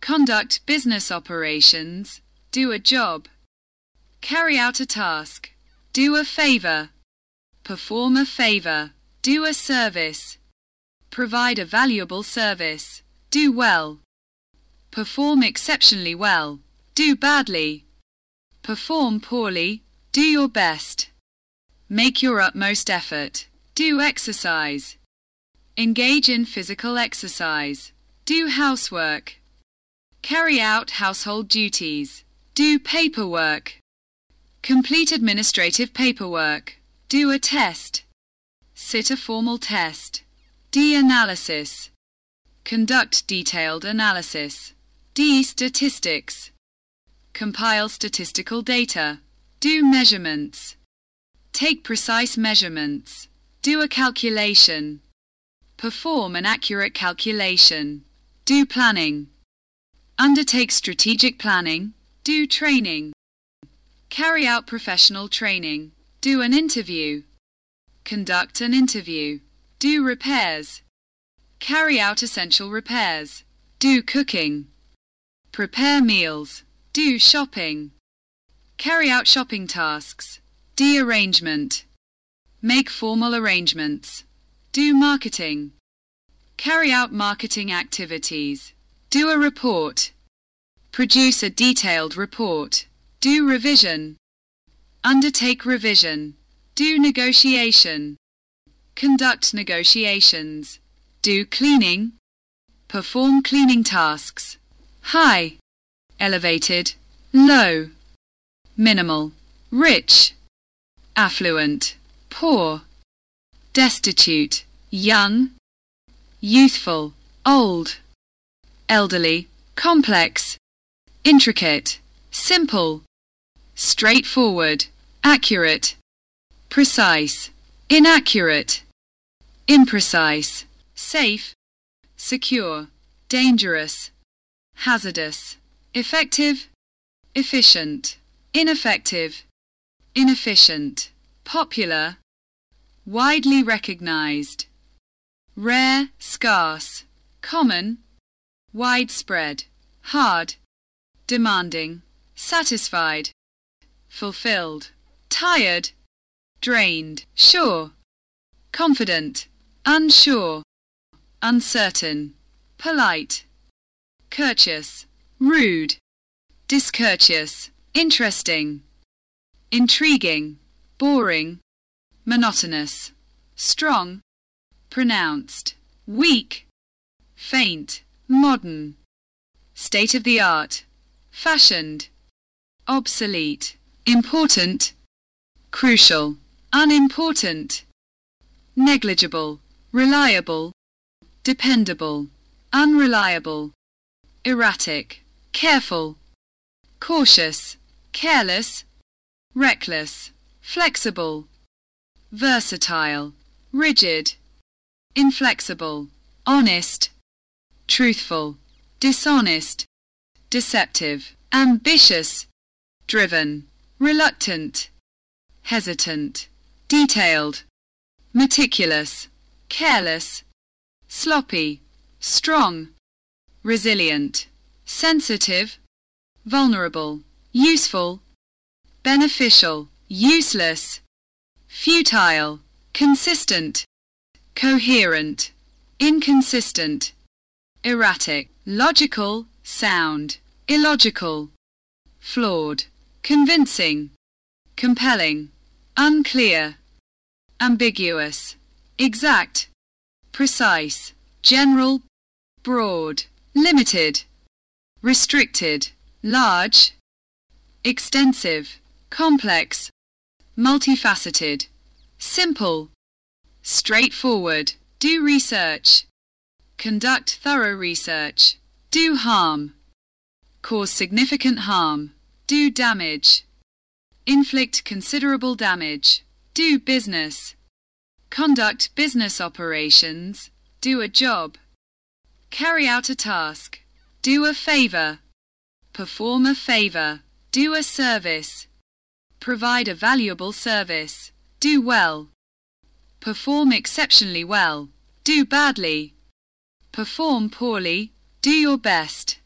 conduct business operations, do a job, carry out a task, do a favor, perform a favor, do a service, provide a valuable service, do well, perform exceptionally well, do badly, perform poorly, do your best, make your utmost effort, do exercise, engage in physical exercise, do housework, carry out household duties, do paperwork, complete administrative paperwork, do a test, sit a formal test, D-analysis, conduct detailed analysis, D-statistics, compile statistical data, do measurements, take precise measurements, do a calculation, perform an accurate calculation, do planning, undertake strategic planning, do training, carry out professional training, do an interview, conduct an interview, do repairs, carry out essential repairs, do cooking, prepare meals, do shopping, carry out shopping tasks, do arrangement, make formal arrangements, do marketing, carry out marketing activities, do a report, produce a detailed report, do revision, undertake revision, do negotiation, conduct negotiations, do cleaning, perform cleaning tasks, high, elevated, low, minimal, rich, affluent, poor, destitute, young, youthful, old, elderly, complex, intricate, simple, straightforward, accurate, precise, inaccurate, imprecise, safe, secure, dangerous, hazardous, effective, efficient, ineffective, inefficient, popular, widely recognized, rare, scarce, common, widespread, hard, demanding, satisfied, fulfilled, tired, drained, sure, confident, unsure, uncertain, polite, courteous, rude, discourteous, interesting, intriguing, boring, monotonous, strong, pronounced, weak, faint, modern, state of the art, fashioned, obsolete, important, crucial, unimportant, negligible, reliable, dependable, unreliable, erratic, careful, cautious, careless, reckless, flexible, versatile, rigid, inflexible, honest, truthful, dishonest, deceptive, ambitious, driven, reluctant, hesitant, detailed, meticulous, careless, sloppy, strong, resilient, sensitive, vulnerable, useful, beneficial, useless, futile, consistent, coherent, inconsistent, erratic, logical, sound, illogical, flawed, convincing, compelling, unclear, ambiguous, exact, precise, general, broad, limited, restricted, large, extensive, complex, multifaceted, simple, straightforward, do research, conduct thorough research, do harm, cause significant harm, do damage, inflict considerable damage, do business, conduct business operations, do a job, carry out a task, do a favor, perform a favor, do a service, provide a valuable service, do well, perform exceptionally well, do badly, perform poorly, do your best,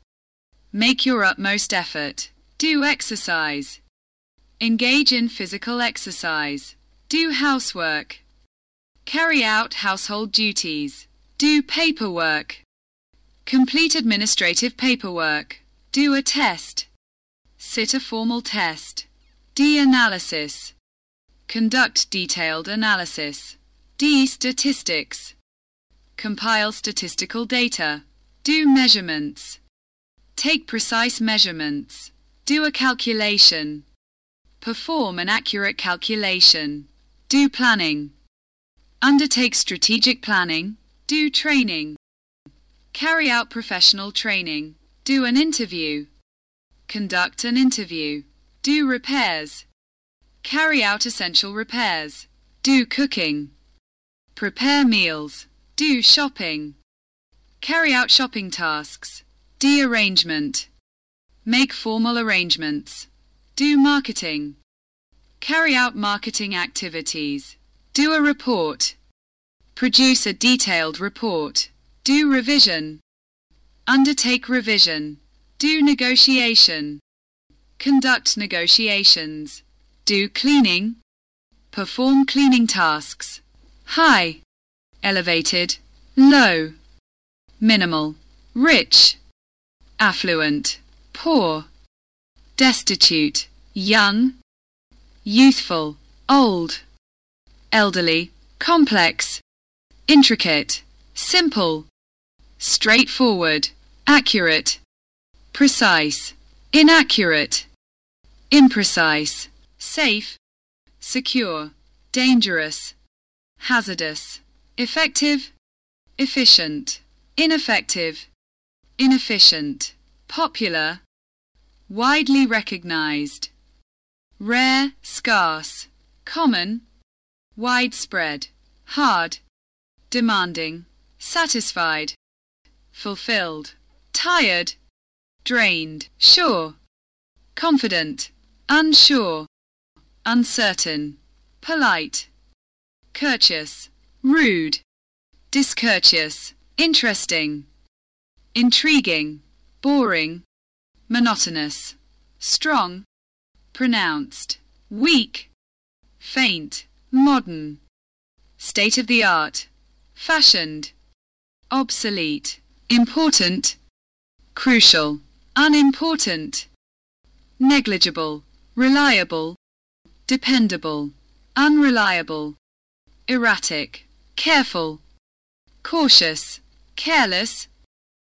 make your utmost effort, do exercise, engage in physical exercise, do housework, carry out household duties, do paperwork, complete administrative paperwork, do a test, sit a formal test, D-analysis, conduct detailed analysis, D-statistics, compile statistical data, do measurements, take precise measurements, do a calculation, perform an accurate calculation, do planning, undertake strategic planning, do training, carry out professional training, do an interview, conduct an interview, do repairs, carry out essential repairs, do cooking, prepare meals, do shopping, carry out shopping tasks, do arrangement, make formal arrangements, do marketing, carry out marketing activities, do a report, produce a detailed report, do revision, undertake revision, do negotiation, conduct negotiations, do cleaning, perform cleaning tasks, high, elevated, low, minimal, rich, affluent, poor, destitute, young, youthful, old, elderly, complex, intricate, simple, straightforward, accurate, precise, inaccurate, imprecise, safe, secure, dangerous, hazardous, effective, efficient, ineffective, inefficient, popular, widely recognized, rare, scarce, common, widespread, hard, demanding, satisfied, fulfilled, tired, drained, sure, confident, unsure, uncertain, polite, courteous, rude, discourteous, interesting, intriguing, boring, monotonous, strong, pronounced, weak, faint, modern, state of the art, fashioned, obsolete, important, crucial, unimportant, negligible, reliable, dependable, unreliable, erratic, careful, cautious, careless,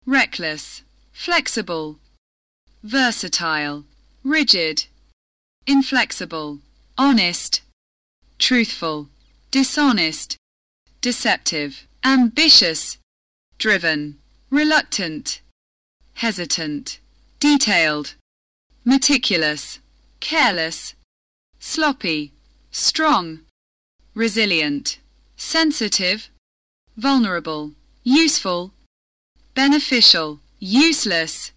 reckless, flexible, versatile, rigid, inflexible, honest, truthful, dishonest, deceptive, ambitious, driven, reluctant, hesitant, detailed, meticulous, careless, sloppy, strong, resilient, sensitive, vulnerable, useful, beneficial, useless,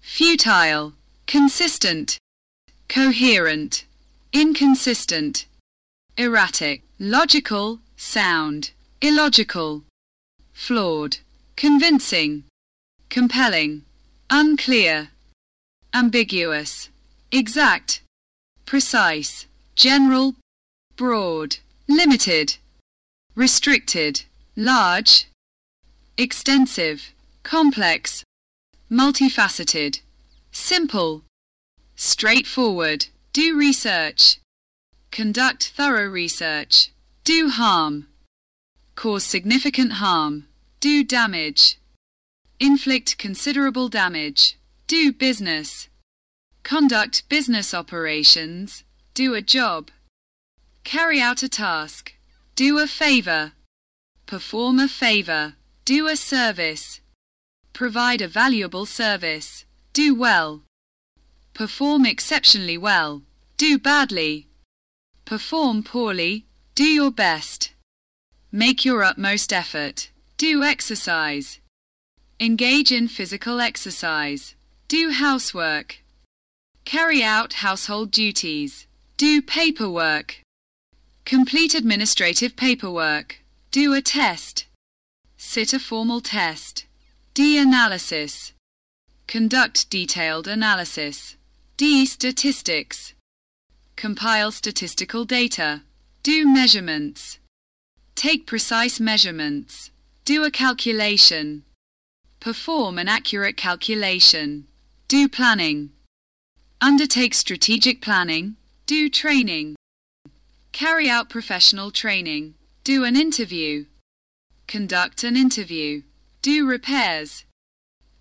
futile, consistent, coherent, inconsistent, erratic, logical, sound, illogical, flawed, convincing, compelling, unclear, ambiguous, exact, precise, general, broad, limited, restricted, large, extensive, complex, multifaceted, simple, straightforward, do research, conduct thorough research, do harm, cause significant harm, do damage, inflict considerable damage, do business, conduct business operations, do a job, carry out a task, do a favor, perform a favor, do a service, provide a valuable service, do well, perform exceptionally well, do badly, perform poorly, do your best, make your utmost effort, do exercise, engage in physical exercise, do housework, carry out household duties, do paperwork, complete administrative paperwork, do a test, sit a formal test, D-analysis, conduct detailed analysis, D-statistics, compile statistical data, do measurements, take precise measurements, do a calculation, perform an accurate calculation, do planning, undertake strategic planning, do training, carry out professional training, do an interview, conduct an interview, do repairs,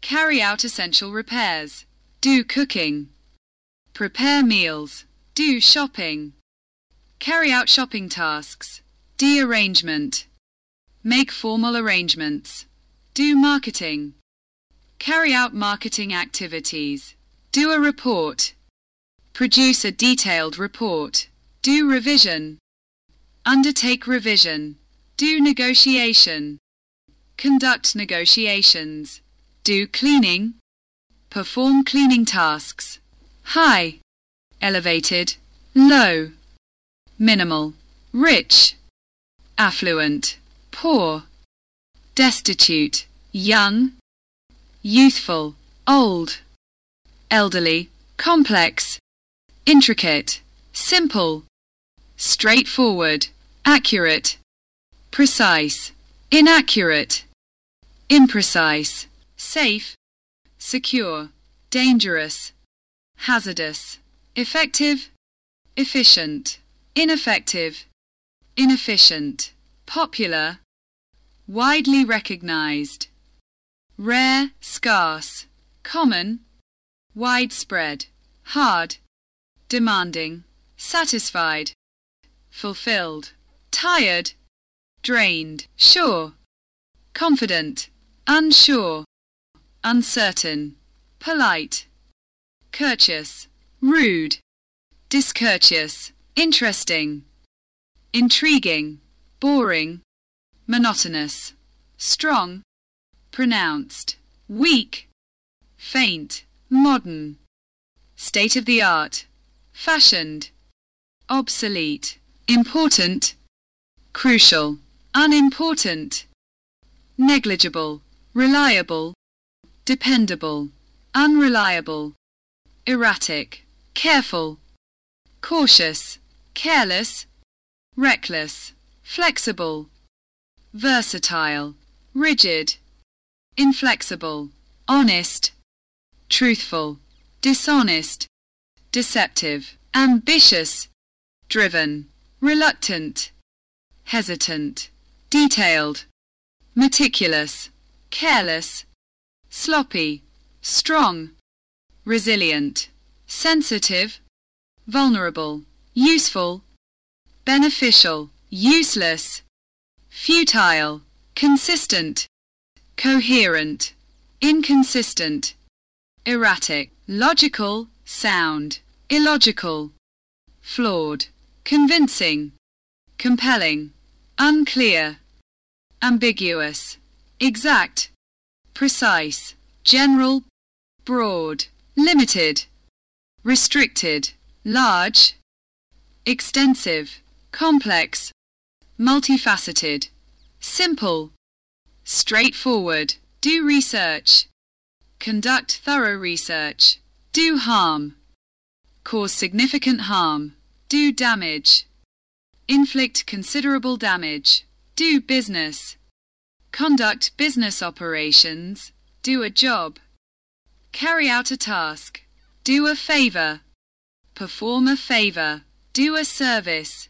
carry out essential repairs, do cooking, prepare meals, do shopping, carry out shopping tasks, do arrangement, make formal arrangements, do marketing, carry out marketing activities, do a report, produce a detailed report, do revision, undertake revision, do negotiation. Conduct negotiations. Do cleaning. Perform cleaning tasks. High. Elevated. Low. Minimal. Rich. Affluent. Poor. Destitute. Young. Youthful. Old. Elderly. Complex. Intricate. Simple. Straightforward. Accurate. Precise. Inaccurate. Imprecise. Safe. Secure. Dangerous. Hazardous. Effective. Efficient. Ineffective. Inefficient. Popular. Widely recognized. Rare, scarce. Common. Widespread. Hard. Demanding. Satisfied fulfilled, tired, drained, sure, confident, unsure, uncertain, polite, courteous, rude, discourteous, interesting, intriguing, boring, monotonous, strong, pronounced, weak, faint, modern, state of the art, fashioned, obsolete. Important, crucial, unimportant, negligible, reliable, dependable, unreliable, erratic, careful, cautious, careless, reckless, flexible, versatile, rigid, inflexible, honest, truthful, dishonest, deceptive, ambitious, driven. Reluctant, hesitant, detailed, meticulous, careless, sloppy, strong, resilient, sensitive, vulnerable, useful, beneficial, useless, futile, consistent, coherent, inconsistent, erratic, logical, sound, illogical, flawed convincing, compelling, unclear, ambiguous, exact, precise, general, broad, limited, restricted, large, extensive, complex, multifaceted, simple, straightforward, do research, conduct thorough research, do harm, cause significant harm, do damage, inflict considerable damage, do business, conduct business operations, do a job, carry out a task, do a favor, perform a favor, do a service,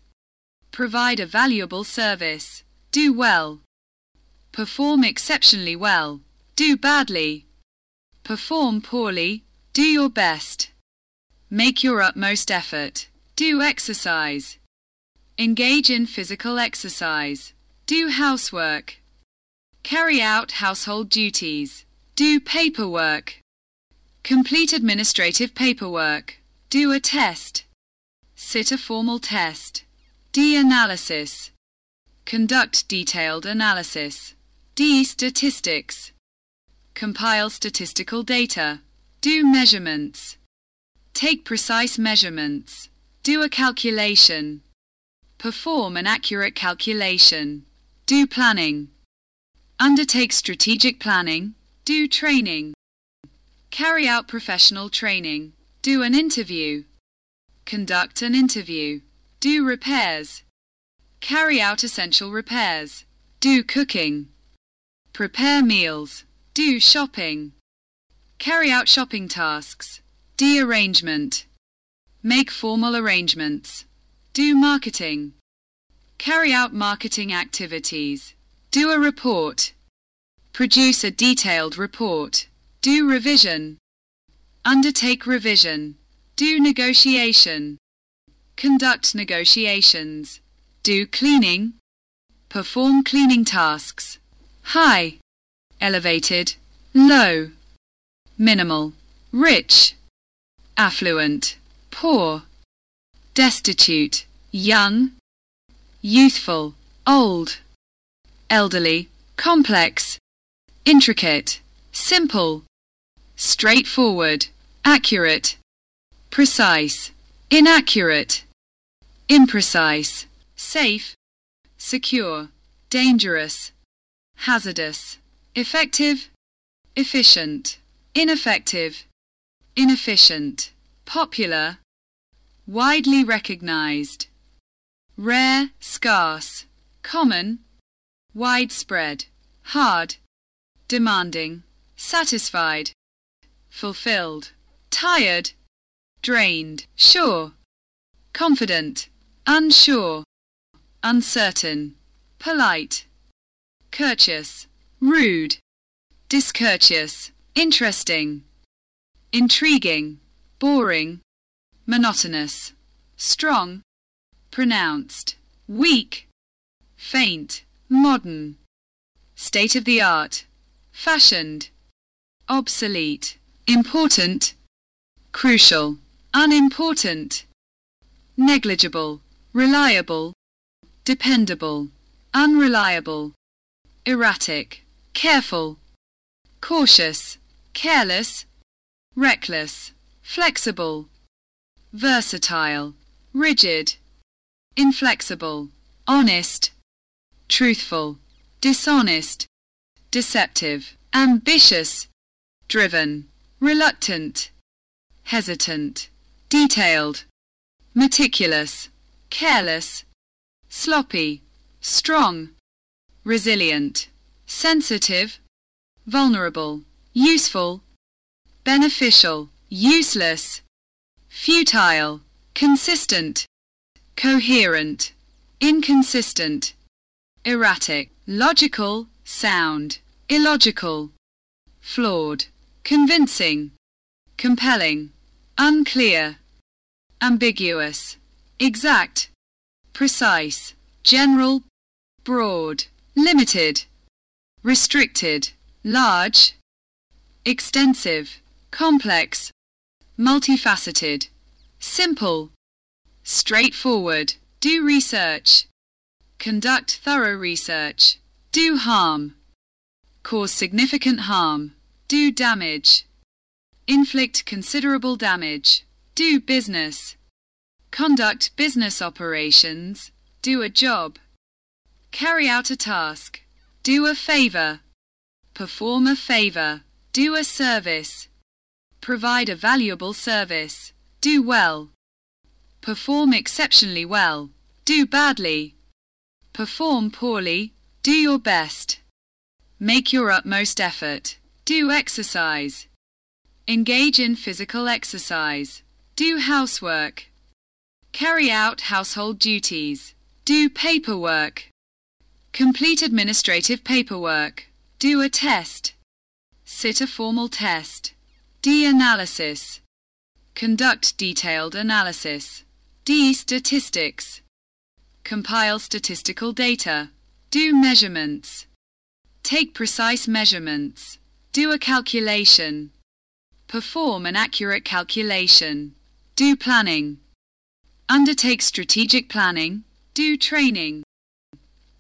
provide a valuable service, do well, perform exceptionally well, do badly, perform poorly, do your best, make your utmost effort, do exercise, engage in physical exercise, do housework, carry out household duties, do paperwork, complete administrative paperwork, do a test, sit a formal test, D-analysis, conduct detailed analysis, D-statistics, compile statistical data, do measurements, take precise measurements, do a calculation, perform an accurate calculation, do planning, undertake strategic planning, do training, carry out professional training, do an interview, conduct an interview, do repairs, carry out essential repairs, do cooking, prepare meals, do shopping, carry out shopping tasks, do arrangement, make formal arrangements, do marketing, carry out marketing activities, do a report, produce a detailed report, do revision, undertake revision, do negotiation, conduct negotiations, do cleaning, perform cleaning tasks, high, elevated, low, minimal, rich, affluent, poor, destitute, young, youthful, old, elderly, complex, intricate, simple, straightforward, accurate, precise, inaccurate, imprecise, safe, secure, dangerous, hazardous, effective, efficient, ineffective, inefficient, popular, widely recognized, rare, scarce, common, widespread, hard, demanding, satisfied, fulfilled, tired, drained, sure, confident, unsure, uncertain, polite, courteous, rude, discourteous, interesting, intriguing, boring, monotonous, strong, pronounced, weak, faint, modern, state of the art, fashioned, obsolete, important, crucial, unimportant, negligible, reliable, dependable, unreliable, erratic, careful, cautious, careless, reckless, flexible, versatile, rigid, inflexible, honest, truthful, dishonest, deceptive, ambitious, driven, reluctant, hesitant, detailed, meticulous, careless, sloppy, strong, resilient, sensitive, vulnerable, useful, beneficial, useless, futile, consistent, coherent, inconsistent, erratic, logical, sound, illogical, flawed, convincing, compelling, unclear, ambiguous, exact, precise, general, broad, limited, restricted, large, extensive, complex, multifaceted, simple, straightforward, do research, conduct thorough research, do harm, cause significant harm, do damage, inflict considerable damage, do business, conduct business operations, do a job, carry out a task, do a favor, perform a favor, do a service, provide a valuable service, do well, perform exceptionally well, do badly, perform poorly, do your best, make your utmost effort, do exercise, engage in physical exercise, do housework, carry out household duties, do paperwork, complete administrative paperwork, do a test, sit a formal test, D-analysis, conduct detailed analysis, D-statistics, compile statistical data, do measurements, take precise measurements, do a calculation, perform an accurate calculation, do planning, undertake strategic planning, do training,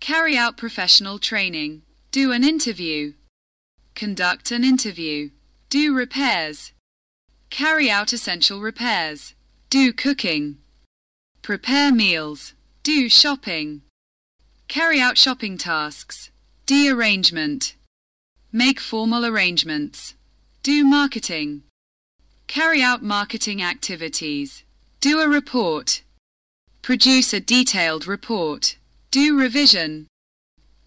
carry out professional training, do an interview, conduct an interview, do repairs, carry out essential repairs, do cooking, prepare meals, do shopping, carry out shopping tasks, do arrangement, make formal arrangements, do marketing, carry out marketing activities, do a report, produce a detailed report, do revision,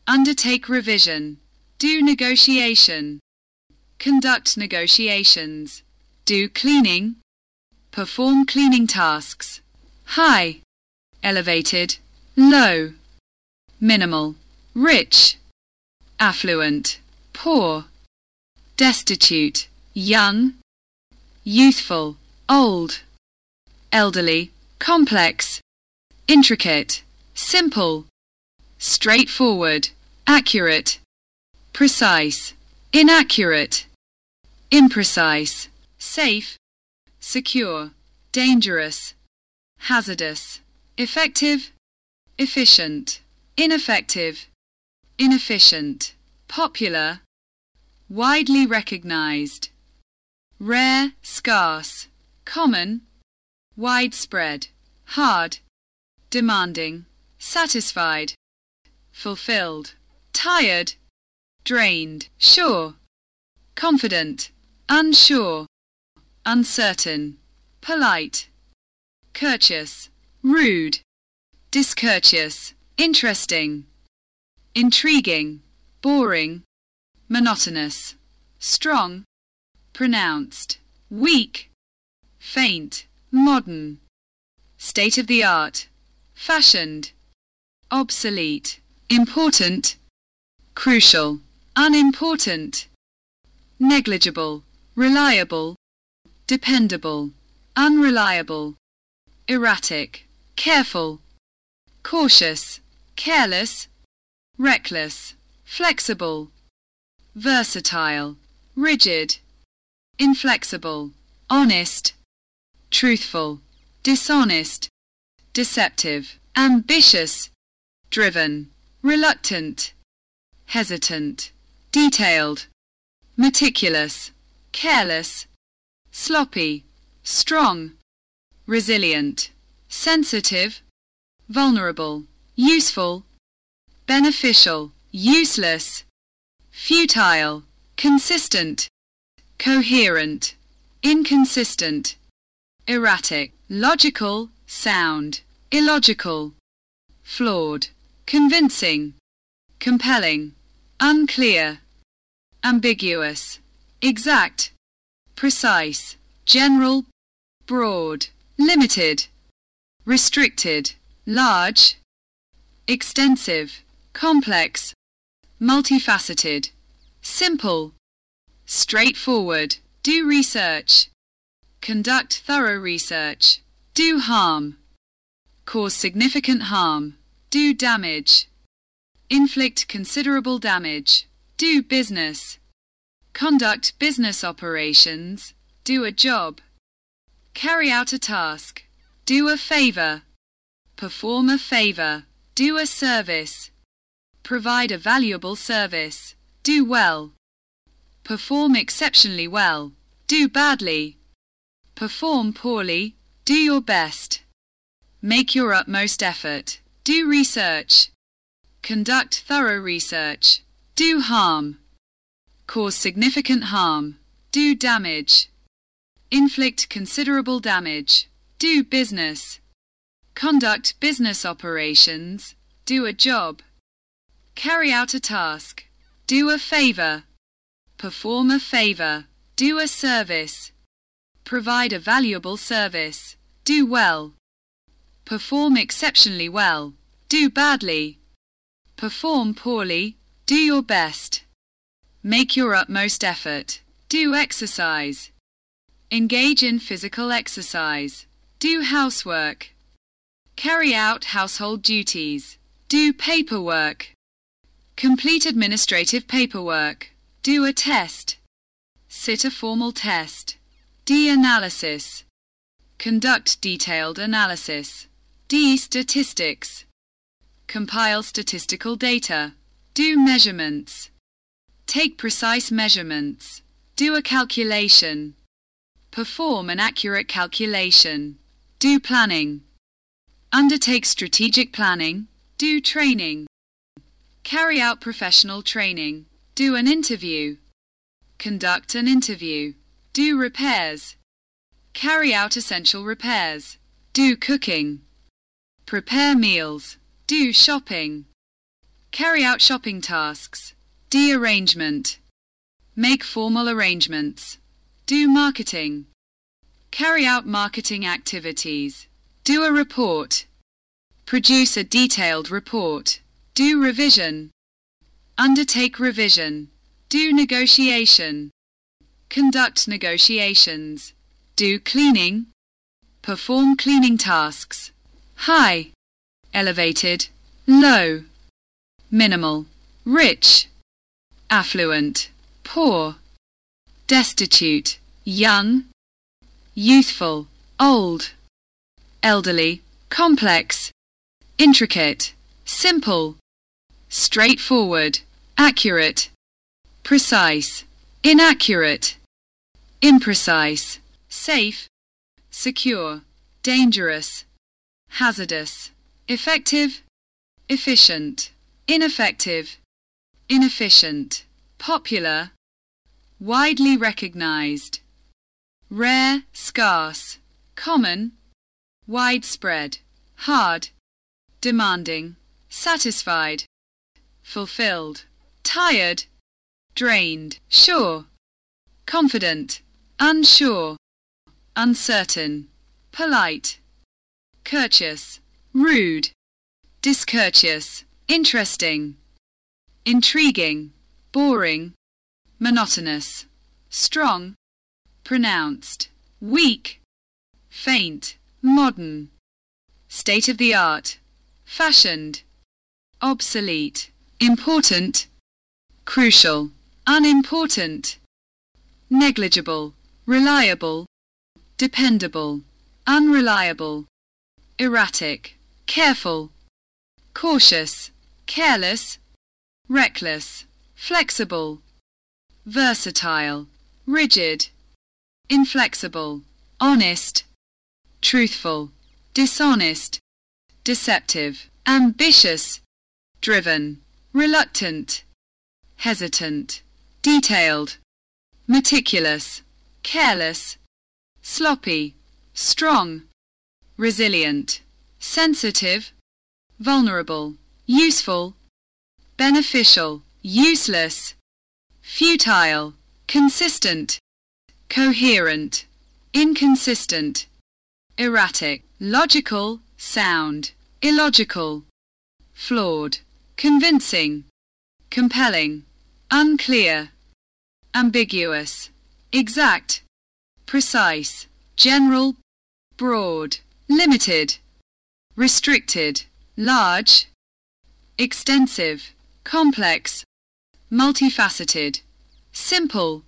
undertake revision, do negotiation, conduct negotiations, do cleaning, perform cleaning tasks, high, elevated, low, minimal, rich, affluent, poor, destitute, young, youthful, old, elderly, complex, intricate, simple, straightforward, accurate, precise, inaccurate, imprecise, safe, secure, dangerous, hazardous, effective, efficient, ineffective, inefficient, popular, widely recognized, rare, scarce, common, widespread, hard, demanding, satisfied, fulfilled, tired, drained, sure, confident, unsure, uncertain, polite, courteous, rude, discourteous, interesting, intriguing, boring, monotonous, strong, pronounced, weak, faint, modern, state of the art, fashioned, obsolete, important, crucial, unimportant, negligible, reliable, dependable, unreliable, erratic, careful, cautious, careless, reckless, flexible, versatile, rigid, inflexible, honest, truthful, dishonest, deceptive, ambitious, driven, reluctant, hesitant, detailed, meticulous, careless, sloppy, strong, resilient, sensitive, vulnerable, useful, beneficial, useless, futile, consistent, coherent, inconsistent, erratic, logical, sound, illogical, flawed, convincing, compelling, unclear, ambiguous, exact, precise, general, broad, limited, restricted, large, extensive, complex, multifaceted, simple, straightforward, do research, conduct thorough research, do harm, cause significant harm, do damage, inflict considerable damage, do business, conduct business operations, do a job, carry out a task, do a favor, perform a favor, do a service, provide a valuable service, do well, perform exceptionally well, do badly, perform poorly, do your best, make your utmost effort, do research, conduct thorough research, do harm, cause significant harm, do damage, inflict considerable damage, do business, conduct business operations, do a job, carry out a task, do a favor, perform a favor, do a service, provide a valuable service, do well, perform exceptionally well, do badly, perform poorly, do your best, make your utmost effort, do exercise, engage in physical exercise, do housework, carry out household duties, do paperwork, complete administrative paperwork, do a test, sit a formal test, D-analysis, conduct detailed analysis, D-statistics, compile statistical data, do measurements, take precise measurements, do a calculation, perform an accurate calculation, do planning, undertake strategic planning, do training, carry out professional training, do an interview, conduct an interview, do repairs, carry out essential repairs, do cooking, prepare meals, do shopping, carry out shopping tasks, do arrangement, make formal arrangements, do marketing, carry out marketing activities, do a report, produce a detailed report, do revision, undertake revision, do negotiation, conduct negotiations, do cleaning, perform cleaning tasks, high, elevated, low, minimal, rich, affluent, poor, destitute, young, youthful, old, elderly, complex, intricate, simple, straightforward, accurate, precise, inaccurate, imprecise, safe, secure, dangerous, hazardous, effective, efficient, ineffective, inefficient, popular, widely recognized, rare, scarce, common, widespread, hard, demanding, satisfied, fulfilled, tired, drained, sure, confident, unsure, uncertain, polite, courteous, rude, discourteous, interesting, intriguing, boring, monotonous, strong, pronounced, weak, faint, modern, state of the art, fashioned, obsolete, important, crucial, unimportant, negligible, reliable, dependable, unreliable, erratic, careful, cautious, careless, reckless, flexible, versatile, rigid, inflexible, honest, truthful, dishonest, deceptive, ambitious, driven, reluctant, hesitant, detailed, meticulous, careless, sloppy, strong, resilient, sensitive, vulnerable, useful, beneficial, useless, futile, consistent, coherent, inconsistent, erratic, logical, sound, illogical, flawed, convincing, compelling, unclear, ambiguous, exact, precise, general, broad, limited, restricted, large, extensive, complex, multifaceted, simple,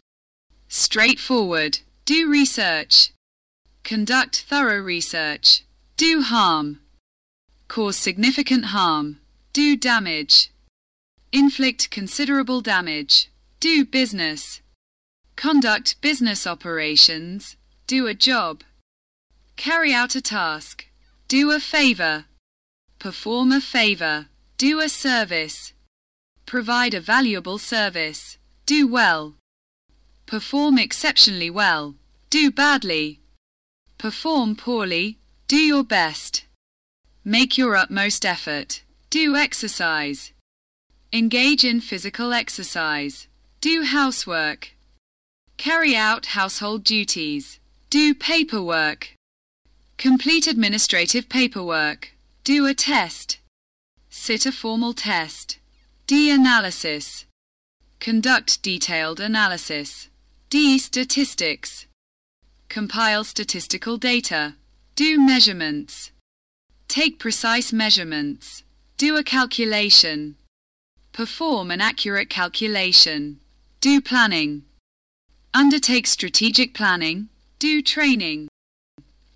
straightforward, do research, conduct thorough research, do harm, cause significant harm, do damage, inflict considerable damage, do business, conduct business operations, do a job, carry out a task, do a favor, perform a favor, do a service, provide a valuable service, Do well. Perform exceptionally well. Do badly. Perform poorly. Do your best. Make your utmost effort. Do exercise. Engage in physical exercise. Do housework. Carry out household duties. Do paperwork. Complete administrative paperwork. Do a test. Sit a formal test. D-analysis. Conduct detailed analysis. D-statistics. Compile statistical data. Do measurements. Take precise measurements. Do a calculation. Perform an accurate calculation. Do planning. Undertake strategic planning. Do training.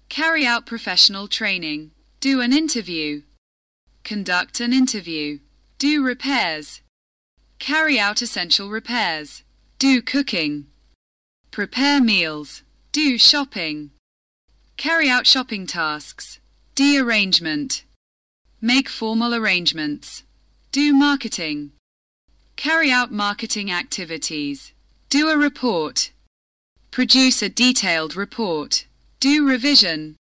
Carry out professional training. Do an interview. Conduct an interview. Do repairs. Carry out essential repairs. Do cooking. Prepare meals. Do shopping. Carry out shopping tasks. de-arrangement, Make formal arrangements. Do marketing. Carry out marketing activities. Do a report. Produce a detailed report. Do revision.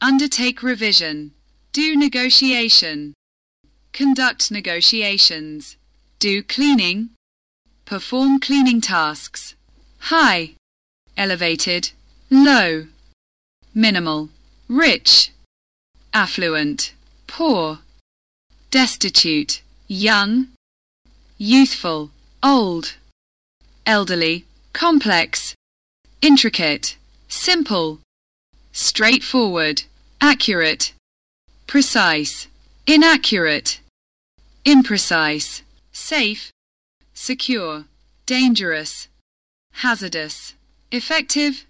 Undertake revision. Do negotiation. Conduct negotiations. Do cleaning. Perform cleaning tasks. High. Elevated. Low. Minimal. Rich. Affluent. Poor. Destitute. Young. Youthful. Old. Elderly. Complex. Intricate. Simple. Straightforward. Accurate. Precise. Inaccurate. Imprecise. Safe. Secure. Dangerous. Hazardous. Effective.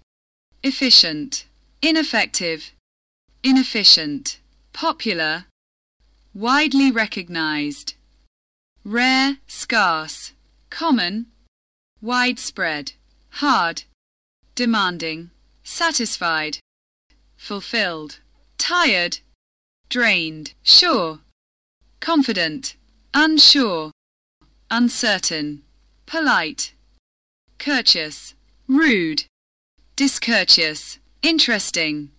Efficient. Ineffective. Inefficient. Popular. Widely recognized. Rare, scarce. Common. Widespread. Hard. Demanding. Satisfied. Fulfilled. Tired. Drained. Sure. Confident. Unsure. Uncertain. Polite. Courteous. Rude. Discourteous. Interesting.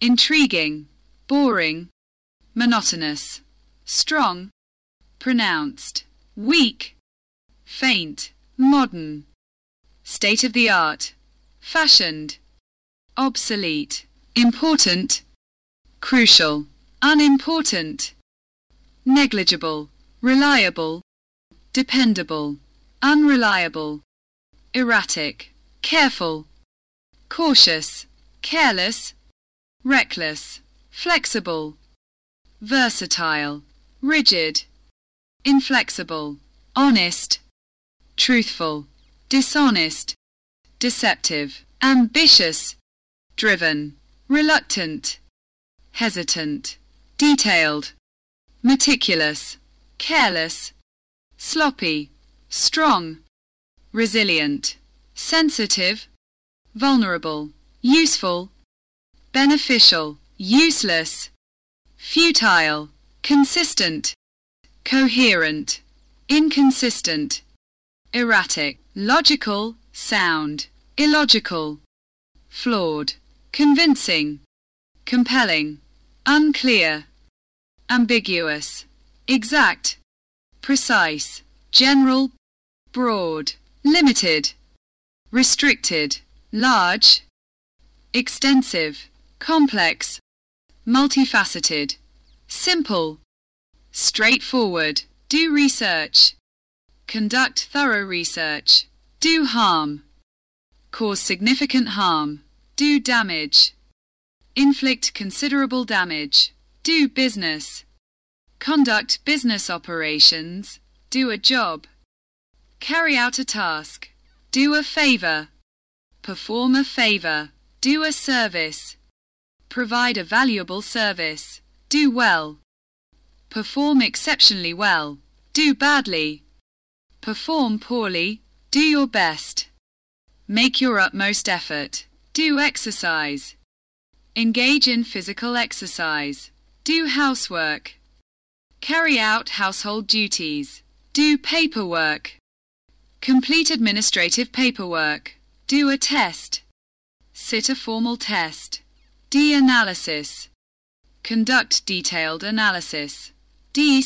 Intriguing. Boring. Monotonous. Strong. Pronounced. Weak. Faint. Modern. State of the art. Fashioned. Obsolete. Important. Crucial. Unimportant. Negligible. Reliable. Dependable. Unreliable. Erratic. Careful. Cautious. Careless. Reckless. Flexible. Versatile. Rigid. Inflexible. Honest. Truthful. Dishonest. Deceptive. Ambitious. Driven. Reluctant. Hesitant. Detailed. Meticulous. Careless. Sloppy. Strong. Resilient. Sensitive. Vulnerable. Useful. Beneficial. Useless. Futile. Consistent. Coherent. Inconsistent. Erratic. Logical. Sound. Illogical. Flawed. Convincing. Compelling. Unclear. Ambiguous. Exact. Precise. General. Broad. Limited. Restricted. Large. Extensive. Complex. Multifaceted. Simple. Straightforward. Do research. Conduct thorough research. Do harm. Cause significant harm. Do damage. Inflict considerable damage. Do business. Conduct business operations. Do a job. Carry out a task. Do a favor. Perform a favor. Do a service. Provide a valuable service. Do well. Perform exceptionally well. Do badly. Perform poorly. Do your best. Make your utmost effort. Do exercise. Engage in physical exercise. Do housework. Carry out household duties. Do paperwork. Complete administrative paperwork. Do a test. Sit a formal test. D-analysis. Conduct detailed analysis. D.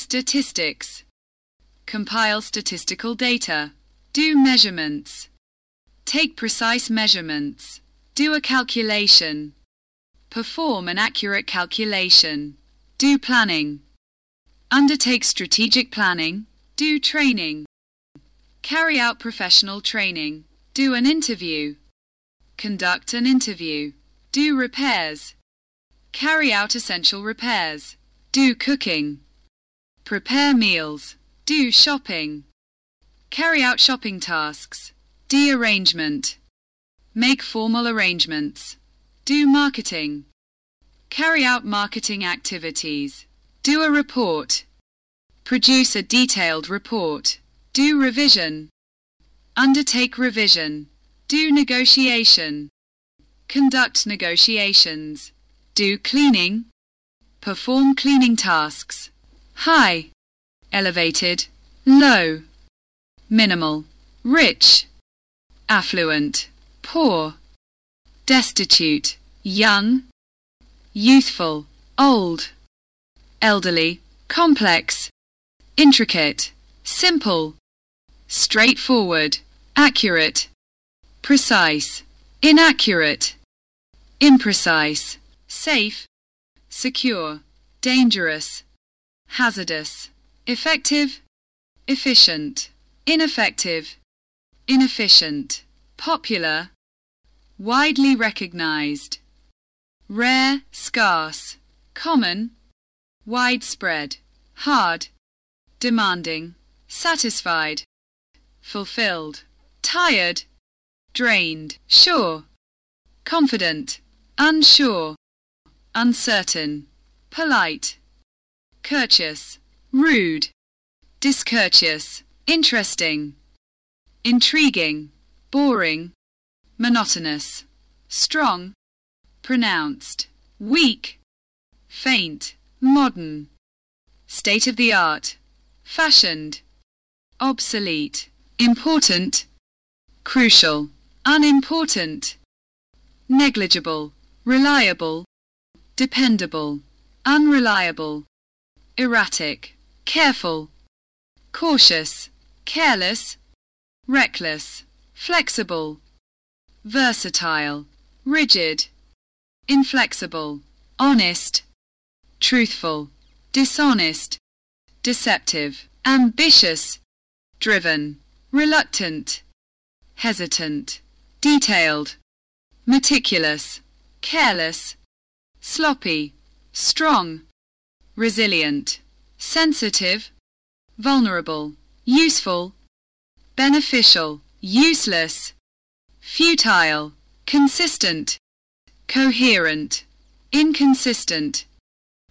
Compile statistical data. Do measurements. Take precise measurements. Do a calculation. Perform an accurate calculation. Do planning. Undertake strategic planning. Do training. Carry out professional training. Do an interview. Conduct an interview. Do repairs. Carry out essential repairs. Do cooking. Prepare meals. Do shopping. Carry out shopping tasks. D. Arrangement. Make formal arrangements. Do marketing. Carry out marketing activities. Do a report. Produce a detailed report. Do revision. Undertake revision. Do negotiation. Conduct negotiations. Do cleaning. Perform cleaning tasks. High. Elevated. Low. Minimal. Rich. Affluent. Poor. Destitute. Young. Youthful. Old. Elderly. Complex. Intricate. Simple. Straightforward. Accurate. Precise. Inaccurate. Imprecise. Safe. Secure. Dangerous. Hazardous. Effective. Efficient. Ineffective. Inefficient. Popular. Widely recognized. Rare, scarce. Common. Widespread. Hard. Demanding. Satisfied. Fulfilled. Tired. Drained. Sure. Confident. Unsure. Uncertain. Polite. Courteous. Rude. Discourteous. Interesting. Intriguing. Boring. Monotonous. Strong. Pronounced. Weak. Faint. Modern. State of the art. Fashioned. Obsolete. Important. Crucial. Unimportant. Negligible. Reliable. Dependable. Unreliable. Erratic. Careful. Cautious. Careless. Reckless. Flexible. Versatile. Rigid. Inflexible. Honest. Truthful. Dishonest. Deceptive. Ambitious. Driven. Reluctant. Hesitant. Detailed. Meticulous. Careless. Sloppy. Strong. Resilient. Sensitive. Vulnerable. Useful. Beneficial. Useless. Futile. Consistent. Coherent. Inconsistent.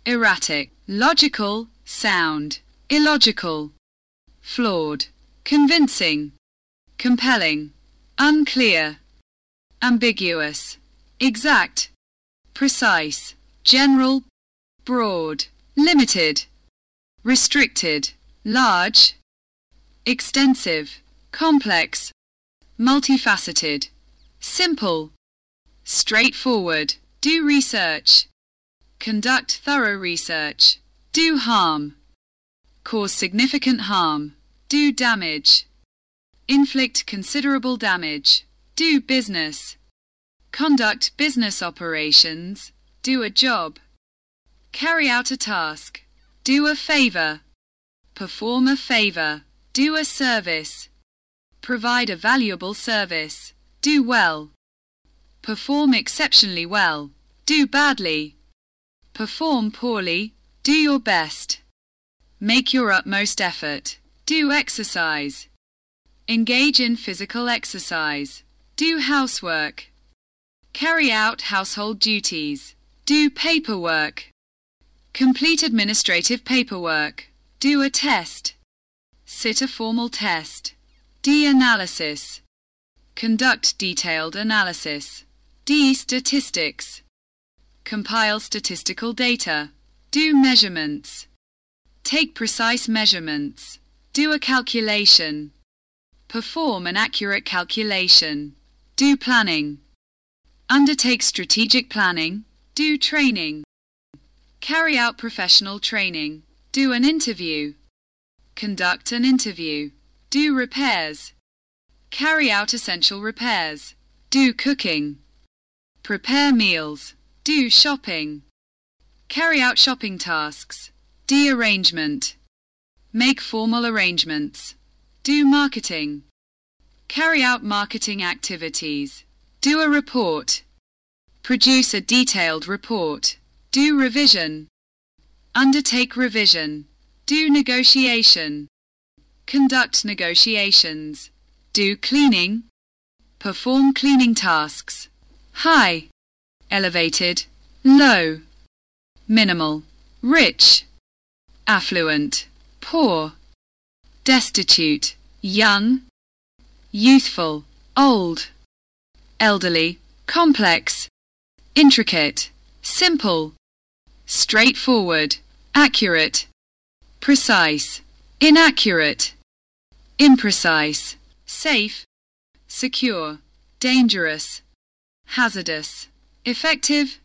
Erratic. Logical. Sound. Illogical. Flawed. Convincing. Compelling. Unclear. Ambiguous. Exact. Precise. General. Broad. Limited. Restricted. Large. Extensive. Complex. Multifaceted. Simple. Straightforward. Do research. Conduct thorough research. Do harm. Cause significant harm. Do damage. Inflict considerable damage. Do business. Conduct business operations. Do a job. Carry out a task. Do a favor. Perform a favor. Do a service. Provide a valuable service. Do well. Perform exceptionally well. Do badly. Perform poorly. Do your best. Make your utmost effort. Do exercise. Engage in physical exercise. Do housework. Carry out household duties. Do paperwork. Complete administrative paperwork. Do a test. Sit a formal test. D-analysis. Conduct detailed analysis. D. Statistics. Compile statistical data. Do measurements. Take precise measurements. Do a calculation. Perform an accurate calculation. Do planning. Undertake strategic planning. Do training. Carry out professional training. Do an interview. Conduct an interview. Do repairs. Carry out essential repairs. Do cooking. Prepare meals. Do shopping. Carry out shopping tasks. D arrangement. Make formal arrangements. Do marketing. Carry out marketing activities. Do a report. Produce a detailed report. Do revision. Undertake revision. Do negotiation. Conduct negotiations. Do cleaning. Perform cleaning tasks. High. Elevated. Low. Minimal. Rich. Affluent. Poor destitute, young, youthful, old, elderly, complex, intricate, simple, straightforward, accurate, precise, inaccurate, imprecise, safe, secure, dangerous, hazardous, effective,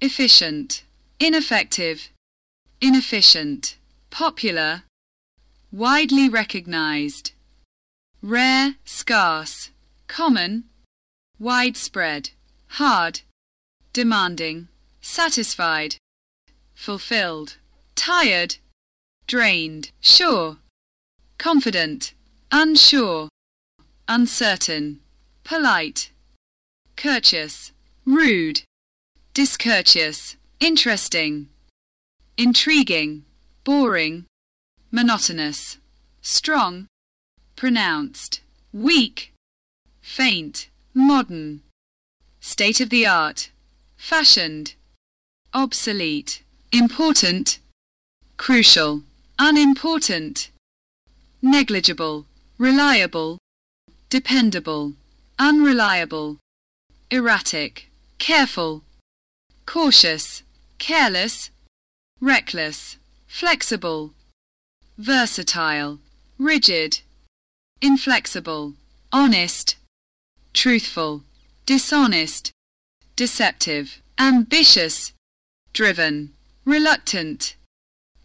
efficient, ineffective, inefficient, popular, widely recognized, rare, scarce, common, widespread, hard, demanding, satisfied, fulfilled, tired, drained, sure, confident, unsure, uncertain, polite, courteous, rude, discourteous, interesting, intriguing, boring, monotonous, strong, pronounced, weak, faint, modern, state of the art, fashioned, obsolete, important, crucial, unimportant, negligible, reliable, dependable, unreliable, erratic, careful, cautious, careless, reckless, flexible, versatile, rigid, inflexible, honest, truthful, dishonest, deceptive, ambitious, driven, reluctant,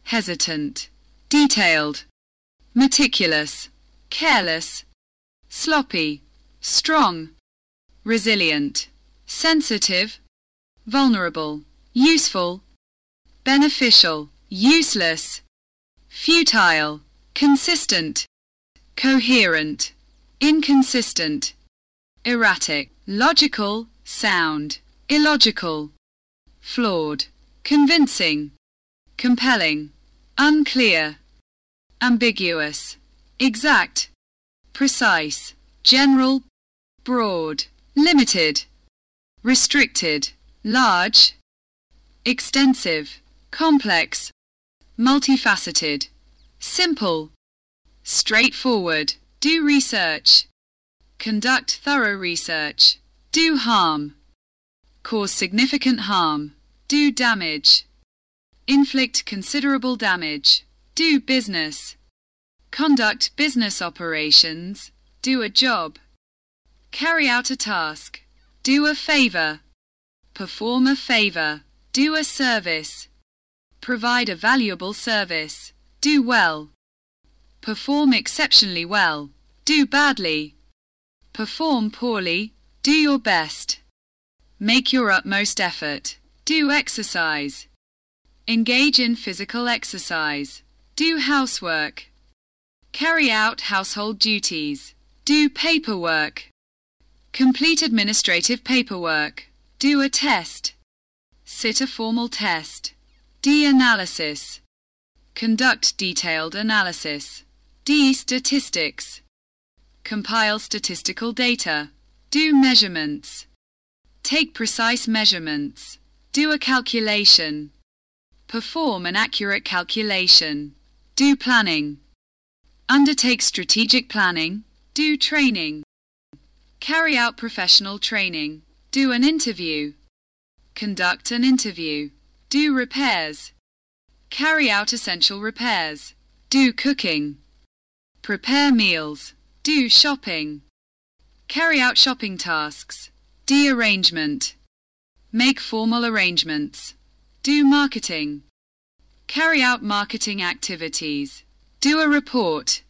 hesitant, detailed, meticulous, careless, sloppy, strong, resilient, sensitive, vulnerable, useful, beneficial, useless, futile, consistent, coherent, inconsistent, erratic, logical, sound, illogical, flawed, convincing, compelling, unclear, ambiguous, exact, precise, general, broad, limited, restricted, large, extensive, complex, multifaceted, simple, straightforward, do research, conduct thorough research, do harm, cause significant harm, do damage, inflict considerable damage, do business, conduct business operations, do a job, carry out a task, do a favor, perform a favor, do a service, Provide a valuable service. Do well. Perform exceptionally well. Do badly. Perform poorly. Do your best. Make your utmost effort. Do exercise. Engage in physical exercise. Do housework. Carry out household duties. Do paperwork. Complete administrative paperwork. Do a test. Sit a formal test. D-analysis. Conduct detailed analysis. D-statistics. Compile statistical data. Do measurements. Take precise measurements. Do a calculation. Perform an accurate calculation. Do planning. Undertake strategic planning. Do training. Carry out professional training. Do an interview. Conduct an interview. Do repairs. Carry out essential repairs. Do cooking. Prepare meals. Do shopping. Carry out shopping tasks. D arrangement. Make formal arrangements. Do marketing. Carry out marketing activities. Do a report.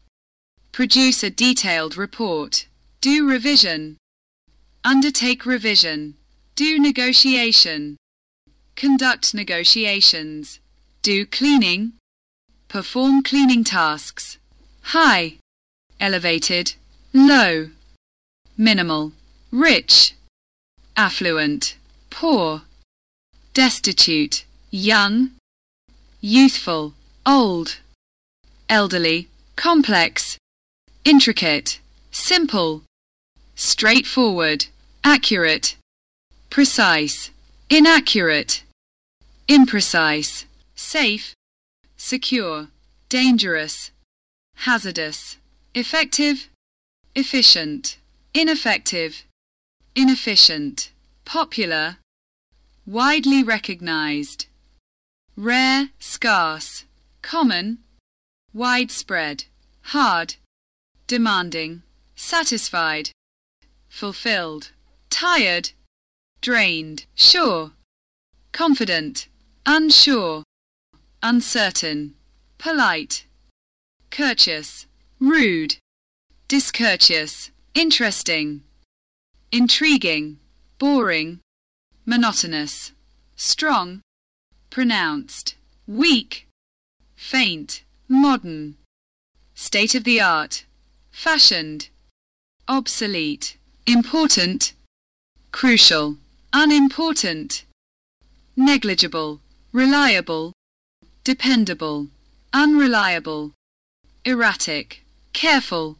Produce a detailed report. Do revision. Undertake revision. Do negotiation. Conduct negotiations. Do cleaning. Perform cleaning tasks. High. Elevated. Low. Minimal. Rich. Affluent. Poor. Destitute. Young. Youthful. Old. Elderly. Complex. Intricate. Simple. Straightforward. Accurate. Precise. Inaccurate. Imprecise. Safe. Secure. Dangerous. Hazardous. Effective. Efficient. Ineffective. Inefficient. Popular. Widely recognized. Rare, scarce. Common. Widespread. Hard. Demanding. Satisfied. Fulfilled. Tired. Drained. Sure. Confident. Unsure. Uncertain. Polite. Courteous. Rude. Discourteous. Interesting. Intriguing. Boring. Monotonous. Strong. Pronounced. Weak. Faint. Modern. State of the art. Fashioned. Obsolete. Important. Crucial. Unimportant. Negligible. Reliable. Dependable. Unreliable. Erratic. Careful.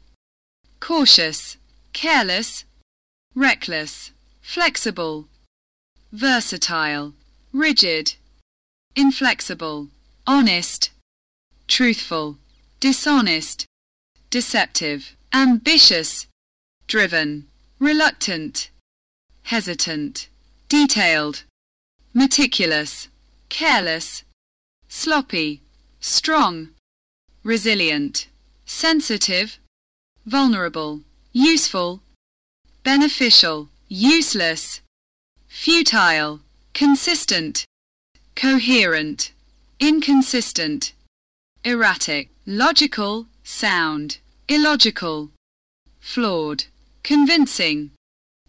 Cautious. Careless. Reckless. Flexible. Versatile. Rigid. Inflexible. Honest. Truthful. Dishonest. Deceptive. Ambitious. Driven. Reluctant. Hesitant. Detailed. Meticulous. Careless. Sloppy. Strong. Resilient. Sensitive. Vulnerable. Useful. Beneficial. Useless. Futile. Consistent. Coherent. Inconsistent. Erratic. Logical. Sound. Illogical. Flawed. Convincing.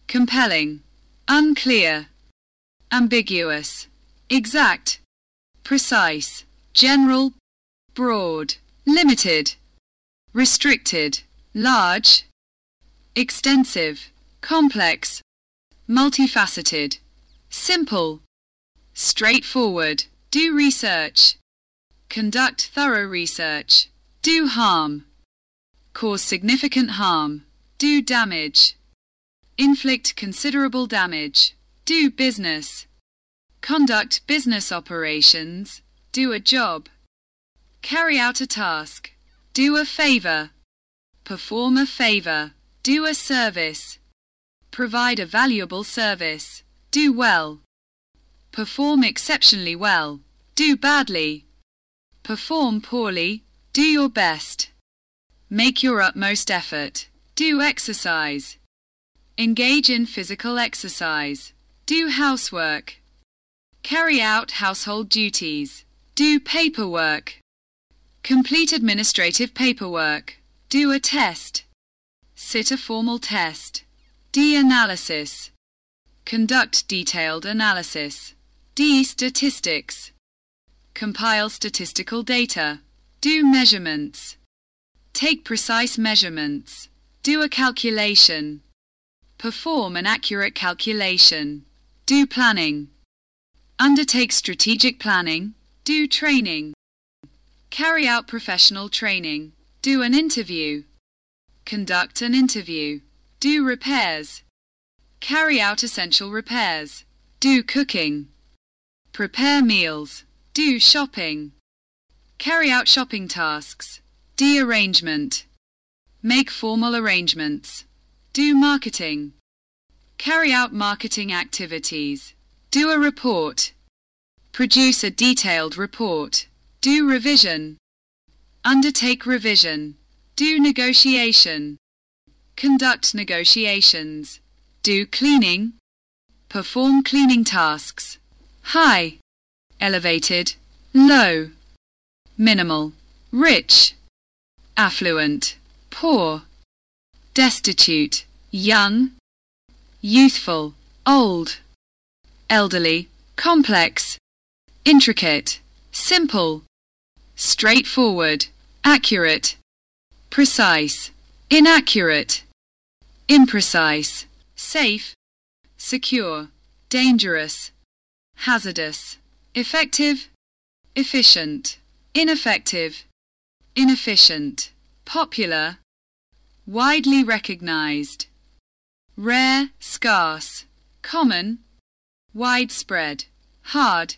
Compelling. Unclear. Ambiguous. Exact. Precise. General. Broad. Limited. Restricted. Large. Extensive. Complex. Multifaceted. Simple. Straightforward. Do research. Conduct thorough research. Do harm. Cause significant harm. Do damage. Inflict considerable damage. Do business. Conduct business operations. Do a job. Carry out a task. Do a favor. Perform a favor. Do a service. Provide a valuable service. Do well. Perform exceptionally well. Do badly. Perform poorly. Do your best. Make your utmost effort. Do exercise. Engage in physical exercise. Do housework. Carry out household duties. Do paperwork. Complete administrative paperwork. Do a test. Sit a formal test. D-analysis. Conduct detailed analysis. D statistics. Compile statistical data. Do measurements. Take precise measurements. Do a calculation. Perform an accurate calculation. Do planning. Undertake strategic planning. Do training. Carry out professional training. Do an interview. Conduct an interview. Do repairs. Carry out essential repairs. Do cooking. Prepare meals. Do shopping. Carry out shopping tasks. D arrangement. Make formal arrangements. Do marketing. Carry out marketing activities. Do a report. Produce a detailed report. Do revision. Undertake revision. Do negotiation. Conduct negotiations, do cleaning, perform cleaning tasks, high, elevated, low, minimal, rich, affluent, poor, destitute, young, youthful, old, elderly, complex, intricate, simple, straightforward, accurate, precise, inaccurate, imprecise, safe, secure, dangerous, hazardous, effective, efficient, ineffective, inefficient, popular, widely recognized, rare, scarce, common, widespread, hard,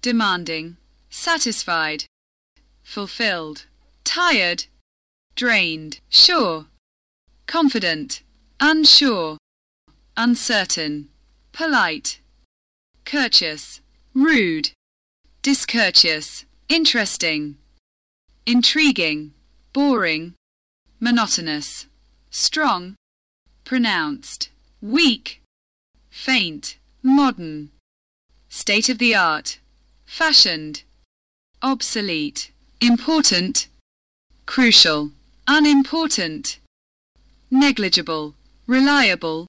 demanding, satisfied, fulfilled, tired, drained, sure, confident, unsure, uncertain, polite, courteous, rude, discourteous, interesting, intriguing, boring, monotonous, strong, pronounced, weak, faint, modern, state of the art, fashioned, obsolete, important, crucial, unimportant, negligible, reliable,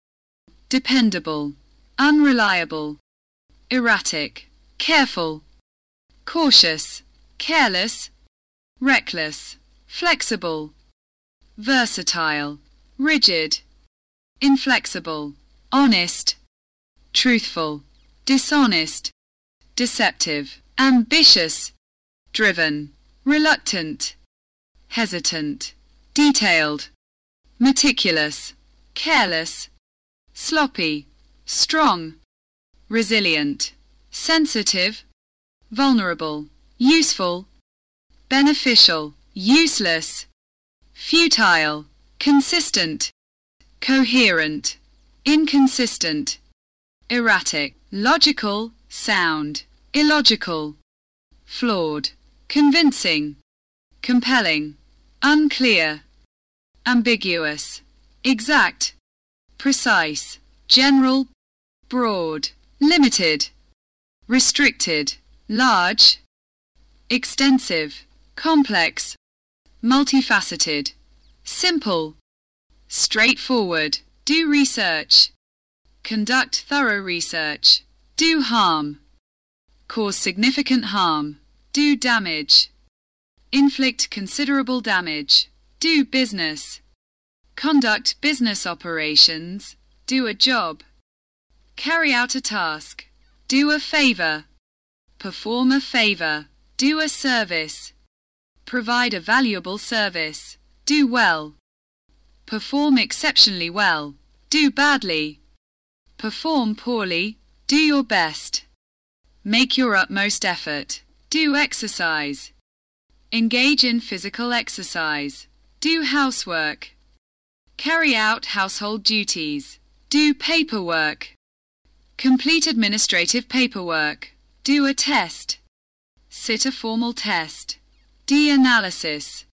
dependable, unreliable, erratic, careful, cautious, careless, reckless, flexible, versatile, rigid, inflexible, honest, truthful, dishonest, deceptive, ambitious, driven, reluctant, hesitant, detailed, meticulous, careless, sloppy, strong, resilient, sensitive, vulnerable, useful, beneficial, useless, futile, consistent, coherent, inconsistent, erratic, logical, sound, illogical, flawed, convincing, compelling, unclear, ambiguous, exact, precise, general, broad, limited, restricted, large, extensive, complex, multifaceted, simple, straightforward, do research, conduct thorough research, do harm, cause significant harm, do damage, inflict considerable damage, do business, conduct business operations, do a job, carry out a task, do a favor, perform a favor, do a service, provide a valuable service, do well, perform exceptionally well, do badly, perform poorly, do your best, make your utmost effort, do exercise, engage in physical exercise, do housework, carry out household duties, do paperwork, complete administrative paperwork, do a test, sit a formal test, D-analysis,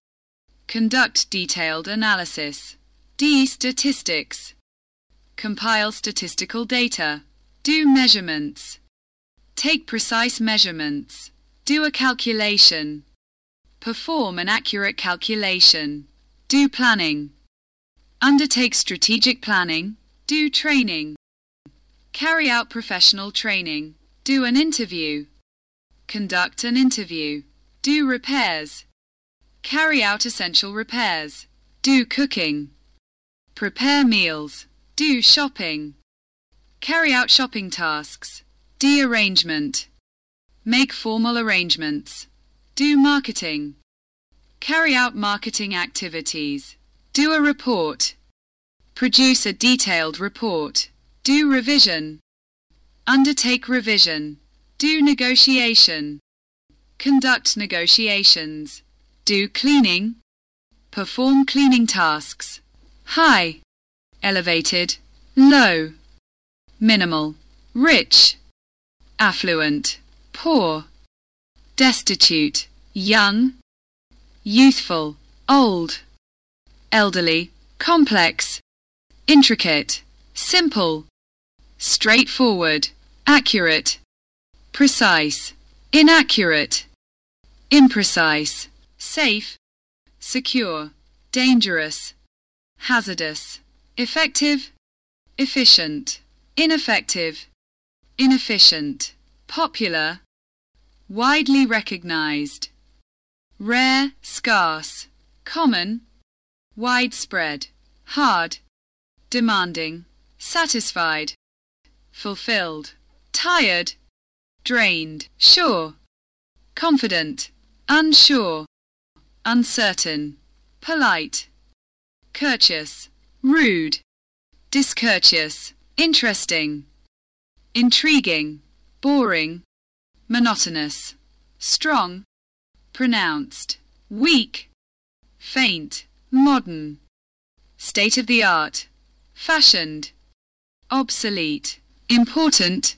conduct detailed analysis, D-statistics, compile statistical data, do measurements, take precise measurements, do a calculation, perform an accurate calculation, do planning, undertake strategic planning, do training, carry out professional training, do an interview, conduct an interview, do repairs, carry out essential repairs, do cooking, prepare meals, do shopping, carry out shopping tasks, de-arrangement, make formal arrangements, do marketing, carry out marketing activities, do a report. Produce a detailed report. Do revision. Undertake revision. Do negotiation. Conduct negotiations. Do cleaning. Perform cleaning tasks. High. Elevated. Low. Minimal. Rich. Affluent. Poor. Destitute. Young. Youthful. Old elderly, complex, intricate, simple, straightforward, accurate, precise, inaccurate, imprecise, safe, secure, dangerous, hazardous, effective, efficient, ineffective, inefficient, popular, widely recognized, rare, scarce, common, widespread, hard, demanding, satisfied, fulfilled, tired, drained, sure, confident, unsure, uncertain, polite, courteous, rude, discourteous, interesting, intriguing, boring, monotonous, strong, pronounced, weak, faint, modern, state of the art, fashioned, obsolete, important,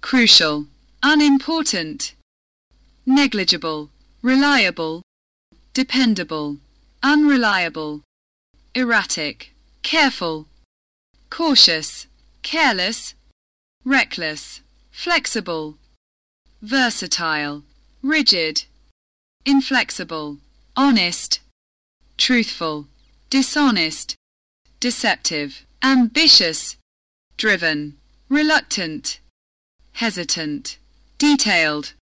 crucial, unimportant, negligible, reliable, dependable, unreliable, erratic, careful, cautious, careless, reckless, flexible, versatile, rigid, inflexible, honest, truthful, dishonest, deceptive, ambitious, driven, reluctant, hesitant, detailed,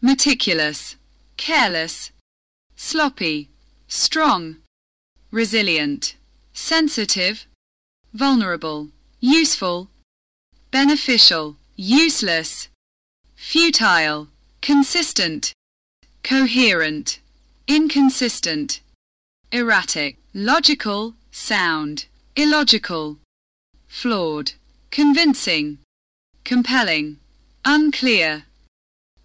meticulous, careless, sloppy, strong, resilient, sensitive, vulnerable, useful, beneficial, useless, futile, consistent, coherent, inconsistent, erratic, logical, sound, illogical, flawed, convincing, compelling, unclear,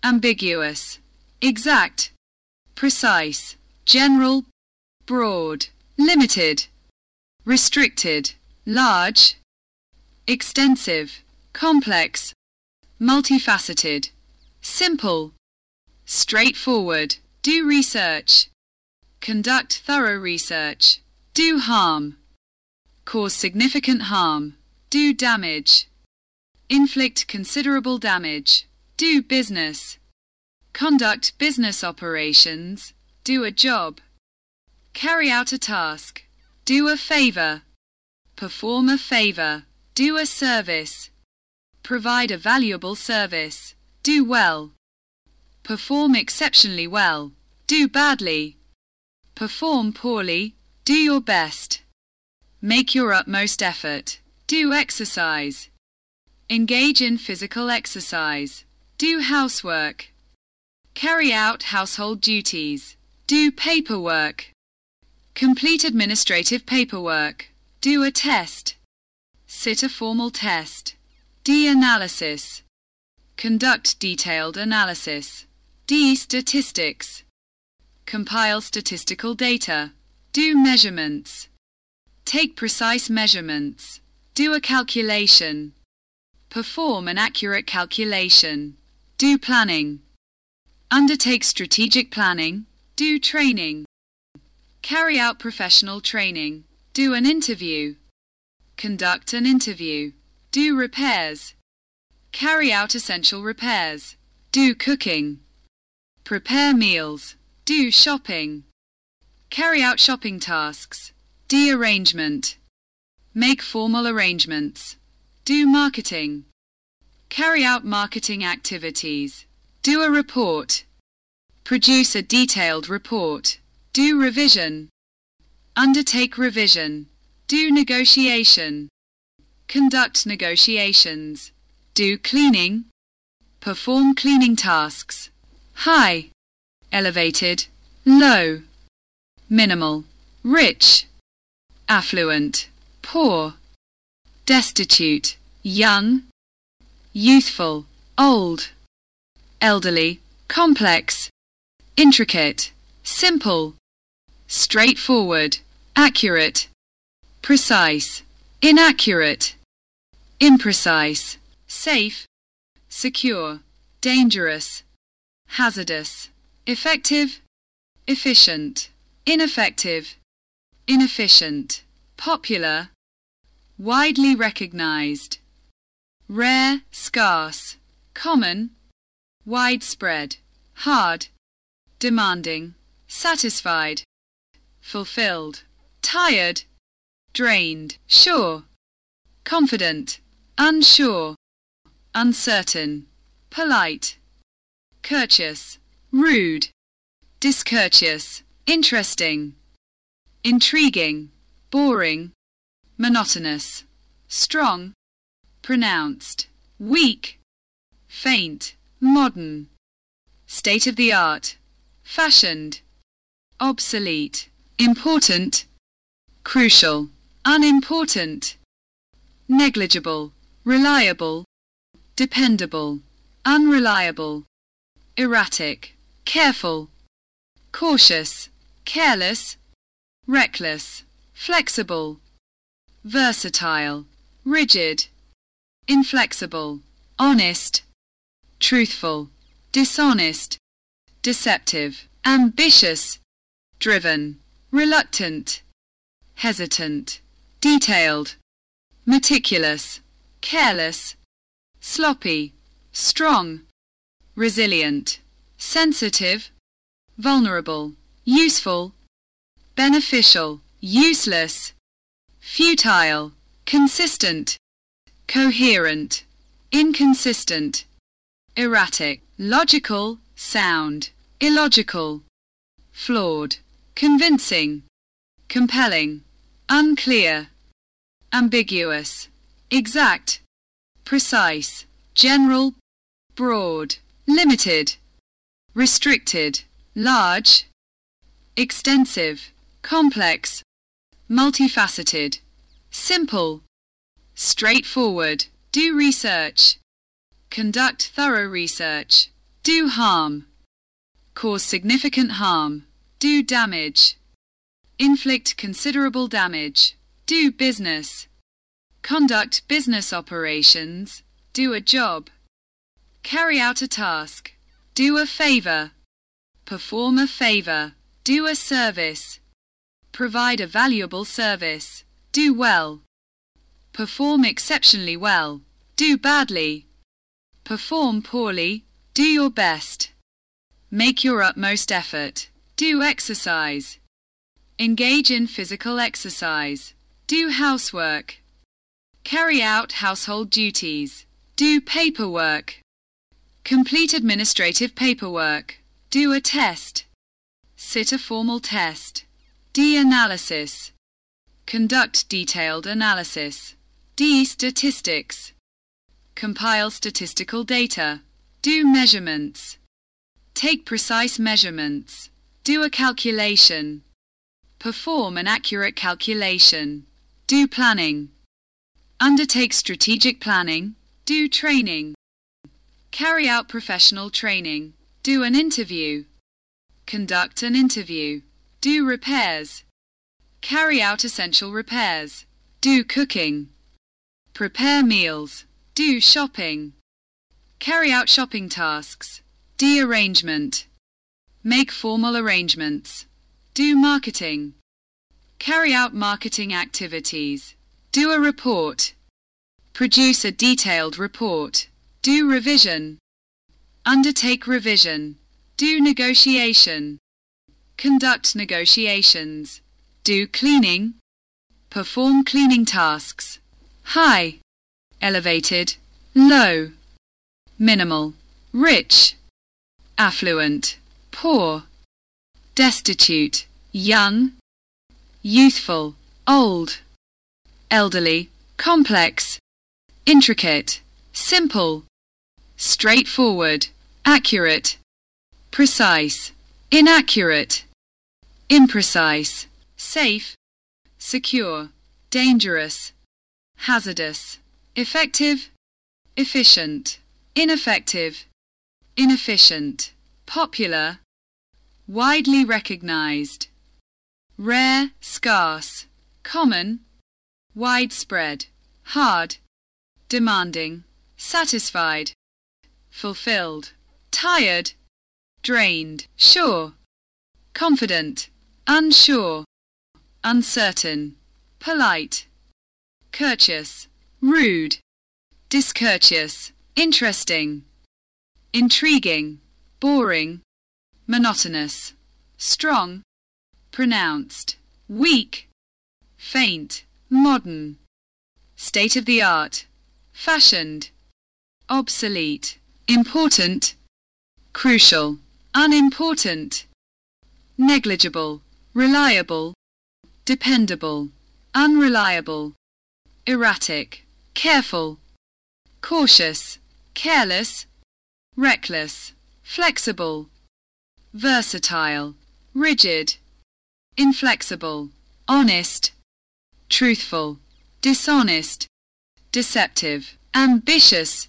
ambiguous, exact, precise, general, broad, limited, restricted, large, extensive, complex, multifaceted, simple, straightforward, do research, conduct thorough research, do harm, cause significant harm, do damage, inflict considerable damage, do business, conduct business operations, do a job, carry out a task, do a favor, perform a favor, do a service, provide a valuable service, do well, perform exceptionally well, do badly, perform poorly, do your best, make your utmost effort, do exercise, engage in physical exercise, do housework, carry out household duties, do paperwork, complete administrative paperwork, do a test, sit a formal test, D-analysis, conduct detailed analysis, D-statistics, compile statistical data, do measurements, take precise measurements, do a calculation, perform an accurate calculation, do planning, undertake strategic planning, do training, carry out professional training, do an interview, conduct an interview, do repairs, carry out essential repairs, do cooking, prepare meals, do shopping, carry out shopping tasks, do arrangement, make formal arrangements, do marketing, carry out marketing activities, do a report, produce a detailed report, do revision, undertake revision, do negotiation, conduct negotiations, do cleaning, perform cleaning tasks, high, elevated, low, minimal, rich, affluent, poor, destitute, young, youthful, old, elderly, complex, intricate, simple, straightforward, accurate, precise, inaccurate, imprecise, safe, secure, dangerous, hazardous, effective, efficient, ineffective, inefficient, popular, widely recognized, rare, scarce, common, widespread, hard, demanding, satisfied, fulfilled, tired, drained, sure, confident, unsure, uncertain, polite, courteous, rude, discourteous, interesting, intriguing, boring, monotonous, strong, pronounced, weak, faint, modern, state of the art, fashioned, obsolete, important, crucial, unimportant, negligible, reliable, dependable, unreliable, erratic, careful, cautious, careless, reckless, flexible, versatile, rigid, inflexible, honest, truthful, dishonest, deceptive, ambitious, driven, reluctant, hesitant, detailed, meticulous, careless, sloppy, strong, resilient, sensitive, vulnerable, useful, beneficial, useless, futile, consistent, coherent, inconsistent, erratic, logical, sound, illogical, flawed, convincing, compelling, unclear, ambiguous, exact, precise, general, broad, limited, restricted, large, extensive, complex, multifaceted, simple, straightforward, do research, conduct thorough research, do harm, cause significant harm, do damage, inflict considerable damage, do business, conduct business operations, do a job, carry out a task, do a favor, perform a favor, do a service, provide a valuable service, do well, perform exceptionally well, do badly, perform poorly, do your best, make your utmost effort, do exercise, engage in physical exercise, do housework, carry out household duties, do paperwork, complete administrative paperwork, do a test, sit a formal test, D-analysis, conduct detailed analysis, D-statistics, compile statistical data, do measurements, take precise measurements, do a calculation, perform an accurate calculation, do planning, undertake strategic planning, do training, carry out professional training, do an interview, conduct an interview, do repairs, carry out essential repairs, do cooking, prepare meals, do shopping, carry out shopping tasks, do arrangement, make formal arrangements, do marketing, carry out marketing activities, do a report, produce a detailed report, do revision, undertake revision, do negotiation, conduct negotiations, do cleaning, perform cleaning tasks, high, elevated, low, minimal, rich, affluent, poor, destitute, young, youthful, old, elderly, complex, intricate, simple, straightforward, accurate, precise, inaccurate, imprecise, safe, secure, dangerous, hazardous, effective, efficient, ineffective, inefficient, popular, widely recognized, rare, scarce, common, widespread, hard, demanding, satisfied, fulfilled, tired, drained, sure, confident, unsure, uncertain, polite, courteous, rude, discourteous, interesting, intriguing, boring, monotonous, strong, pronounced, weak, faint, modern, state of the art, fashioned, obsolete, important, crucial, unimportant, negligible, reliable, dependable, unreliable, erratic, careful, cautious, careless, reckless, flexible, versatile, rigid, inflexible, honest, truthful, dishonest, deceptive, ambitious,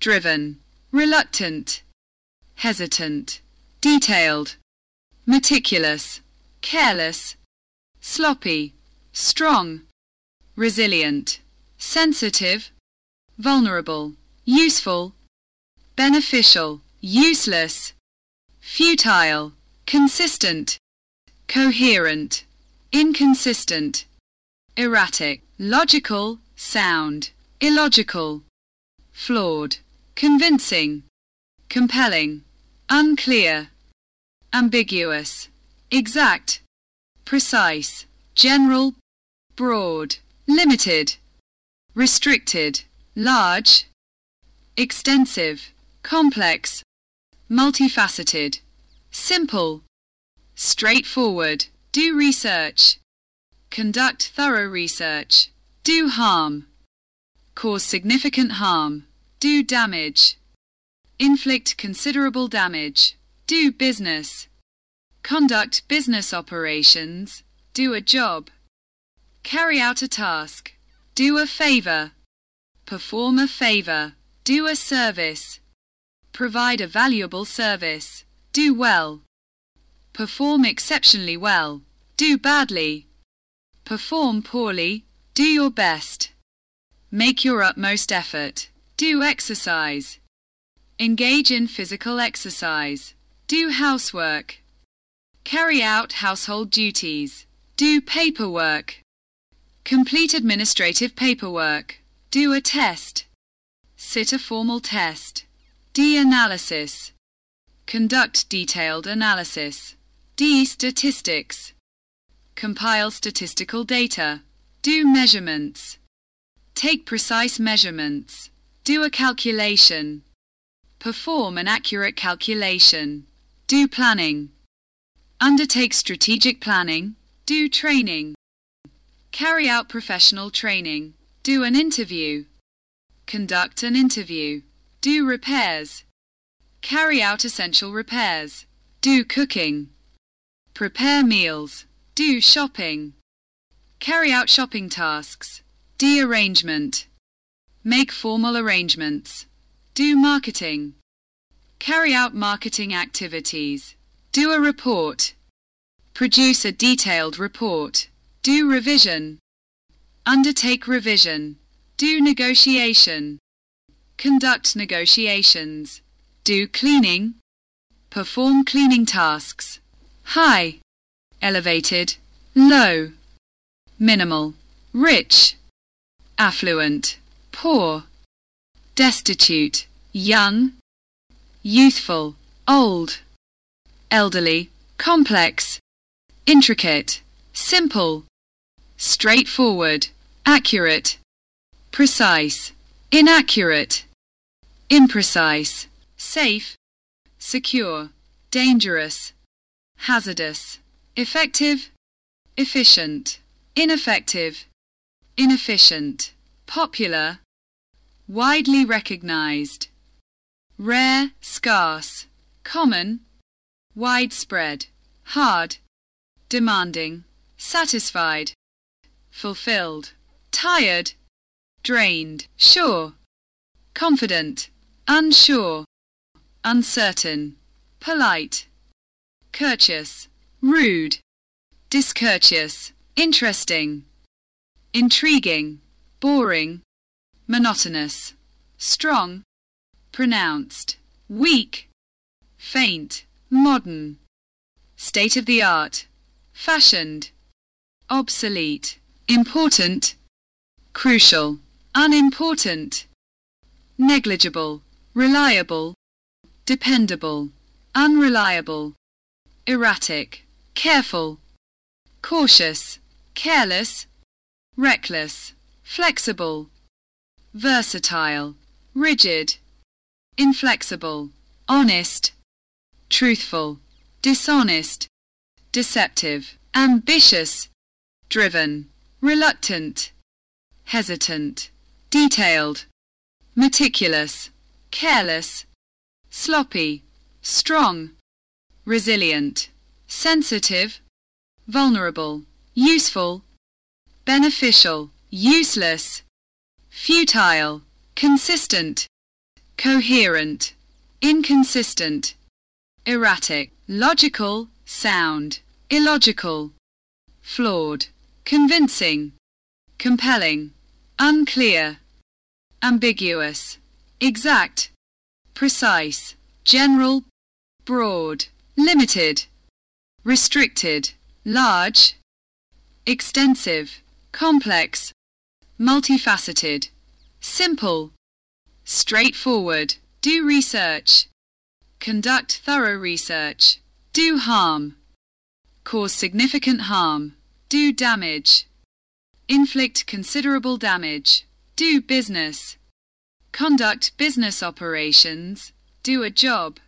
driven, reluctant, hesitant, detailed, meticulous, careless, sloppy, strong, resilient, sensitive, vulnerable, useful, beneficial, useless, futile, consistent, coherent, inconsistent, erratic, logical, sound, illogical, flawed, convincing, compelling, unclear, ambiguous, exact, precise, general, broad, limited, restricted, large, extensive, complex, multifaceted, simple, straightforward, do research, conduct thorough research, do harm, cause significant harm, do damage, inflict considerable damage, do business, conduct business operations, do a job, carry out a task, do a favor, perform a favor, do a service, provide a valuable service, do well, perform exceptionally well, do badly, perform poorly, do your best, make your utmost effort, do exercise, engage in physical exercise, do housework, carry out household duties, do paperwork, complete administrative paperwork, do a test, sit a formal test, D-analysis, conduct detailed analysis, D-statistics, compile statistical data, do measurements, take precise measurements, do a calculation, perform an accurate calculation, do planning. Undertake strategic planning. Do training. Carry out professional training. Do an interview. Conduct an interview. Do repairs. Carry out essential repairs. Do cooking. Prepare meals. Do shopping. Carry out shopping tasks. D arrangement. Make formal arrangements. Do marketing. Carry out marketing activities. Do a report. Produce a detailed report. Do revision. Undertake revision. Do negotiation. Conduct negotiations. Do cleaning. Perform cleaning tasks. High. Elevated. Low. Minimal. Rich. Affluent. Poor. Destitute. Young youthful, old, elderly, complex, intricate, simple, straightforward, accurate, precise, inaccurate, imprecise, safe, secure, dangerous, hazardous, effective, efficient, ineffective, inefficient, popular, widely recognized, rare, scarce, common, widespread, hard, demanding, satisfied, fulfilled, tired, drained, sure, confident, unsure, uncertain, polite, courteous, rude, discourteous, interesting, intriguing, boring, monotonous, strong, pronounced, weak, faint, modern, state of the art, fashioned, obsolete, important, crucial, unimportant, negligible, reliable, dependable, unreliable, erratic, careful, cautious, careless, reckless, flexible, versatile, rigid, inflexible, honest, truthful, dishonest, deceptive, ambitious, driven, reluctant, hesitant, detailed, meticulous, careless, sloppy, strong, resilient, sensitive, vulnerable, useful, beneficial, useless, futile, consistent, coherent, inconsistent, erratic, logical, sound, illogical, flawed, convincing, compelling, unclear, ambiguous, exact, precise, general, broad, limited, restricted, large, extensive, complex, multifaceted, simple, straightforward, do research, conduct thorough research, do harm, cause significant harm, do damage, inflict considerable damage, do business, conduct business operations, do a job,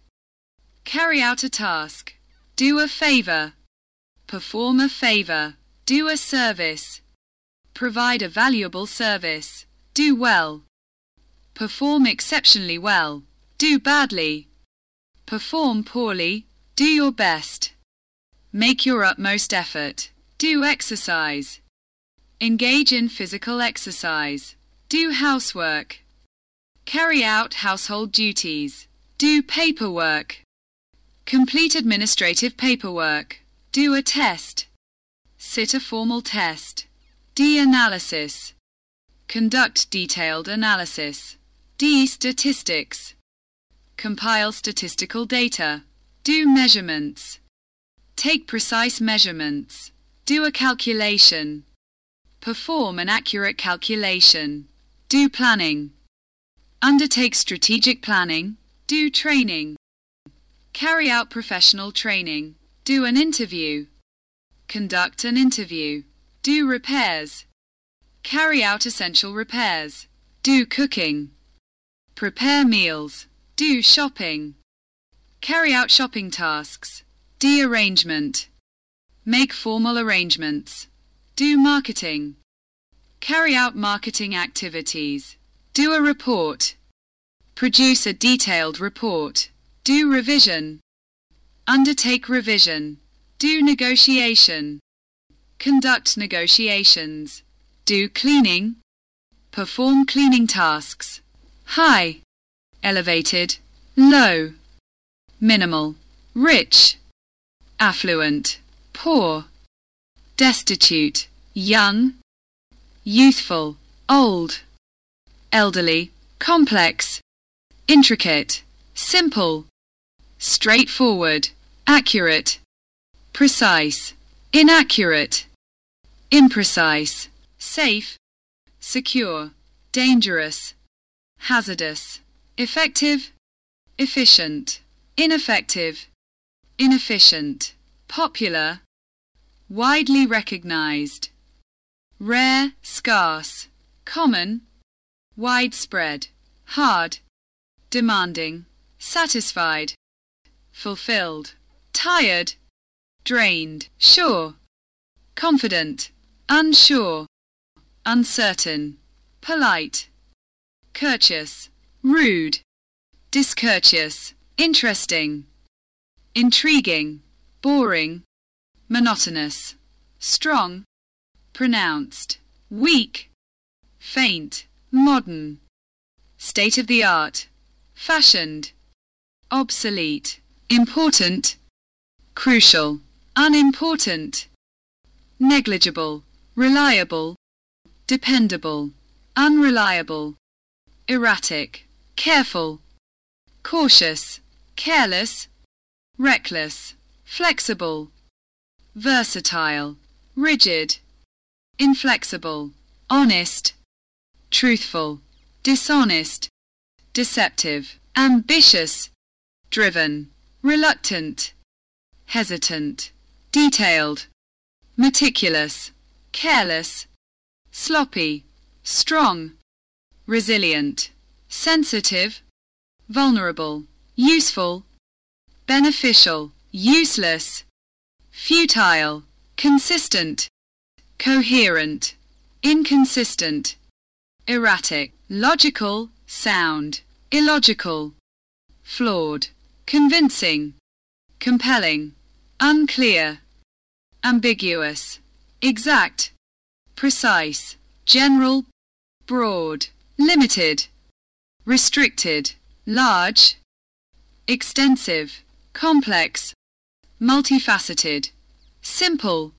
carry out a task, do a favor, perform a favor, do a service, provide a valuable service, do well, perform exceptionally well, do badly, perform poorly, do your best, make your utmost effort, do exercise, engage in physical exercise, do housework, carry out household duties, do paperwork, complete administrative paperwork, do a test, sit a formal test, D-analysis, conduct detailed analysis, D-statistics, compile statistical data, do measurements, take precise measurements, do a calculation, perform an accurate calculation, do planning, undertake strategic planning, do training, carry out professional training, do an interview, conduct an interview, do repairs, carry out essential repairs, do cooking, prepare meals, do shopping, carry out shopping tasks, do arrangement, make formal arrangements, do marketing, carry out marketing activities, do a report, produce a detailed report, do revision, undertake revision, do negotiation, conduct negotiations, do cleaning, perform cleaning tasks, high, elevated, low, minimal, rich, affluent, poor, destitute, young, youthful, old, elderly, complex, intricate, simple, straightforward, accurate, precise, inaccurate, imprecise, safe, secure, dangerous, hazardous, effective, efficient, ineffective, inefficient, popular, widely recognized, rare, scarce, common, widespread, hard, demanding, satisfied, fulfilled, tired, drained, sure, confident, unsure, uncertain, polite, courteous, rude, discourteous, interesting, intriguing, boring, monotonous, strong, pronounced, weak, faint, modern, state of the art, fashioned, obsolete, important, crucial, unimportant, negligible, reliable, dependable, unreliable, erratic, careful, cautious, careless, reckless, flexible, versatile, rigid, inflexible, honest, truthful, dishonest, deceptive, ambitious, driven, reluctant, hesitant, detailed, meticulous, careless, sloppy, strong, resilient, sensitive, vulnerable, useful, beneficial, useless, futile, consistent, coherent, inconsistent, erratic, logical, sound, illogical, flawed, convincing, compelling, unclear, ambiguous, exact, precise, general, broad, limited, restricted, large, extensive, complex, multifaceted, simple,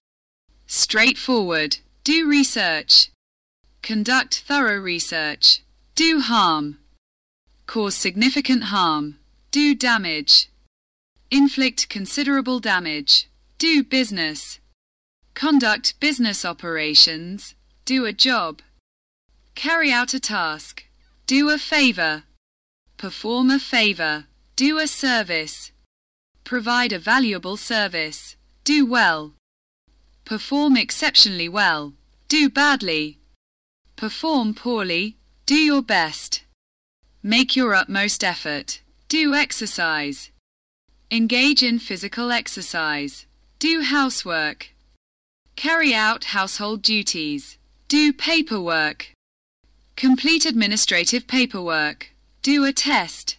straightforward, do research, conduct thorough research, do harm, cause significant harm, do damage, inflict considerable damage, do business, conduct business operations, do a job, carry out a task, do a favor, perform a favor, do a service, provide a valuable service, do well, perform exceptionally well, do badly, perform poorly, do your best, make your utmost effort, do exercise, engage in physical exercise, do housework, carry out household duties, do paperwork, complete administrative paperwork, do a test,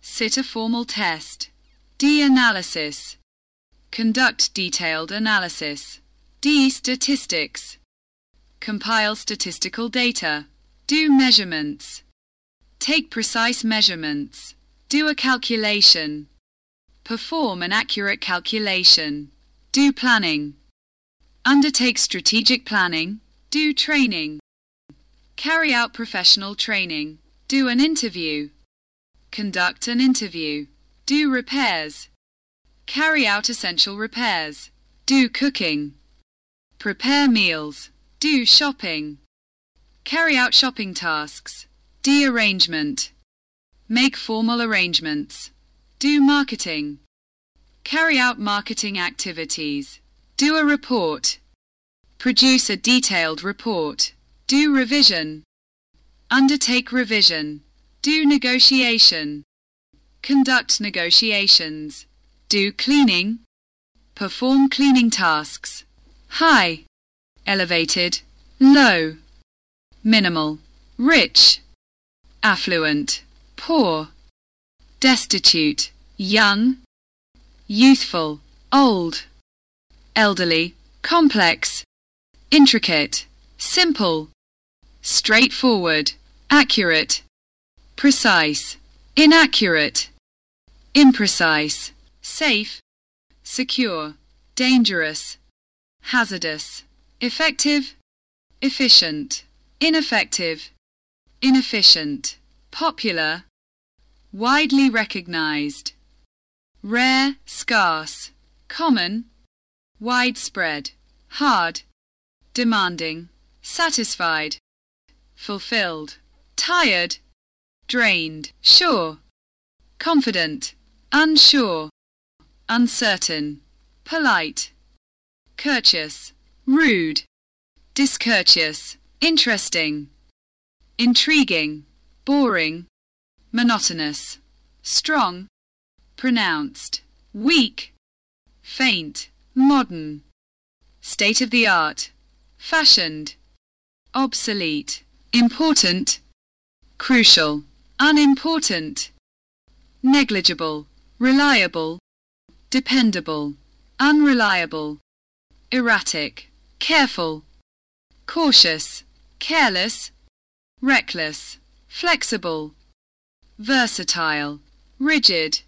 sit a formal test, D-analysis, conduct detailed analysis, D-statistics, compile statistical data, do measurements, take precise measurements, do a calculation, perform an accurate calculation, do planning, undertake strategic planning, do training, carry out professional training, do an interview, conduct an interview, do repairs, carry out essential repairs, do cooking, prepare meals, do shopping, carry out shopping tasks, do arrangement, make formal arrangements, do marketing, carry out marketing activities, do a report, produce a detailed report, do revision, undertake revision, do negotiation, conduct negotiations, do cleaning, perform cleaning tasks, high, elevated, low, minimal, rich, affluent, poor, destitute, young, youthful, old, elderly, complex, intricate, simple, straightforward, accurate, precise, inaccurate, imprecise, safe, secure, dangerous, hazardous, effective, efficient, ineffective, inefficient, popular, widely recognized, rare, scarce, common, widespread, hard, demanding, satisfied, fulfilled, tired, drained, sure, confident, unsure, uncertain, polite, courteous, rude, discourteous, interesting, intriguing, boring, monotonous, strong, pronounced, weak, faint, modern, state of the art, fashioned, obsolete, important, crucial, unimportant, negligible, reliable, dependable, unreliable, erratic, careful, cautious, careless, reckless, flexible, versatile, rigid,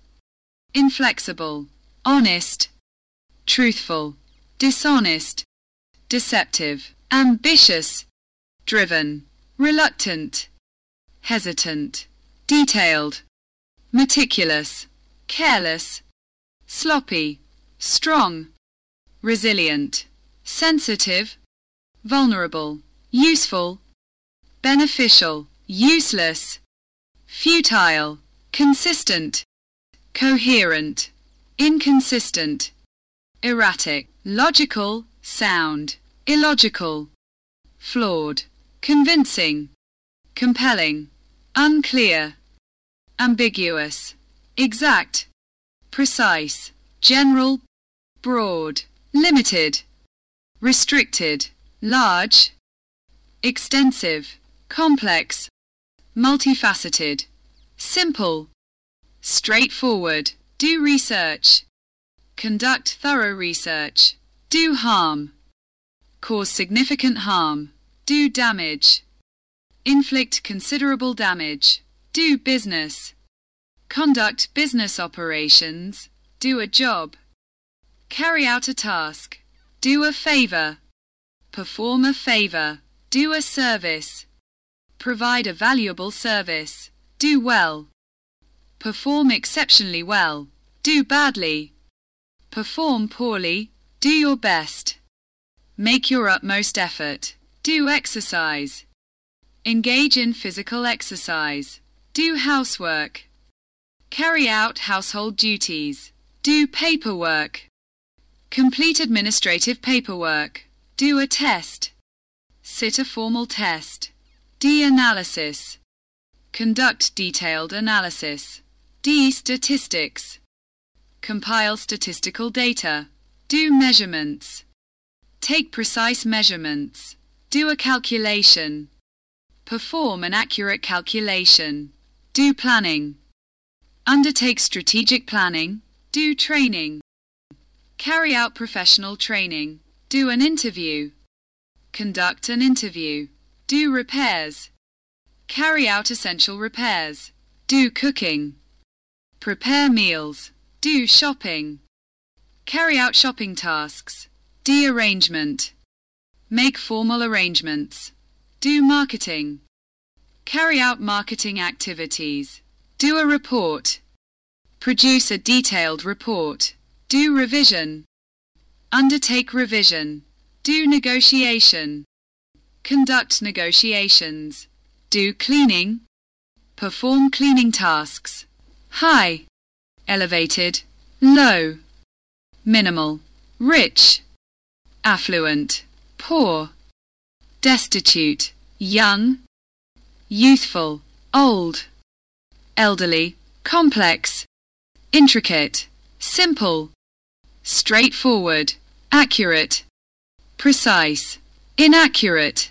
inflexible, honest, truthful, dishonest, deceptive, ambitious, driven, reluctant, hesitant, detailed, meticulous, careless, sloppy, strong, resilient, sensitive, vulnerable, useful, beneficial, useless, futile, consistent, coherent, inconsistent, erratic, logical, sound, illogical, flawed, convincing, compelling, unclear, ambiguous, exact, precise, general, broad, limited, restricted, large, extensive, complex, multifaceted, simple, straightforward, do research, conduct thorough research, do harm, cause significant harm, do damage, inflict considerable damage, do business, conduct business operations, do a job, carry out a task, do a favor, perform a favor, do a service, provide a valuable service, do well, perform exceptionally well, do badly, perform poorly, do your best, make your utmost effort, do exercise, engage in physical exercise, do housework, carry out household duties, do paperwork, complete administrative paperwork, do a test, sit a formal test, D-analysis, conduct detailed analysis, D-statistics, compile statistical data, do measurements, take precise measurements, do a calculation, perform an accurate calculation, do planning, undertake strategic planning, do training, carry out professional training, do an interview, conduct an interview, do repairs, carry out essential repairs, do cooking, prepare meals, do shopping, carry out shopping tasks, do arrangement, make formal arrangements, do marketing, carry out marketing activities, do a report, produce a detailed report, do revision, undertake revision, do negotiation, conduct negotiations, do cleaning, perform cleaning tasks, high, elevated, low, minimal, rich, affluent, poor, destitute, young, youthful, old, elderly, complex, intricate, simple, straightforward, accurate, precise, inaccurate,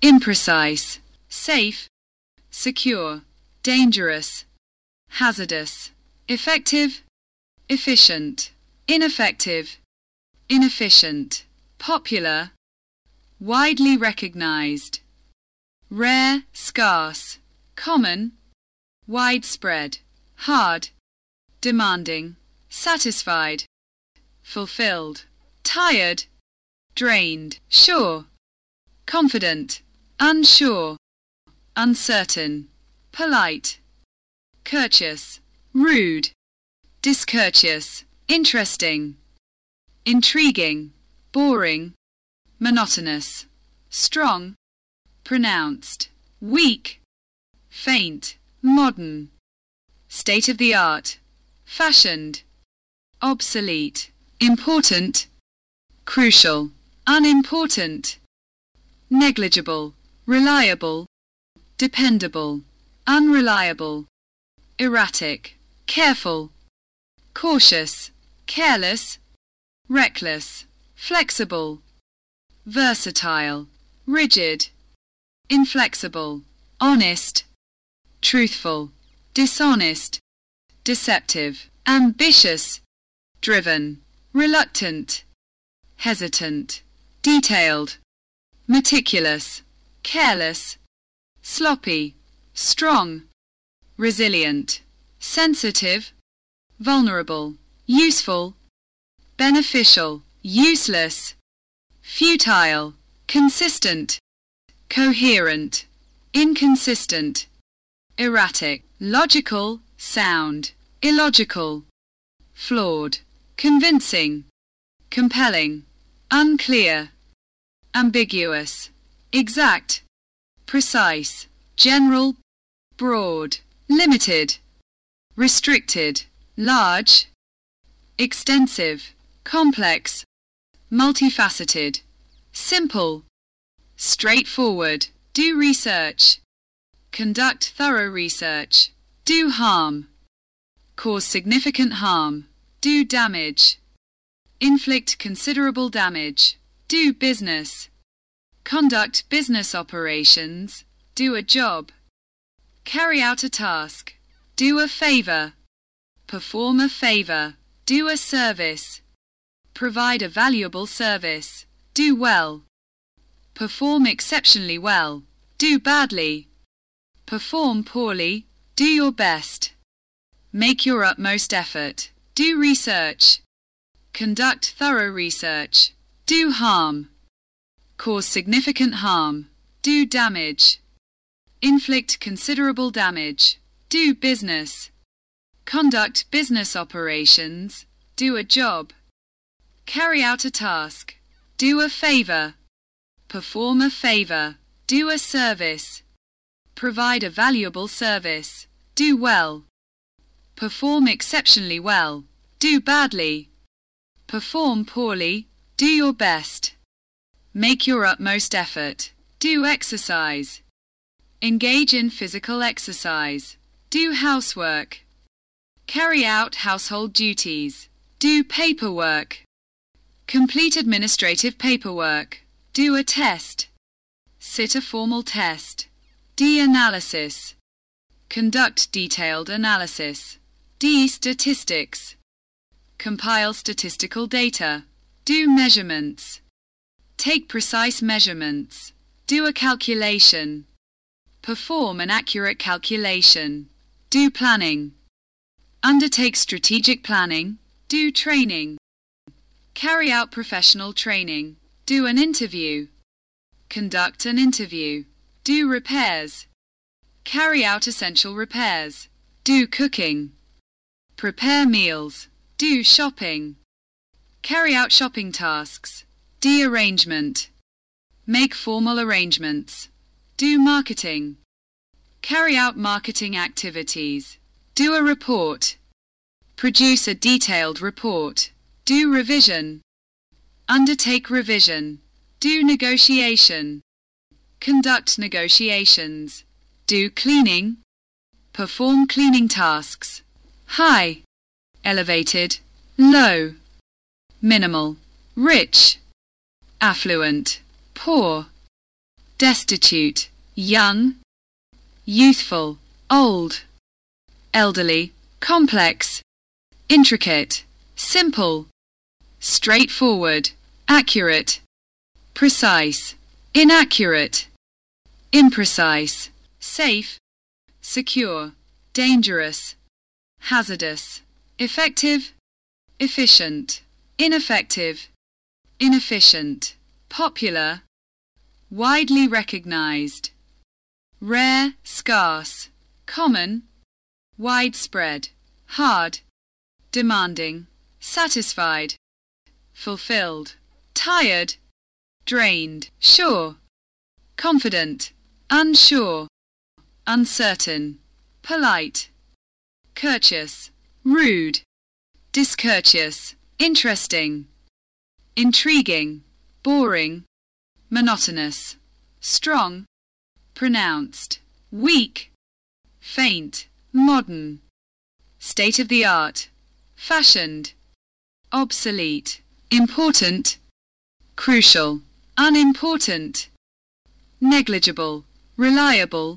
imprecise, safe, secure, dangerous, hazardous, effective, efficient, ineffective, inefficient, popular, widely recognized, rare, scarce, common, widespread, hard, demanding, satisfied, fulfilled, tired, drained, sure, confident, unsure, uncertain, polite, courteous, rude, discourteous, interesting, intriguing, boring, monotonous, strong, pronounced, weak, faint, modern, state of the art, fashioned, obsolete, important, crucial, unimportant, negligible, reliable, dependable, unreliable, erratic, careful, cautious, careless, reckless, flexible, versatile, rigid, inflexible, honest, truthful, dishonest, deceptive, ambitious, driven, reluctant, hesitant, detailed, meticulous, careless, sloppy, strong, resilient, sensitive, vulnerable, useful, beneficial, useless, futile, consistent, coherent, inconsistent, erratic, logical, sound, illogical, flawed, convincing, compelling, unclear, ambiguous, exact, precise, general, broad, limited, restricted, large, extensive, complex, multifaceted, simple, straightforward, do research, conduct thorough research, do harm, cause significant harm, do damage, inflict considerable damage, do business, conduct business operations, do a job, carry out a task, do a favor, perform a favor, do a service, provide a valuable service, do well, perform exceptionally well, do badly, perform poorly, do your best, make your utmost effort, do research, conduct thorough research, do harm, cause significant harm, do damage, inflict considerable damage, do business, conduct business operations, do a job, carry out a task, do a favor, perform a favor, do a service, provide a valuable service, do well, perform exceptionally well, do badly, perform poorly, do your best, make your utmost effort, do exercise, engage in physical exercise, do housework, carry out household duties, do paperwork, complete administrative paperwork, do a test, sit a formal test, D-analysis, conduct detailed analysis, D-statistics, compile statistical data, do measurements, take precise measurements, do a calculation, perform an accurate calculation, do planning, undertake strategic planning, do training, carry out professional training, do an interview, conduct an interview, do repairs, carry out essential repairs, do cooking, prepare meals, do shopping, carry out shopping tasks, do arrangement, make formal arrangements, do marketing, carry out marketing activities, do a report, produce a detailed report, do revision, undertake revision, do negotiation, conduct negotiations, do cleaning, perform cleaning tasks, high, elevated, low, minimal, rich, affluent, poor, destitute, young, youthful, old, elderly, complex, intricate, simple, straightforward, accurate, precise, inaccurate, imprecise, safe, secure, dangerous, hazardous, effective, efficient, ineffective, inefficient, popular, widely recognized, rare, scarce, common, widespread, hard, demanding, satisfied, fulfilled, tired, drained, sure, confident, unsure, uncertain, polite, courteous, rude, discourteous, interesting, intriguing, boring, monotonous, strong, pronounced, weak, faint, modern, state of the art, fashioned, obsolete, important, crucial, unimportant, negligible, reliable,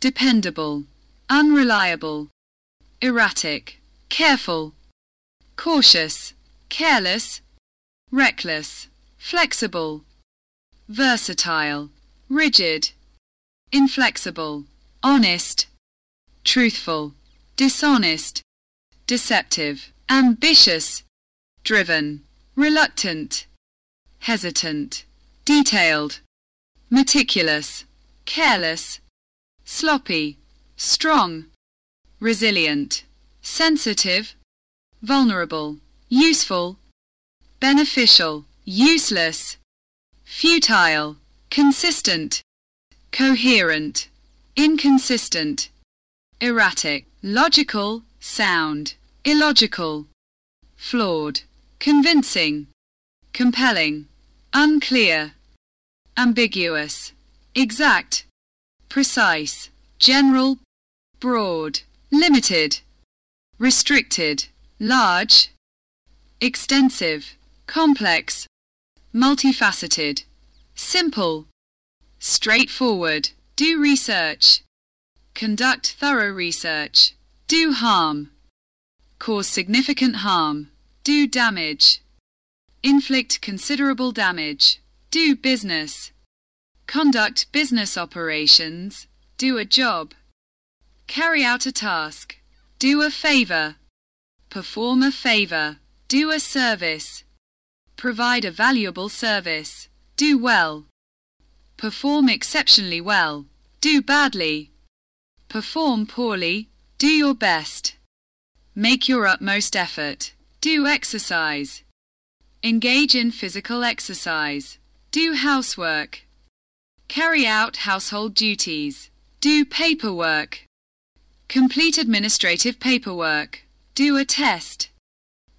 dependable, unreliable, erratic, careful, cautious, careless, reckless, flexible, versatile, rigid, inflexible, honest, truthful, dishonest, deceptive, ambitious, driven, reluctant, hesitant, detailed, meticulous, careless, sloppy, strong, resilient, sensitive, vulnerable, useful, beneficial, useless, futile, consistent, coherent, inconsistent, erratic, logical, sound, illogical, flawed, convincing, compelling, unclear, ambiguous, exact, precise, general, broad, limited, restricted, large, extensive, complex, multifaceted, simple, straightforward, do research, conduct thorough research, do harm, cause significant harm, do damage, inflict considerable damage, do business, conduct business operations, do a job, carry out a task, do a favor, perform a favor, do a service, provide a valuable service, do well, perform exceptionally well, do badly, perform poorly, do your best, make your utmost effort, do exercise, engage in physical exercise, do housework, carry out household duties, do paperwork, complete administrative paperwork, do a test,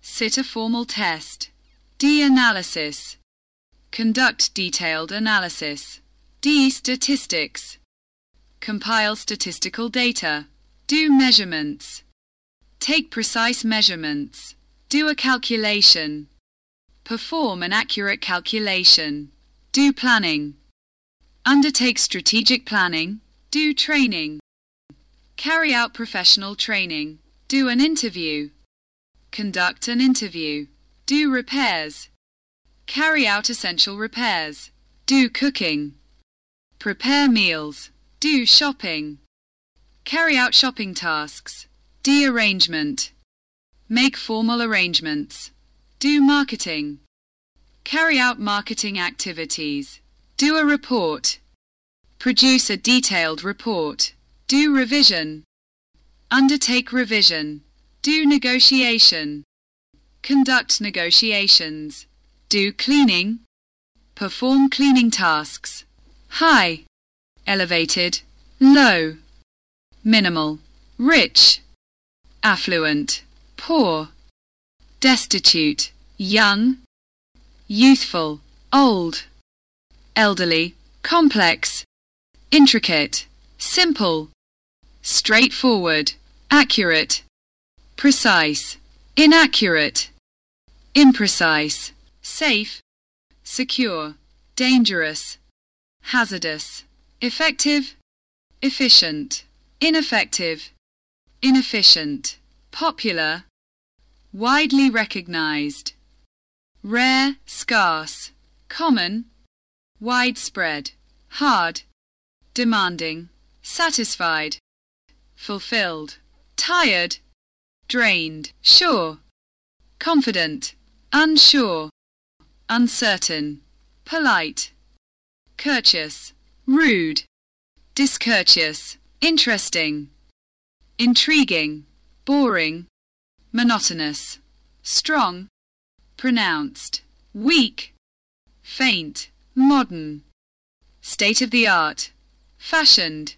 sit a formal test, D-analysis, conduct detailed analysis, D-statistics, compile statistical data, do measurements, take precise measurements, do a calculation, perform an accurate calculation, do planning, undertake strategic planning, do training, carry out professional training, do an interview, conduct an interview, do repairs, carry out essential repairs, do cooking, prepare meals, do shopping, carry out shopping tasks, de-arrangement, make formal arrangements, do marketing, carry out marketing activities, do a report, produce a detailed report, do revision, undertake revision, do negotiation, conduct negotiations, do cleaning, perform cleaning tasks, high, elevated, low, minimal, rich, affluent, poor, destitute, young, youthful, old, elderly, complex, intricate, simple, straightforward, accurate, precise, inaccurate, imprecise, safe, secure, dangerous, hazardous, effective, efficient, ineffective, inefficient, popular, widely recognized, rare, scarce, common, widespread, hard, demanding, satisfied, fulfilled, tired, drained, sure, confident, unsure, uncertain, polite, courteous, rude, discourteous, interesting, intriguing, boring, monotonous, strong, pronounced, weak, faint, modern, state of the art, fashioned,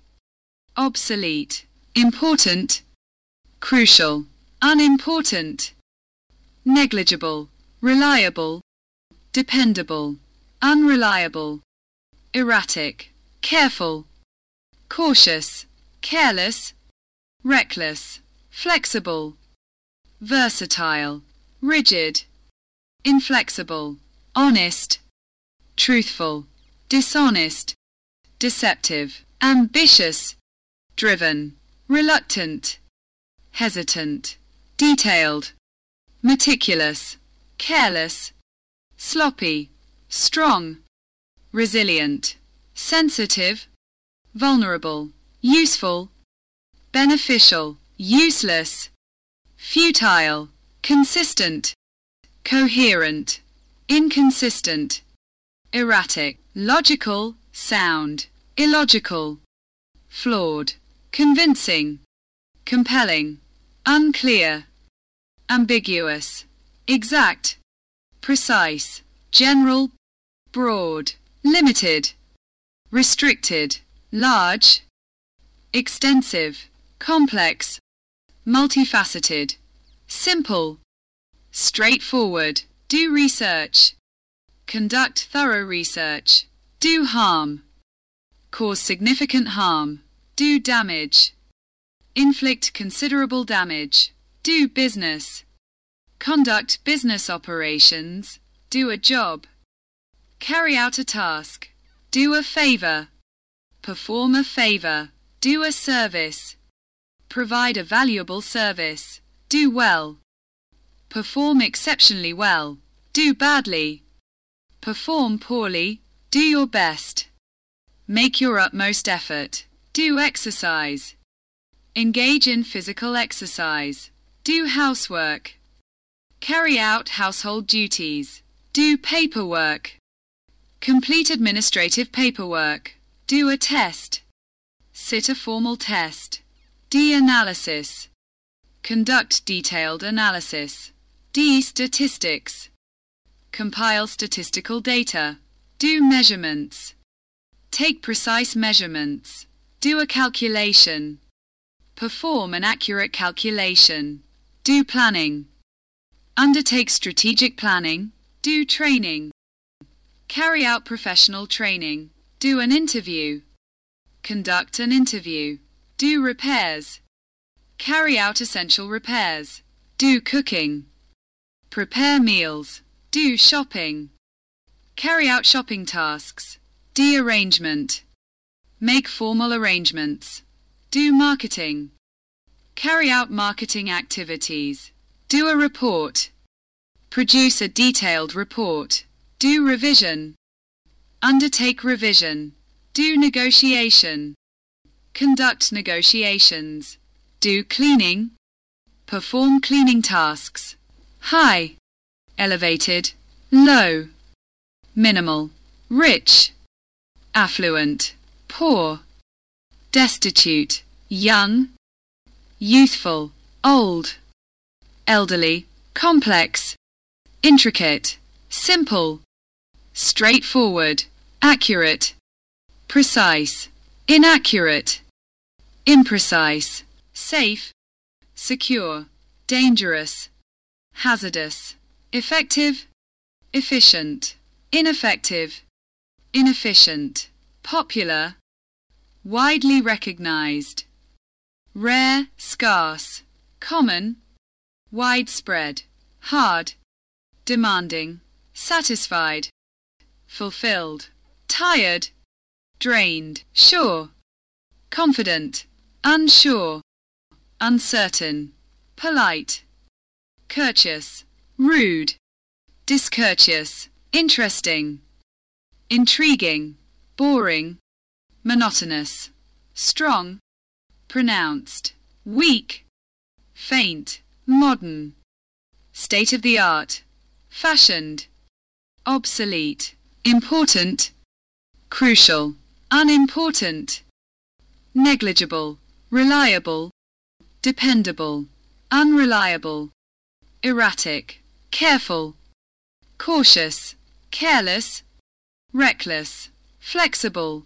obsolete, important, crucial, unimportant, negligible, reliable, dependable, unreliable, erratic, careful, cautious, careless, reckless, flexible, versatile, rigid, inflexible, honest, truthful, dishonest, deceptive, ambitious, driven, reluctant, hesitant, detailed, meticulous, careless, sloppy, strong, resilient, sensitive, vulnerable, useful, beneficial, useless, futile, consistent, coherent, inconsistent, erratic, logical, sound, illogical, flawed, convincing, compelling, unclear, ambiguous, exact, precise, general, broad, limited, restricted, large, extensive, complex, multifaceted, simple, straightforward, do research, conduct thorough research, do harm, cause significant harm, do damage, inflict considerable damage, do business, conduct business operations, do a job, carry out a task, do a favor, perform a favor, do a service, provide a valuable service, do well, perform exceptionally well, do badly, perform poorly, do your best, make your utmost effort, do exercise, engage in physical exercise, do housework, carry out household duties, do paperwork, complete administrative paperwork, do a test, sit a formal test, D-analysis, conduct detailed analysis, D-statistics, compile statistical data, do measurements, take precise measurements, do a calculation, perform an accurate calculation, do planning, undertake strategic planning, do training, carry out professional training, do an interview, conduct an interview, do repairs, carry out essential repairs, do cooking, prepare meals, do shopping, carry out shopping tasks, do arrangement, make formal arrangements, do marketing, carry out marketing activities, do a report, produce a detailed report, do revision, undertake revision, do negotiation, conduct negotiations, do cleaning, perform cleaning tasks, high, elevated, low, minimal, rich, affluent, poor, destitute, young, youthful, old, elderly, complex, intricate, simple, straightforward, accurate, precise, inaccurate, imprecise, safe, secure, dangerous, hazardous, effective, efficient, ineffective, inefficient, popular, widely recognized, rare, scarce, common, widespread, hard, demanding, satisfied, fulfilled, tired, drained, sure, confident, unsure, uncertain, polite, courteous, rude, discourteous, interesting, intriguing, boring, monotonous, strong, pronounced, weak, faint, modern, state of the art, fashioned, obsolete, important, crucial, unimportant, negligible, reliable, dependable, unreliable, erratic, careful, cautious, careless, reckless, flexible,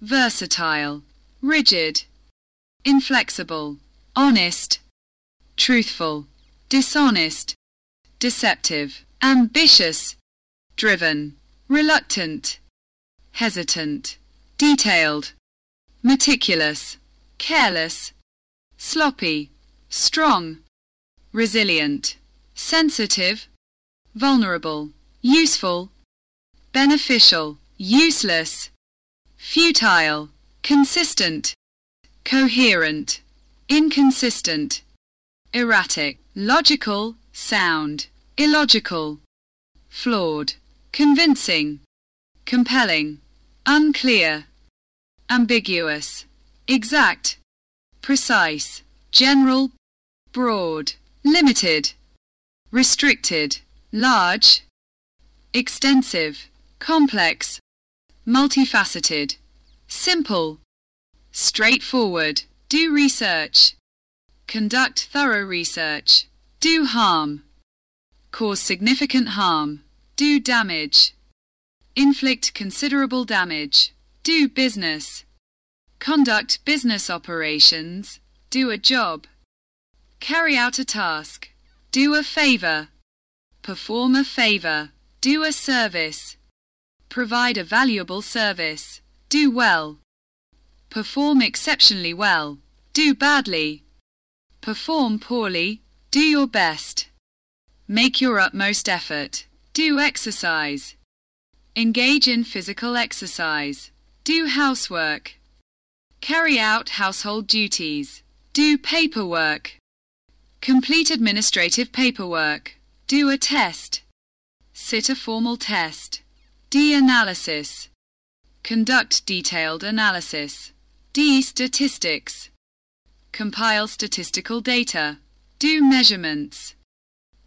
versatile, rigid, inflexible, honest, truthful, dishonest, deceptive, ambitious, driven, reluctant, hesitant, detailed, meticulous, careless, sloppy, strong, resilient, sensitive, vulnerable, useful, beneficial, useless, futile, consistent, coherent, inconsistent, erratic, logical, sound, illogical, flawed, convincing, compelling, unclear, ambiguous, exact, precise, general, broad, limited, restricted, large, extensive, complex, multifaceted, simple, straightforward, do research, conduct thorough research, do harm, cause significant harm, do damage, inflict considerable damage, do business, conduct business operations, do a job, carry out a task, do a favor, perform a favor, do a service, provide a valuable service, do well, perform exceptionally well, do badly, perform poorly, do your best, make your utmost effort, do exercise, engage in physical exercise, do housework, carry out household duties, do paperwork, complete administrative paperwork, do a test, sit a formal test, D-analysis, conduct detailed analysis, D-statistics, compile statistical data, do measurements,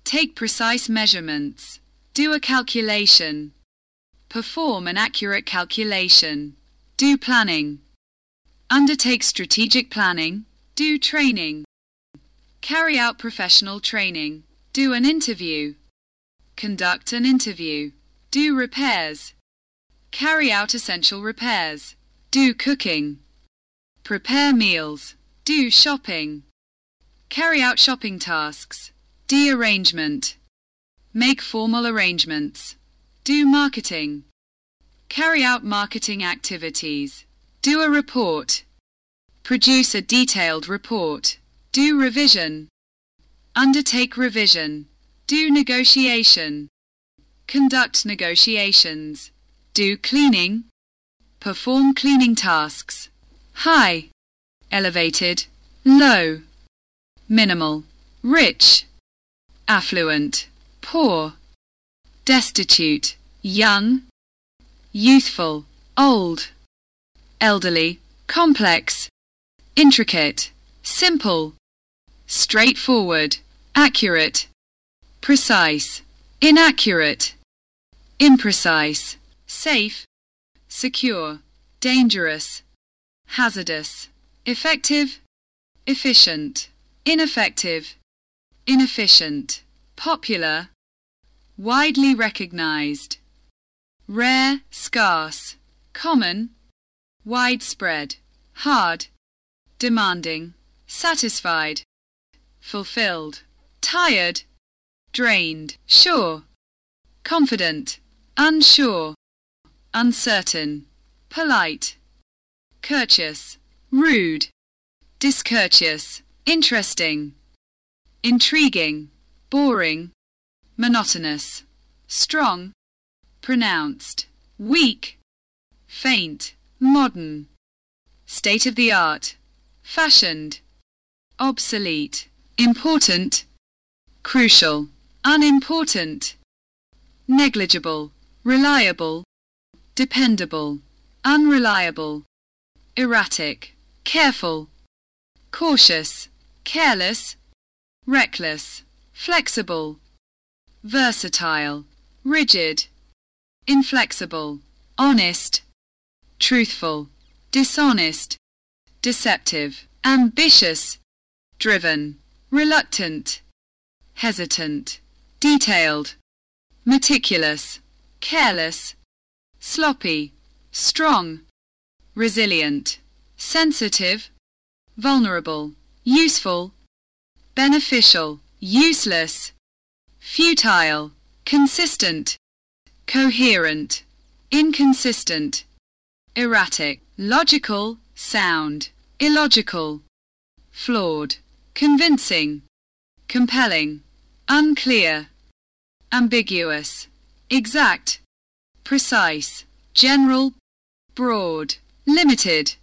take precise measurements, do a calculation, perform an accurate calculation, do planning, undertake strategic planning, do training, carry out professional training, do an interview, conduct an interview, do repairs. Carry out essential repairs. Do cooking. Prepare meals. Do shopping. Carry out shopping tasks. Do arrangement. Make formal arrangements. Do marketing. Carry out marketing activities. Do a report. Produce a detailed report. Do revision. Undertake revision. Do negotiation. Conduct negotiations. Do cleaning. Perform cleaning tasks. High. Elevated. Low. Minimal. Rich. Affluent. Poor. Destitute. Young. Youthful. Old. Elderly. Complex. Intricate. Simple. Straightforward. Accurate. Precise. Inaccurate imprecise, safe, secure, dangerous, hazardous, effective, efficient, ineffective, inefficient, popular, widely recognized, rare, scarce, common, widespread, hard, demanding, satisfied, fulfilled, tired, drained, sure, confident, unsure, uncertain, polite, courteous, rude, discourteous, interesting, intriguing, boring, monotonous, strong, pronounced, weak, faint, modern, state of the art, fashioned, obsolete, important, crucial, unimportant, negligible, reliable, dependable, unreliable, erratic, careful, cautious, careless, reckless, flexible, versatile, rigid, inflexible, honest, truthful, dishonest, deceptive, ambitious, driven, reluctant, hesitant, detailed, meticulous, careless, sloppy, strong, resilient, sensitive, vulnerable, useful, beneficial, useless, futile, consistent, coherent, inconsistent, erratic, logical, sound, illogical, flawed, convincing, compelling, unclear, ambiguous, exact, precise, general, broad, limited,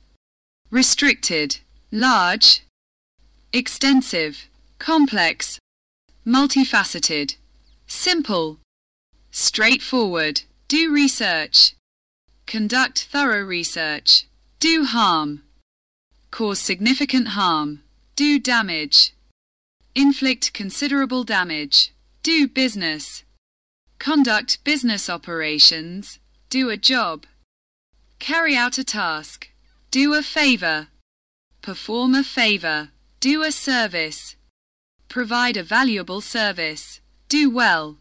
restricted, large, extensive, complex, multifaceted, simple, straightforward, do research, conduct thorough research, do harm, cause significant harm, do damage, inflict considerable damage, do business, Conduct business operations. Do a job. Carry out a task. Do a favor. Perform a favor. Do a service. Provide a valuable service. Do well.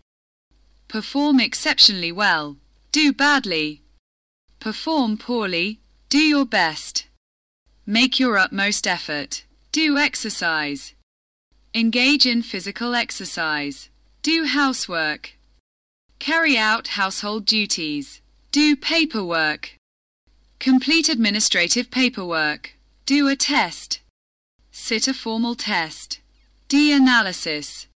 Perform exceptionally well. do badly. Perform poorly, do your best. Make your utmost effort, do exercise. Engage in physical exercise, do housework. Carry out household duties, do paperwork. Complete administrative paperwork, do a test. Sit a formal test, D-analysis.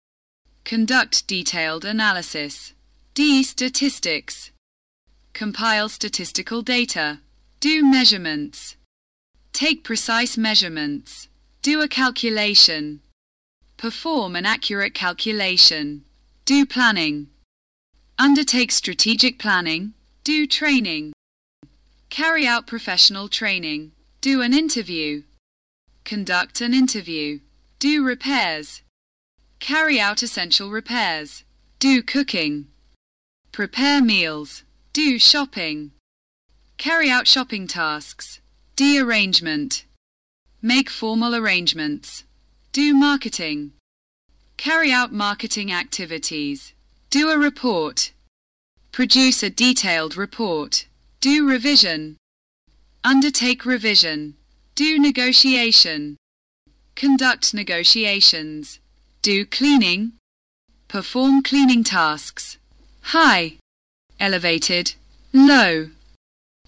Conduct detailed analysis. D. Statistics. Compile statistical data. Do measurements. Take precise measurements. Do a calculation. Perform an accurate calculation. Do planning. Undertake strategic planning. Do training. Carry out professional training. Do an interview. Conduct an interview. Do repairs. Carry out essential repairs. Do cooking. Prepare meals. Do shopping. Carry out shopping tasks. D arrangement. Make formal arrangements. Do marketing. Carry out marketing activities. Do a report. Produce a detailed report. Do revision. Undertake revision. Do negotiation. Conduct negotiations. Do cleaning. Perform cleaning tasks. High. Elevated. Low.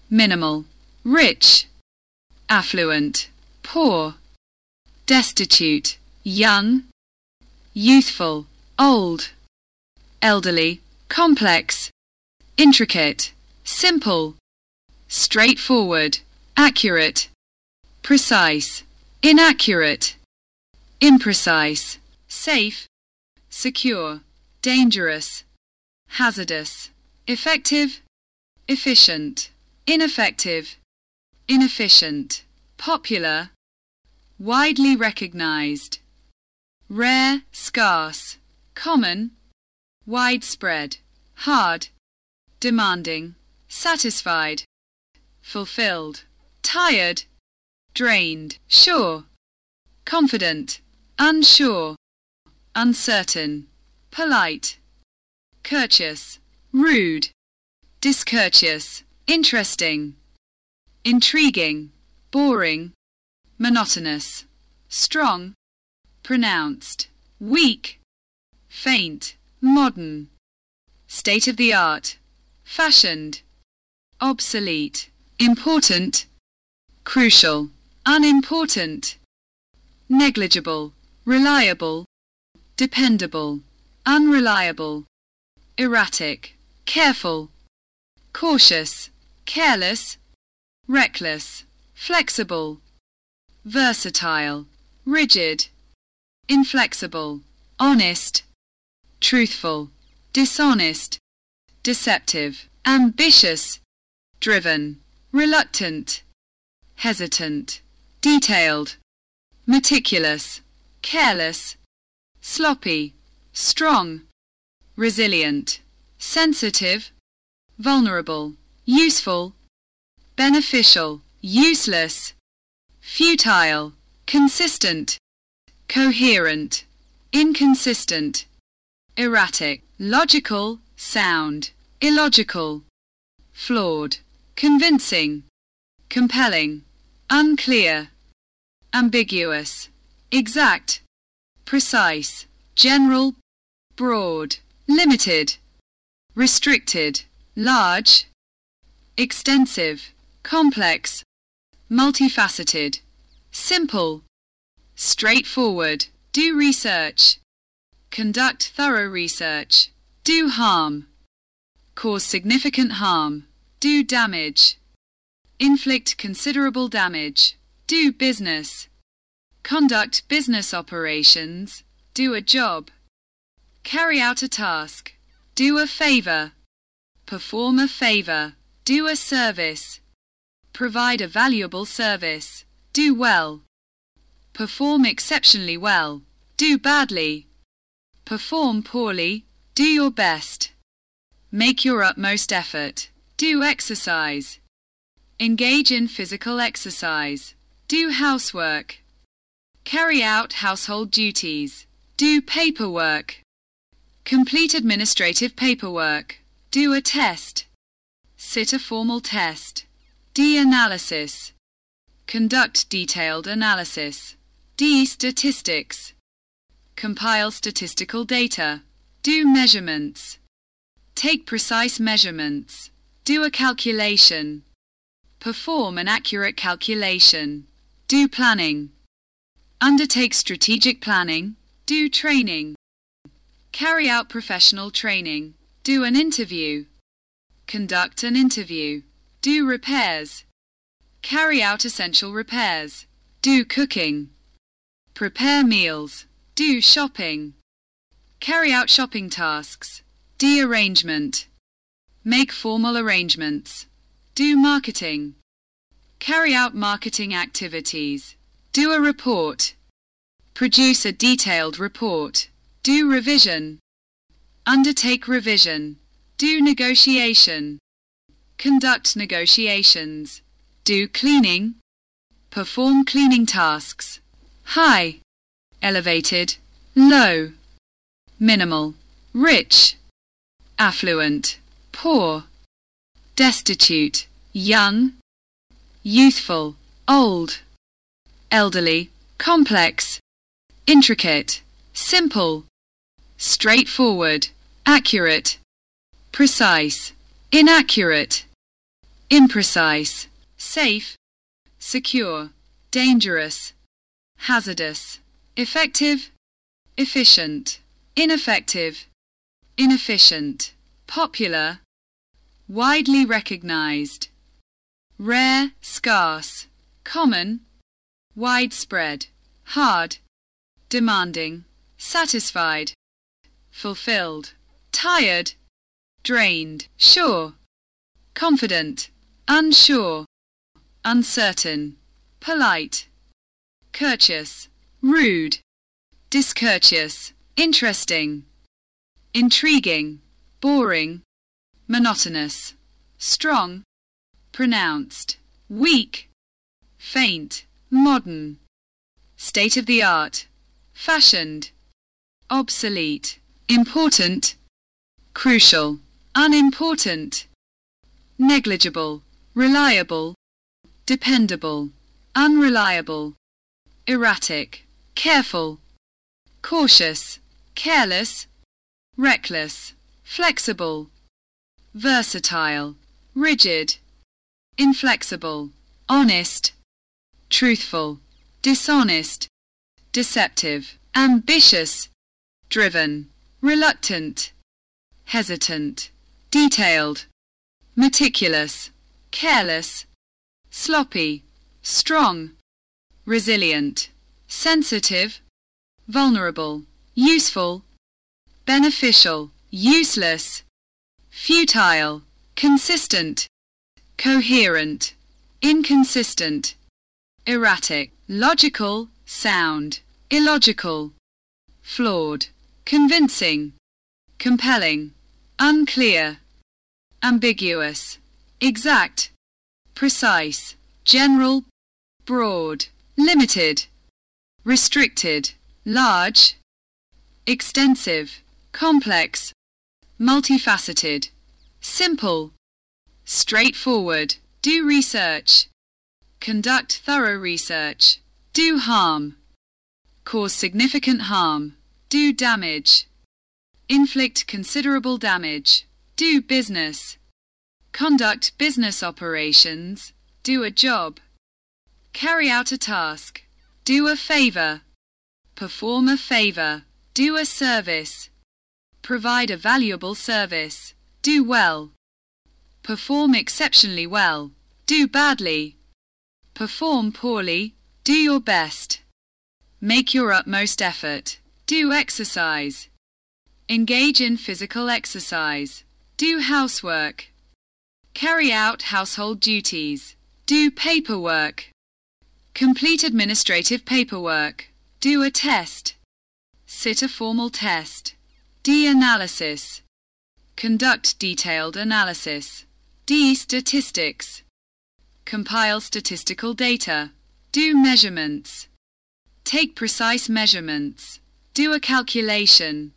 Minimal. Rich. Affluent. Poor. Destitute. Young. Youthful. Old. Elderly. Complex. Intricate. Simple. Straightforward. Accurate. Precise. Inaccurate. Imprecise safe, secure, dangerous, hazardous, effective, efficient, ineffective, inefficient, popular, widely recognized, rare, scarce, common, widespread, hard, demanding, satisfied, fulfilled, tired, drained, sure, confident, unsure, uncertain, polite, courteous, rude, discourteous, interesting, intriguing, boring, monotonous, strong, pronounced, weak, faint, modern, state of the art, fashioned, obsolete, important, crucial, unimportant, negligible, reliable, dependable, unreliable, erratic, careful, cautious, careless, reckless, flexible, versatile, rigid, inflexible, honest, truthful, dishonest, deceptive, ambitious, driven, reluctant, hesitant, detailed, meticulous, careless, sloppy, strong, resilient, sensitive, vulnerable, useful, beneficial, useless, futile, consistent, coherent, inconsistent, erratic, logical, sound, illogical, flawed, convincing, compelling, unclear, ambiguous, exact, precise, general, broad, limited, restricted, large, extensive, complex, multifaceted, simple, straightforward, do research, conduct thorough research, do harm, cause significant harm, do damage, inflict considerable damage, do business, Conduct business operations. Do a job. Carry out a task. Do a favor. Perform a favor. Do a service. Provide a valuable service. Do well. Perform exceptionally well. Do badly. Perform poorly. Do your best. Make your utmost effort. Do exercise. Engage in physical exercise. Do housework. Carry out household duties. Do paperwork. Complete administrative paperwork. Do a test. Sit a formal test. D. Analysis. Conduct detailed analysis. D. Statistics. Compile statistical data. Do measurements. Take precise measurements. Do a calculation. Perform an accurate calculation. Do planning. Undertake strategic planning. Do training. Carry out professional training. Do an interview. Conduct an interview. Do repairs. Carry out essential repairs. Do cooking. Prepare meals. Do shopping. Carry out shopping tasks. Do arrangement. Make formal arrangements. Do marketing. Carry out marketing activities. Do a report. Produce a detailed report. Do revision. Undertake revision. Do negotiation. Conduct negotiations. Do cleaning. Perform cleaning tasks. High. Elevated. Low. Minimal. Rich. Affluent. Poor. Destitute. Young. Youthful. Old. Elderly. Complex. Intricate. Simple. Straightforward. Accurate precise, inaccurate, imprecise, safe, secure, dangerous, hazardous, effective, efficient, ineffective, inefficient, popular, widely recognized, rare, scarce, common, widespread, hard, demanding, satisfied, fulfilled, tired, drained, sure, confident, unsure, uncertain, polite, courteous, rude, discourteous, interesting, intriguing, boring, monotonous, strong, pronounced, weak, faint, modern, state of the art, fashioned, obsolete, important, crucial. Unimportant, negligible, reliable, dependable, unreliable, erratic, careful, cautious, careless, reckless, flexible, versatile, rigid, inflexible, honest, truthful, dishonest, deceptive, ambitious, driven, reluctant, hesitant, detailed, meticulous, careless, sloppy, strong, resilient, sensitive, vulnerable, useful, beneficial, useless, futile, consistent, coherent, inconsistent, erratic, logical, sound, illogical, flawed, convincing, compelling, unclear, ambiguous, exact, precise, general, broad, limited, restricted, large, extensive, complex, multifaceted, simple, straightforward, do research, conduct thorough research, do harm, cause significant harm, do damage, inflict considerable damage, do business. Conduct business operations. Do a job. Carry out a task. Do a favor. Perform a favor. Do a service. Provide a valuable service. Do well. Perform exceptionally well. Do badly. Perform poorly. Do your best. Make your utmost effort. Do exercise. Engage in physical exercise. Do housework. Carry out household duties. Do paperwork. Complete administrative paperwork. Do a test. Sit a formal test. D analysis. Conduct detailed analysis. D statistics. Compile statistical data. Do measurements. Take precise measurements. Do a calculation.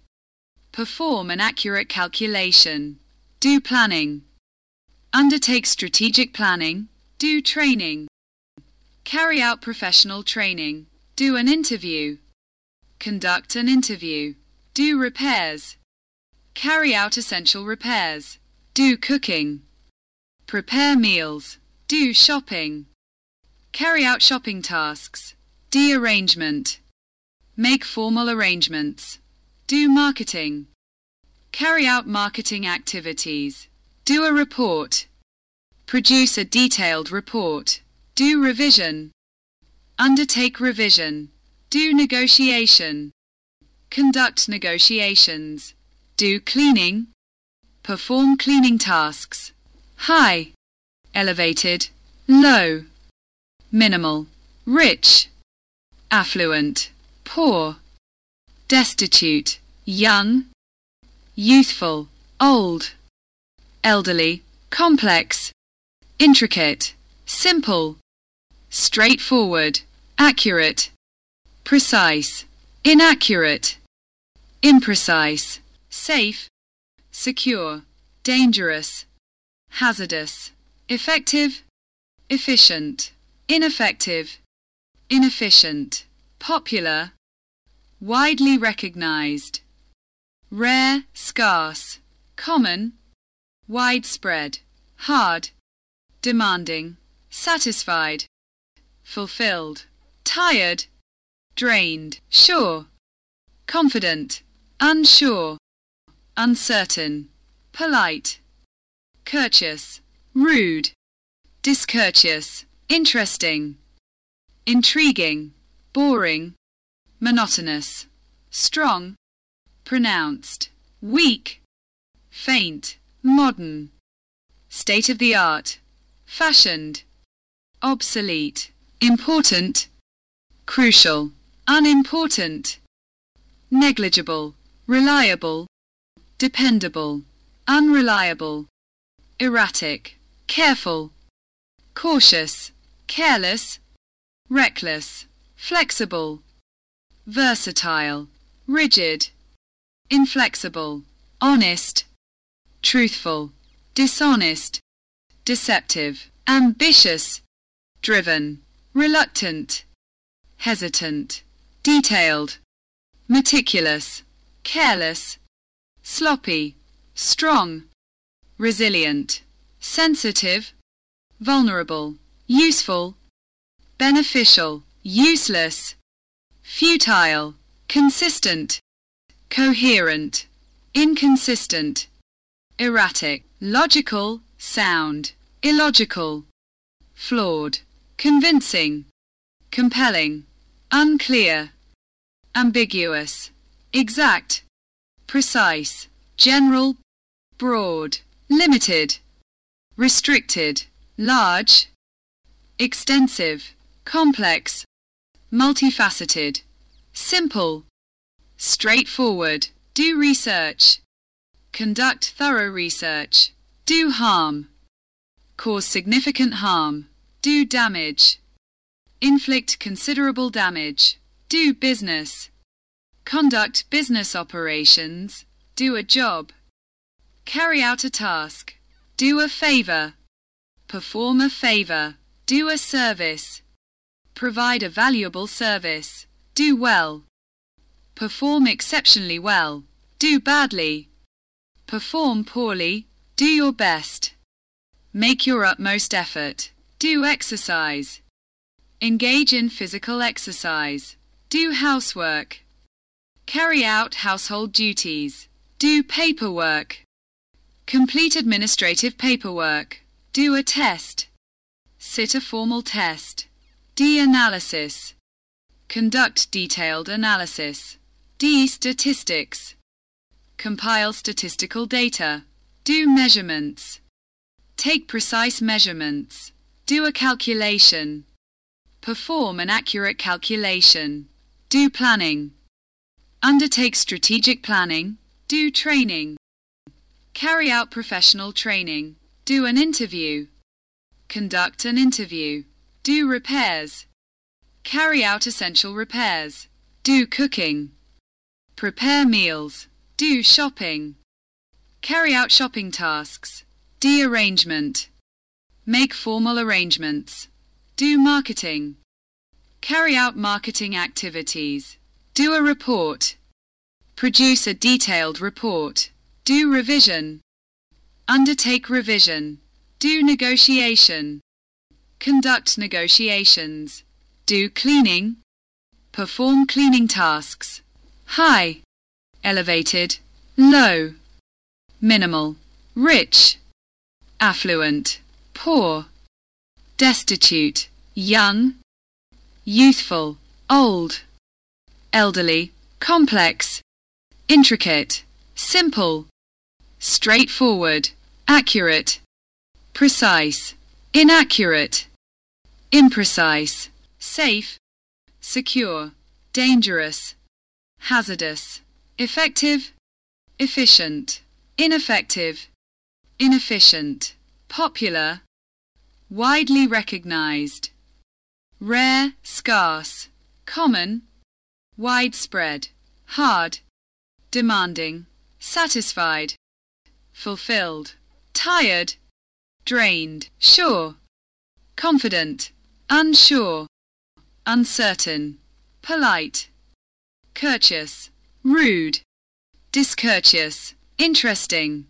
Perform an accurate calculation. Do planning. undertake strategic planning, do training, carry out professional training, do an interview, conduct an interview, do repairs, carry out essential repairs, do cooking, prepare meals, do shopping, carry out shopping tasks, do arrangement, make formal arrangements, do marketing, carry out marketing activities, do a report, produce a detailed report, do revision, undertake revision, do negotiation, conduct negotiations, do cleaning, perform cleaning tasks, high, elevated, low, minimal, rich, affluent, poor, destitute, young, youthful, old, elderly, complex, intricate, simple, straightforward, accurate, precise, inaccurate, imprecise, safe, secure, dangerous, hazardous, effective, efficient, ineffective, inefficient, popular, widely recognized, rare, scarce, common, widespread, hard, demanding, satisfied, fulfilled, tired, drained, sure, confident, unsure, uncertain, polite, courteous, rude, discourteous, interesting, intriguing, boring, monotonous, strong, pronounced, weak, faint, modern, state of the art, fashioned, obsolete, important, crucial, unimportant, negligible, reliable, dependable, unreliable, erratic, careful, cautious, careless, reckless, flexible, versatile, rigid, inflexible, honest, truthful, dishonest, deceptive, ambitious, driven, reluctant, hesitant, detailed, meticulous, careless, sloppy, strong, resilient, sensitive, vulnerable, useful, beneficial, useless, futile, consistent, coherent, inconsistent, erratic, logical, sound, illogical, flawed, convincing, compelling, unclear, ambiguous, exact, precise, general, broad, limited, restricted, large, extensive, complex, multifaceted, simple, straightforward, do research, conduct thorough research, do harm, cause significant harm, do damage, inflict considerable damage, do business, conduct business operations, do a job, carry out a task, do a favor, perform a favor, do a service, provide a valuable service, do well, perform exceptionally well, do badly, perform poorly, do your best, make your utmost effort, do exercise, engage in physical exercise, do housework, carry out household duties, do paperwork, complete administrative paperwork, do a test, sit a formal test, D-analysis, conduct detailed analysis, D-statistics, compile statistical data, do measurements, take precise measurements, do a calculation, perform an accurate calculation, do planning, undertake strategic planning, do training, carry out professional training, do an interview, conduct an interview, do repairs, carry out essential repairs, do cooking, prepare meals, do shopping, carry out shopping tasks, Do arrangement. Make formal arrangements. Do marketing. Carry out marketing activities. Do a report. Produce a detailed report. Do revision. Undertake revision. Do negotiation. Conduct negotiations. Do cleaning. Perform cleaning tasks. High. Elevated. Low. Minimal. Rich. Affluent. Poor. Destitute. Young. Youthful. Old. Elderly. Complex. Intricate. Simple. Straightforward. Accurate. Precise. Inaccurate. Imprecise. Safe. Secure. Dangerous. Hazardous. Effective. Efficient. Ineffective. Inefficient. Popular. Widely recognized. Rare, scarce. Common. Widespread. Hard. Demanding. Satisfied. Fulfilled. Tired. Drained. Sure. Confident. Unsure. Uncertain. Polite. Courteous. Rude. Discourteous. Interesting.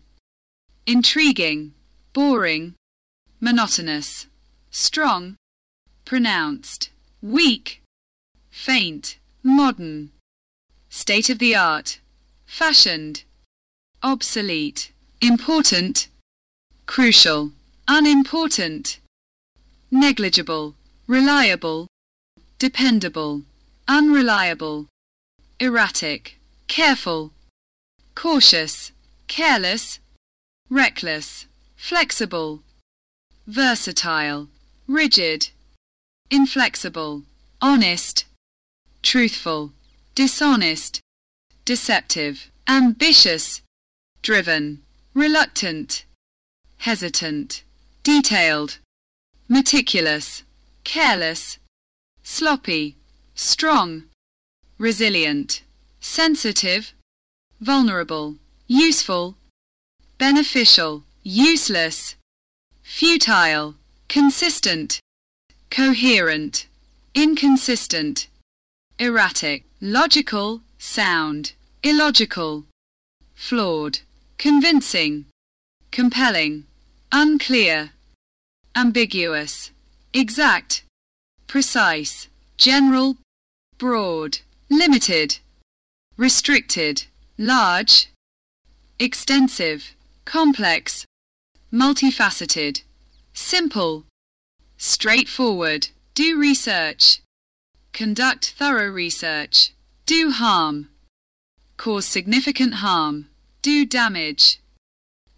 Intriguing. Boring. Monotonous. Strong. Pronounced. Weak. Faint. Modern. State of the art. Fashioned. Obsolete. Important. Crucial. Unimportant. Negligible. Reliable. Dependable. Unreliable. Erratic. Careful. Cautious. Careless. Reckless. Flexible. Versatile. Rigid. Inflexible. Honest. Truthful. Dishonest. Deceptive. Ambitious. Driven. Reluctant. Hesitant. Detailed. Meticulous. Careless. Sloppy. Strong. Resilient. Sensitive. Vulnerable. Useful. Beneficial. Useless. Futile. Consistent. Coherent. Inconsistent. Erratic. Logical. Sound. Illogical. Flawed. Convincing. Compelling. Unclear. Ambiguous. Exact. Precise. General. Broad. Limited. Restricted. Large. Extensive. Complex. Multifaceted. Simple. Straightforward. Do research. Conduct thorough research. Do harm. Cause significant harm. Do damage.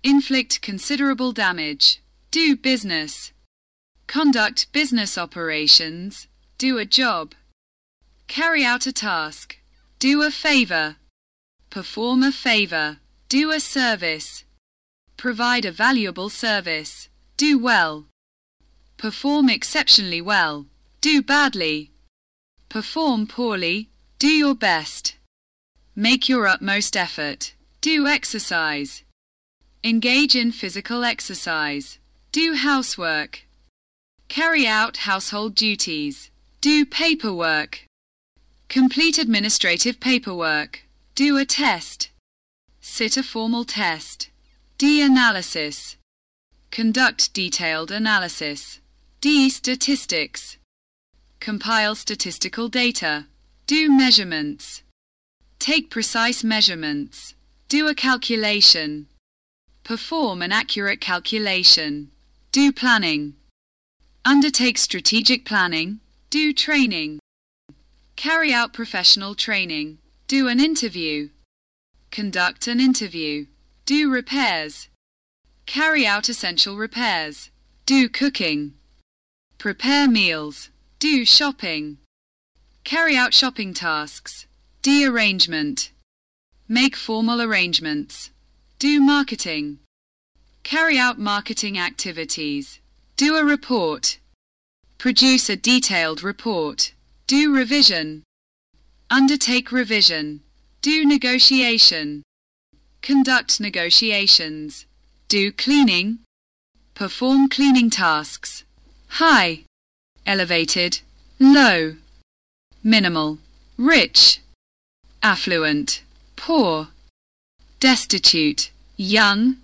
Inflict considerable damage. Do business. Conduct business operations. Do a job. Carry out a task. Do a favor. Perform a favor. Do a service. Provide a valuable service. Do well. Perform exceptionally well. Do badly. Perform poorly. Do your best. Make your utmost effort. Do exercise. Engage in physical exercise. Do housework. Carry out household duties. Do paperwork. Complete administrative paperwork. Do a test. Sit a formal test. D-analysis. Conduct detailed analysis. D statistics. Compile statistical data. Do measurements. Take precise measurements. Do a calculation. Perform an accurate calculation. Do planning. Undertake strategic planning. Do training. Carry out professional training. Do an interview. Conduct an interview. Do repairs. Carry out essential repairs. Do cooking. Prepare meals. Do shopping. Carry out shopping tasks. D arrangement. Make formal arrangements. Do marketing. Carry out marketing activities. Do a report. Produce a detailed report. Do revision. Undertake revision. Do negotiation. Conduct negotiations. Do cleaning. Perform cleaning tasks. High. Elevated. Low. Minimal. Rich. Affluent. Poor. Destitute. Young.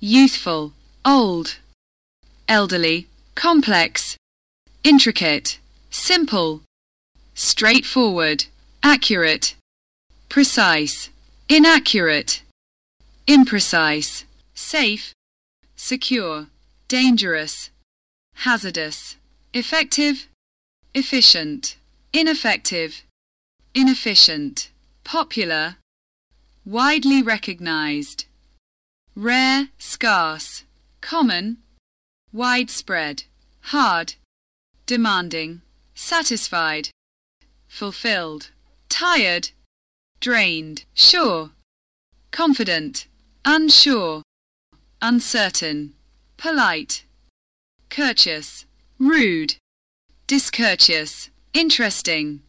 Youthful. Old. Elderly. Complex. Intricate. Simple. Straightforward. Accurate. Precise. Inaccurate. Imprecise. Safe. Secure. Dangerous. Hazardous. Effective. Efficient. Ineffective. Inefficient. Popular. Widely recognized. Rare, scarce. Common. Widespread. Hard. Demanding. Satisfied. Fulfilled. Tired. Drained. Sure. Confident. Unsure. Uncertain. Polite. Courteous. Rude. Discourteous. Interesting.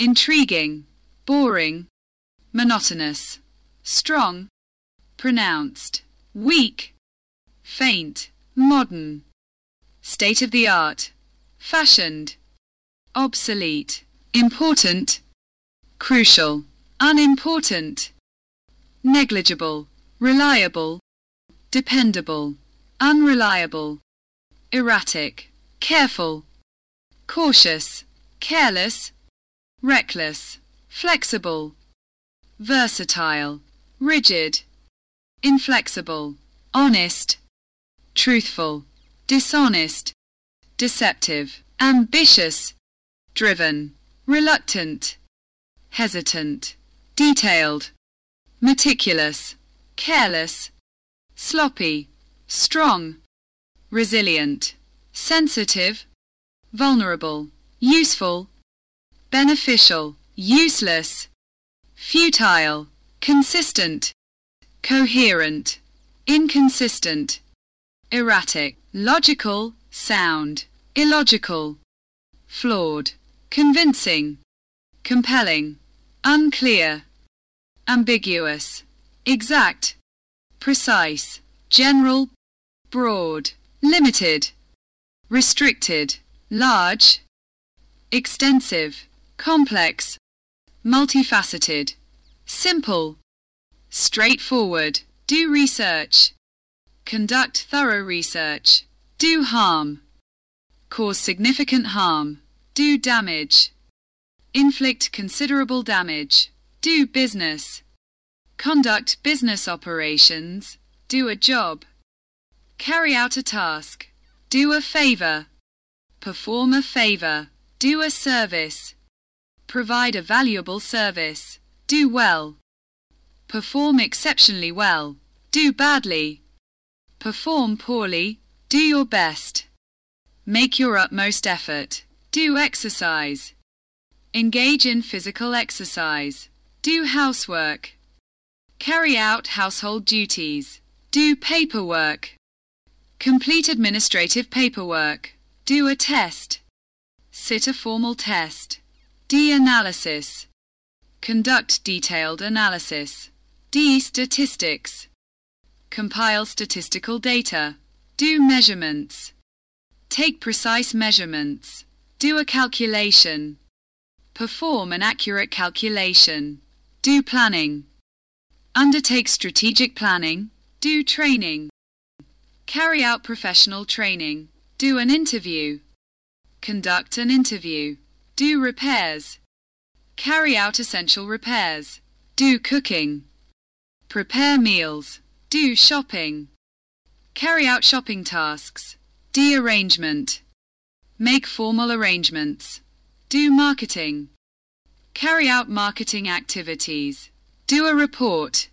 Intriguing. Boring. Monotonous. Strong. Pronounced. Weak. Faint. Modern. State of the art. Fashioned. Obsolete. Important. Crucial. Unimportant. Negligible. Reliable. Dependable. Unreliable. Erratic. Careful. Cautious. Careless. Reckless. Flexible. Versatile. Rigid. Inflexible. Honest. Truthful. Dishonest. Deceptive. Ambitious. Driven. Reluctant. Hesitant. Detailed. Meticulous. Careless. Sloppy. Strong. Resilient. Sensitive. Vulnerable. Useful. Beneficial. Useless. Futile. Consistent. Coherent. Inconsistent. Erratic. Logical. Sound. Illogical. Flawed. Convincing. Compelling. Unclear. Ambiguous. Exact. Precise. General. Broad. Limited. Restricted. Large. Extensive. Complex. Multifaceted. Simple. Straightforward. Do research. Conduct thorough research. Do harm. Cause significant harm. Do damage. Inflict considerable damage. Do business. Conduct business operations. Do a job. Carry out a task. Do a favor. Perform a favor. Do a service. Provide a valuable service. Do well. Perform exceptionally well. Do badly. Perform poorly. Do your best. Make your utmost effort. Do exercise. Engage in physical exercise. Do housework. Carry out household duties. Do paperwork. Complete administrative paperwork. Do a test. Sit a formal test. D-analysis. Conduct detailed analysis. D-statistics. Compile statistical data. Do measurements. Take precise measurements. Do a calculation. Perform an accurate calculation. Do planning. Undertake strategic planning. Do training. Carry out professional training. Do an interview. Conduct an interview. Do repairs. Carry out essential repairs. Do cooking. Prepare meals. Do shopping. Carry out shopping tasks. D arrangement. Make formal arrangements. Do marketing. Carry out marketing activities. Do a report.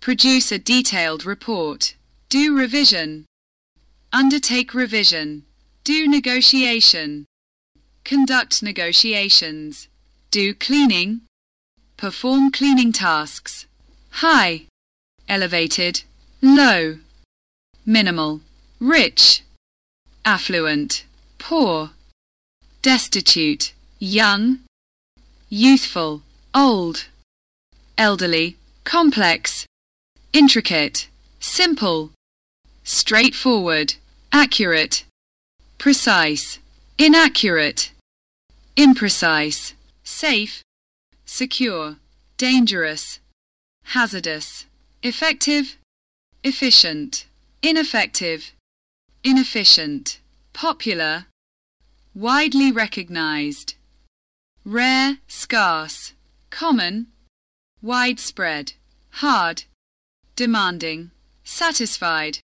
Produce a detailed report. Do revision. Undertake revision. Do negotiation. Conduct negotiations. Do cleaning. Perform cleaning tasks. High. Elevated. Low. Minimal. Rich. Affluent. Poor. Destitute. Young. Youthful. Old. Elderly. Complex. Intricate. Simple. straightforward, accurate, precise, inaccurate, imprecise, safe, secure, dangerous, hazardous, effective, efficient, ineffective, inefficient, popular, widely recognized, rare, scarce, common, widespread, hard, demanding, satisfied,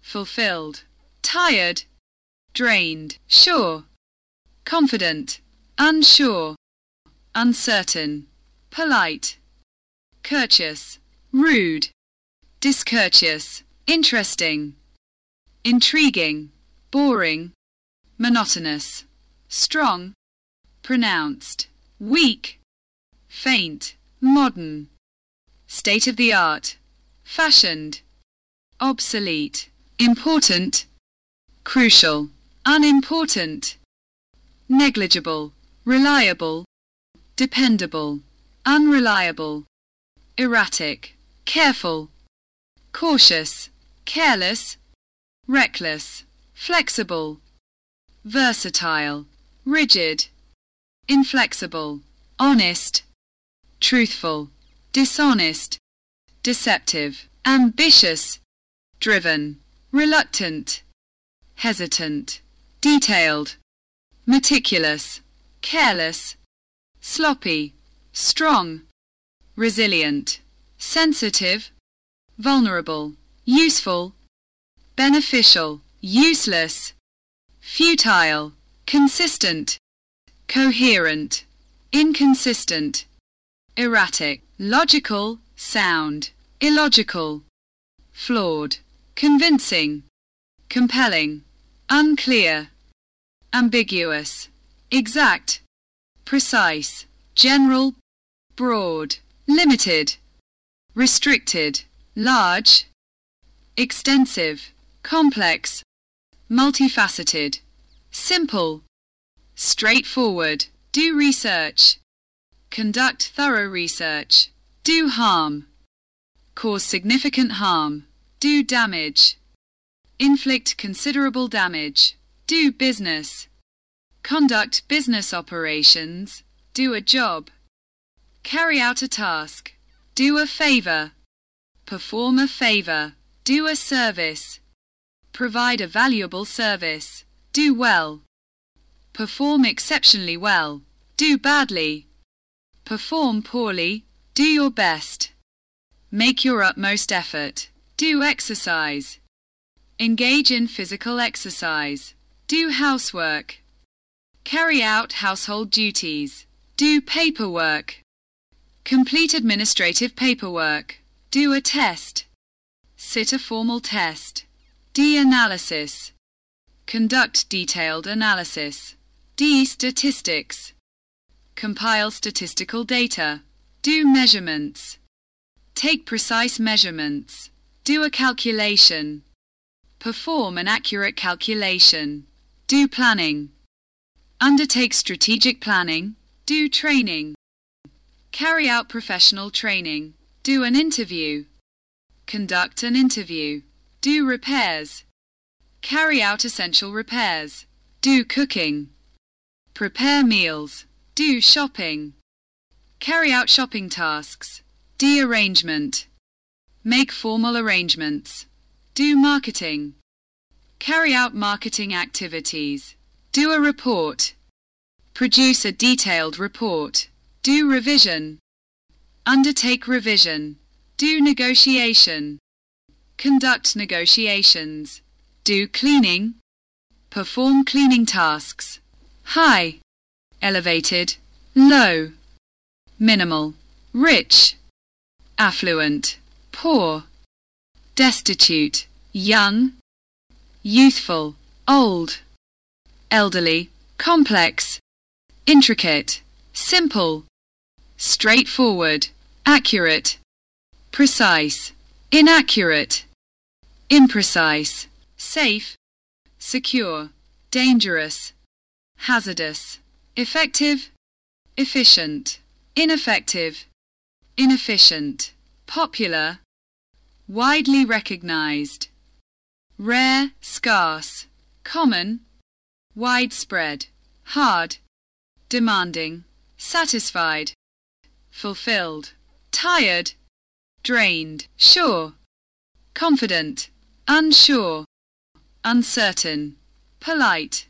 fulfilled, tired, drained, sure, confident, unsure, uncertain, polite, courteous, rude, discourteous, interesting, intriguing, boring, monotonous, strong, pronounced, weak, faint, modern, state of the art, fashioned, obsolete, important, crucial, unimportant, negligible, reliable, dependable, unreliable, erratic, careful, cautious, careless, reckless, flexible, versatile, rigid, inflexible, honest, truthful, dishonest, deceptive, ambitious, driven, reluctant, hesitant, detailed, meticulous, careless, sloppy, strong, resilient, sensitive, vulnerable, useful, beneficial, useless, futile, consistent, coherent, inconsistent, erratic, logical, sound, illogical, flawed, convincing, compelling, unclear, ambiguous, exact, precise, general, broad, limited, restricted, large, extensive, complex, multifaceted, simple, straightforward, do research, conduct thorough research, do harm, cause significant harm, do damage, inflict considerable damage, do business, conduct business operations, do a job, carry out a task, do a favor, perform a favor, do a service, provide a valuable service, do well, perform exceptionally well, do badly, perform poorly, do your best, make your utmost effort, do exercise, engage in physical exercise, do housework, carry out household duties, do paperwork, complete administrative paperwork, do a test, sit a formal test, D-analysis, conduct detailed analysis, D-statistics, compile statistical data, do measurements, take precise measurements, do a calculation, perform an accurate calculation, do planning, undertake strategic planning, do training, carry out professional training, do an interview, conduct an interview, do repairs, carry out essential repairs, do cooking, prepare meals, do shopping, carry out shopping tasks, do arrangement, make formal arrangements, do marketing, carry out marketing activities, do a report, produce a detailed report, do revision, undertake revision, do negotiation, conduct negotiations, do cleaning, perform cleaning tasks, high, elevated, low, minimal, rich, affluent, poor, destitute, young, youthful, old, elderly, complex, intricate, simple, straightforward, accurate, precise, inaccurate, imprecise, safe, secure, dangerous, hazardous, effective, efficient, ineffective, inefficient, popular, widely recognized, rare, scarce, common, widespread, hard, demanding, satisfied, fulfilled, tired, drained, sure, confident, unsure, uncertain, polite,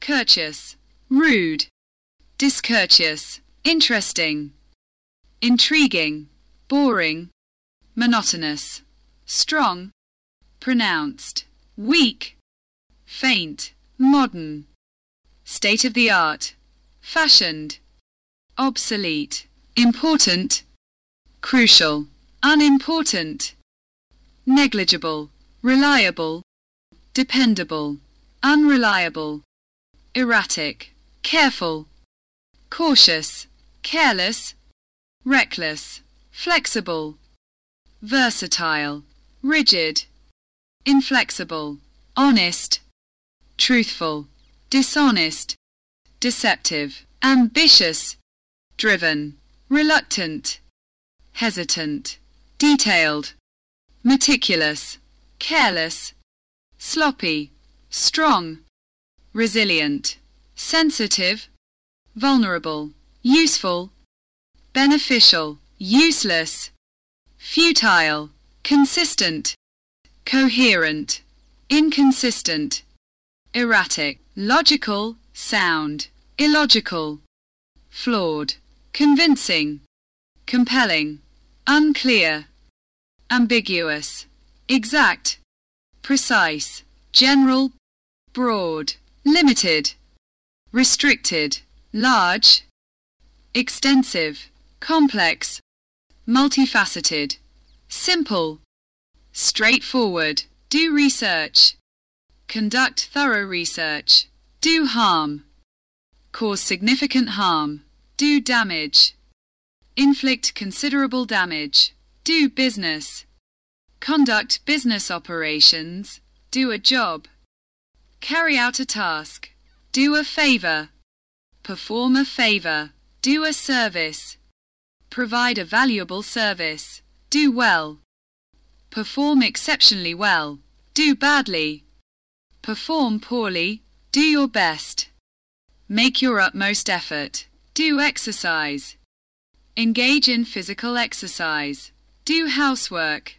courteous, rude, discourteous, interesting, intriguing, boring, monotonous, strong, pronounced, weak, faint, modern, state of the art, fashioned, obsolete, important, crucial, unimportant, negligible, reliable, dependable, unreliable, erratic, careful, cautious, careless, reckless, flexible, versatile, rigid, inflexible, honest, truthful, dishonest, deceptive, ambitious, driven, reluctant, hesitant, detailed, meticulous, careless, sloppy, strong, resilient, sensitive, vulnerable, useful, beneficial, useless, futile, consistent, coherent, inconsistent, erratic, logical, sound, illogical, flawed, convincing, compelling, unclear, ambiguous, exact, precise, general, broad, limited, restricted, large, extensive, complex, multifaceted, simple, straightforward, do research, conduct thorough research, do harm, cause significant harm, do damage, inflict considerable damage, do business, conduct business operations, do a job, carry out a task, do a favor, perform a favor, do a service, provide a valuable service, do well, perform exceptionally well, do badly, perform poorly, do your best, make your utmost effort, do exercise, engage in physical exercise, do housework,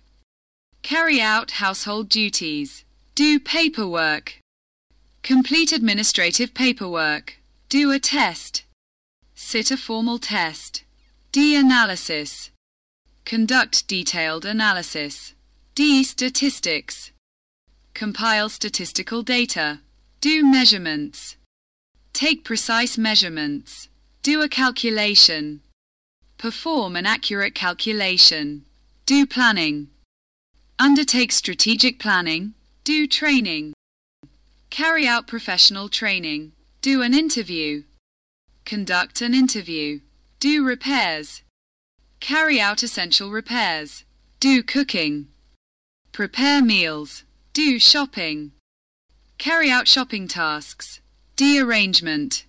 carry out household duties, do paperwork, complete administrative paperwork, do a test, sit a formal test, D-analysis, conduct detailed analysis, D-statistics, compile statistical data, do measurements, take precise measurements, do a calculation, perform an accurate calculation, do planning, undertake strategic planning, do training, carry out professional training, do an interview, conduct an interview, do repairs, carry out essential repairs, do cooking, prepare meals, do shopping, carry out shopping tasks, do arrangement,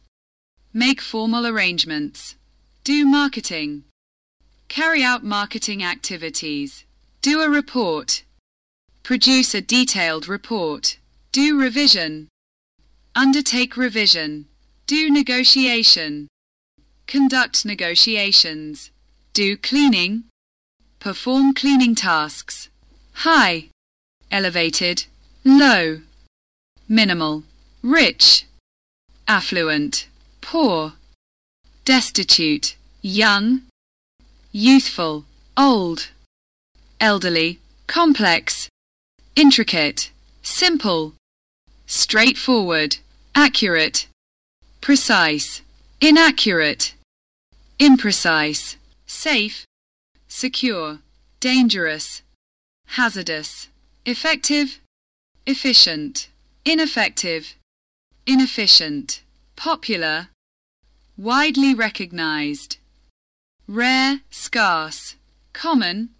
make formal arrangements, do marketing, carry out marketing activities, do a report, produce a detailed report, do revision, undertake revision, do negotiation, conduct negotiations, do cleaning, perform cleaning tasks, high, elevated, low, minimal, rich, affluent, poor, destitute, young, youthful, old, elderly, complex, intricate, simple, straightforward, accurate, precise, inaccurate, imprecise, safe, secure, dangerous, hazardous, effective, efficient, ineffective, inefficient, popular, widely recognized, rare, scarce, common,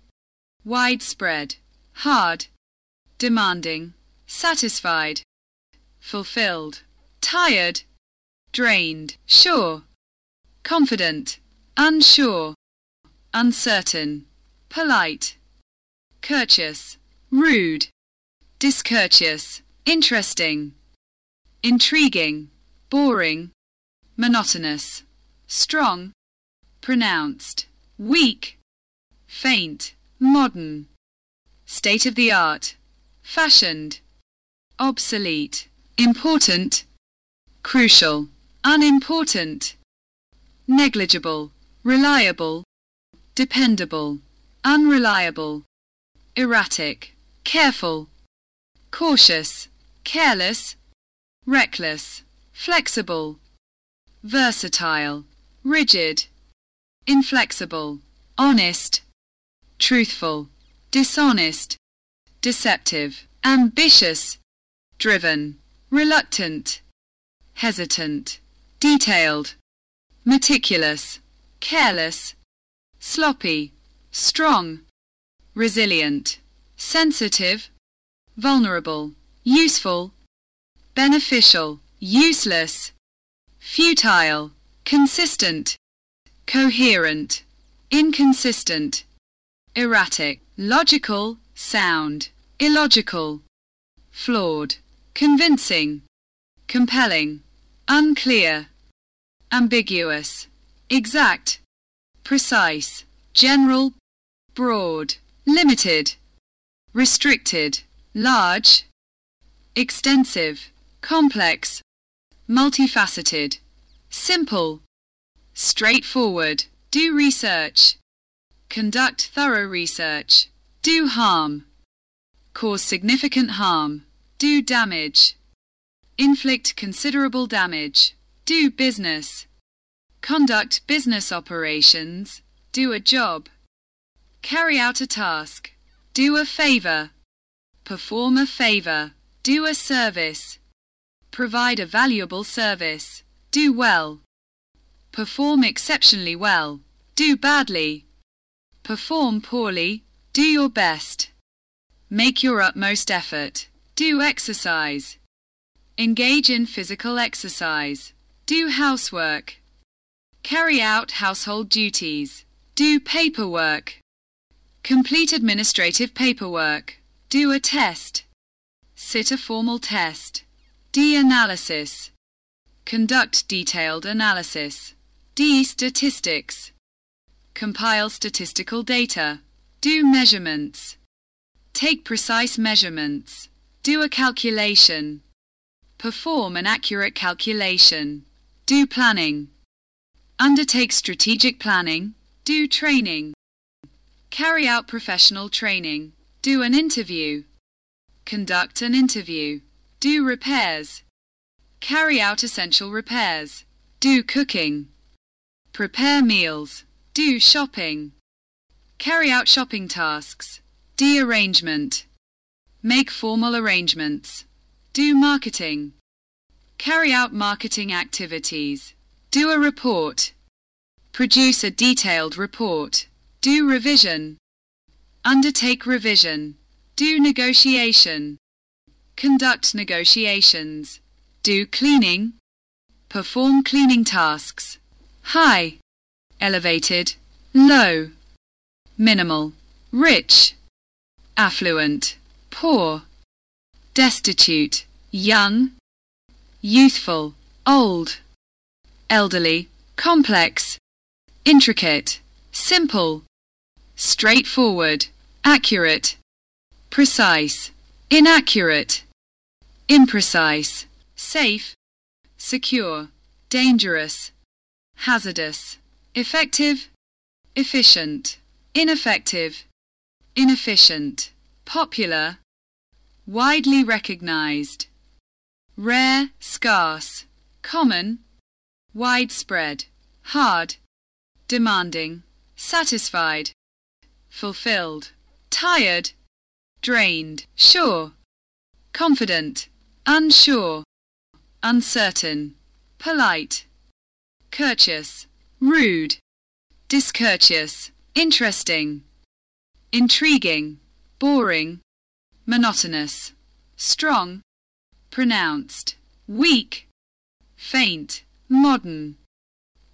widespread, hard, demanding, satisfied, fulfilled, tired, drained, sure, confident, unsure, uncertain, polite, courteous, rude, discourteous, interesting, intriguing, boring, monotonous, strong, pronounced, weak, faint, modern, state of the art, fashioned, obsolete, important, crucial, unimportant, negligible, reliable, dependable, unreliable, erratic, careful, cautious, careless, reckless, flexible, versatile, rigid, inflexible, honest, truthful, dishonest, deceptive, ambitious, driven, reluctant, hesitant, detailed, meticulous, careless, sloppy, strong, resilient, sensitive, vulnerable, useful, beneficial, useless, futile, consistent, coherent, inconsistent, erratic, logical, sound, illogical, flawed, convincing, compelling, unclear, ambiguous, exact, precise, general, broad, limited, restricted, large, extensive, complex, multifaceted, simple, straightforward, do research, conduct thorough research, do harm, cause significant harm, do damage, inflict considerable damage, do business, conduct business operations, do a job, carry out a task, do a favor, perform a favor, do a service, provide a valuable service, do well, perform exceptionally well, do badly, perform poorly, do your best, make your utmost effort, do exercise, engage in physical exercise, do housework, carry out household duties, do paperwork, Complete administrative paperwork. Do a test. Sit a formal test. D-analysis. Conduct detailed analysis. D statistics. Compile statistical data. Do measurements. Take precise measurements. Do a calculation. Perform an accurate calculation. Do planning. Undertake strategic planning. Do training. Carry out professional training. Do an interview. Conduct an interview. Do repairs. Carry out essential repairs. Do cooking. Prepare meals. Do shopping. Carry out shopping tasks. Do arrangement. Make formal arrangements. Do marketing. Carry out marketing activities. Do a report. Produce a detailed report. Do revision. Undertake revision. Do negotiation. Conduct negotiations. Do cleaning. Perform cleaning tasks. High. Elevated. Low. Minimal. Rich. Affluent. Poor. Destitute. Young. Youthful. Old. Elderly. Complex. Intricate. Simple straightforward, accurate, precise, inaccurate, imprecise, safe, secure, dangerous, hazardous, effective, efficient, ineffective, inefficient, popular, widely recognized, rare, scarce, common, widespread, hard, demanding, satisfied, fulfilled, tired, drained, sure, confident, unsure, uncertain, polite, courteous, rude, discourteous, interesting, intriguing, boring, monotonous, strong, pronounced, weak, faint, modern,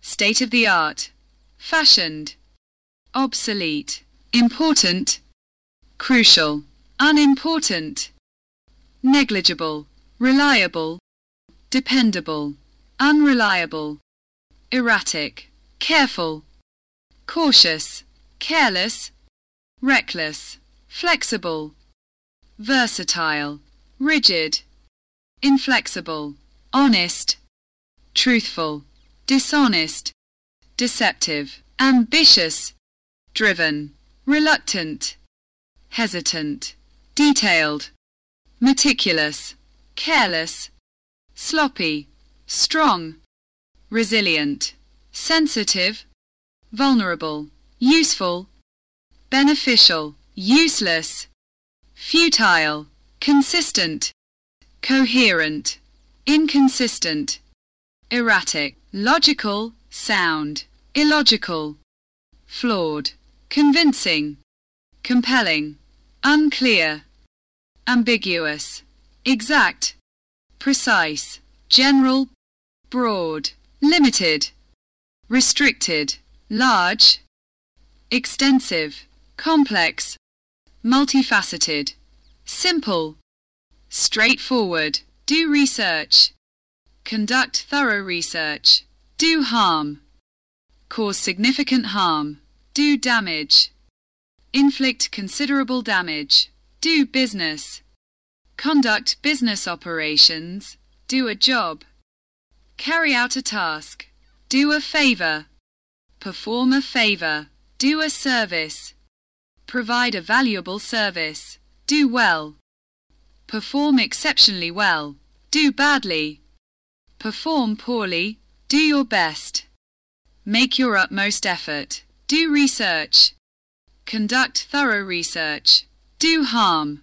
state of the art, fashioned, obsolete, important, crucial, unimportant, negligible, reliable, dependable, unreliable, erratic, careful, cautious, careless, reckless, flexible, versatile, rigid, inflexible, honest, truthful, dishonest, deceptive, ambitious, driven, reluctant, hesitant, detailed, meticulous, careless, sloppy, strong, resilient, sensitive, vulnerable, useful, beneficial, useless, futile, consistent, coherent, inconsistent, erratic, logical, sound, illogical, flawed, convincing, compelling, unclear, ambiguous, exact, precise, general, broad, limited, restricted, large, extensive, complex, multifaceted, simple, straightforward, do research, conduct thorough research, do harm, cause significant harm, do damage, inflict considerable damage, do business, conduct business operations, do a job, carry out a task, do a favor, perform a favor, do a service, provide a valuable service, do well, perform exceptionally well, do badly, perform poorly, do your best, make your utmost effort, do research, conduct thorough research, do harm,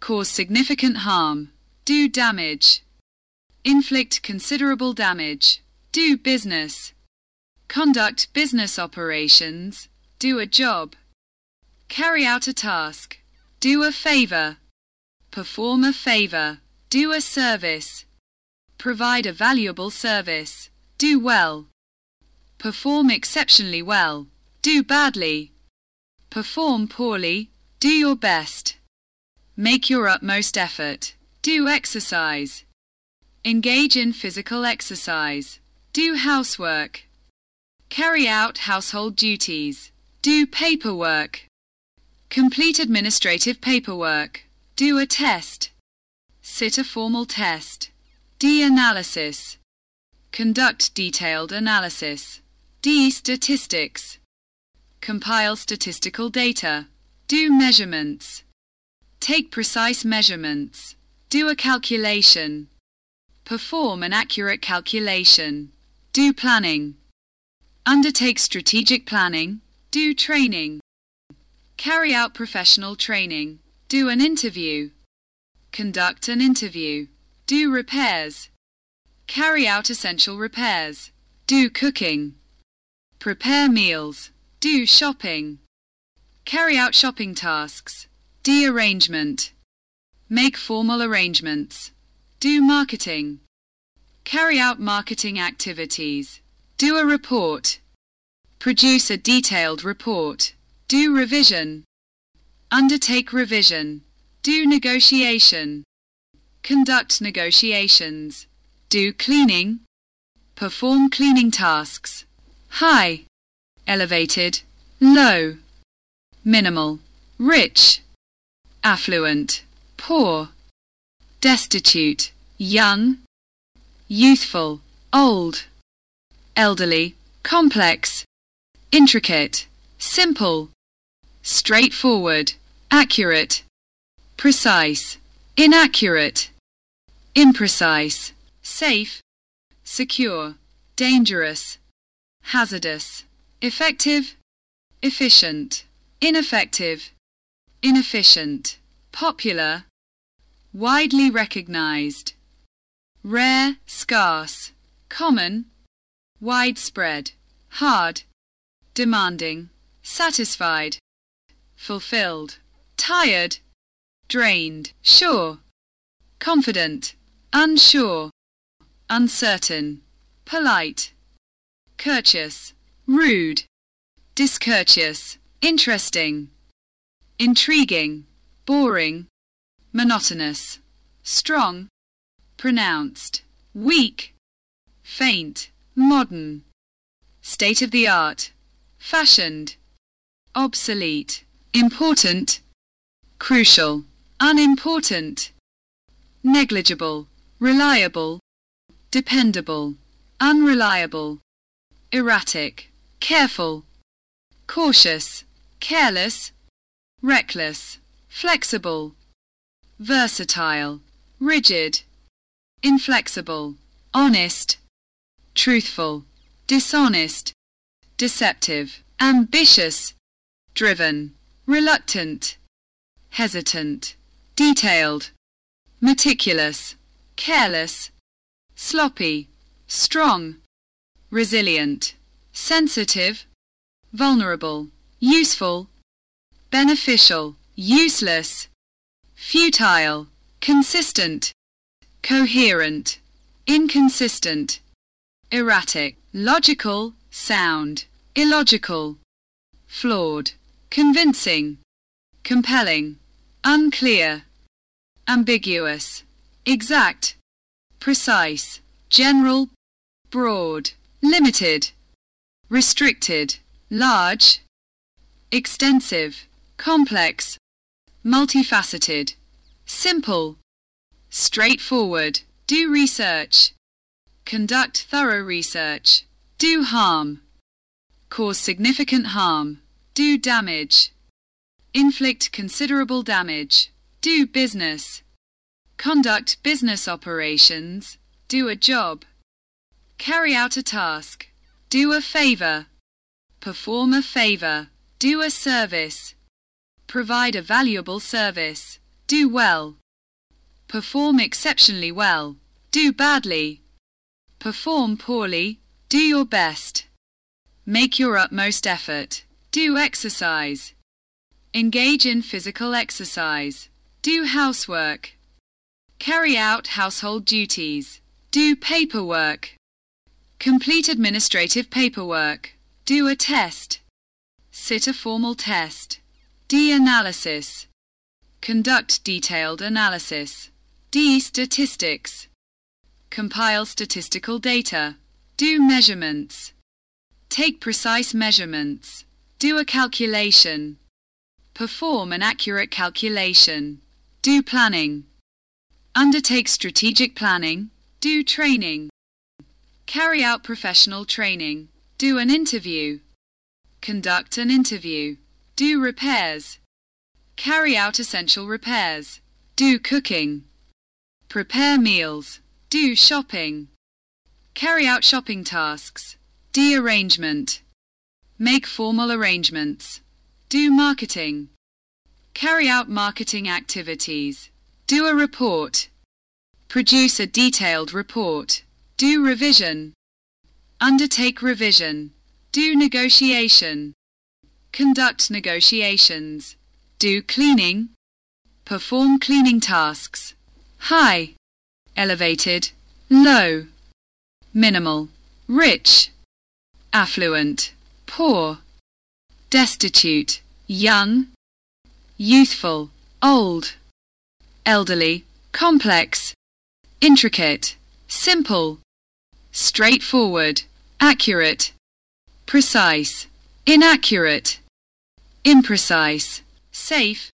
cause significant harm, do damage, inflict considerable damage, do business, conduct business operations, do a job, carry out a task, do a favor, perform a favor, do a service, provide a valuable service, do well, perform exceptionally well, do badly, perform poorly, do your best, make your utmost effort, do exercise, engage in physical exercise, do housework, carry out household duties, do paperwork, complete administrative paperwork, do a test, sit a formal test, D-analysis, conduct detailed analysis, D-statistics, compile statistical data, do measurements, take precise measurements, do a calculation, perform an accurate calculation, do planning, undertake strategic planning, do training, carry out professional training, do an interview, conduct an interview, do repairs, carry out essential repairs, do cooking, prepare meals, do shopping, carry out shopping tasks, de-arrangement, make formal arrangements, do marketing, carry out marketing activities, do a report, produce a detailed report, do revision, undertake revision, do negotiation, conduct negotiations, do cleaning, perform cleaning tasks, high, elevated, low, minimal, rich, affluent, poor, destitute, young, youthful, old, elderly, complex, intricate, simple, straightforward, accurate, precise, inaccurate, imprecise, safe, secure, dangerous, hazardous, effective, efficient, ineffective, inefficient, popular, widely recognized, rare, scarce, common, widespread, hard, demanding, satisfied, fulfilled, tired, drained, sure, confident, unsure, uncertain, polite, courteous, rude, discourteous, interesting, intriguing, boring, monotonous, strong, pronounced, weak, faint, modern, state of the art, fashioned, obsolete, important, crucial, unimportant, negligible, reliable, dependable, unreliable, erratic, careful, cautious, careless, reckless, flexible, versatile, rigid, inflexible, honest, truthful, dishonest, deceptive, ambitious, driven, reluctant, hesitant, detailed, meticulous, careless, sloppy, strong, resilient, sensitive, vulnerable, useful, beneficial, useless, futile, consistent, coherent, inconsistent, erratic, logical, sound, illogical, flawed, convincing, compelling, unclear, ambiguous, exact, precise, general, broad, limited, restricted, large, extensive, complex, multifaceted, simple, straightforward, do research, conduct thorough research, do harm, cause significant harm, do damage, inflict considerable damage, do business, conduct business operations, do a job, carry out a task, do a favor, perform a favor, do a service, provide a valuable service, do well, perform exceptionally well, do badly, perform poorly, do your best, make your utmost effort, do exercise, engage in physical exercise, do housework, carry out household duties, do paperwork, complete administrative paperwork, do a test, sit a formal test, D-analysis, conduct detailed analysis, D-statistics, compile statistical data, do measurements, take precise measurements, do a calculation, perform an accurate calculation, do planning, undertake strategic planning, do training, carry out professional training, do an interview, conduct an interview, do repairs, carry out essential repairs, do cooking, prepare meals, do shopping, carry out shopping tasks, do arrangement, make formal arrangements, do marketing, carry out marketing activities, do a report, produce a detailed report, do revision, undertake revision, do negotiation, conduct negotiations, do cleaning, perform cleaning tasks, high, elevated, low, minimal, rich, affluent, poor, destitute, young, youthful, old, elderly, complex, intricate, simple, straightforward, accurate, precise, inaccurate, imprecise, safe,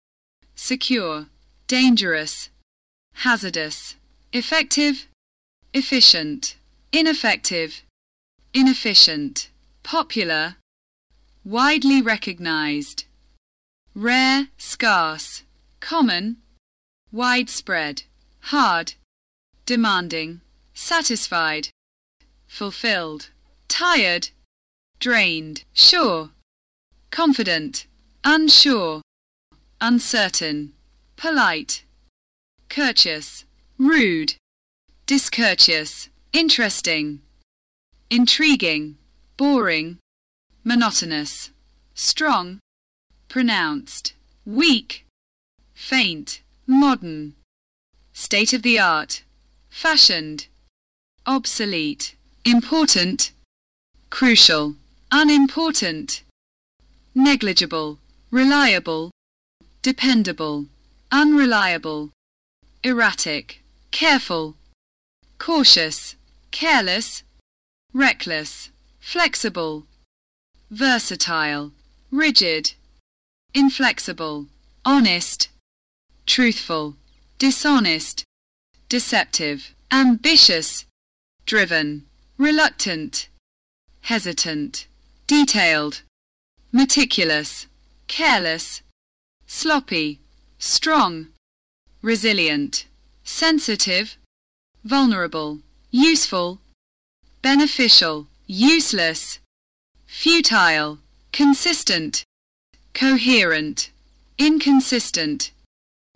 secure, dangerous, hazardous, effective, efficient, ineffective, inefficient, popular, widely recognized, rare, scarce, common, widespread, hard, demanding, satisfied, fulfilled, tired, drained, sure, confident, unsure, uncertain, polite, courteous, rude, discourteous, interesting, intriguing, boring, monotonous, strong, pronounced, weak, faint, modern, state of the art, fashioned, obsolete, important, crucial, unimportant, negligible, reliable, dependable, unreliable, erratic, careful, cautious, careless, reckless, flexible, versatile, rigid, inflexible, honest, truthful, dishonest, deceptive, ambitious, driven, reluctant, hesitant, detailed, meticulous, careless, sloppy, strong, resilient, sensitive, vulnerable, useful, beneficial, useless, futile, consistent, coherent, inconsistent,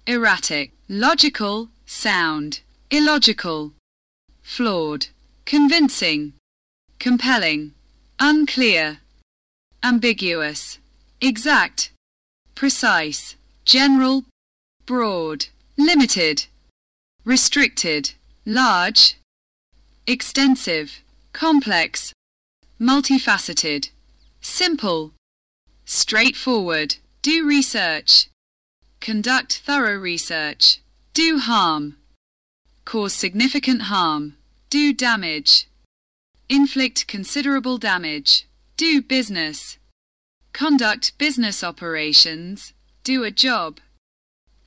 erratic, logical, sound, illogical, flawed, convincing, compelling, unclear, ambiguous, exact, precise, general, broad, limited, restricted, large, extensive, complex, multifaceted, simple, straightforward, do research, conduct thorough research, do harm, cause significant harm, do damage, inflict considerable damage, do business, conduct business operations, do a job,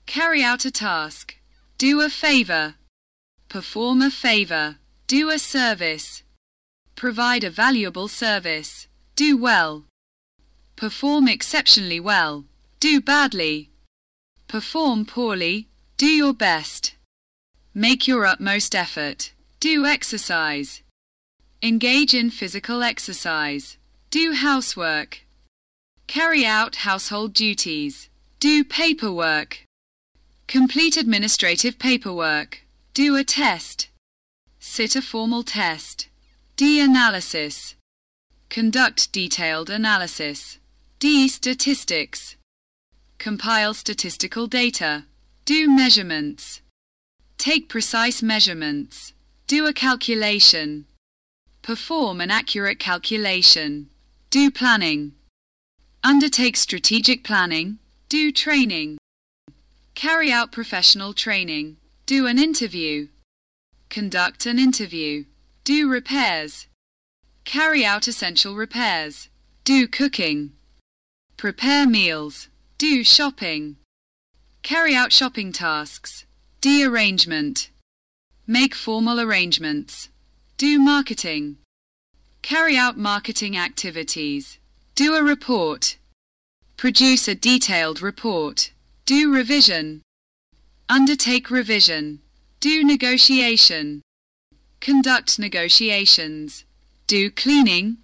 carry out a task, do a favor, perform a favor, do a service, provide a valuable service, do well, perform exceptionally well, do badly, perform poorly, do your best, make your utmost effort, do exercise, engage in physical exercise, do housework, carry out household duties, do paperwork, complete administrative paperwork, do a test, sit a formal test, D-analysis, conduct detailed analysis, D-statistics, compile statistical data, do measurements, take precise measurements, do a calculation, perform an accurate calculation, do planning, undertake strategic planning, do training, carry out professional training, do an interview, conduct an interview, do repairs, carry out essential repairs, do cooking, prepare meals, do shopping, carry out shopping tasks, do arrangement, make formal arrangements, do marketing, carry out marketing activities, do a report, produce a detailed report, do revision, undertake revision, do negotiation, conduct negotiations, do cleaning,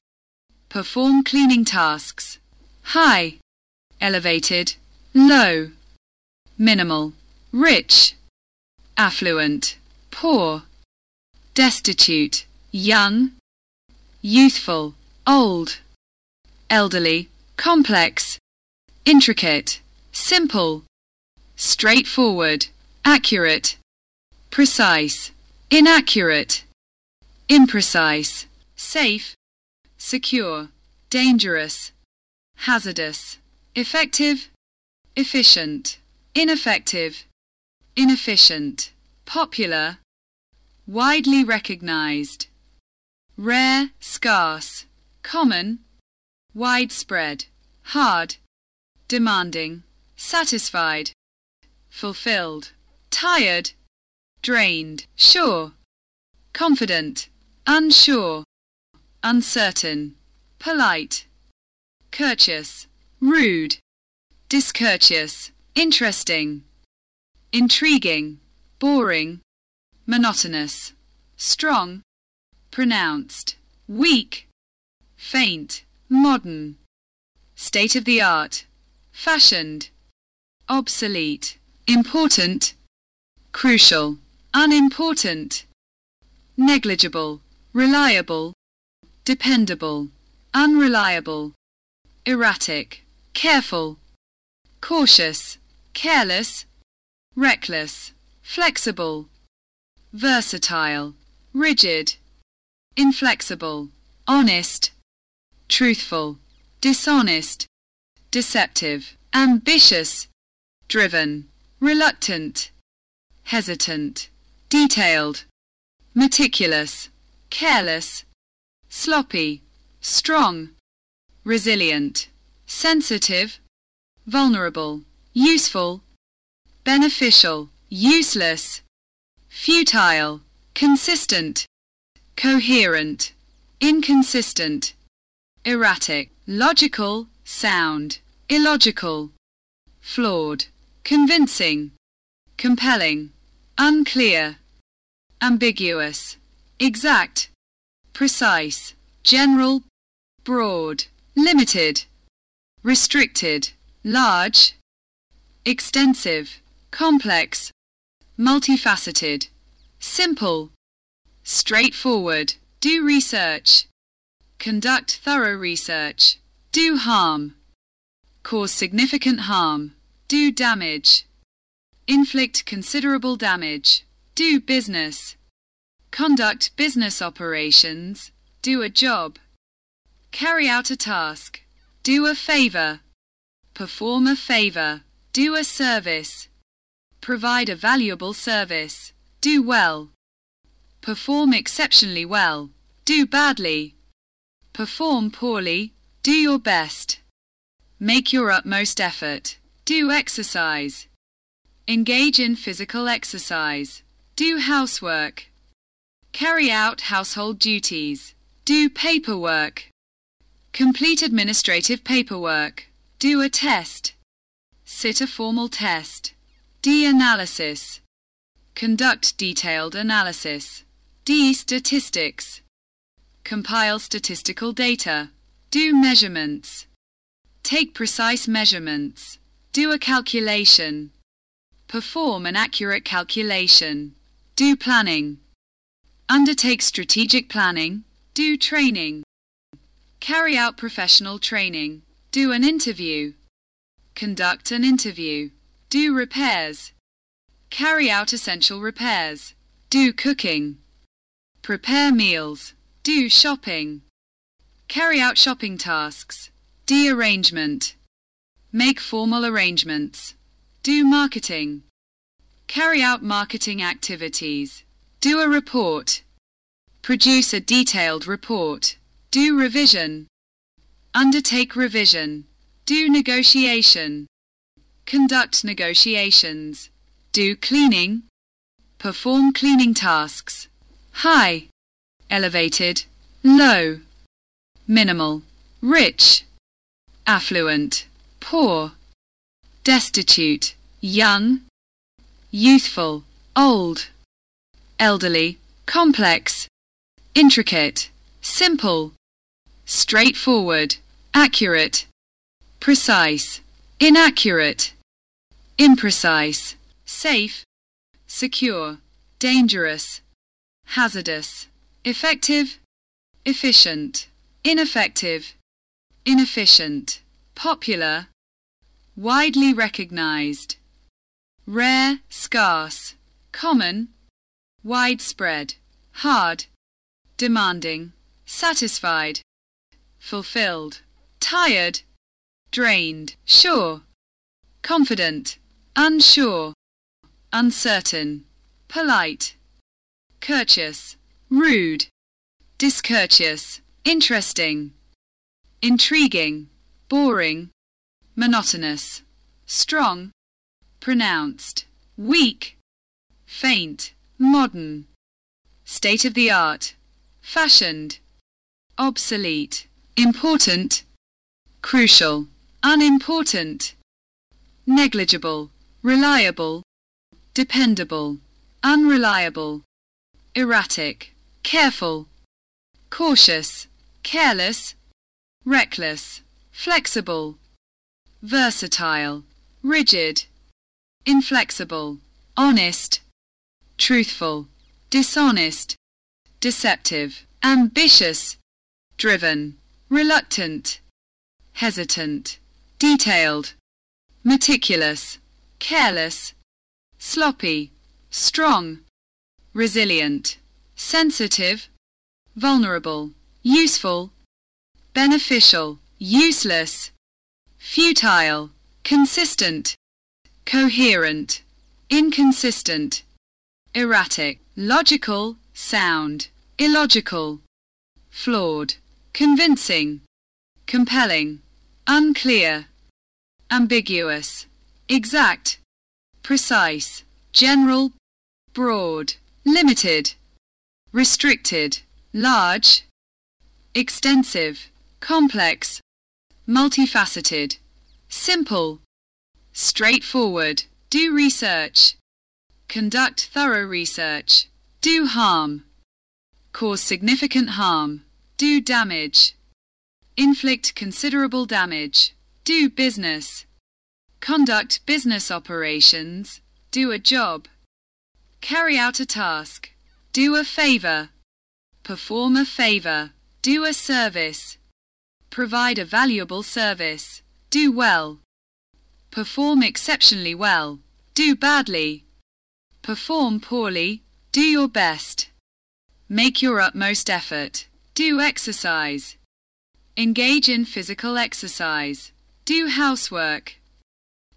perform cleaning tasks, high, elevated, low, minimal, rich, affluent, poor, destitute, young, youthful, old, elderly, complex, intricate, simple, straightforward, accurate, precise, inaccurate, imprecise, safe, secure, dangerous, hazardous, effective, efficient, ineffective, inefficient, popular, widely recognized, rare, scarce, common, widespread, hard, demanding, satisfied, fulfilled, tired, drained, sure, confident, unsure, uncertain, polite, courteous, rude, discourteous, interesting, intriguing, boring, monotonous, strong, pronounced, weak, faint, modern, state of the art, fashioned, obsolete, important, crucial, unimportant, negligible, reliable, dependable, unreliable, erratic, careful, cautious, careless, reckless, flexible, versatile, rigid, inflexible, honest, truthful, dishonest, deceptive, ambitious, driven, reluctant, hesitant, detailed, meticulous, careless, sloppy, strong, resilient, sensitive, vulnerable, useful, beneficial, useless, futile, consistent, coherent, inconsistent, erratic, logical, sound, illogical, flawed, convincing, compelling, unclear, ambiguous, exact, precise, general, broad, limited, restricted, large, extensive, complex, multifaceted, simple, straightforward, do research, conduct thorough research, do harm, cause significant harm, do damage, inflict considerable damage, do business, conduct business operations, do a job, carry out a task, do a favor, perform a favor, do a service, provide a valuable service, do well, perform exceptionally well, do badly, perform poorly, do your best, make your utmost effort, do exercise, engage in physical exercise, do housework, carry out household duties, do paperwork, complete administrative paperwork, do a test, sit a formal test, D-analysis, conduct detailed analysis, D-statistics, compile statistical data, do measurements, take precise measurements, do a calculation, perform an accurate calculation, do planning, undertake strategic planning, do training, carry out professional training, do an interview, conduct an interview, do repairs, carry out essential repairs, do cooking, prepare meals, do shopping, carry out shopping tasks, do arrangement, make formal arrangements, do marketing, carry out marketing activities, do a report, produce a detailed report, do revision, undertake revision, do negotiation, conduct negotiations, do cleaning, perform cleaning tasks, high, elevated, low, minimal, rich, affluent, poor, destitute, young, youthful, old, elderly, complex, intricate, simple, straightforward, accurate, precise, inaccurate, imprecise, safe, secure, dangerous, hazardous, effective, efficient, ineffective, inefficient, popular, widely recognized, rare, scarce, common, widespread, hard, demanding, satisfied, fulfilled, tired, drained, sure, confident, unsure, uncertain, polite, courteous, rude, discourteous, interesting, intriguing, boring, monotonous, strong, pronounced, weak, faint, modern, state of the art, fashioned, obsolete, important, crucial, unimportant, negligible, reliable, dependable, unreliable, erratic, careful, cautious, careless, reckless, flexible, versatile, rigid, inflexible, honest, truthful, dishonest, deceptive, ambitious, driven, reluctant, hesitant, detailed, meticulous, careless, sloppy, strong, resilient, sensitive, vulnerable, useful, beneficial, useless, futile, consistent, coherent, inconsistent, erratic, logical, sound, illogical, flawed, convincing, compelling, unclear, ambiguous, exact, precise, general, broad, limited, restricted, large, extensive, complex, multifaceted, simple, straightforward, do research, conduct thorough research, do harm, cause significant harm, do damage, inflict considerable damage, do business, conduct business operations, do a job, carry out a task, do a favor, perform a favor, do a service, provide a valuable service, do well, perform exceptionally well, do badly, perform poorly, do your best, make your utmost effort, do exercise, engage in physical exercise, do housework,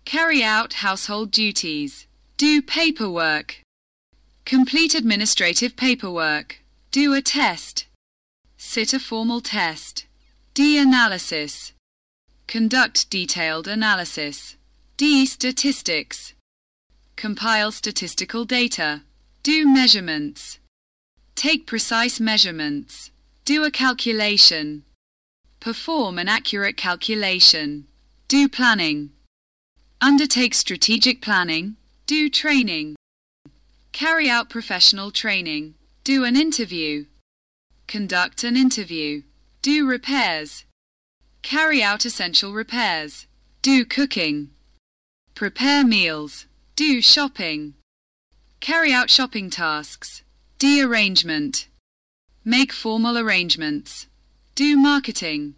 carry out household duties, do paperwork, complete administrative paperwork, do a test, sit a formal test, D-analysis, conduct detailed analysis, D-statistics, compile statistical data, do measurements, take precise measurements, do a calculation, perform an accurate calculation, do planning, undertake strategic planning, do training, carry out professional training, do an interview, conduct an interview, do repairs, carry out essential repairs, do cooking, prepare meals, do shopping, carry out shopping tasks, do arrangement, make formal arrangements, do marketing,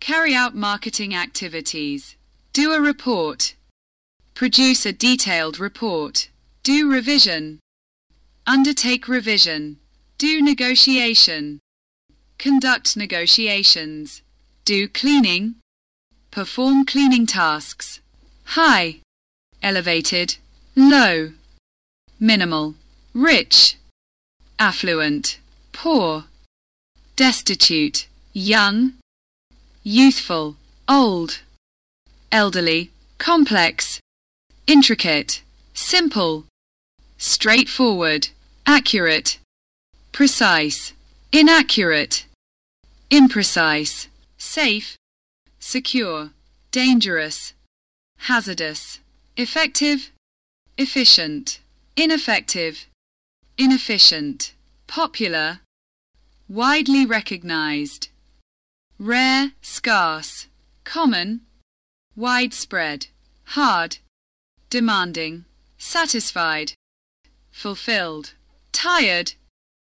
carry out marketing activities, do a report, produce a detailed report, do revision, undertake revision, do negotiation, conduct negotiations, do cleaning, perform cleaning tasks, high, elevated, low, minimal, rich, affluent, poor, destitute, young, youthful, old, elderly, complex, intricate, simple, straightforward, accurate, precise, inaccurate, imprecise, safe, secure, dangerous, hazardous, effective, efficient, ineffective, inefficient, popular, widely recognized, rare, scarce, common, widespread, hard, demanding, satisfied, fulfilled, tired,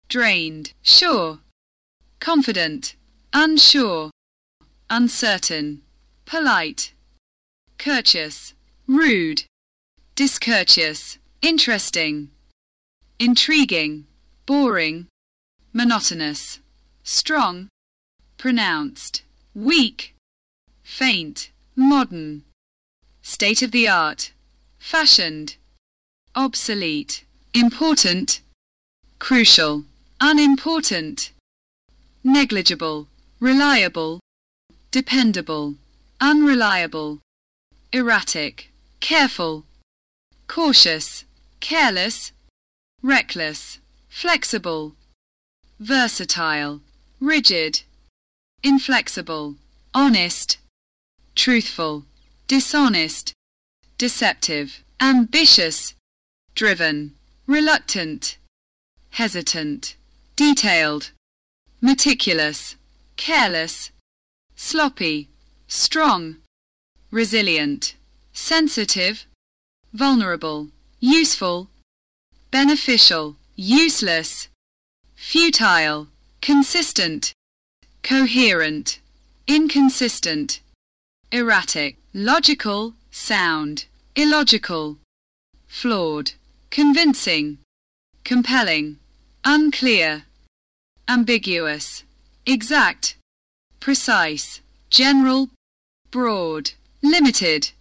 drained, sure, confident, unsure, uncertain, polite, courteous, rude, discourteous, interesting, intriguing, boring, monotonous, strong, pronounced, weak, faint, modern, state of the art, fashioned, obsolete, important, crucial, unimportant, negligible, reliable, dependable, unreliable, erratic, careful, cautious, careless, reckless, flexible, versatile, rigid, inflexible, honest, truthful, dishonest, deceptive, ambitious, driven, reluctant, hesitant, detailed, meticulous, careless, sloppy, strong, resilient, sensitive, vulnerable, useful, beneficial, useless, futile, consistent, coherent, inconsistent, erratic, logical, sound, illogical, flawed, convincing, compelling, unclear, ambiguous, exact, precise, general, broad, limited,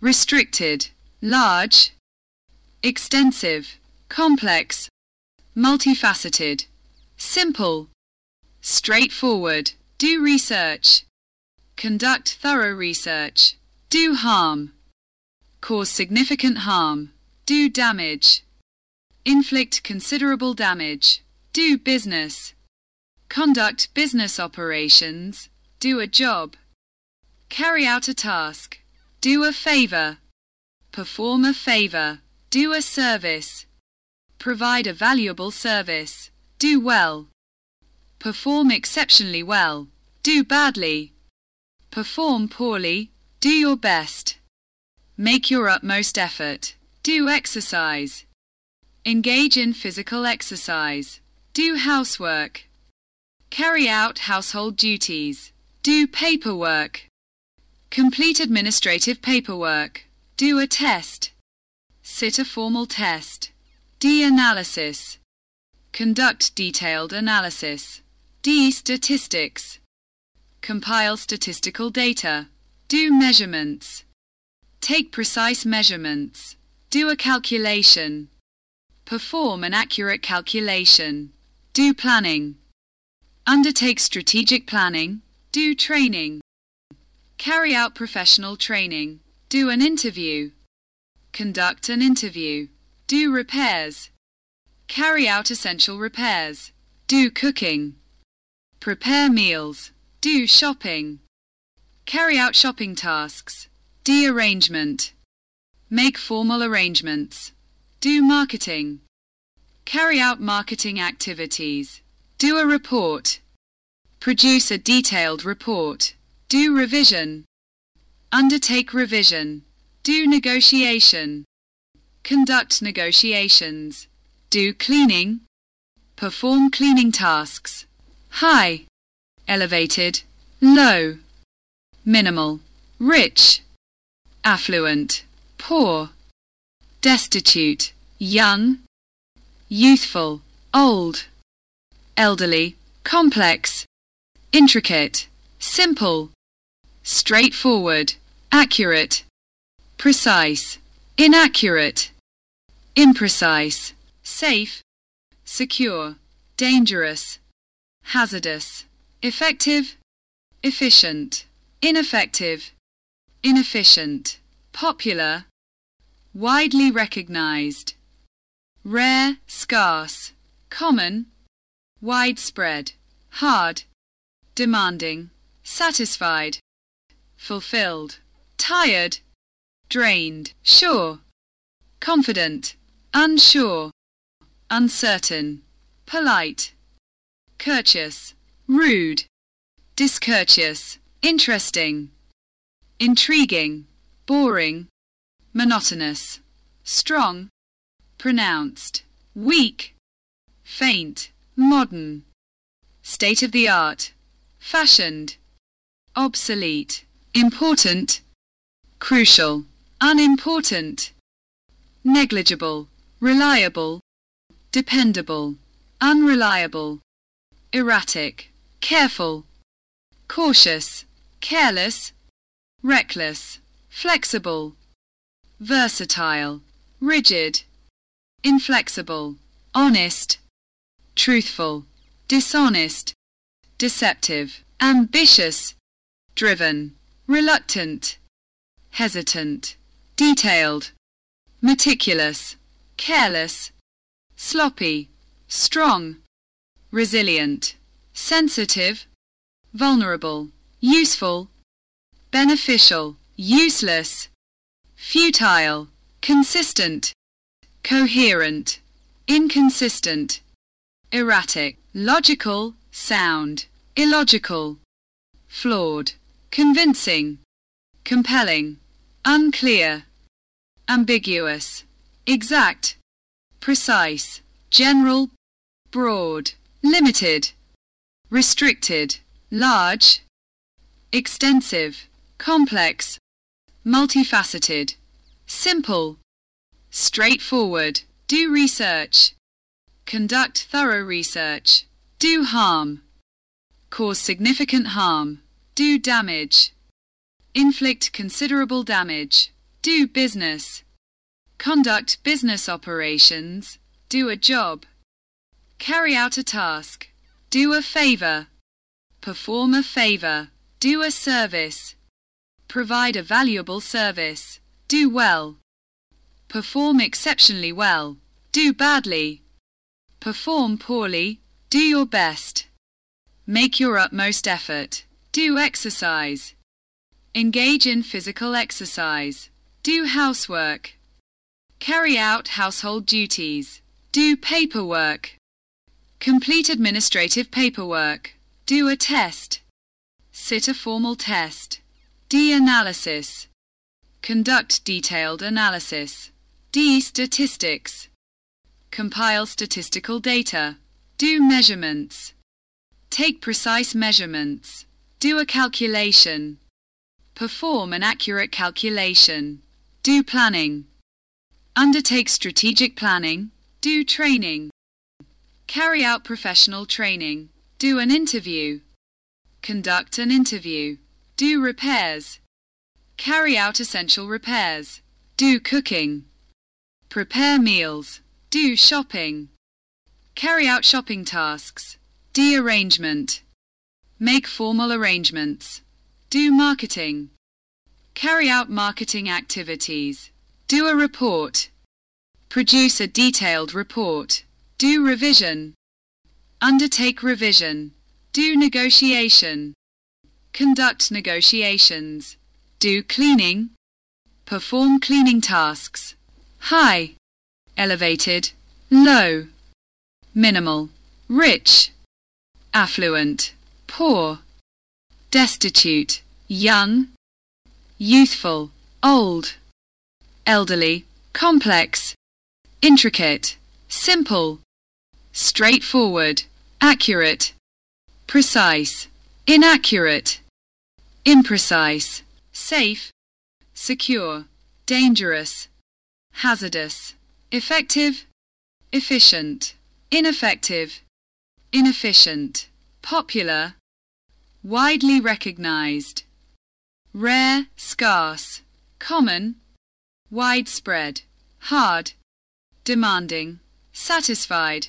restricted, large, extensive, complex, multifaceted, simple, straightforward, do research, conduct thorough research, do harm, cause significant harm, do damage, inflict considerable damage, do business, conduct business operations, do a job, carry out a task, do a favor, perform a favor, do a service, provide a valuable service, do well, perform exceptionally well, do badly, perform poorly, do your best, make your utmost effort, do exercise, engage in physical exercise, do housework, carry out household duties, do paperwork, complete administrative paperwork, do a test, sit a formal test, D-analysis, conduct detailed analysis, D-statistics, compile statistical data, do measurements, take precise measurements, do a calculation, perform an accurate calculation, do planning, undertake strategic planning, do training, carry out professional training, do an interview, conduct an interview, do repairs, carry out essential repairs, do cooking, prepare meals, do shopping, carry out shopping tasks, do arrangement, make formal arrangements, do marketing, carry out marketing activities, do a report, produce a detailed report, do revision, undertake revision, do negotiation, conduct negotiations, do cleaning, perform cleaning tasks, high, elevated, low, minimal, rich, affluent, poor, destitute, young, youthful, old, elderly, complex, intricate, simple, straightforward, accurate, precise, inaccurate, imprecise, safe, secure, dangerous, hazardous, effective, efficient, ineffective, inefficient, popular, widely recognized, rare, scarce, common, widespread, hard, demanding, satisfied, fulfilled, tired, drained, sure, confident, unsure, uncertain, polite, courteous, rude, discourteous, interesting, intriguing, boring, monotonous, strong, pronounced, weak, faint, modern, state of the art, fashioned, obsolete, important, crucial, unimportant, negligible, reliable, dependable, unreliable, erratic, careful, cautious, careless, reckless, flexible, versatile, rigid, inflexible, honest, truthful, dishonest, deceptive, ambitious, driven, reluctant, hesitant, detailed, meticulous, careless, sloppy, strong, resilient, sensitive, vulnerable, useful, beneficial, useless, futile, consistent, coherent, inconsistent, erratic, logical, sound, illogical, flawed, convincing, compelling, unclear, ambiguous, exact, precise, general, broad, limited, restricted, large, extensive, complex, multifaceted, simple, straightforward, do research, conduct thorough research, do harm, cause significant harm, do damage, inflict considerable damage, do business, conduct business operations, Do a job. Carry out a task. Do a favor. Perform a favor. Do a service. Provide a valuable service. Do well. Perform exceptionally well. Do badly. Perform poorly. Do your best. Make your utmost effort. Do exercise. Engage in physical exercise. Do housework. Carry out household duties. Do paperwork. Complete administrative paperwork. Do a test. Sit a formal test. D-analysis. Conduct detailed analysis. D-statistics. Compile statistical data. Do measurements. Take precise measurements. Do a calculation. Perform an accurate calculation. Do planning. Undertake strategic planning. Do training. Carry out professional training. Do an interview. Conduct an interview. Do repairs. Carry out essential repairs. Do cooking. Prepare meals. Do shopping. Carry out shopping tasks. Do arrangement. Make formal arrangements. Do marketing. Carry out marketing activities. Do a report. Produce a detailed report. Do revision. Undertake revision. Do negotiation. Conduct negotiations. Do cleaning. Perform cleaning tasks. High. Elevated. Low. Minimal. Rich. Affluent. Poor. Destitute. Young. Youthful. Old. Elderly. Complex. Intricate. Simple. Straightforward. Accurate. Precise. Inaccurate. Imprecise. Safe. Secure. Dangerous. Hazardous. Effective. Efficient. Ineffective. Inefficient. Popular. Widely recognized. Rare, scarce. Common. Widespread. Hard. Demanding. Satisfied.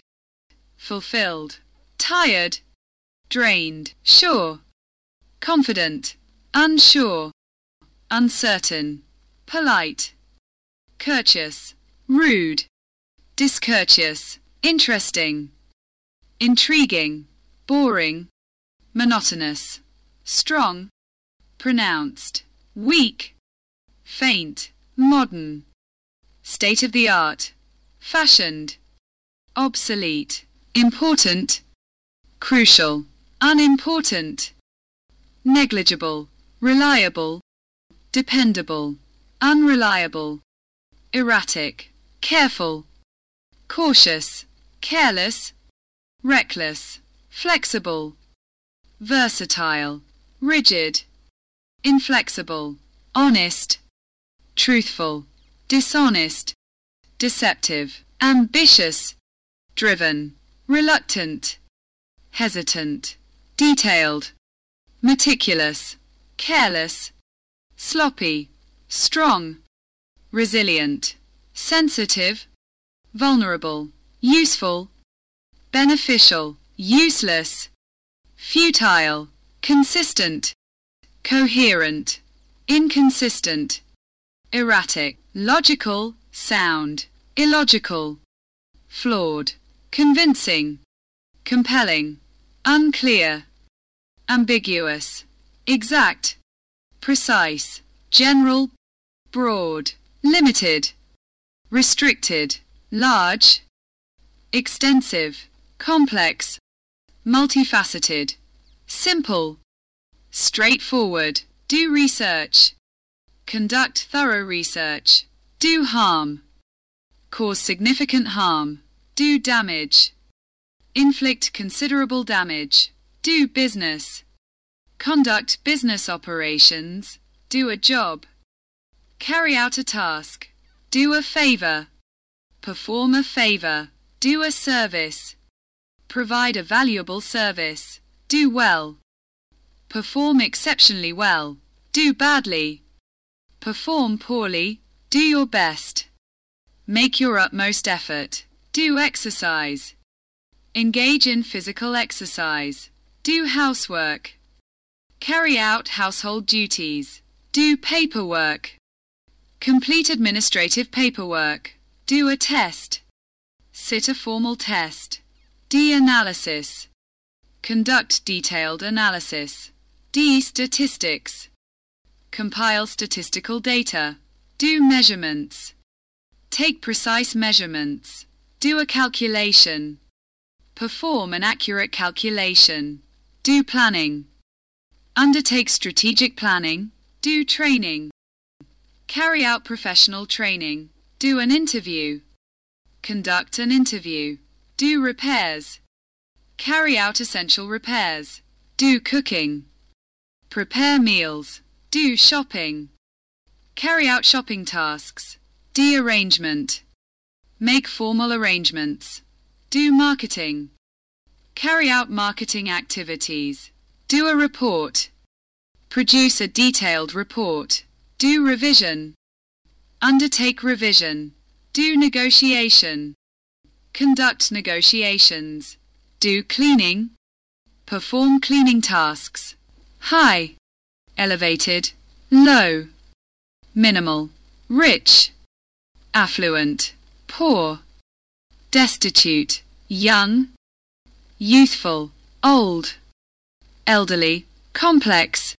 Fulfilled. Tired. Drained. Sure. Confident. Unsure. Uncertain. Polite. Courteous. Rude. Discourteous. Interesting. Intriguing. Boring. Monotonous. Strong. Pronounced. Weak. Faint. Modern. State of the art. Fashioned. Obsolete. Important. Crucial. Unimportant. Negligible. Reliable. Dependable. Unreliable. Erratic. Careful. Cautious. Careless. Reckless. Flexible. Versatile. Rigid. Inflexible. Honest. Truthful. Dishonest. Deceptive. Ambitious. Driven. Reluctant. Hesitant. Detailed. Meticulous. Careless. Sloppy. Strong. Resilient. Sensitive. Vulnerable. Useful. Beneficial. Useless. Futile. Consistent. Coherent. Inconsistent. Erratic. Logical. Sound. Illogical. Flawed. Convincing. Compelling. Unclear. Ambiguous. Exact. Precise. General. Broad. Limited. Restricted. Large. Extensive. Complex. Multifaceted. Simple. Straightforward. Do research. Conduct thorough research. Do harm. Cause significant harm. Do damage. Inflict considerable damage. Do business. Conduct business operations. Do a job. Carry out a task. Do a favor. Perform a favor. Do a service. Provide a valuable service. Do well. Perform exceptionally well. Do badly. Perform poorly. Do your best. Make your utmost effort. Do exercise. Engage in physical exercise. Do housework. Carry out household duties. Do paperwork. Complete administrative paperwork. Do a test. Sit a formal test. D-analysis. Conduct detailed analysis. D-statistics. Compile statistical data. Do measurements. Take precise measurements. Do a calculation. Perform an accurate calculation. Do planning. Undertake strategic planning. Do training. Carry out professional training. Do an interview. Conduct an interview. Do repairs. Carry out essential repairs. Do cooking. Prepare meals. Do shopping. Carry out shopping tasks. Do arrangement. Make formal arrangements. Do marketing. Carry out marketing activities. Do a report. Produce a detailed report. Do revision. Undertake revision. Do negotiation. Conduct negotiations. Do cleaning. Perform cleaning tasks. High. Elevated. Low. Minimal. Rich. Affluent. Poor. Destitute. Young. Youthful. Old. Elderly. Complex.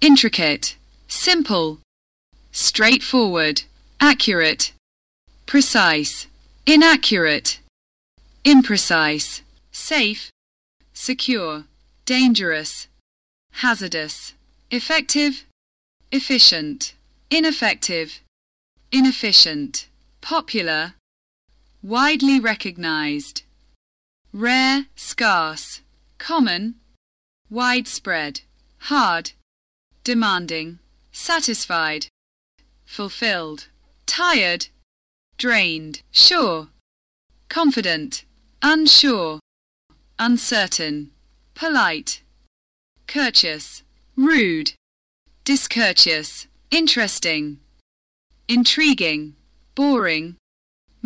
Intricate. Simple. Straightforward. Accurate. Precise. Inaccurate. Imprecise. Safe. Secure. Dangerous. Hazardous. Effective. Efficient. Ineffective. Inefficient. Popular. Widely recognized. Rare, scarce. Common. Widespread. Hard. Demanding. Satisfied. Fulfilled. Tired. Drained. Sure. Confident. Unsure. Uncertain. Polite. Courteous. Rude. Discourteous. Interesting. Intriguing. Boring.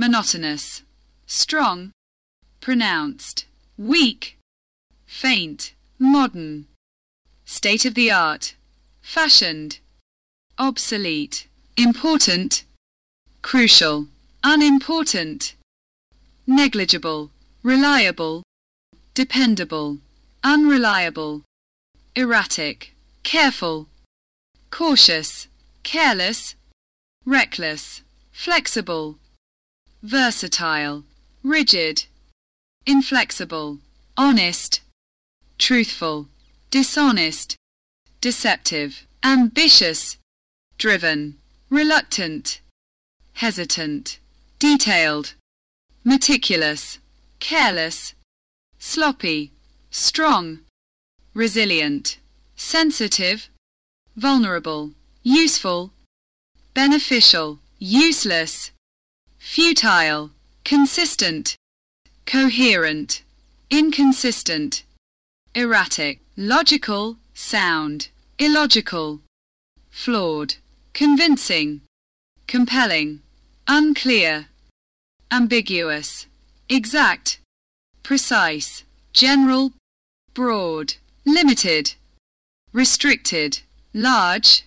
Monotonous. Strong. Pronounced. Weak. Faint. Modern. State of the art. Fashioned. Obsolete. Important. Crucial. Unimportant. Negligible. Reliable. Dependable. Unreliable. Erratic. Careful. Cautious. Careless. Reckless. Flexible. Versatile. Rigid. Inflexible. Honest. Truthful. Dishonest. Deceptive. Ambitious. Driven. Reluctant. Hesitant. Detailed. Meticulous. Careless. Sloppy. Strong. Resilient. Sensitive. Vulnerable. Useful. Beneficial. Useless. Futile. Consistent. Coherent. Inconsistent. Erratic. Logical. Sound. Illogical. Flawed. Convincing. Compelling. Unclear. Ambiguous. Exact. Precise. General. Broad. Limited. Restricted. Large.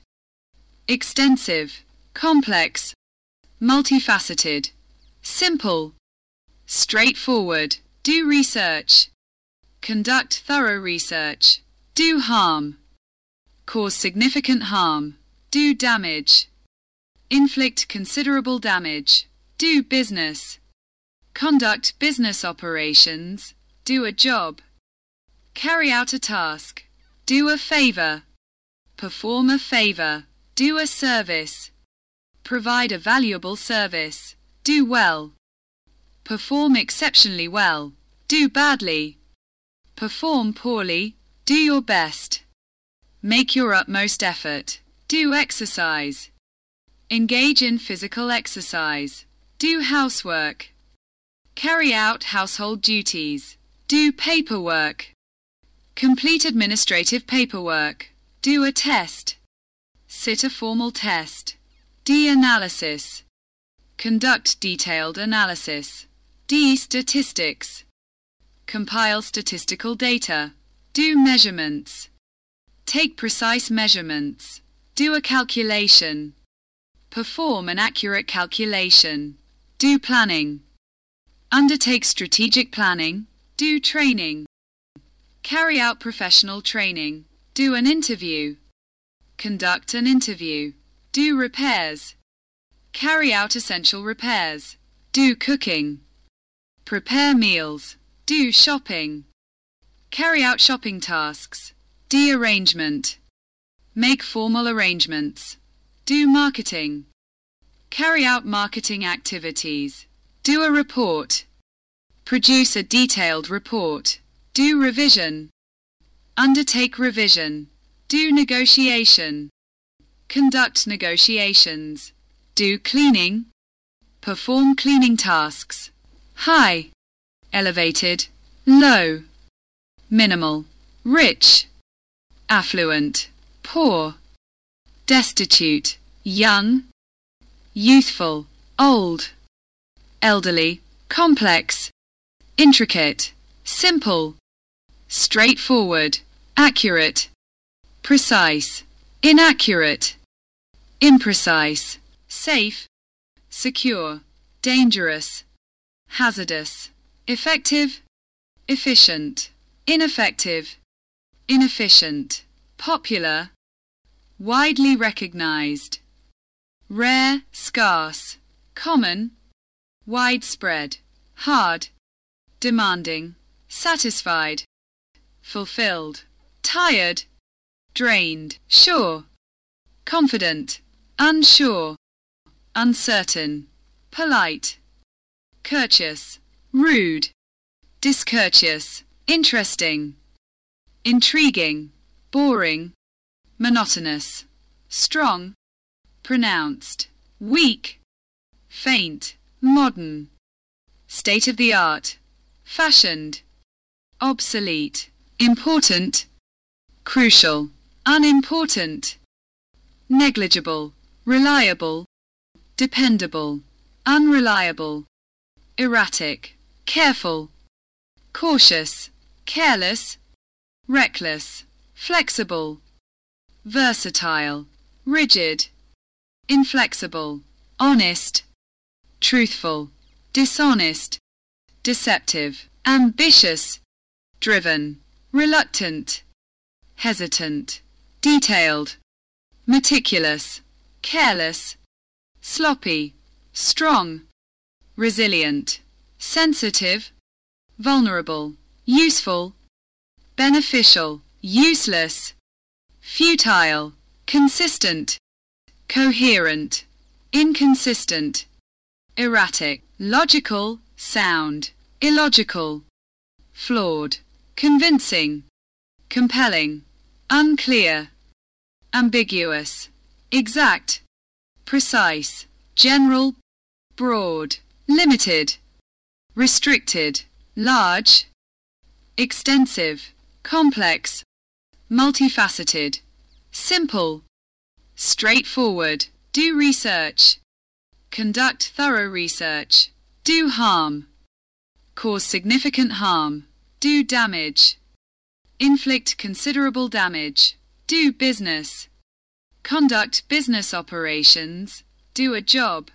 Extensive. Complex. Multifaceted. Simple. Straightforward. Do research. Conduct thorough research. Do harm. Cause significant harm. Do damage. Inflict considerable damage. Do business. Conduct business operations. Do a job. Carry out a task. Do a favor. Perform a favor. Do a service. Provide a valuable service. Do well. Perform exceptionally well. Do badly. Perform poorly. Do your best. Make your utmost effort. Do exercise. Engage in physical exercise. Do housework. Carry out household duties. Do paperwork. Complete administrative paperwork. Do a test. Sit a formal test. D-analysis. Conduct detailed analysis. D. Statistics. Compile statistical data. Do measurements. Take precise measurements. Do a calculation. Perform an accurate calculation. Do planning. Undertake strategic planning. Do training. Carry out professional training. Do an interview. Conduct an interview. Do repairs. Carry out essential repairs. Do cooking. Prepare meals. Do shopping. Carry out shopping tasks. Do arrangement. Make formal arrangements. Do marketing. Carry out marketing activities. Do a report. Produce a detailed report. Do revision. Undertake revision. Do negotiation. Conduct negotiations. Do cleaning. Perform cleaning tasks. High. Elevated. Low. Minimal. Rich. Affluent. Poor. Destitute. Young. Youthful. Old. Elderly. Complex. Intricate. Simple. Straightforward. Accurate. Precise. Inaccurate. Imprecise. Safe. Secure. Dangerous. Hazardous. Effective. Efficient. Ineffective. Inefficient. Popular. Widely recognized. Rare, scarce. Common. Widespread. Hard. Demanding. Satisfied. Fulfilled. Tired. Drained. Sure. Confident. Unsure. Uncertain. Polite. Courteous. Rude. Discourteous. Interesting. Intriguing. Boring. Monotonous. Strong. Pronounced. Weak. Faint. Modern. State of the art. Fashioned. Obsolete. Important. Crucial. Unimportant. Negligible. Reliable. Dependable. Unreliable. Erratic. Careful. Cautious. Careless. Reckless. Flexible. Versatile. Rigid. Inflexible. Honest. Truthful. Dishonest. Deceptive. Ambitious. Driven. Reluctant. Hesitant. Detailed. Meticulous. Careless. Sloppy. Strong. Resilient. Sensitive. Vulnerable. Useful. Beneficial. Useless. Futile. Consistent. Coherent. Inconsistent. Erratic. Logical. Sound. Illogical. Flawed. Convincing. Compelling. Unclear. Ambiguous. Exact. Precise. General. Broad. Limited. Restricted. Large. Extensive. Complex. Multifaceted. Simple. Straightforward. Do research. Conduct thorough research. Do harm. Cause significant harm. Do damage. Inflict considerable damage. Do business. Conduct business operations. Do a job.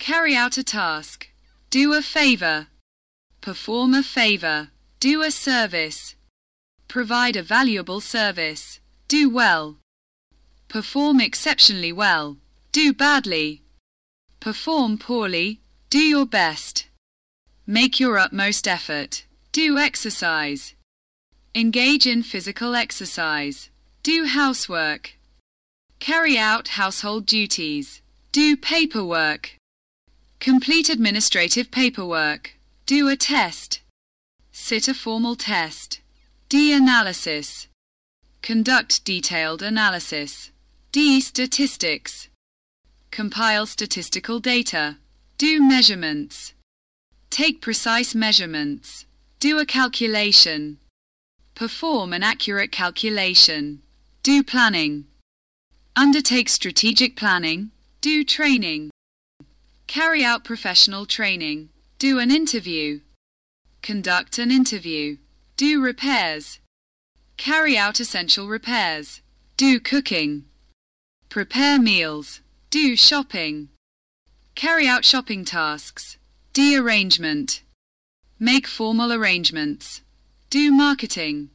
Carry out a task. Do a favor. Perform a favor. Do a service. Provide a valuable service. Do well. Perform exceptionally well. Do badly. Perform poorly. Do your best. Make your utmost effort. Do exercise. Engage in physical exercise. Do housework. Carry out household duties. Do paperwork. Complete administrative paperwork. Do a test. Sit a formal test. D analysis. Conduct detailed analysis. D. Statistics. Compile statistical data. Do measurements. Take precise measurements. Do a calculation. Perform an accurate calculation. Do planning. Undertake strategic planning. Do training. Carry out professional training. Do an interview. Conduct an interview. Do repairs. Carry out essential repairs. Do cooking. Prepare meals. Do shopping. Carry out shopping tasks. Do arrangement. Make formal arrangements. Do marketing.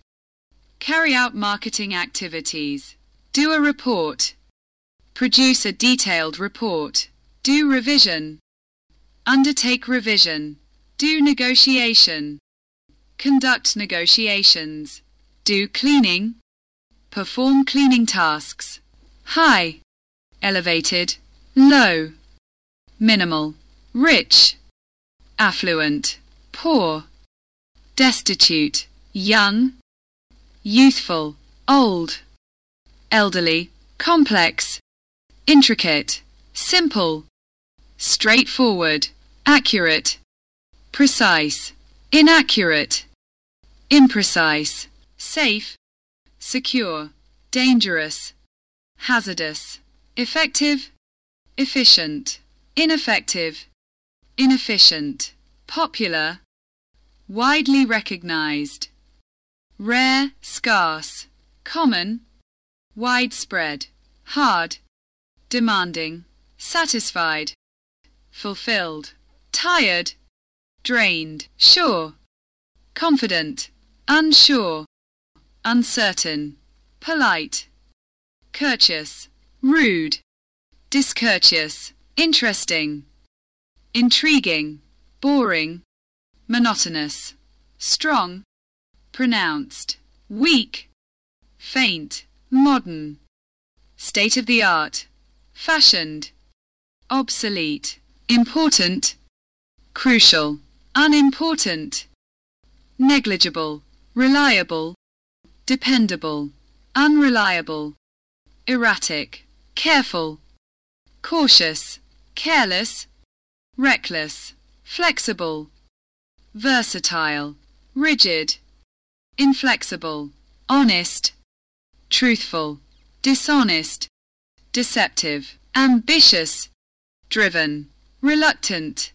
Carry out marketing activities. Do a report. Produce a detailed report. Do revision. Undertake revision. Do negotiation. Conduct negotiations. Do cleaning. Perform cleaning tasks. High. Elevated. Low. Minimal. Rich. Affluent. Poor. Destitute. Young. Youthful. Old. Elderly. Complex. Intricate. Simple. Straightforward. Accurate. Precise. Inaccurate. Imprecise. Safe. Secure. Dangerous. Hazardous. Effective. Efficient. Ineffective. Inefficient. Popular. Widely recognized. Rare, scarce. Common. Widespread. Hard. Demanding. Satisfied. Fulfilled. Tired. Drained. Sure. Confident. Unsure. Uncertain. Polite. Courteous. Rude. Discourteous. Interesting. Intriguing. Boring. Monotonous. Strong. Pronounced. Weak. Faint. Modern. State of the art. Fashioned. Obsolete. Important. Crucial. Unimportant. Negligible. Reliable. Dependable. Unreliable. Erratic. Careful. Cautious. Careless. Reckless. Flexible. Versatile. Rigid. Inflexible. Honest. Truthful. Dishonest. Deceptive. Ambitious. Driven. Reluctant.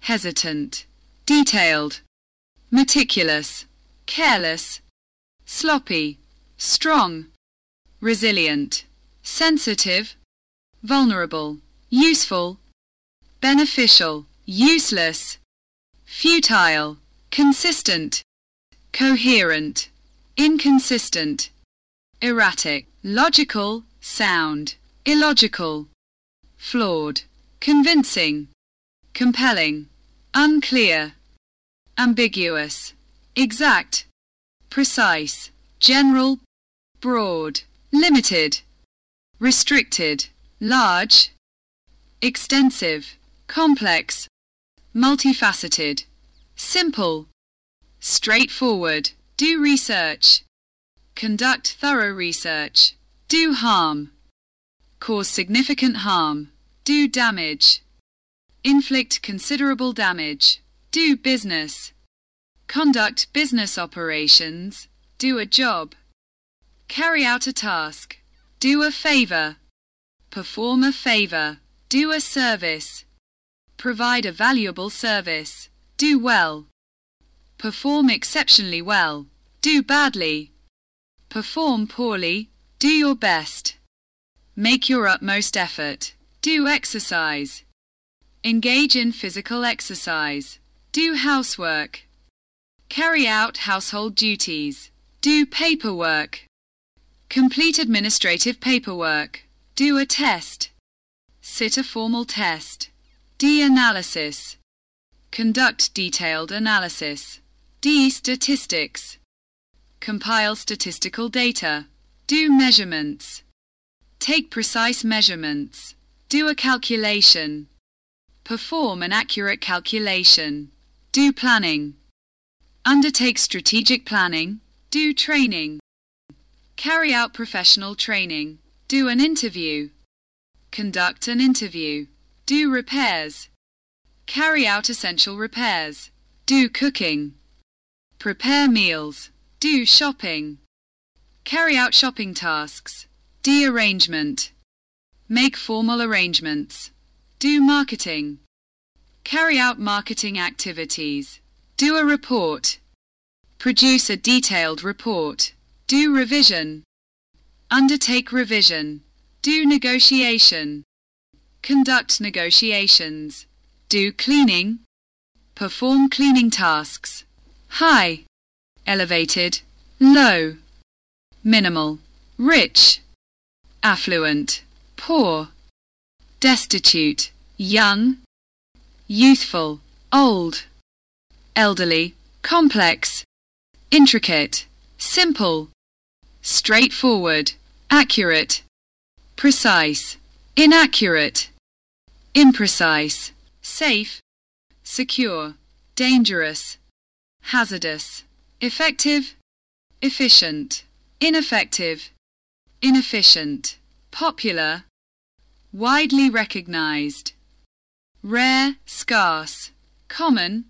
Hesitant. Detailed. Meticulous. Careless. Sloppy. Strong. Resilient. Sensitive. Vulnerable. Useful. Beneficial. Useless. Futile. Consistent. Coherent. Inconsistent. Erratic. Logical. Sound. Illogical. Flawed. Convincing. Compelling. Unclear. Ambiguous. Exact. Precise. General. Broad. Limited. Restricted. Large. Extensive. Complex. Multifaceted. Simple. Straightforward. Do research. Conduct thorough research. Do harm. Cause significant harm. Do damage. Inflict considerable damage. Do business. Conduct business operations. Do a job. Carry out a task. Do a favor. Perform a favor. Do a service. Provide a valuable service. Do well. Perform exceptionally well. Do badly. Perform poorly. Do your best. Make your utmost effort. Do exercise. Engage in physical exercise. Do housework. Carry out household duties. Do paperwork. Complete administrative paperwork. Do a test. Sit a formal test. D-analysis. Conduct detailed analysis. D-statistics. Compile statistical data. Do measurements. Take precise measurements. Do a calculation. Perform an accurate calculation. Do planning. Undertake strategic planning. Do training. Carry out professional training. Do an interview. Conduct an interview. Do repairs. Carry out essential repairs. Do cooking. Prepare meals. Do shopping. Carry out shopping tasks. Do arrangement. Make formal arrangements. Do marketing. Carry out marketing activities. Do a report. Produce a detailed report. Do revision. Undertake revision. Do negotiation. Conduct negotiations. Do cleaning. Perform cleaning tasks. High. Elevated. Low. Minimal. Rich. Affluent. Poor. Destitute. Young. Youthful. Old. Elderly. Complex. Intricate. Simple. Straightforward. Accurate. Precise. Inaccurate. Imprecise. Safe. Secure. Dangerous. Hazardous. Effective. Efficient. Ineffective. Inefficient. Popular. Widely recognized. Rare, scarce. Common.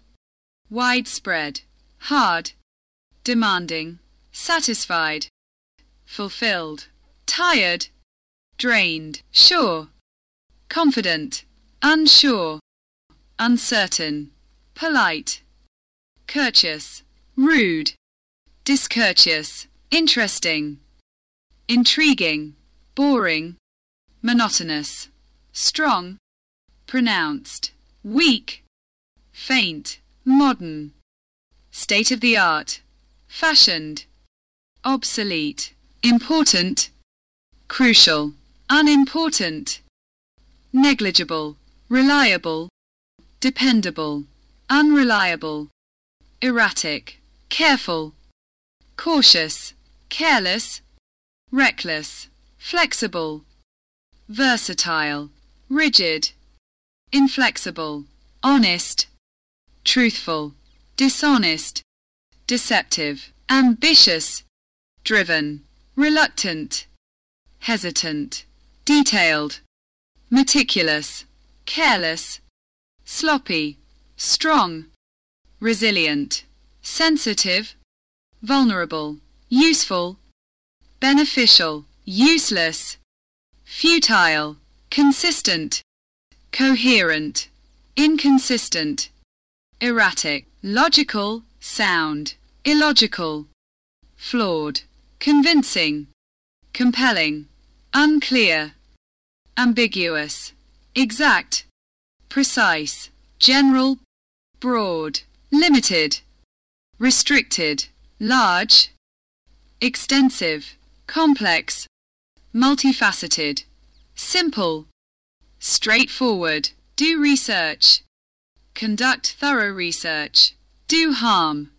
Widespread. Hard. Demanding. Satisfied. Fulfilled. Tired. Drained. Sure. Confident. Unsure. Uncertain. Polite. Courteous. Rude. Discourteous. Interesting. Intriguing. Boring. Monotonous. Strong. Pronounced. Weak. Faint. Modern. State of the art. Fashioned. Obsolete. Important. Crucial. Unimportant. Negligible. Reliable. Dependable. Unreliable. Erratic. Careful. Cautious. Careless. Reckless. Flexible. Versatile. Rigid. Inflexible. Honest. Truthful. Dishonest. Deceptive. Ambitious. Driven. Reluctant. Hesitant. Detailed. Meticulous. Careless. Sloppy. Strong. Resilient. Sensitive. Vulnerable. Useful. Beneficial. Useless. Futile. Consistent. Coherent. Inconsistent. Erratic. Logical. Sound. Illogical. Flawed. Convincing. Compelling. Unclear. Ambiguous. Exact. Precise. General. Broad. Limited. Restricted. Large. Extensive. Complex. Multifaceted. Simple. Straightforward. Do research. Conduct thorough research. Do harm.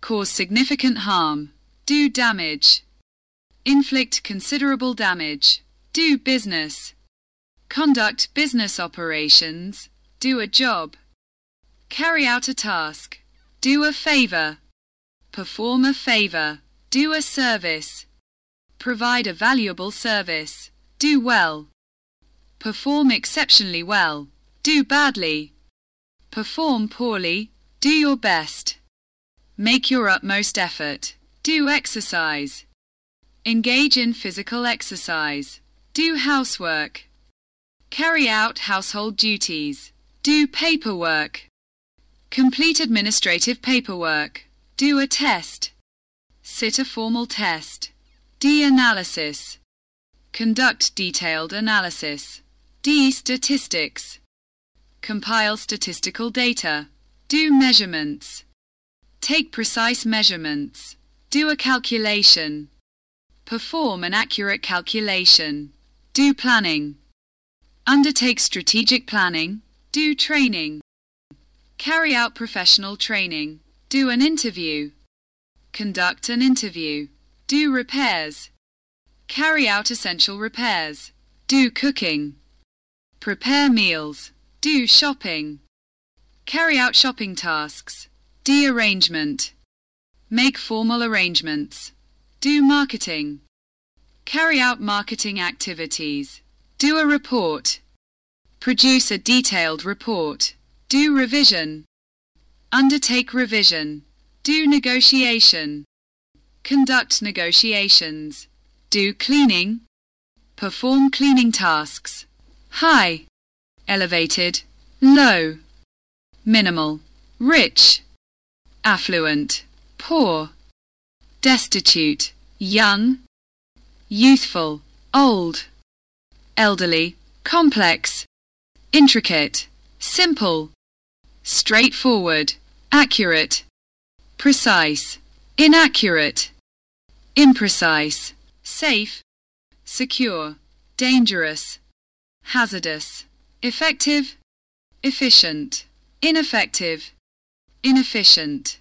Cause significant harm. Do damage. Inflict considerable damage. Do business. Conduct business operations. Do a job. Carry out a task. Do a favor. Perform a favor. Do a service. Provide a valuable service. Do well. Perform exceptionally well. Do badly. Perform poorly. Do your best. Make your utmost effort. Do exercise. Engage in physical exercise. Do housework. Carry out household duties. Do paperwork. Complete administrative paperwork. Do a test. Sit a formal test. D-analysis. Conduct detailed analysis. D-statistics. Compile statistical data. Do measurements. Take precise measurements. Do a calculation. Perform an accurate calculation. Do planning. Undertake strategic planning. Do training. Carry out professional training. Do an interview. Conduct an interview. Do repairs. Carry out essential repairs. Do cooking. Prepare meals. Do shopping. Carry out shopping tasks. Do arrangement. Make formal arrangements. Do marketing. Carry out marketing activities. Do a report. Produce a detailed report. Do revision. Undertake revision. Do negotiation. Conduct negotiations. Do cleaning. Perform cleaning tasks. High. Elevated. Low. minimal, rich, affluent, poor, destitute, young, youthful, old, elderly, complex, intricate, simple, straightforward, accurate, precise, inaccurate, imprecise, safe, secure, dangerous, hazardous, effective, efficient, ineffective, inefficient.